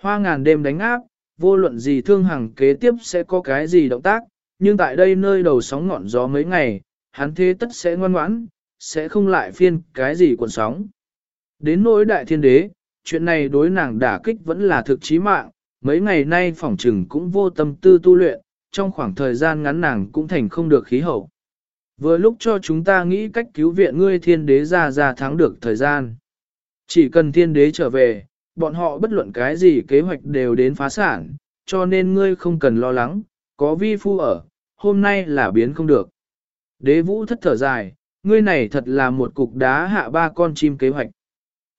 Hoa ngàn đêm đánh áp, vô luận gì thương hằng kế tiếp sẽ có cái gì động tác, nhưng tại đây nơi đầu sóng ngọn gió mấy ngày, hắn thế tất sẽ ngoan ngoãn, sẽ không lại phiên cái gì cuộn sóng. Đến nỗi đại thiên đế, chuyện này đối nàng đả kích vẫn là thực chí mạng, mấy ngày nay phỏng trừng cũng vô tâm tư tu luyện, trong khoảng thời gian ngắn nàng cũng thành không được khí hậu. Vừa lúc cho chúng ta nghĩ cách cứu viện ngươi thiên đế ra ra thắng được thời gian. Chỉ cần thiên đế trở về, bọn họ bất luận cái gì kế hoạch đều đến phá sản, cho nên ngươi không cần lo lắng, có vi phu ở, hôm nay là biến không được. Đế vũ thất thở dài, ngươi này thật là một cục đá hạ ba con chim kế hoạch.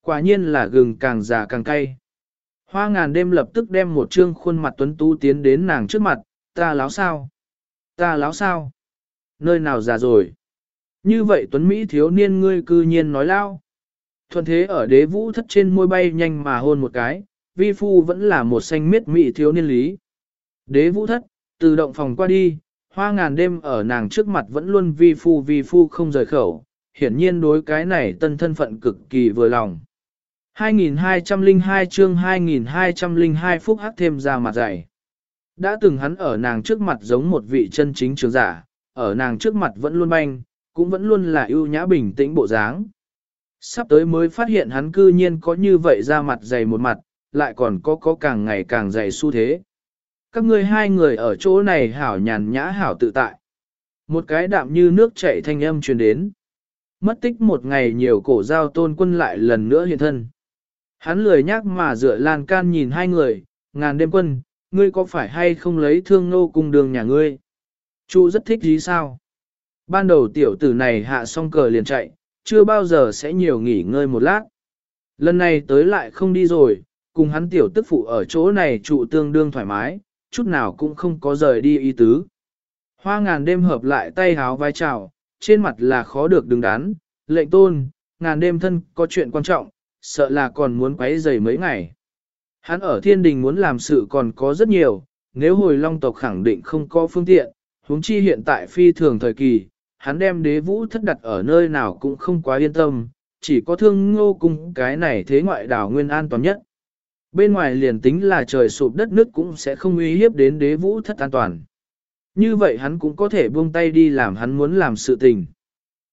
Quả nhiên là gừng càng già càng cay. Hoa ngàn đêm lập tức đem một trương khuôn mặt tuấn tú tiến đến nàng trước mặt, ta láo sao? Ta láo sao? Nơi nào già rồi? Như vậy tuấn Mỹ thiếu niên ngươi cư nhiên nói lao. thuần thế ở đế vũ thất trên môi bay nhanh mà hôn một cái, vi phu vẫn là một xanh miết Mỹ thiếu niên lý. Đế vũ thất, từ động phòng qua đi, hoa ngàn đêm ở nàng trước mặt vẫn luôn vi phu vi phu không rời khẩu, hiển nhiên đối cái này tân thân phận cực kỳ vừa lòng. 2202 chương 2202 phút hắc thêm ra mặt dày. Đã từng hắn ở nàng trước mặt giống một vị chân chính trường giả, ở nàng trước mặt vẫn luôn banh, cũng vẫn luôn là ưu nhã bình tĩnh bộ dáng. Sắp tới mới phát hiện hắn cư nhiên có như vậy ra mặt dày một mặt, lại còn có có càng ngày càng dày xu thế. Các ngươi hai người ở chỗ này hảo nhàn nhã hảo tự tại. Một cái đạm như nước chảy thanh âm truyền đến. Mất tích một ngày nhiều cổ giao tôn quân lại lần nữa hiện thân. Hắn lười nhắc mà dựa lan can nhìn hai người, ngàn đêm quân, ngươi có phải hay không lấy thương nô cung đường nhà ngươi? Chu rất thích gì sao? Ban đầu tiểu tử này hạ xong cờ liền chạy, chưa bao giờ sẽ nhiều nghỉ ngơi một lát. Lần này tới lại không đi rồi, cùng hắn tiểu tức phụ ở chỗ này trụ tương đương thoải mái, chút nào cũng không có rời đi ý tứ. Hoa ngàn đêm hợp lại tay háo vai chào, trên mặt là khó được đứng đắn, lệnh tôn, ngàn đêm thân có chuyện quan trọng, sợ là còn muốn quấy rầy mấy ngày. Hắn ở thiên đình muốn làm sự còn có rất nhiều, nếu hồi long tộc khẳng định không có phương tiện, huống chi hiện tại phi thường thời kỳ, hắn đem đế vũ thất đặt ở nơi nào cũng không quá yên tâm, chỉ có thương ngô cung cái này thế ngoại đảo nguyên an toàn nhất. Bên ngoài liền tính là trời sụp đất nước cũng sẽ không uy hiếp đến đế vũ thất an toàn. Như vậy hắn cũng có thể buông tay đi làm hắn muốn làm sự tình.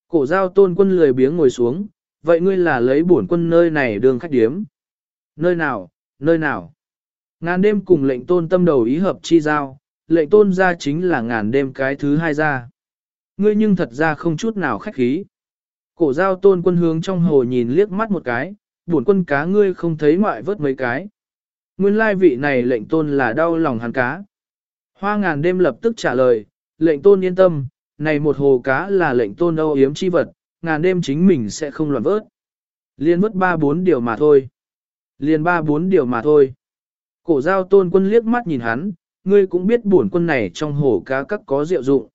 Cổ giao tôn quân lười biếng ngồi xuống, vậy ngươi là lấy bổn quân nơi này đường khách điếm. Nơi nào, nơi nào. Ngàn đêm cùng lệnh tôn tâm đầu ý hợp chi giao, lệnh tôn ra chính là ngàn đêm cái thứ hai ra. Ngươi nhưng thật ra không chút nào khách khí. Cổ giao tôn quân hướng trong hồ nhìn liếc mắt một cái, buồn quân cá ngươi không thấy ngoại vớt mấy cái. Nguyên lai vị này lệnh tôn là đau lòng hắn cá. Hoa ngàn đêm lập tức trả lời, lệnh tôn yên tâm, này một hồ cá là lệnh tôn âu yếm chi vật, ngàn đêm chính mình sẽ không loạn vớt. Liên vớt ba bốn điều mà thôi. Liên ba bốn điều mà thôi. Cổ giao tôn quân liếc mắt nhìn hắn, ngươi cũng biết bổn quân này trong hồ cá các có diệu dụng.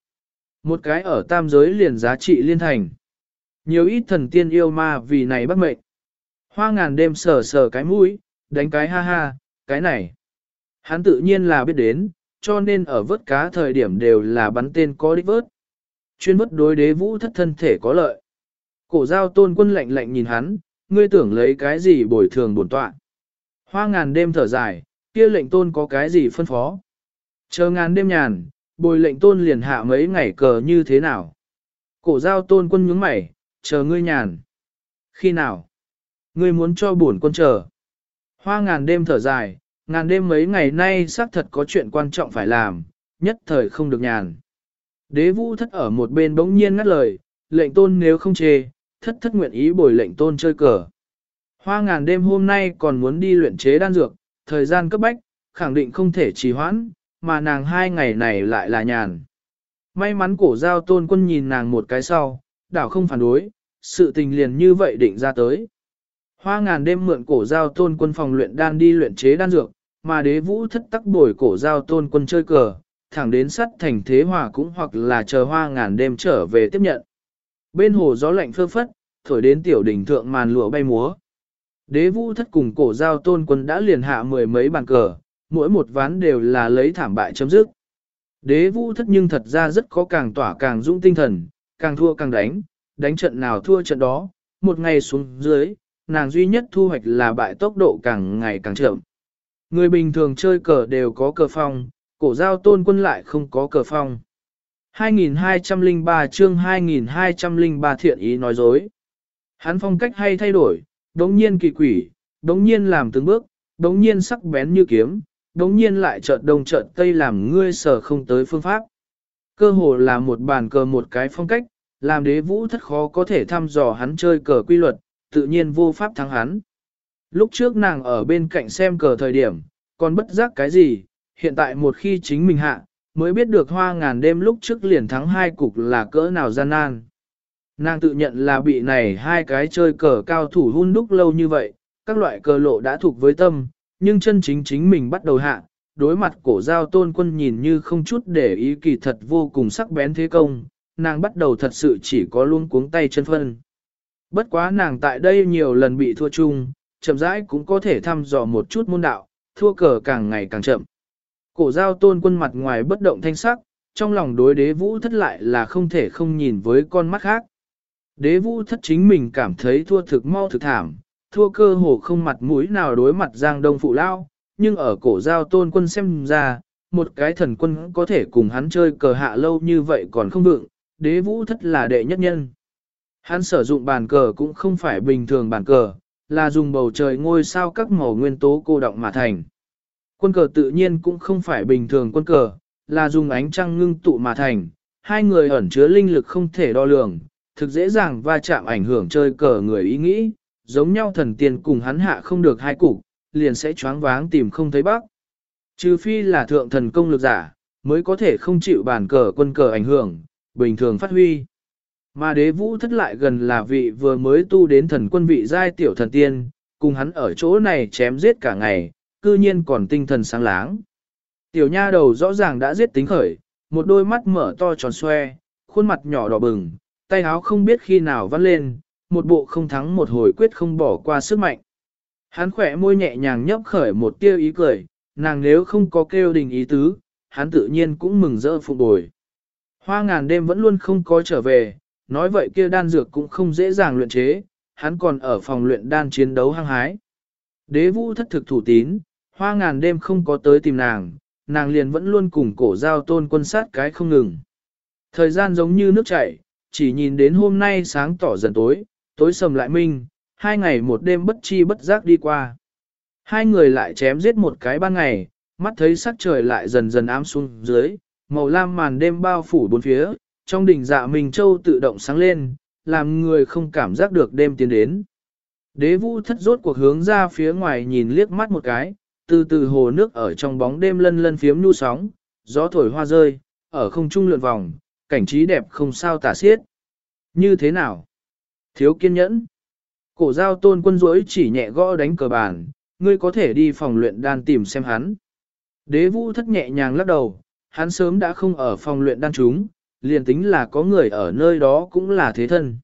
Một cái ở tam giới liền giá trị liên thành. Nhiều ít thần tiên yêu ma vì này bắt mệnh. Hoa ngàn đêm sờ sờ cái mũi, đánh cái ha ha, cái này. Hắn tự nhiên là biết đến, cho nên ở vớt cá thời điểm đều là bắn tên có đích vớt. Chuyên vớt đối đế vũ thất thân thể có lợi. Cổ giao tôn quân lạnh lạnh nhìn hắn, ngươi tưởng lấy cái gì bồi thường bổn tọa. Hoa ngàn đêm thở dài, kia lệnh tôn có cái gì phân phó. Chờ ngàn đêm nhàn, bồi lệnh tôn liền hạ mấy ngày cờ như thế nào. Cổ giao tôn quân nhướng mày, chờ ngươi nhàn. Khi nào? Ngươi muốn cho bổn quân chờ. Hoa ngàn đêm thở dài, ngàn đêm mấy ngày nay xác thật có chuyện quan trọng phải làm, nhất thời không được nhàn. Đế vũ thất ở một bên bỗng nhiên ngắt lời, lệnh tôn nếu không chê, thất thất nguyện ý bồi lệnh tôn chơi cờ. Hoa ngàn đêm hôm nay còn muốn đi luyện chế đan dược, thời gian cấp bách, khẳng định không thể trì hoãn, mà nàng hai ngày này lại là nhàn. May mắn cổ giao tôn quân nhìn nàng một cái sau, đảo không phản đối, sự tình liền như vậy định ra tới. Hoa ngàn đêm mượn cổ giao tôn quân phòng luyện đan đi luyện chế đan dược, mà đế vũ thất tắc bồi cổ giao tôn quân chơi cờ, thẳng đến sắt thành thế hòa cũng hoặc là chờ hoa ngàn đêm trở về tiếp nhận. Bên hồ gió lạnh phơ phất, thổi đến tiểu đỉnh thượng màn lụa bay múa. Đế vũ thất cùng cổ giao tôn quân đã liền hạ mười mấy bàn cờ, mỗi một ván đều là lấy thảm bại chấm dứt. Đế vũ thất nhưng thật ra rất có càng tỏa càng dũng tinh thần, càng thua càng đánh, đánh trận nào thua trận đó, một ngày xuống dưới, nàng duy nhất thu hoạch là bại tốc độ càng ngày càng chậm. Người bình thường chơi cờ đều có cờ phong, cổ giao tôn quân lại không có cờ phong. 2203 chương 2203 thiện ý nói dối. Hắn phong cách hay thay đổi, đống nhiên kỳ quỷ, đống nhiên làm từng bước, đống nhiên sắc bén như kiếm, đống nhiên lại chợt đông chợt tây làm ngươi sở không tới phương pháp. Cơ hồ là một bàn cờ một cái phong cách, làm đế vũ thất khó có thể thăm dò hắn chơi cờ quy luật, tự nhiên vô pháp thắng hắn. Lúc trước nàng ở bên cạnh xem cờ thời điểm, còn bất giác cái gì, hiện tại một khi chính mình hạ, mới biết được hoa ngàn đêm lúc trước liền thắng hai cục là cỡ nào gian nan. Nàng tự nhận là bị này hai cái chơi cờ cao thủ hun đúc lâu như vậy, các loại cờ lộ đã thuộc với tâm, nhưng chân chính chính mình bắt đầu hạ, đối mặt cổ giao tôn quân nhìn như không chút để ý kỳ thật vô cùng sắc bén thế công, nàng bắt đầu thật sự chỉ có luôn cuống tay chân phân. Bất quá nàng tại đây nhiều lần bị thua chung, chậm rãi cũng có thể thăm dò một chút môn đạo, thua cờ càng ngày càng chậm. Cổ giao tôn quân mặt ngoài bất động thanh sắc, trong lòng đối đế vũ thất lại là không thể không nhìn với con mắt khác. Đế vũ thất chính mình cảm thấy thua thực mau thực thảm, thua cơ hồ không mặt mũi nào đối mặt giang đông phụ lao, nhưng ở cổ giao tôn quân xem ra, một cái thần quân có thể cùng hắn chơi cờ hạ lâu như vậy còn không vượng, đế vũ thất là đệ nhất nhân. Hắn sử dụng bàn cờ cũng không phải bình thường bàn cờ, là dùng bầu trời ngôi sao các màu nguyên tố cô động mà thành. Quân cờ tự nhiên cũng không phải bình thường quân cờ, là dùng ánh trăng ngưng tụ mà thành, hai người ẩn chứa linh lực không thể đo lường, thực dễ dàng va chạm ảnh hưởng chơi cờ người ý nghĩ, giống nhau thần tiên cùng hắn hạ không được hai cục, liền sẽ choáng váng tìm không thấy bác. Trừ phi là thượng thần công lực giả, mới có thể không chịu bàn cờ quân cờ ảnh hưởng, bình thường phát huy. Mà đế vũ thất lại gần là vị vừa mới tu đến thần quân vị giai tiểu thần tiên, cùng hắn ở chỗ này chém giết cả ngày, cư nhiên còn tinh thần sáng láng. Tiểu nha đầu rõ ràng đã giết tính khởi, một đôi mắt mở to tròn xoe, khuôn mặt nhỏ đỏ bừng, tay áo không biết khi nào vắt lên, một bộ không thắng một hồi quyết không bỏ qua sức mạnh. Hắn khỏe môi nhẹ nhàng nhấp khởi một tia ý cười, nàng nếu không có kêu đình ý tứ, hắn tự nhiên cũng mừng rỡ phục bồi. Hoa ngàn đêm vẫn luôn không có trở về, nói vậy kia đan dược cũng không dễ dàng luyện chế, hắn còn ở phòng luyện đan chiến đấu hăng hái. Đế vũ thất thực thủ tín, hoa ngàn đêm không có tới tìm nàng, nàng liền vẫn luôn cùng cổ giao tôn quân sát cái không ngừng. Thời gian giống như nước chảy, chỉ nhìn đến hôm nay sáng tỏ dần tối, tối sầm lại minh, hai ngày một đêm bất chi bất giác đi qua. Hai người lại chém giết một cái ban ngày, mắt thấy sắc trời lại dần dần ám xuống dưới, màu lam màn đêm bao phủ bốn phía, trong đỉnh dạ mình châu tự động sáng lên, làm người không cảm giác được đêm tiến đến. Đế vũ thất rốt cuộc hướng ra phía ngoài nhìn liếc mắt một cái, từ từ hồ nước ở trong bóng đêm lân lân phiếm nu sóng, gió thổi hoa rơi, ở không trung lượn vòng, cảnh trí đẹp không sao tả xiết. Như thế nào? Thiếu kiên nhẫn. Cổ giao tôn quân rỗi chỉ nhẹ gõ đánh cờ bàn, ngươi có thể đi phòng luyện đan tìm xem hắn. Đế vũ thất nhẹ nhàng lắc đầu, hắn sớm đã không ở phòng luyện đan chúng, liền tính là có người ở nơi đó cũng là thế thân.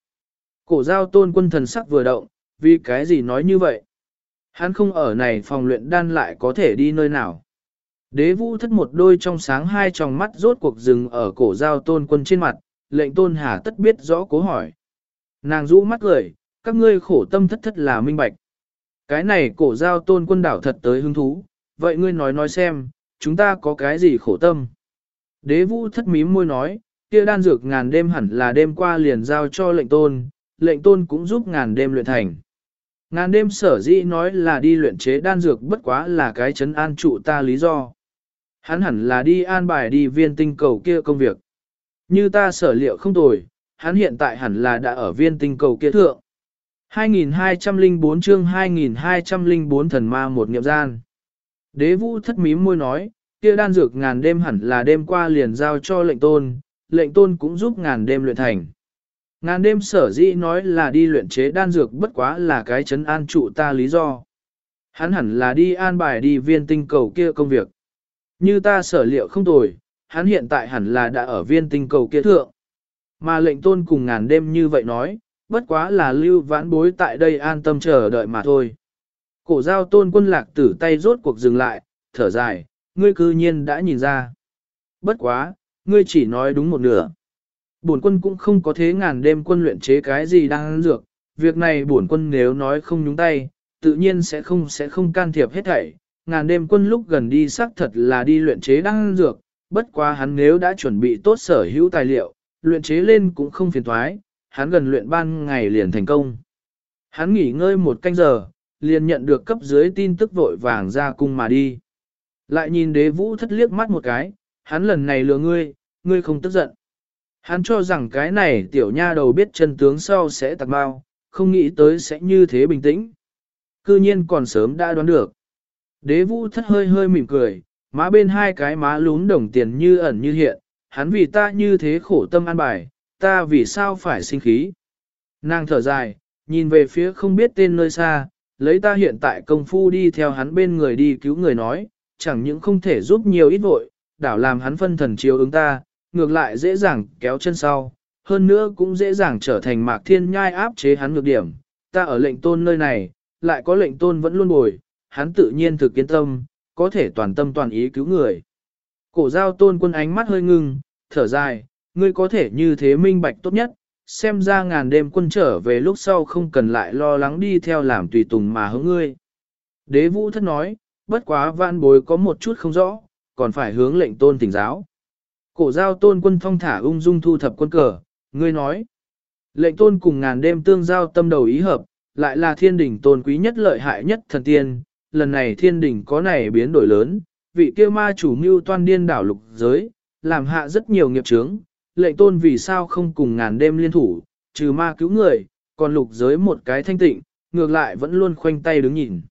Cổ giao tôn quân thần sắc vừa động, vì cái gì nói như vậy? Hắn không ở này phòng luyện đan lại có thể đi nơi nào? Đế vũ thất một đôi trong sáng hai tròng mắt rốt cuộc rừng ở cổ giao tôn quân trên mặt, lệnh tôn hà tất biết rõ cố hỏi. Nàng rũ mắt cười, các ngươi khổ tâm thất thất là minh bạch. Cái này cổ giao tôn quân đảo thật tới hứng thú, vậy ngươi nói nói xem, chúng ta có cái gì khổ tâm? Đế vũ thất mím môi nói, kia đan dược ngàn đêm hẳn là đêm qua liền giao cho lệnh tôn, lệnh tôn cũng giúp ngàn đêm luyện thành. Ngàn đêm sở dĩ nói là đi luyện chế đan dược bất quá là cái chấn an trụ ta lý do. Hắn hẳn là đi an bài đi viên tinh cầu kia công việc. Như ta sở liệu không tồi, hắn hiện tại hẳn là đã ở viên tinh cầu kia thượng. 2204 chương 2204 thần ma một niệm gian. Đế vũ thất mím môi nói, kia đan dược ngàn đêm hẳn là đêm qua liền giao cho lệnh tôn, lệnh tôn cũng giúp ngàn đêm luyện thành. Ngàn đêm sở dĩ nói là đi luyện chế đan dược bất quá là cái chấn an trụ ta lý do. Hắn hẳn là đi an bài đi viên tinh cầu kia công việc. Như ta sở liệu không tồi, hắn hiện tại hẳn là đã ở viên tinh cầu kia thượng. Mà lệnh tôn cùng ngàn đêm như vậy nói, bất quá là lưu vãn bối tại đây an tâm chờ đợi mà thôi. Cổ giao tôn quân lạc tử tay rốt cuộc dừng lại, thở dài, ngươi cư nhiên đã nhìn ra. Bất quá, ngươi chỉ nói đúng một nửa. Bổn quân cũng không có thế ngàn đêm quân luyện chế cái gì đang ăn dược, việc này bổn quân nếu nói không nhúng tay, tự nhiên sẽ không sẽ không can thiệp hết thảy. Ngàn đêm quân lúc gần đi xác thật là đi luyện chế đang ăn dược, bất quá hắn nếu đã chuẩn bị tốt sở hữu tài liệu, luyện chế lên cũng không phiền thoái, hắn gần luyện ban ngày liền thành công. Hắn nghỉ ngơi một canh giờ, liền nhận được cấp dưới tin tức vội vàng ra cung mà đi. Lại nhìn đế vũ thất liếc mắt một cái, hắn lần này lừa ngươi, ngươi không tức giận. Hắn cho rằng cái này tiểu nha đầu biết chân tướng sau sẽ tạc bao, không nghĩ tới sẽ như thế bình tĩnh. Cư nhiên còn sớm đã đoán được. Đế vũ thất hơi hơi mỉm cười, má bên hai cái má lún đồng tiền như ẩn như hiện, hắn vì ta như thế khổ tâm an bài, ta vì sao phải sinh khí. Nàng thở dài, nhìn về phía không biết tên nơi xa, lấy ta hiện tại công phu đi theo hắn bên người đi cứu người nói, chẳng những không thể giúp nhiều ít vội, đảo làm hắn phân thần chiếu ứng ta, ngược lại dễ dàng kéo chân sau, hơn nữa cũng dễ dàng trở thành mạc thiên nhai áp chế hắn ngược điểm. Ta ở lệnh tôn nơi này, lại có lệnh tôn vẫn luôn bồi, hắn tự nhiên thực kiến tâm, có thể toàn tâm toàn ý cứu người. Cổ giao tôn quân ánh mắt hơi ngưng, thở dài, ngươi có thể như thế minh bạch tốt nhất, xem ra ngàn đêm quân trở về lúc sau không cần lại lo lắng đi theo làm tùy tùng mà hướng ngươi. Đế vũ thất nói, bất quá vạn bối có một chút không rõ, còn phải hướng lệnh tôn tỉnh giáo. Cổ giao tôn quân phong thả ung dung thu thập quân cờ, ngươi nói. Lệnh tôn cùng ngàn đêm tương giao tâm đầu ý hợp, lại là thiên đỉnh tôn quý nhất lợi hại nhất thần tiên, lần này thiên đỉnh có này biến đổi lớn, vị kia ma chủ mưu toan điên đảo lục giới, làm hạ rất nhiều nghiệp chướng, lệnh tôn vì sao không cùng ngàn đêm liên thủ, trừ ma cứu người, còn lục giới một cái thanh tịnh, ngược lại vẫn luôn khoanh tay đứng nhìn.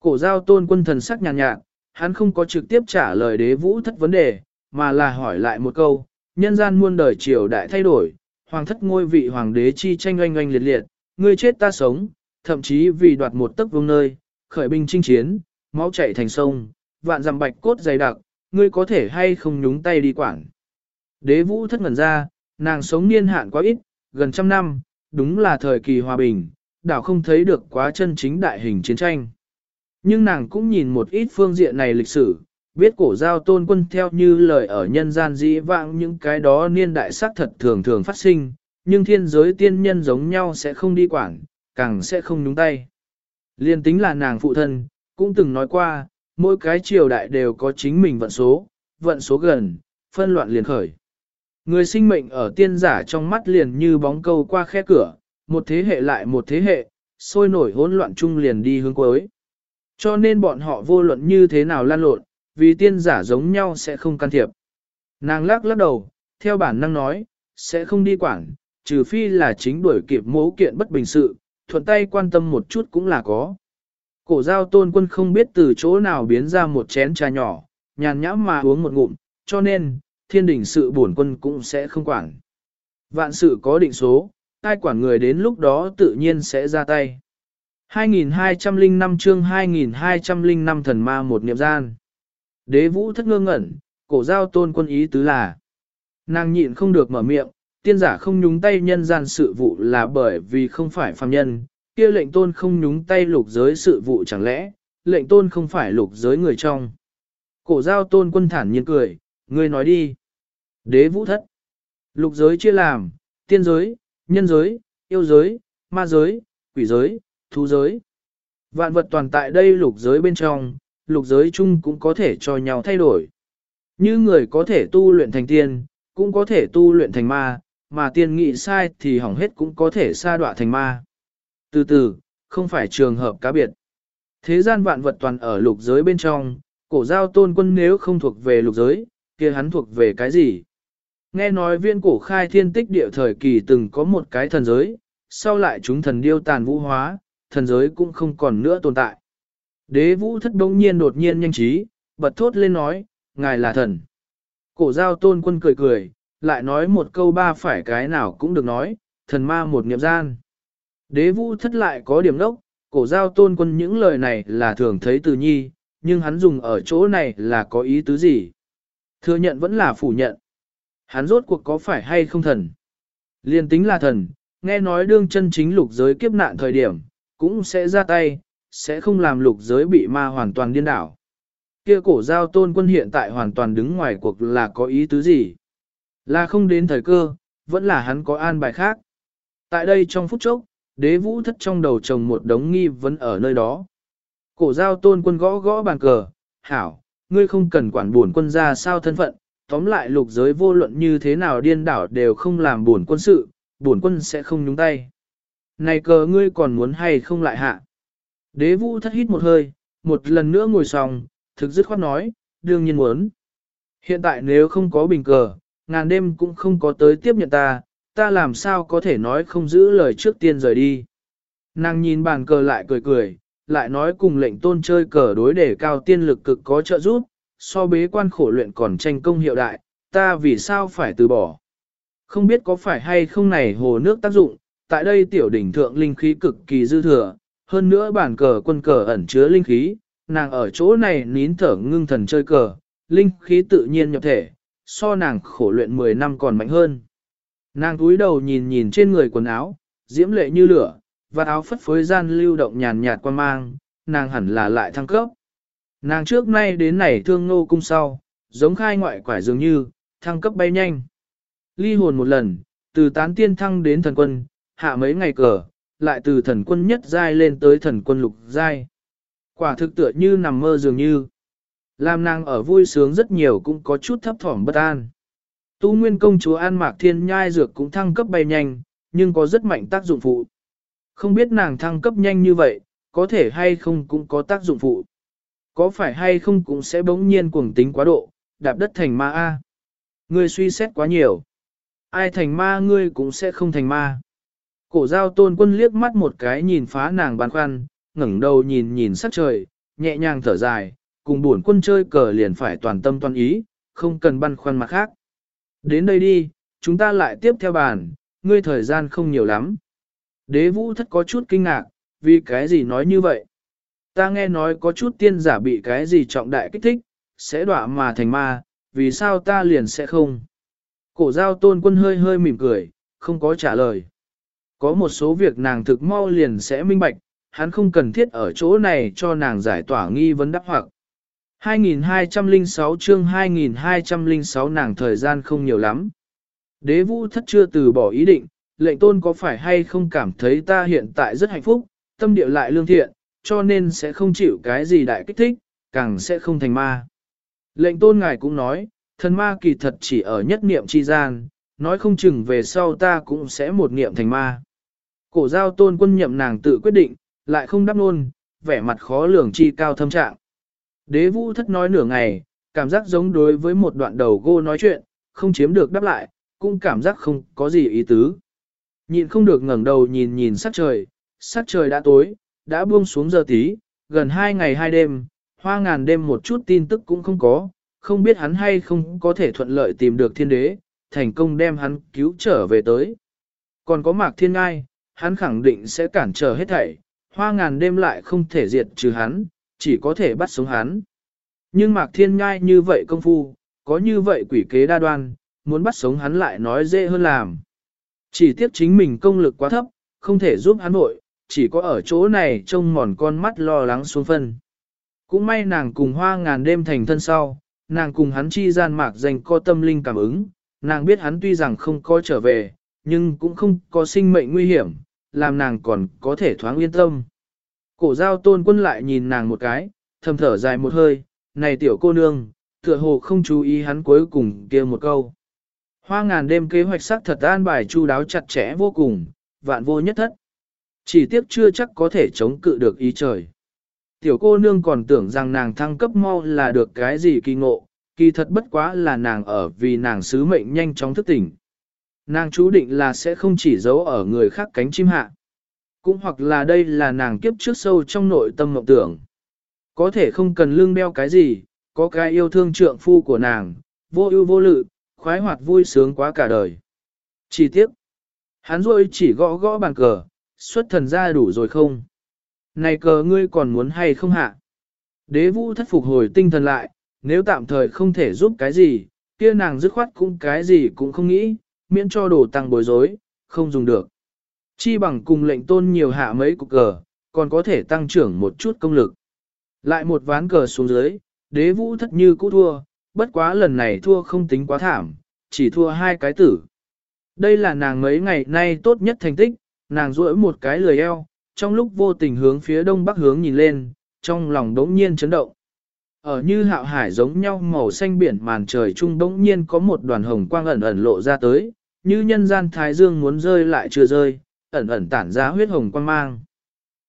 Cổ giao tôn quân thần sắc nhàn nhạt, nhạt, hắn không có trực tiếp trả lời đế vũ thất vấn đề, mà là hỏi lại một câu, nhân gian muôn đời triều đại thay đổi, hoàng thất ngôi vị hoàng đế chi tranh oanh oanh liệt liệt, ngươi chết ta sống, thậm chí vì đoạt một tấc vương nơi, khởi binh chinh chiến, máu chảy thành sông, vạn dặm bạch cốt dày đặc, ngươi có thể hay không nhúng tay đi quản. Đế vũ thất ngẩn ra, nàng sống niên hạn quá ít, gần trăm năm, đúng là thời kỳ hòa bình, đảo không thấy được quá chân chính đại hình chiến tranh. Nhưng nàng cũng nhìn một ít phương diện này lịch sử, biết cổ giao tôn quân theo như lời ở nhân gian dĩ vãng những cái đó niên đại sắc thật thường thường phát sinh, nhưng thiên giới tiên nhân giống nhau sẽ không đi quản, càng sẽ không nhúng tay. Liên tính là nàng phụ thân, cũng từng nói qua, mỗi cái triều đại đều có chính mình vận số, vận số gần, phân loạn liền khởi. Người sinh mệnh ở tiên giả trong mắt liền như bóng câu qua khe cửa, một thế hệ lại một thế hệ, sôi nổi hỗn loạn chung liền đi hướng cuối. Cho nên bọn họ vô luận như thế nào lan lộn, vì tiên giả giống nhau sẽ không can thiệp. Nàng lắc lắc đầu, theo bản năng nói, sẽ không đi quản, trừ phi là chính đuổi kịp mẫu kiện bất bình sự, thuận tay quan tâm một chút cũng là có. Cổ giao tôn quân không biết từ chỗ nào biến ra một chén trà nhỏ, nhàn nhã mà uống một ngụm, cho nên, thiên đình sự bổn quân cũng sẽ không quản. Vạn sự có định số, ai quản người đến lúc đó tự nhiên sẽ ra tay. 2205 chương 2205 thần ma một niệm gian. Đế vũ thất ngơ ngẩn, cổ giao tôn quân ý tứ là. Nàng nhịn không được mở miệng, tiên giả không nhúng tay nhân gian sự vụ là bởi vì không phải phàm nhân, kia lệnh tôn không nhúng tay lục giới sự vụ chẳng lẽ, lệnh tôn không phải lục giới người trong. Cổ giao tôn quân thản nhiên cười, ngươi nói đi. Đế vũ thất. Lục giới chia làm, tiên giới, nhân giới, yêu giới, ma giới, quỷ giới, thú giới. Vạn vật toàn tại đây lục giới bên trong, lục giới chung cũng có thể cho nhau thay đổi. Như người có thể tu luyện thành tiên, cũng có thể tu luyện thành ma, mà tiên nghị sai thì hỏng hết cũng có thể sa đọa thành ma. Từ từ, không phải trường hợp cá biệt. Thế gian vạn vật toàn ở lục giới bên trong, cổ giao tôn quân nếu không thuộc về lục giới, kia hắn thuộc về cái gì? Nghe nói viên cổ khai thiên tích địa thời kỳ từng có một cái thần giới, sau lại chúng thần điêu tàn vũ hóa, thần giới cũng không còn nữa tồn tại. Đế vũ thất đông nhiên đột nhiên nhanh trí, bật thốt lên nói, ngài là thần. Cổ giao tôn quân cười cười, lại nói một câu ba phải cái nào cũng được nói, thần ma một niệm gian. Đế vũ thất lại có điểm nốc, cổ giao tôn quân những lời này là thường thấy từ nhi, nhưng hắn dùng ở chỗ này là có ý tứ gì? Thừa nhận vẫn là phủ nhận. Hắn rốt cuộc có phải hay không thần? Liên tính là thần, nghe nói đương chân chính lục giới kiếp nạn thời điểm, cũng sẽ ra tay, sẽ không làm lục giới bị ma hoàn toàn điên đảo. Kia cổ giao tôn quân hiện tại hoàn toàn đứng ngoài cuộc là có ý tứ gì? Là không đến thời cơ, vẫn là hắn có an bài khác. Tại đây trong phút chốc, đế vũ thất trong đầu chồng một đống nghi vấn ở nơi đó. Cổ giao tôn quân gõ gõ bàn cờ, hảo, ngươi không cần quản buồn quân ra sao thân phận, tóm lại lục giới vô luận như thế nào điên đảo đều không làm buồn quân sự, buồn quân sẽ không nhúng tay. Này cờ ngươi còn muốn hay không lại hạ. Đế vũ thất hít một hơi, một lần nữa ngồi xong, thực dứt khoát nói, đương nhiên muốn. Hiện tại nếu không có bình cờ, ngàn đêm cũng không có tới tiếp nhận ta, ta làm sao có thể nói không giữ lời trước tiên rời đi. Nàng nhìn bàn cờ lại cười cười, lại nói cùng lệnh tôn chơi cờ đối để cao tiên lực cực có trợ giúp, so bế quan khổ luyện còn tranh công hiệu đại, ta vì sao phải từ bỏ. Không biết có phải hay không này hồ nước tác dụng, tại đây tiểu đỉnh thượng linh khí cực kỳ dư thừa, hơn nữa bản cờ quân cờ ẩn chứa linh khí, nàng ở chỗ này nín thở ngưng thần chơi cờ, linh khí tự nhiên nhập thể, so nàng khổ luyện 10 năm còn mạnh hơn. Nàng túi đầu nhìn nhìn trên người quần áo, diễm lệ như lửa, và áo phất phới gian lưu động nhàn nhạt quan mang, nàng hẳn là lại thăng cấp. Nàng trước nay đến này thương Ngô cung sau, giống khai ngoại quải dường như, thăng cấp bay nhanh. Ly hồn một lần, từ tán tiên thăng đến thần quân, hạ mấy ngày cờ, lại từ thần quân nhất giai lên tới thần quân lục giai. Quả thực tựa như nằm mơ dường như. Làm nàng ở vui sướng rất nhiều cũng có chút thấp thỏm bất an. Tu nguyên công chúa An Mạc Thiên Nhai dược cũng thăng cấp bay nhanh, nhưng có rất mạnh tác dụng phụ. Không biết nàng thăng cấp nhanh như vậy, có thể hay không cũng có tác dụng phụ. Có phải hay không cũng sẽ bỗng nhiên cuồng tính quá độ, đạp đất thành ma A. Ngươi suy xét quá nhiều. Ai thành ma ngươi cũng sẽ không thành ma. Cổ giao tôn quân liếc mắt một cái nhìn phá nàng băn khoăn, ngẩng đầu nhìn nhìn sắc trời, nhẹ nhàng thở dài, cùng buồn quân chơi cờ liền phải toàn tâm toàn ý, không cần băn khoăn mặt khác. Đến đây đi, chúng ta lại tiếp theo bàn, ngươi thời gian không nhiều lắm. Đế vũ thất có chút kinh ngạc, vì cái gì nói như vậy? Ta nghe nói có chút tiên giả bị cái gì trọng đại kích thích, sẽ đọa mà thành ma, vì sao ta liền sẽ không? Cổ giao tôn quân hơi hơi mỉm cười, không có trả lời. Có một số việc nàng thực mau liền sẽ minh bạch, hắn không cần thiết ở chỗ này cho nàng giải tỏa nghi vấn đắc hoặc. 2206 chương 2206 nàng thời gian không nhiều lắm. Đế vũ thất chưa từ bỏ ý định, lệnh tôn có phải hay không cảm thấy ta hiện tại rất hạnh phúc, tâm địa lại lương thiện, cho nên sẽ không chịu cái gì đại kích thích, càng sẽ không thành ma. Lệnh tôn ngài cũng nói, thần ma kỳ thật chỉ ở nhất niệm chi gian, nói không chừng về sau ta cũng sẽ một niệm thành ma. Cổ giao tôn quân nhậm nàng tự quyết định, lại không đáp luôn, vẻ mặt khó lường chi cao thâm trạng. Đế vũ thất nói nửa ngày, cảm giác giống đối với một đoạn đầu gô nói chuyện, không chiếm được đáp lại, cũng cảm giác không có gì ý tứ. Nhìn không được ngẩng đầu nhìn nhìn sắc trời, sắc trời đã tối, đã buông xuống giờ tí, gần hai ngày hai đêm, hoa ngàn đêm một chút tin tức cũng không có, không biết hắn hay không có thể thuận lợi tìm được thiên đế, thành công đem hắn cứu trở về tới. Còn có mạc thiên ngai, hắn khẳng định sẽ cản trở hết thảy, hoa ngàn đêm lại không thể diệt trừ hắn, chỉ có thể bắt sống hắn. Nhưng mạc thiên ngai như vậy công phu, có như vậy quỷ kế đa đoan, muốn bắt sống hắn lại nói dễ hơn làm. Chỉ tiếc chính mình công lực quá thấp, không thể giúp hắn vội, chỉ có ở chỗ này trông mòn con mắt lo lắng xuống phân. Cũng may nàng cùng hoa ngàn đêm thành thân sau, nàng cùng hắn chi gian mạc dành co tâm linh cảm ứng, nàng biết hắn tuy rằng không có trở về, nhưng cũng không có sinh mệnh nguy hiểm, làm nàng còn có thể thoáng yên tâm. Cổ giao tôn quân lại nhìn nàng một cái, thầm thở dài một hơi, này tiểu cô nương, tựa hồ không chú ý hắn cuối cùng kia một câu. Hoa ngàn đêm kế hoạch sắc thật an bài chu đáo chặt chẽ vô cùng, vạn vô nhất thất. Chỉ tiếc chưa chắc có thể chống cự được ý trời. Tiểu cô nương còn tưởng rằng nàng thăng cấp mau là được cái gì kỳ ngộ, kỳ thật bất quá là nàng ở vì nàng sứ mệnh nhanh chóng thức tỉnh. Nàng chú định là sẽ không chỉ giấu ở người khác cánh chim hạ. Cũng hoặc là đây là nàng kiếp trước sâu trong nội tâm mộng tưởng. Có thể không cần lương đeo cái gì, có cái yêu thương trượng phu của nàng, vô ưu vô lự, khoái hoạt vui sướng quá cả đời. Chỉ tiếc, Hắn rồi chỉ gõ gõ bàn cờ, xuất thần ra đủ rồi không? Này cờ ngươi còn muốn hay không hạ? Đế vũ thất phục hồi tinh thần lại, nếu tạm thời không thể giúp cái gì, kia nàng dứt khoát cũng cái gì cũng không nghĩ, miễn cho đồ tăng bối rối, không dùng được. Chi bằng cùng lệnh tôn nhiều hạ mấy cục cờ, còn có thể tăng trưởng một chút công lực. Lại một ván cờ xuống dưới, đế vũ thất như cũ thua, bất quá lần này thua không tính quá thảm, chỉ thua hai cái tử. Đây là nàng mấy ngày nay tốt nhất thành tích, nàng duỗi một cái lười eo, trong lúc vô tình hướng phía đông bắc hướng nhìn lên, trong lòng đống nhiên chấn động. Ở như hạo hải giống nhau màu xanh biển màn trời trung đống nhiên có một đoàn hồng quang ẩn ẩn lộ ra tới, như nhân gian thái dương muốn rơi lại chưa rơi, ẩn ẩn tản ra huyết hồng quang mang.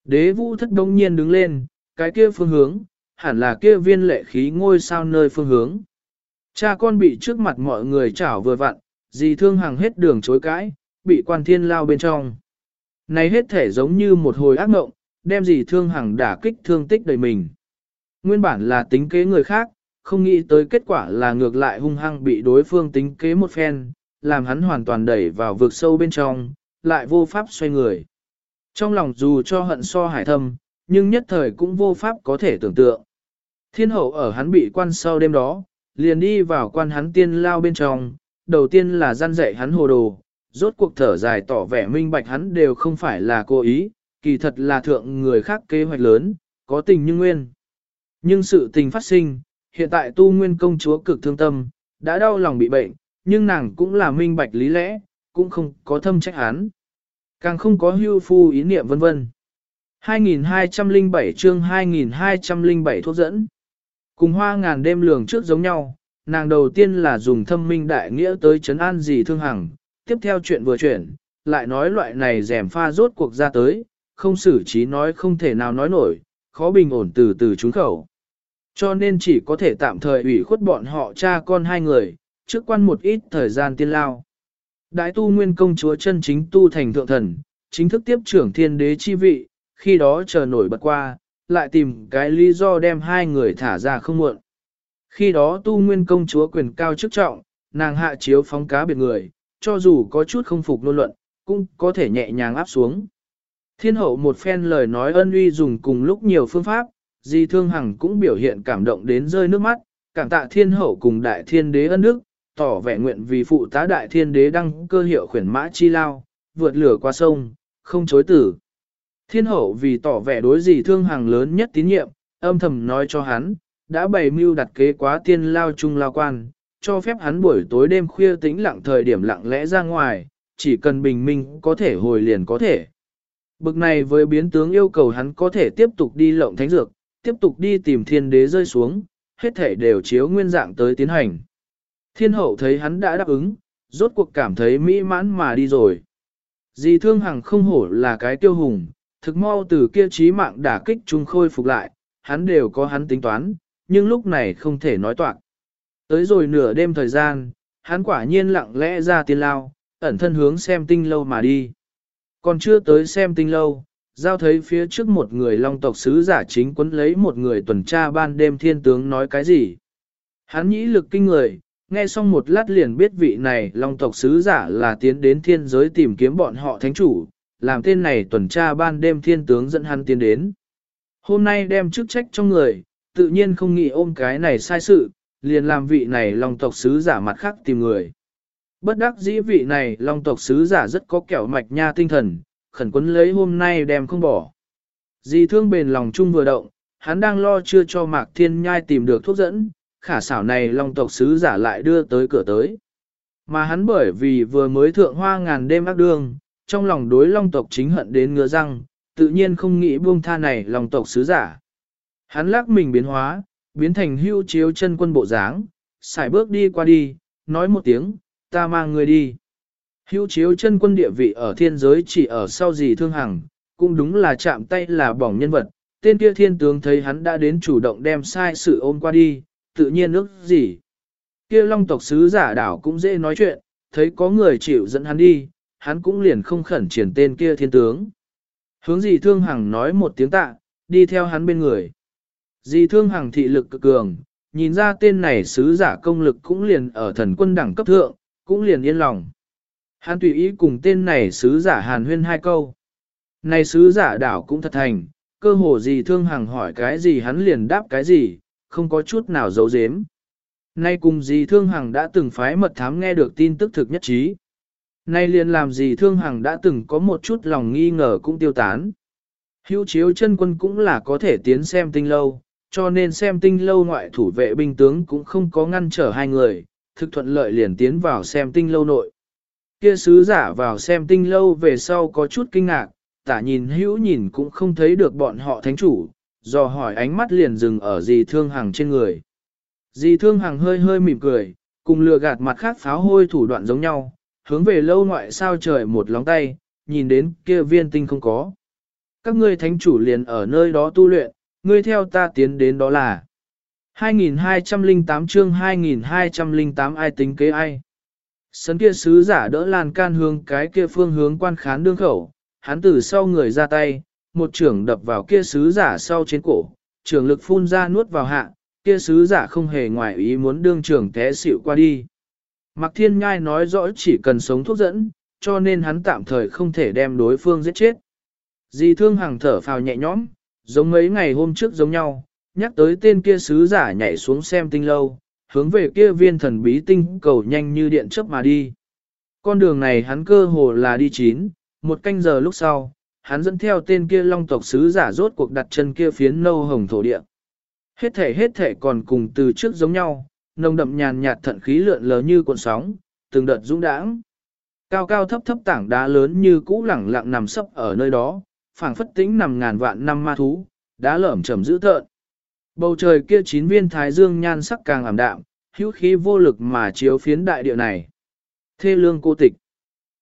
Đế vũ thất đống nhiên đứng lên, cái kia phương hướng, hẳn là kia viên lệ khí ngôi sao nơi phương hướng. Cha con bị trước mặt mọi người chảo vừa vặn, dì thương hàng hết đường chối cãi, bị quan thiên lao bên trong. Này hết thể giống như một hồi ác mộng, đem dì thương hàng đả kích thương tích đầy mình. Nguyên bản là tính kế người khác, không nghĩ tới kết quả là ngược lại hung hăng bị đối phương tính kế một phen, làm hắn hoàn toàn đẩy vào vực sâu bên trong, lại vô pháp xoay người. Trong lòng dù cho hận so hải thâm, nhưng nhất thời cũng vô pháp có thể tưởng tượng. Thiên hậu ở hắn bị quan sau đêm đó, liền đi vào quan hắn tiên lao bên trong, đầu tiên là gian dạy hắn hồ đồ, rốt cuộc thở dài tỏ vẻ minh bạch hắn đều không phải là cố ý, kỳ thật là thượng người khác kế hoạch lớn, có tình như nguyên. Nhưng sự tình phát sinh, hiện tại tu nguyên công chúa cực thương tâm, đã đau lòng bị bệnh, nhưng nàng cũng là minh bạch lý lẽ, cũng không có thâm trách hắn. Càng không có hưu phu ý niệm vân vân. 2207 chương 2207 thuốc dẫn. Cùng hoa ngàn đêm lường trước giống nhau, nàng đầu tiên là dùng thâm minh đại nghĩa tới chấn an gì thương hằng, tiếp theo chuyện vừa chuyển, lại nói loại này rèm pha rốt cuộc ra tới, không xử trí nói không thể nào nói nổi, khó bình ổn từ từ trúng khẩu. Cho nên chỉ có thể tạm thời ủy khuất bọn họ cha con hai người, trước quan một ít thời gian tiên lao. Đại tu nguyên công chúa chân chính tu thành thượng thần, chính thức tiếp trưởng thiên đế chi vị, khi đó chờ nổi bật qua, lại tìm cái lý do đem hai người thả ra không muộn. Khi đó tu nguyên công chúa quyền cao chức trọng, nàng hạ chiếu phóng cá biệt người, cho dù có chút không phục luôn luận, cũng có thể nhẹ nhàng áp xuống. Thiên hậu một phen lời nói ân uy dùng cùng lúc nhiều phương pháp, di thương hằng cũng biểu hiện cảm động đến rơi nước mắt, cảm tạ thiên hậu cùng đại thiên đế ân đức, tỏ vẻ nguyện vì phụ tá đại thiên đế đăng cơ hiệu khuyển mã chi lao, vượt lửa qua sông, không chối tử. Thiên hậu vì tỏ vẻ đối gì thương hàng lớn nhất tín nhiệm, âm thầm nói cho hắn, đã bày mưu đặt kế quá tiên lao chung lao quan, cho phép hắn buổi tối đêm khuya tĩnh lặng thời điểm lặng lẽ ra ngoài, chỉ cần bình minh có thể hồi liền có thể. Bực này với biến tướng yêu cầu hắn có thể tiếp tục đi lộng thánh dược, tiếp tục đi tìm thiên đế rơi xuống, hết thể đều chiếu nguyên dạng tới tiến hành. Thiên hậu thấy hắn đã đáp ứng, rốt cuộc cảm thấy mỹ mãn mà đi rồi. Dì thương hằng không hổ là cái tiêu hùng, thực mau từ kia trí mạng đả kích trung khôi phục lại, hắn đều có hắn tính toán, nhưng lúc này không thể nói toạc. Tới rồi nửa đêm thời gian, hắn quả nhiên lặng lẽ ra tiên lao, ẩn thân hướng xem tinh lâu mà đi. Còn chưa tới xem tinh lâu, giao thấy phía trước một người long tộc sứ giả chính quấn lấy một người tuần tra ban đêm thiên tướng nói cái gì. Hắn nhĩ lực kinh người, nghe xong một lát liền biết vị này long tộc sứ giả là tiến đến thiên giới tìm kiếm bọn họ thánh chủ, làm tên này tuần tra ban đêm thiên tướng dẫn hắn tiến đến. Hôm nay đem chức trách trong người, tự nhiên không nghĩ ôm cái này sai sự, liền làm vị này long tộc sứ giả mặt khác tìm người. Bất đắc dĩ vị này long tộc sứ giả rất có kẻo mạch nha tinh thần, khẩn quấn lấy hôm nay đem không bỏ. Di thương bền lòng chung vừa động, hắn đang lo chưa cho mạc thiên nhai tìm được thuốc dẫn, khả xảo này long tộc sứ giả lại đưa tới cửa tới. Mà hắn bởi vì vừa mới thượng hoa ngàn đêm ác đương, trong lòng đối long tộc chính hận đến ngứa răng, tự nhiên không nghĩ buông tha này long tộc sứ giả. Hắn lắc mình biến hóa, biến thành hưu chiếu chân quân bộ dáng, xài bước đi qua đi, nói một tiếng, ta mang người đi. Hưu chiếu chân quân địa vị ở thiên giới chỉ ở sau gì thương hằng, cũng đúng là chạm tay là bỏng nhân vật, tên kia thiên tướng thấy hắn đã đến chủ động đem sai sự ôm qua đi, tự nhiên ước gì. Kia long tộc sứ giả đảo cũng dễ nói chuyện, thấy có người chịu dẫn hắn đi, hắn cũng liền không khẩn triển tên kia thiên tướng. Hướng gì thương hằng nói một tiếng tạ, đi theo hắn bên người. Dì thương hằng thị lực cực cường, nhìn ra tên này sứ giả công lực cũng liền ở thần quân đẳng cấp thượng, cũng liền yên lòng. Hắn tùy ý cùng tên này sứ giả hàn huyên hai câu. Này sứ giả đảo cũng thật thành, cơ hồ gì thương hằng hỏi cái gì hắn liền đáp cái gì, không có chút nào giấu giếm. Nay cùng gì thương hằng đã từng phái mật thám nghe được tin tức thực nhất trí. Nay liền làm gì thương hằng đã từng có một chút lòng nghi ngờ cũng tiêu tán. Hữu chiếu chân quân cũng là có thể tiến xem tinh lâu, cho nên xem tinh lâu ngoại thủ vệ binh tướng cũng không có ngăn trở hai người, thực thuận lợi liền tiến vào xem tinh lâu nội. Kia sứ giả vào xem tinh lâu về sau có chút kinh ngạc, tả nhìn hữu nhìn cũng không thấy được bọn họ thánh chủ, dò hỏi ánh mắt liền dừng ở dì thương hàng trên người. Dì thương hàng hơi hơi mỉm cười, cùng lừa gạt mặt khác pháo hôi thủ đoạn giống nhau, hướng về lâu ngoại sao trời một lóng tay, nhìn đến kia viên tinh không có. Các ngươi thánh chủ liền ở nơi đó tu luyện, ngươi theo ta tiến đến đó là 2208 chương 2208 ai tính kế ai. Sấn kia sứ giả đỡ lan can hướng cái kia phương hướng quan khán đương khẩu, hắn từ sau người ra tay, một trưởng đập vào kia sứ giả sau trên cổ, trưởng lực phun ra nuốt vào hạ, kia sứ giả không hề ngoài ý muốn đương trưởng té xỉu qua đi. Mạc Thiên Nhai nói rõ chỉ cần sống thuốc dẫn, cho nên hắn tạm thời không thể đem đối phương giết chết. Di thương hàng thở phào nhẹ nhõm, giống mấy ngày hôm trước giống nhau, nhắc tới tên kia sứ giả nhảy xuống xem tinh lâu, hướng về kia viên thần bí tinh cầu nhanh như điện chớp mà đi. Con đường này hắn cơ hồ là đi chín, một canh giờ lúc sau, hắn dẫn theo tên kia long tộc sứ giả rốt cuộc đặt chân kia phiến nâu hồng thổ địa. Hết thể hết thể còn cùng từ trước giống nhau, nồng đậm nhàn nhạt thận khí lượn lờ như cuộn sóng, từng đợt dũng đãng. Cao cao thấp thấp tảng đá lớn như cũ lẳng lặng nằm sấp ở nơi đó, phảng phất tĩnh nằm ngàn vạn năm ma thú, đá lởm chầm dữ tợn. Bầu trời kia chín viên thái dương nhan sắc càng ảm đạm, hữu khí vô lực mà chiếu phiến đại địa này. Thê lương cô tịch.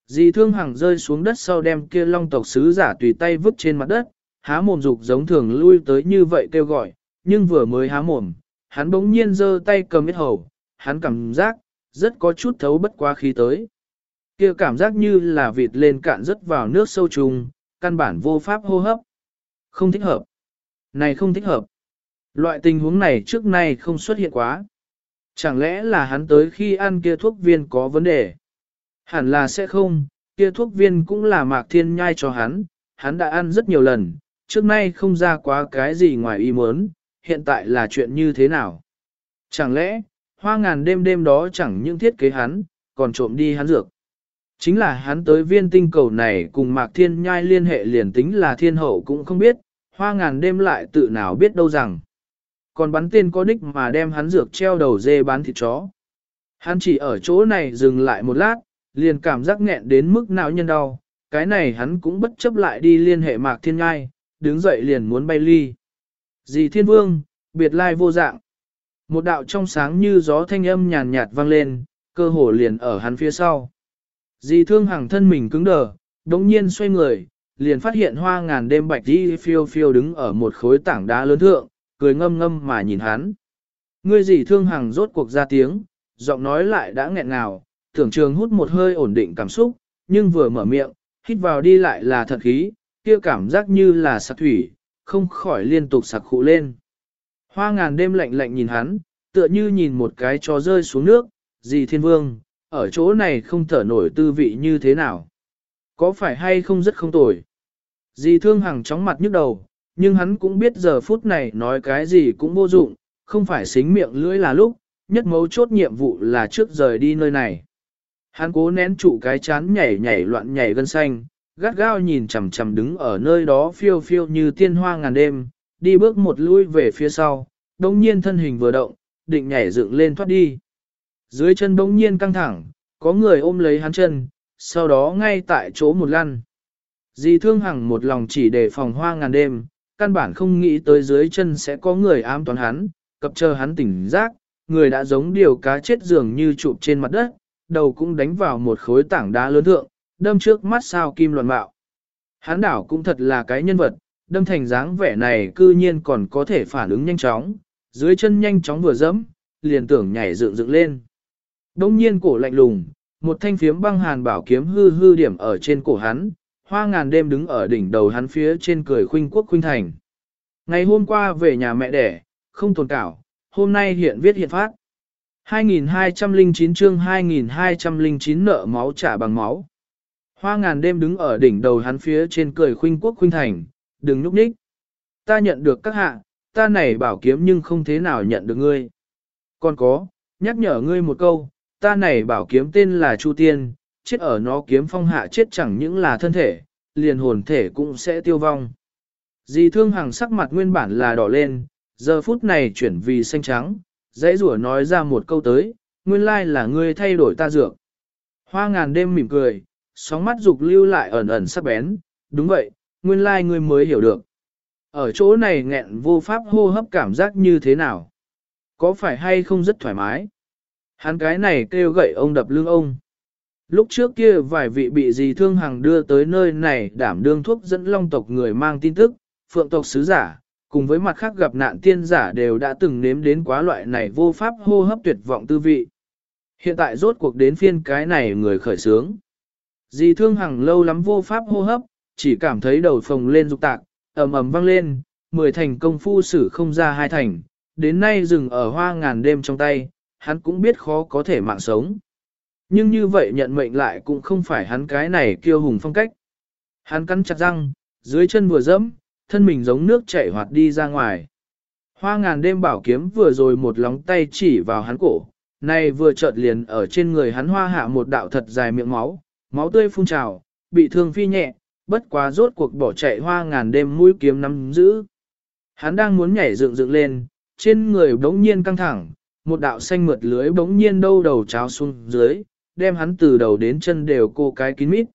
Dì thương hằng rơi xuống đất sau đem kia long tộc sứ giả tùy tay vứt trên mặt đất, há mồm dục giống thường lui tới như vậy kêu gọi, nhưng vừa mới há mồm, hắn bỗng nhiên giơ tay cầm ít hầu, hắn cảm giác, rất có chút thấu bất quá khí tới. Kia cảm giác như là vịt lên cạn rất vào nước sâu trùng, căn bản vô pháp hô hấp. Không thích hợp. Này không thích hợp. Loại tình huống này trước nay không xuất hiện quá. Chẳng lẽ là hắn tới khi ăn kia thuốc viên có vấn đề? Hẳn là sẽ không, kia thuốc viên cũng là mạc thiên nhai cho hắn, hắn đã ăn rất nhiều lần, trước nay không ra quá cái gì ngoài ý muốn, hiện tại là chuyện như thế nào? Chẳng lẽ, hoa ngàn đêm đêm đó chẳng những thiết kế hắn, còn trộm đi hắn dược. Chính là hắn tới viên tinh cầu này cùng Mạc Thiên Nhai liên hệ liền tính là thiên hậu cũng không biết, hoa ngàn đêm lại tự nào biết đâu rằng. Còn bắn tên có đích mà đem hắn dược treo đầu dê bán thịt chó. Hắn chỉ ở chỗ này dừng lại một lát, liền cảm giác nghẹn đến mức não nhân đau, cái này hắn cũng bất chấp lại đi liên hệ Mạc Thiên ngai, đứng dậy liền muốn bay ly. Dì Thiên Vương, biệt lai vô dạng. Một đạo trong sáng như gió thanh âm nhàn nhạt vang lên, cơ hồ liền ở hắn phía sau. Dì thương hàng thân mình cứng đờ, đống nhiên xoay người, liền phát hiện hoa ngàn đêm bạch đi phiêu phiêu đứng ở một khối tảng đá lớn thượng, cười ngâm ngâm mà nhìn hắn. Ngươi dì thương hàng rốt cuộc ra tiếng, giọng nói lại đã nghẹn ngào, tưởng trường hút một hơi ổn định cảm xúc, nhưng vừa mở miệng, hít vào đi lại là thật khí, kia cảm giác như là sạc thủy, không khỏi liên tục sạc khụ lên. Hoa ngàn đêm lạnh lạnh nhìn hắn, tựa như nhìn một cái chó rơi xuống nước, dì thiên vương, ở chỗ này không thở nổi tư vị như thế nào. Có phải hay không rất không tồi. Dì thương hằng chóng mặt nhức đầu, nhưng hắn cũng biết giờ phút này nói cái gì cũng vô dụng, không phải xính miệng lưỡi là lúc, nhất mấu chốt nhiệm vụ là trước rời đi nơi này. Hắn cố nén trụ cái chán nhảy nhảy loạn nhảy gân xanh, gắt gao nhìn chằm chằm đứng ở nơi đó phiêu phiêu như tiên hoa ngàn đêm, đi bước một lui về phía sau, đồng nhiên thân hình vừa động, định nhảy dựng lên thoát đi. Dưới chân bỗng nhiên căng thẳng, có người ôm lấy hắn chân, sau đó ngay tại chỗ một lăn. Dì thương hằng một lòng chỉ để phòng hoa ngàn đêm, căn bản không nghĩ tới dưới chân sẽ có người ám toán hắn, cập chờ hắn tỉnh giác, người đã giống điều cá chết dường như chụp trên mặt đất, đầu cũng đánh vào một khối tảng đá lớn thượng, đâm trước mắt sao kim loạn mạo Hắn đảo cũng thật là cái nhân vật, đâm thành dáng vẻ này cư nhiên còn có thể phản ứng nhanh chóng, dưới chân nhanh chóng vừa dẫm, liền tưởng nhảy dựng dựng lên. Đông nhiên cổ lạnh lùng, một thanh phiếm băng hàn bảo kiếm hư hư điểm ở trên cổ hắn, hoa ngàn đêm đứng ở đỉnh đầu hắn phía trên cười khuynh quốc khuynh thành. Ngày hôm qua về nhà mẹ đẻ, không tồn cảo, hôm nay hiện viết hiện phát. 2209 chương 2209 nợ máu trả bằng máu. Hoa ngàn đêm đứng ở đỉnh đầu hắn phía trên cười khuynh quốc khuynh thành, đừng nhúc nhích. Ta nhận được các hạ, ta này bảo kiếm nhưng không thế nào nhận được ngươi. Còn có, nhắc nhở ngươi một câu, ta này bảo kiếm tên là Chu Tiên, chết ở nó kiếm phong hạ chết chẳng những là thân thể, liền hồn thể cũng sẽ tiêu vong. Dì thương hàng sắc mặt nguyên bản là đỏ lên, giờ phút này chuyển vì xanh trắng, dãy rủa nói ra một câu tới, nguyên lai là ngươi thay đổi ta dược. Hoa ngàn đêm mỉm cười, sóng mắt dục lưu lại ẩn ẩn sắc bén, đúng vậy, nguyên lai ngươi mới hiểu được. Ở chỗ này nghẹn vô pháp hô hấp cảm giác như thế nào? Có phải hay không rất thoải mái? Hắn cái này kêu gậy ông đập lưng ông. Lúc trước kia vài vị bị gì thương hàng đưa tới nơi này đảm đương thuốc dẫn long tộc người mang tin tức, phượng tộc sứ giả, cùng với mặt khác gặp nạn tiên giả đều đã từng nếm đến quá loại này vô pháp hô hấp tuyệt vọng tư vị. Hiện tại rốt cuộc đến phiên cái này người khởi sướng. Dì thương hằng lâu lắm vô pháp hô hấp, chỉ cảm thấy đầu phồng lên rục tạc, ầm ầm vang lên, mười thành công phu sử không ra hai thành, đến nay dừng ở hoa ngàn đêm trong tay, hắn cũng biết khó có thể mạng sống. Nhưng như vậy nhận mệnh lại cũng không phải hắn cái này kiêu hùng phong cách. Hắn cắn chặt răng, dưới chân vừa dẫm, thân mình giống nước chảy hoạt đi ra ngoài. Hoa ngàn đêm bảo kiếm vừa rồi một lóng tay chỉ vào hắn cổ, nay vừa chợt liền ở trên người hắn hoa hạ một đạo thật dài miệng máu, máu tươi phun trào, bị thương phi nhẹ, bất quá rốt cuộc bỏ chạy hoa ngàn đêm mũi kiếm nắm giữ. Hắn đang muốn nhảy dựng dựng lên, trên người bỗng nhiên căng thẳng, một đạo xanh mượt lưới bỗng nhiên đâu đầu cháo xuống dưới, đem hắn từ đầu đến chân đều cô cái kín mít.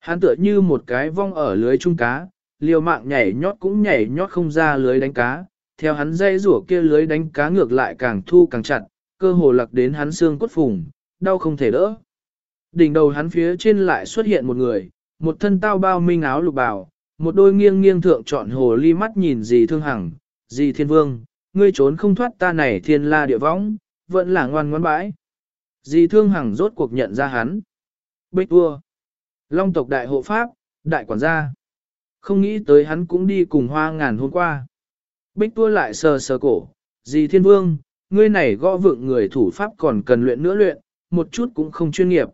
Hắn tựa như một cái vong ở lưới trung cá, liều mạng nhảy nhót cũng nhảy nhót không ra lưới đánh cá, theo hắn dây rủa kia lưới đánh cá ngược lại càng thu càng chặt, cơ hồ lặc đến hắn xương cốt phùng, đau không thể đỡ. Đỉnh đầu hắn phía trên lại xuất hiện một người, một thân tao bao minh áo lục bào, một đôi nghiêng nghiêng thượng trọn hồ ly mắt nhìn gì thương hằng, gì thiên vương, ngươi trốn không thoát ta này thiên la địa võng, vẫn là ngoan ngoãn bãi. Dì thương hằng rốt cuộc nhận ra hắn. Bích vua. Long tộc đại hộ pháp, đại quản gia. Không nghĩ tới hắn cũng đi cùng hoa ngàn hôm qua. Bích tua lại sờ sờ cổ. Dì thiên vương, ngươi này gõ vượng người thủ pháp còn cần luyện nữa luyện, một chút cũng không chuyên nghiệp.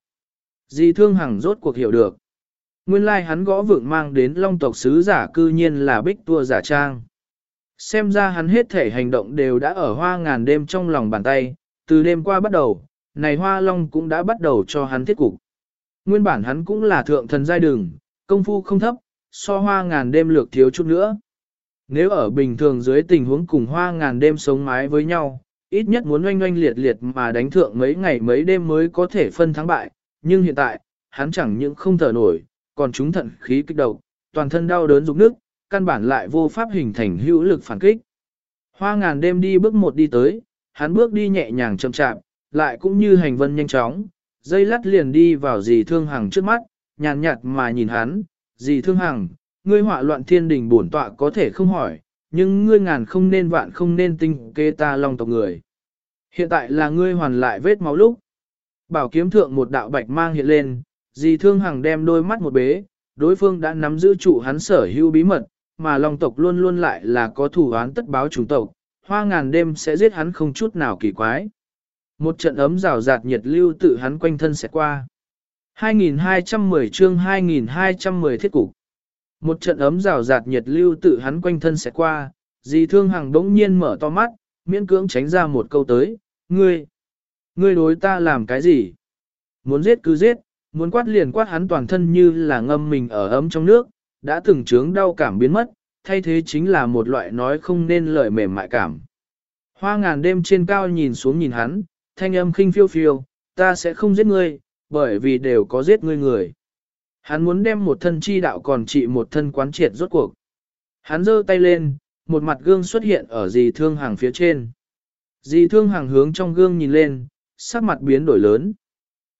Dì thương hằng rốt cuộc hiểu được. Nguyên lai like hắn gõ vượng mang đến long tộc sứ giả cư nhiên là bích tua giả trang. Xem ra hắn hết thể hành động đều đã ở hoa ngàn đêm trong lòng bàn tay, từ đêm qua bắt đầu, này hoa long cũng đã bắt đầu cho hắn thiết cục. Nguyên bản hắn cũng là thượng thần giai đường, công phu không thấp, so hoa ngàn đêm lược thiếu chút nữa. Nếu ở bình thường dưới tình huống cùng hoa ngàn đêm sống mái với nhau, ít nhất muốn oanh oanh liệt liệt mà đánh thượng mấy ngày mấy đêm mới có thể phân thắng bại, nhưng hiện tại, hắn chẳng những không thở nổi, còn chúng thận khí kích độc, toàn thân đau đớn rụng nước, căn bản lại vô pháp hình thành hữu lực phản kích. Hoa ngàn đêm đi bước một đi tới, hắn bước đi nhẹ nhàng chậm chạp, lại cũng như hành vân nhanh chóng, dây lắt liền đi vào dì thương hằng trước mắt, nhàn nhạt mà nhìn hắn, dì thương hằng, ngươi họa loạn thiên đình bổn tọa có thể không hỏi, nhưng ngươi ngàn không nên vạn không nên tinh kê ta long tộc người. Hiện tại là ngươi hoàn lại vết máu lúc. Bảo kiếm thượng một đạo bạch mang hiện lên, dì thương hằng đem đôi mắt một bế, đối phương đã nắm giữ trụ hắn sở hữu bí mật, mà long tộc luôn luôn lại là có thủ án tất báo chủng tộc, hoa ngàn đêm sẽ giết hắn không chút nào kỳ quái. Một trận ấm rào rạt nhiệt lưu tự hắn quanh thân sẽ qua. 2210 chương 2210 thiết cục. Một trận ấm rào rạt nhiệt lưu tự hắn quanh thân sẽ qua, dì thương hàng đống nhiên mở to mắt, miễn cưỡng tránh ra một câu tới, ngươi, ngươi đối ta làm cái gì? Muốn giết cứ giết, muốn quát liền quát hắn toàn thân như là ngâm mình ở ấm trong nước, đã từng chướng đau cảm biến mất, thay thế chính là một loại nói không nên lời mềm mại cảm. Hoa ngàn đêm trên cao nhìn xuống nhìn hắn, thanh âm khinh phiêu phiêu, ta sẽ không giết ngươi, bởi vì đều có giết ngươi người. Hắn muốn đem một thân chi đạo còn trị một thân quán triệt rốt cuộc. Hắn giơ tay lên, một mặt gương xuất hiện ở dì thương hàng phía trên. Dì thương hàng hướng trong gương nhìn lên, sắc mặt biến đổi lớn.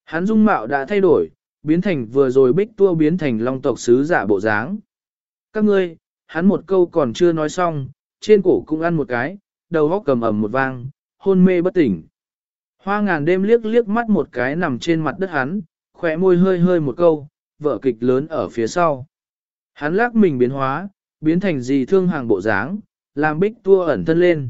Hắn dung mạo đã thay đổi, biến thành vừa rồi bích tua biến thành long tộc sứ giả bộ dáng. Các ngươi, hắn một câu còn chưa nói xong, trên cổ cũng ăn một cái, đầu góc cầm ẩm một vang, hôn mê bất tỉnh. Hoa ngàn đêm liếc liếc mắt một cái nằm trên mặt đất hắn, khỏe môi hơi hơi một câu, vở kịch lớn ở phía sau. Hắn lắc mình biến hóa, biến thành gì thương hàng bộ dáng, làm bích tua ẩn thân lên.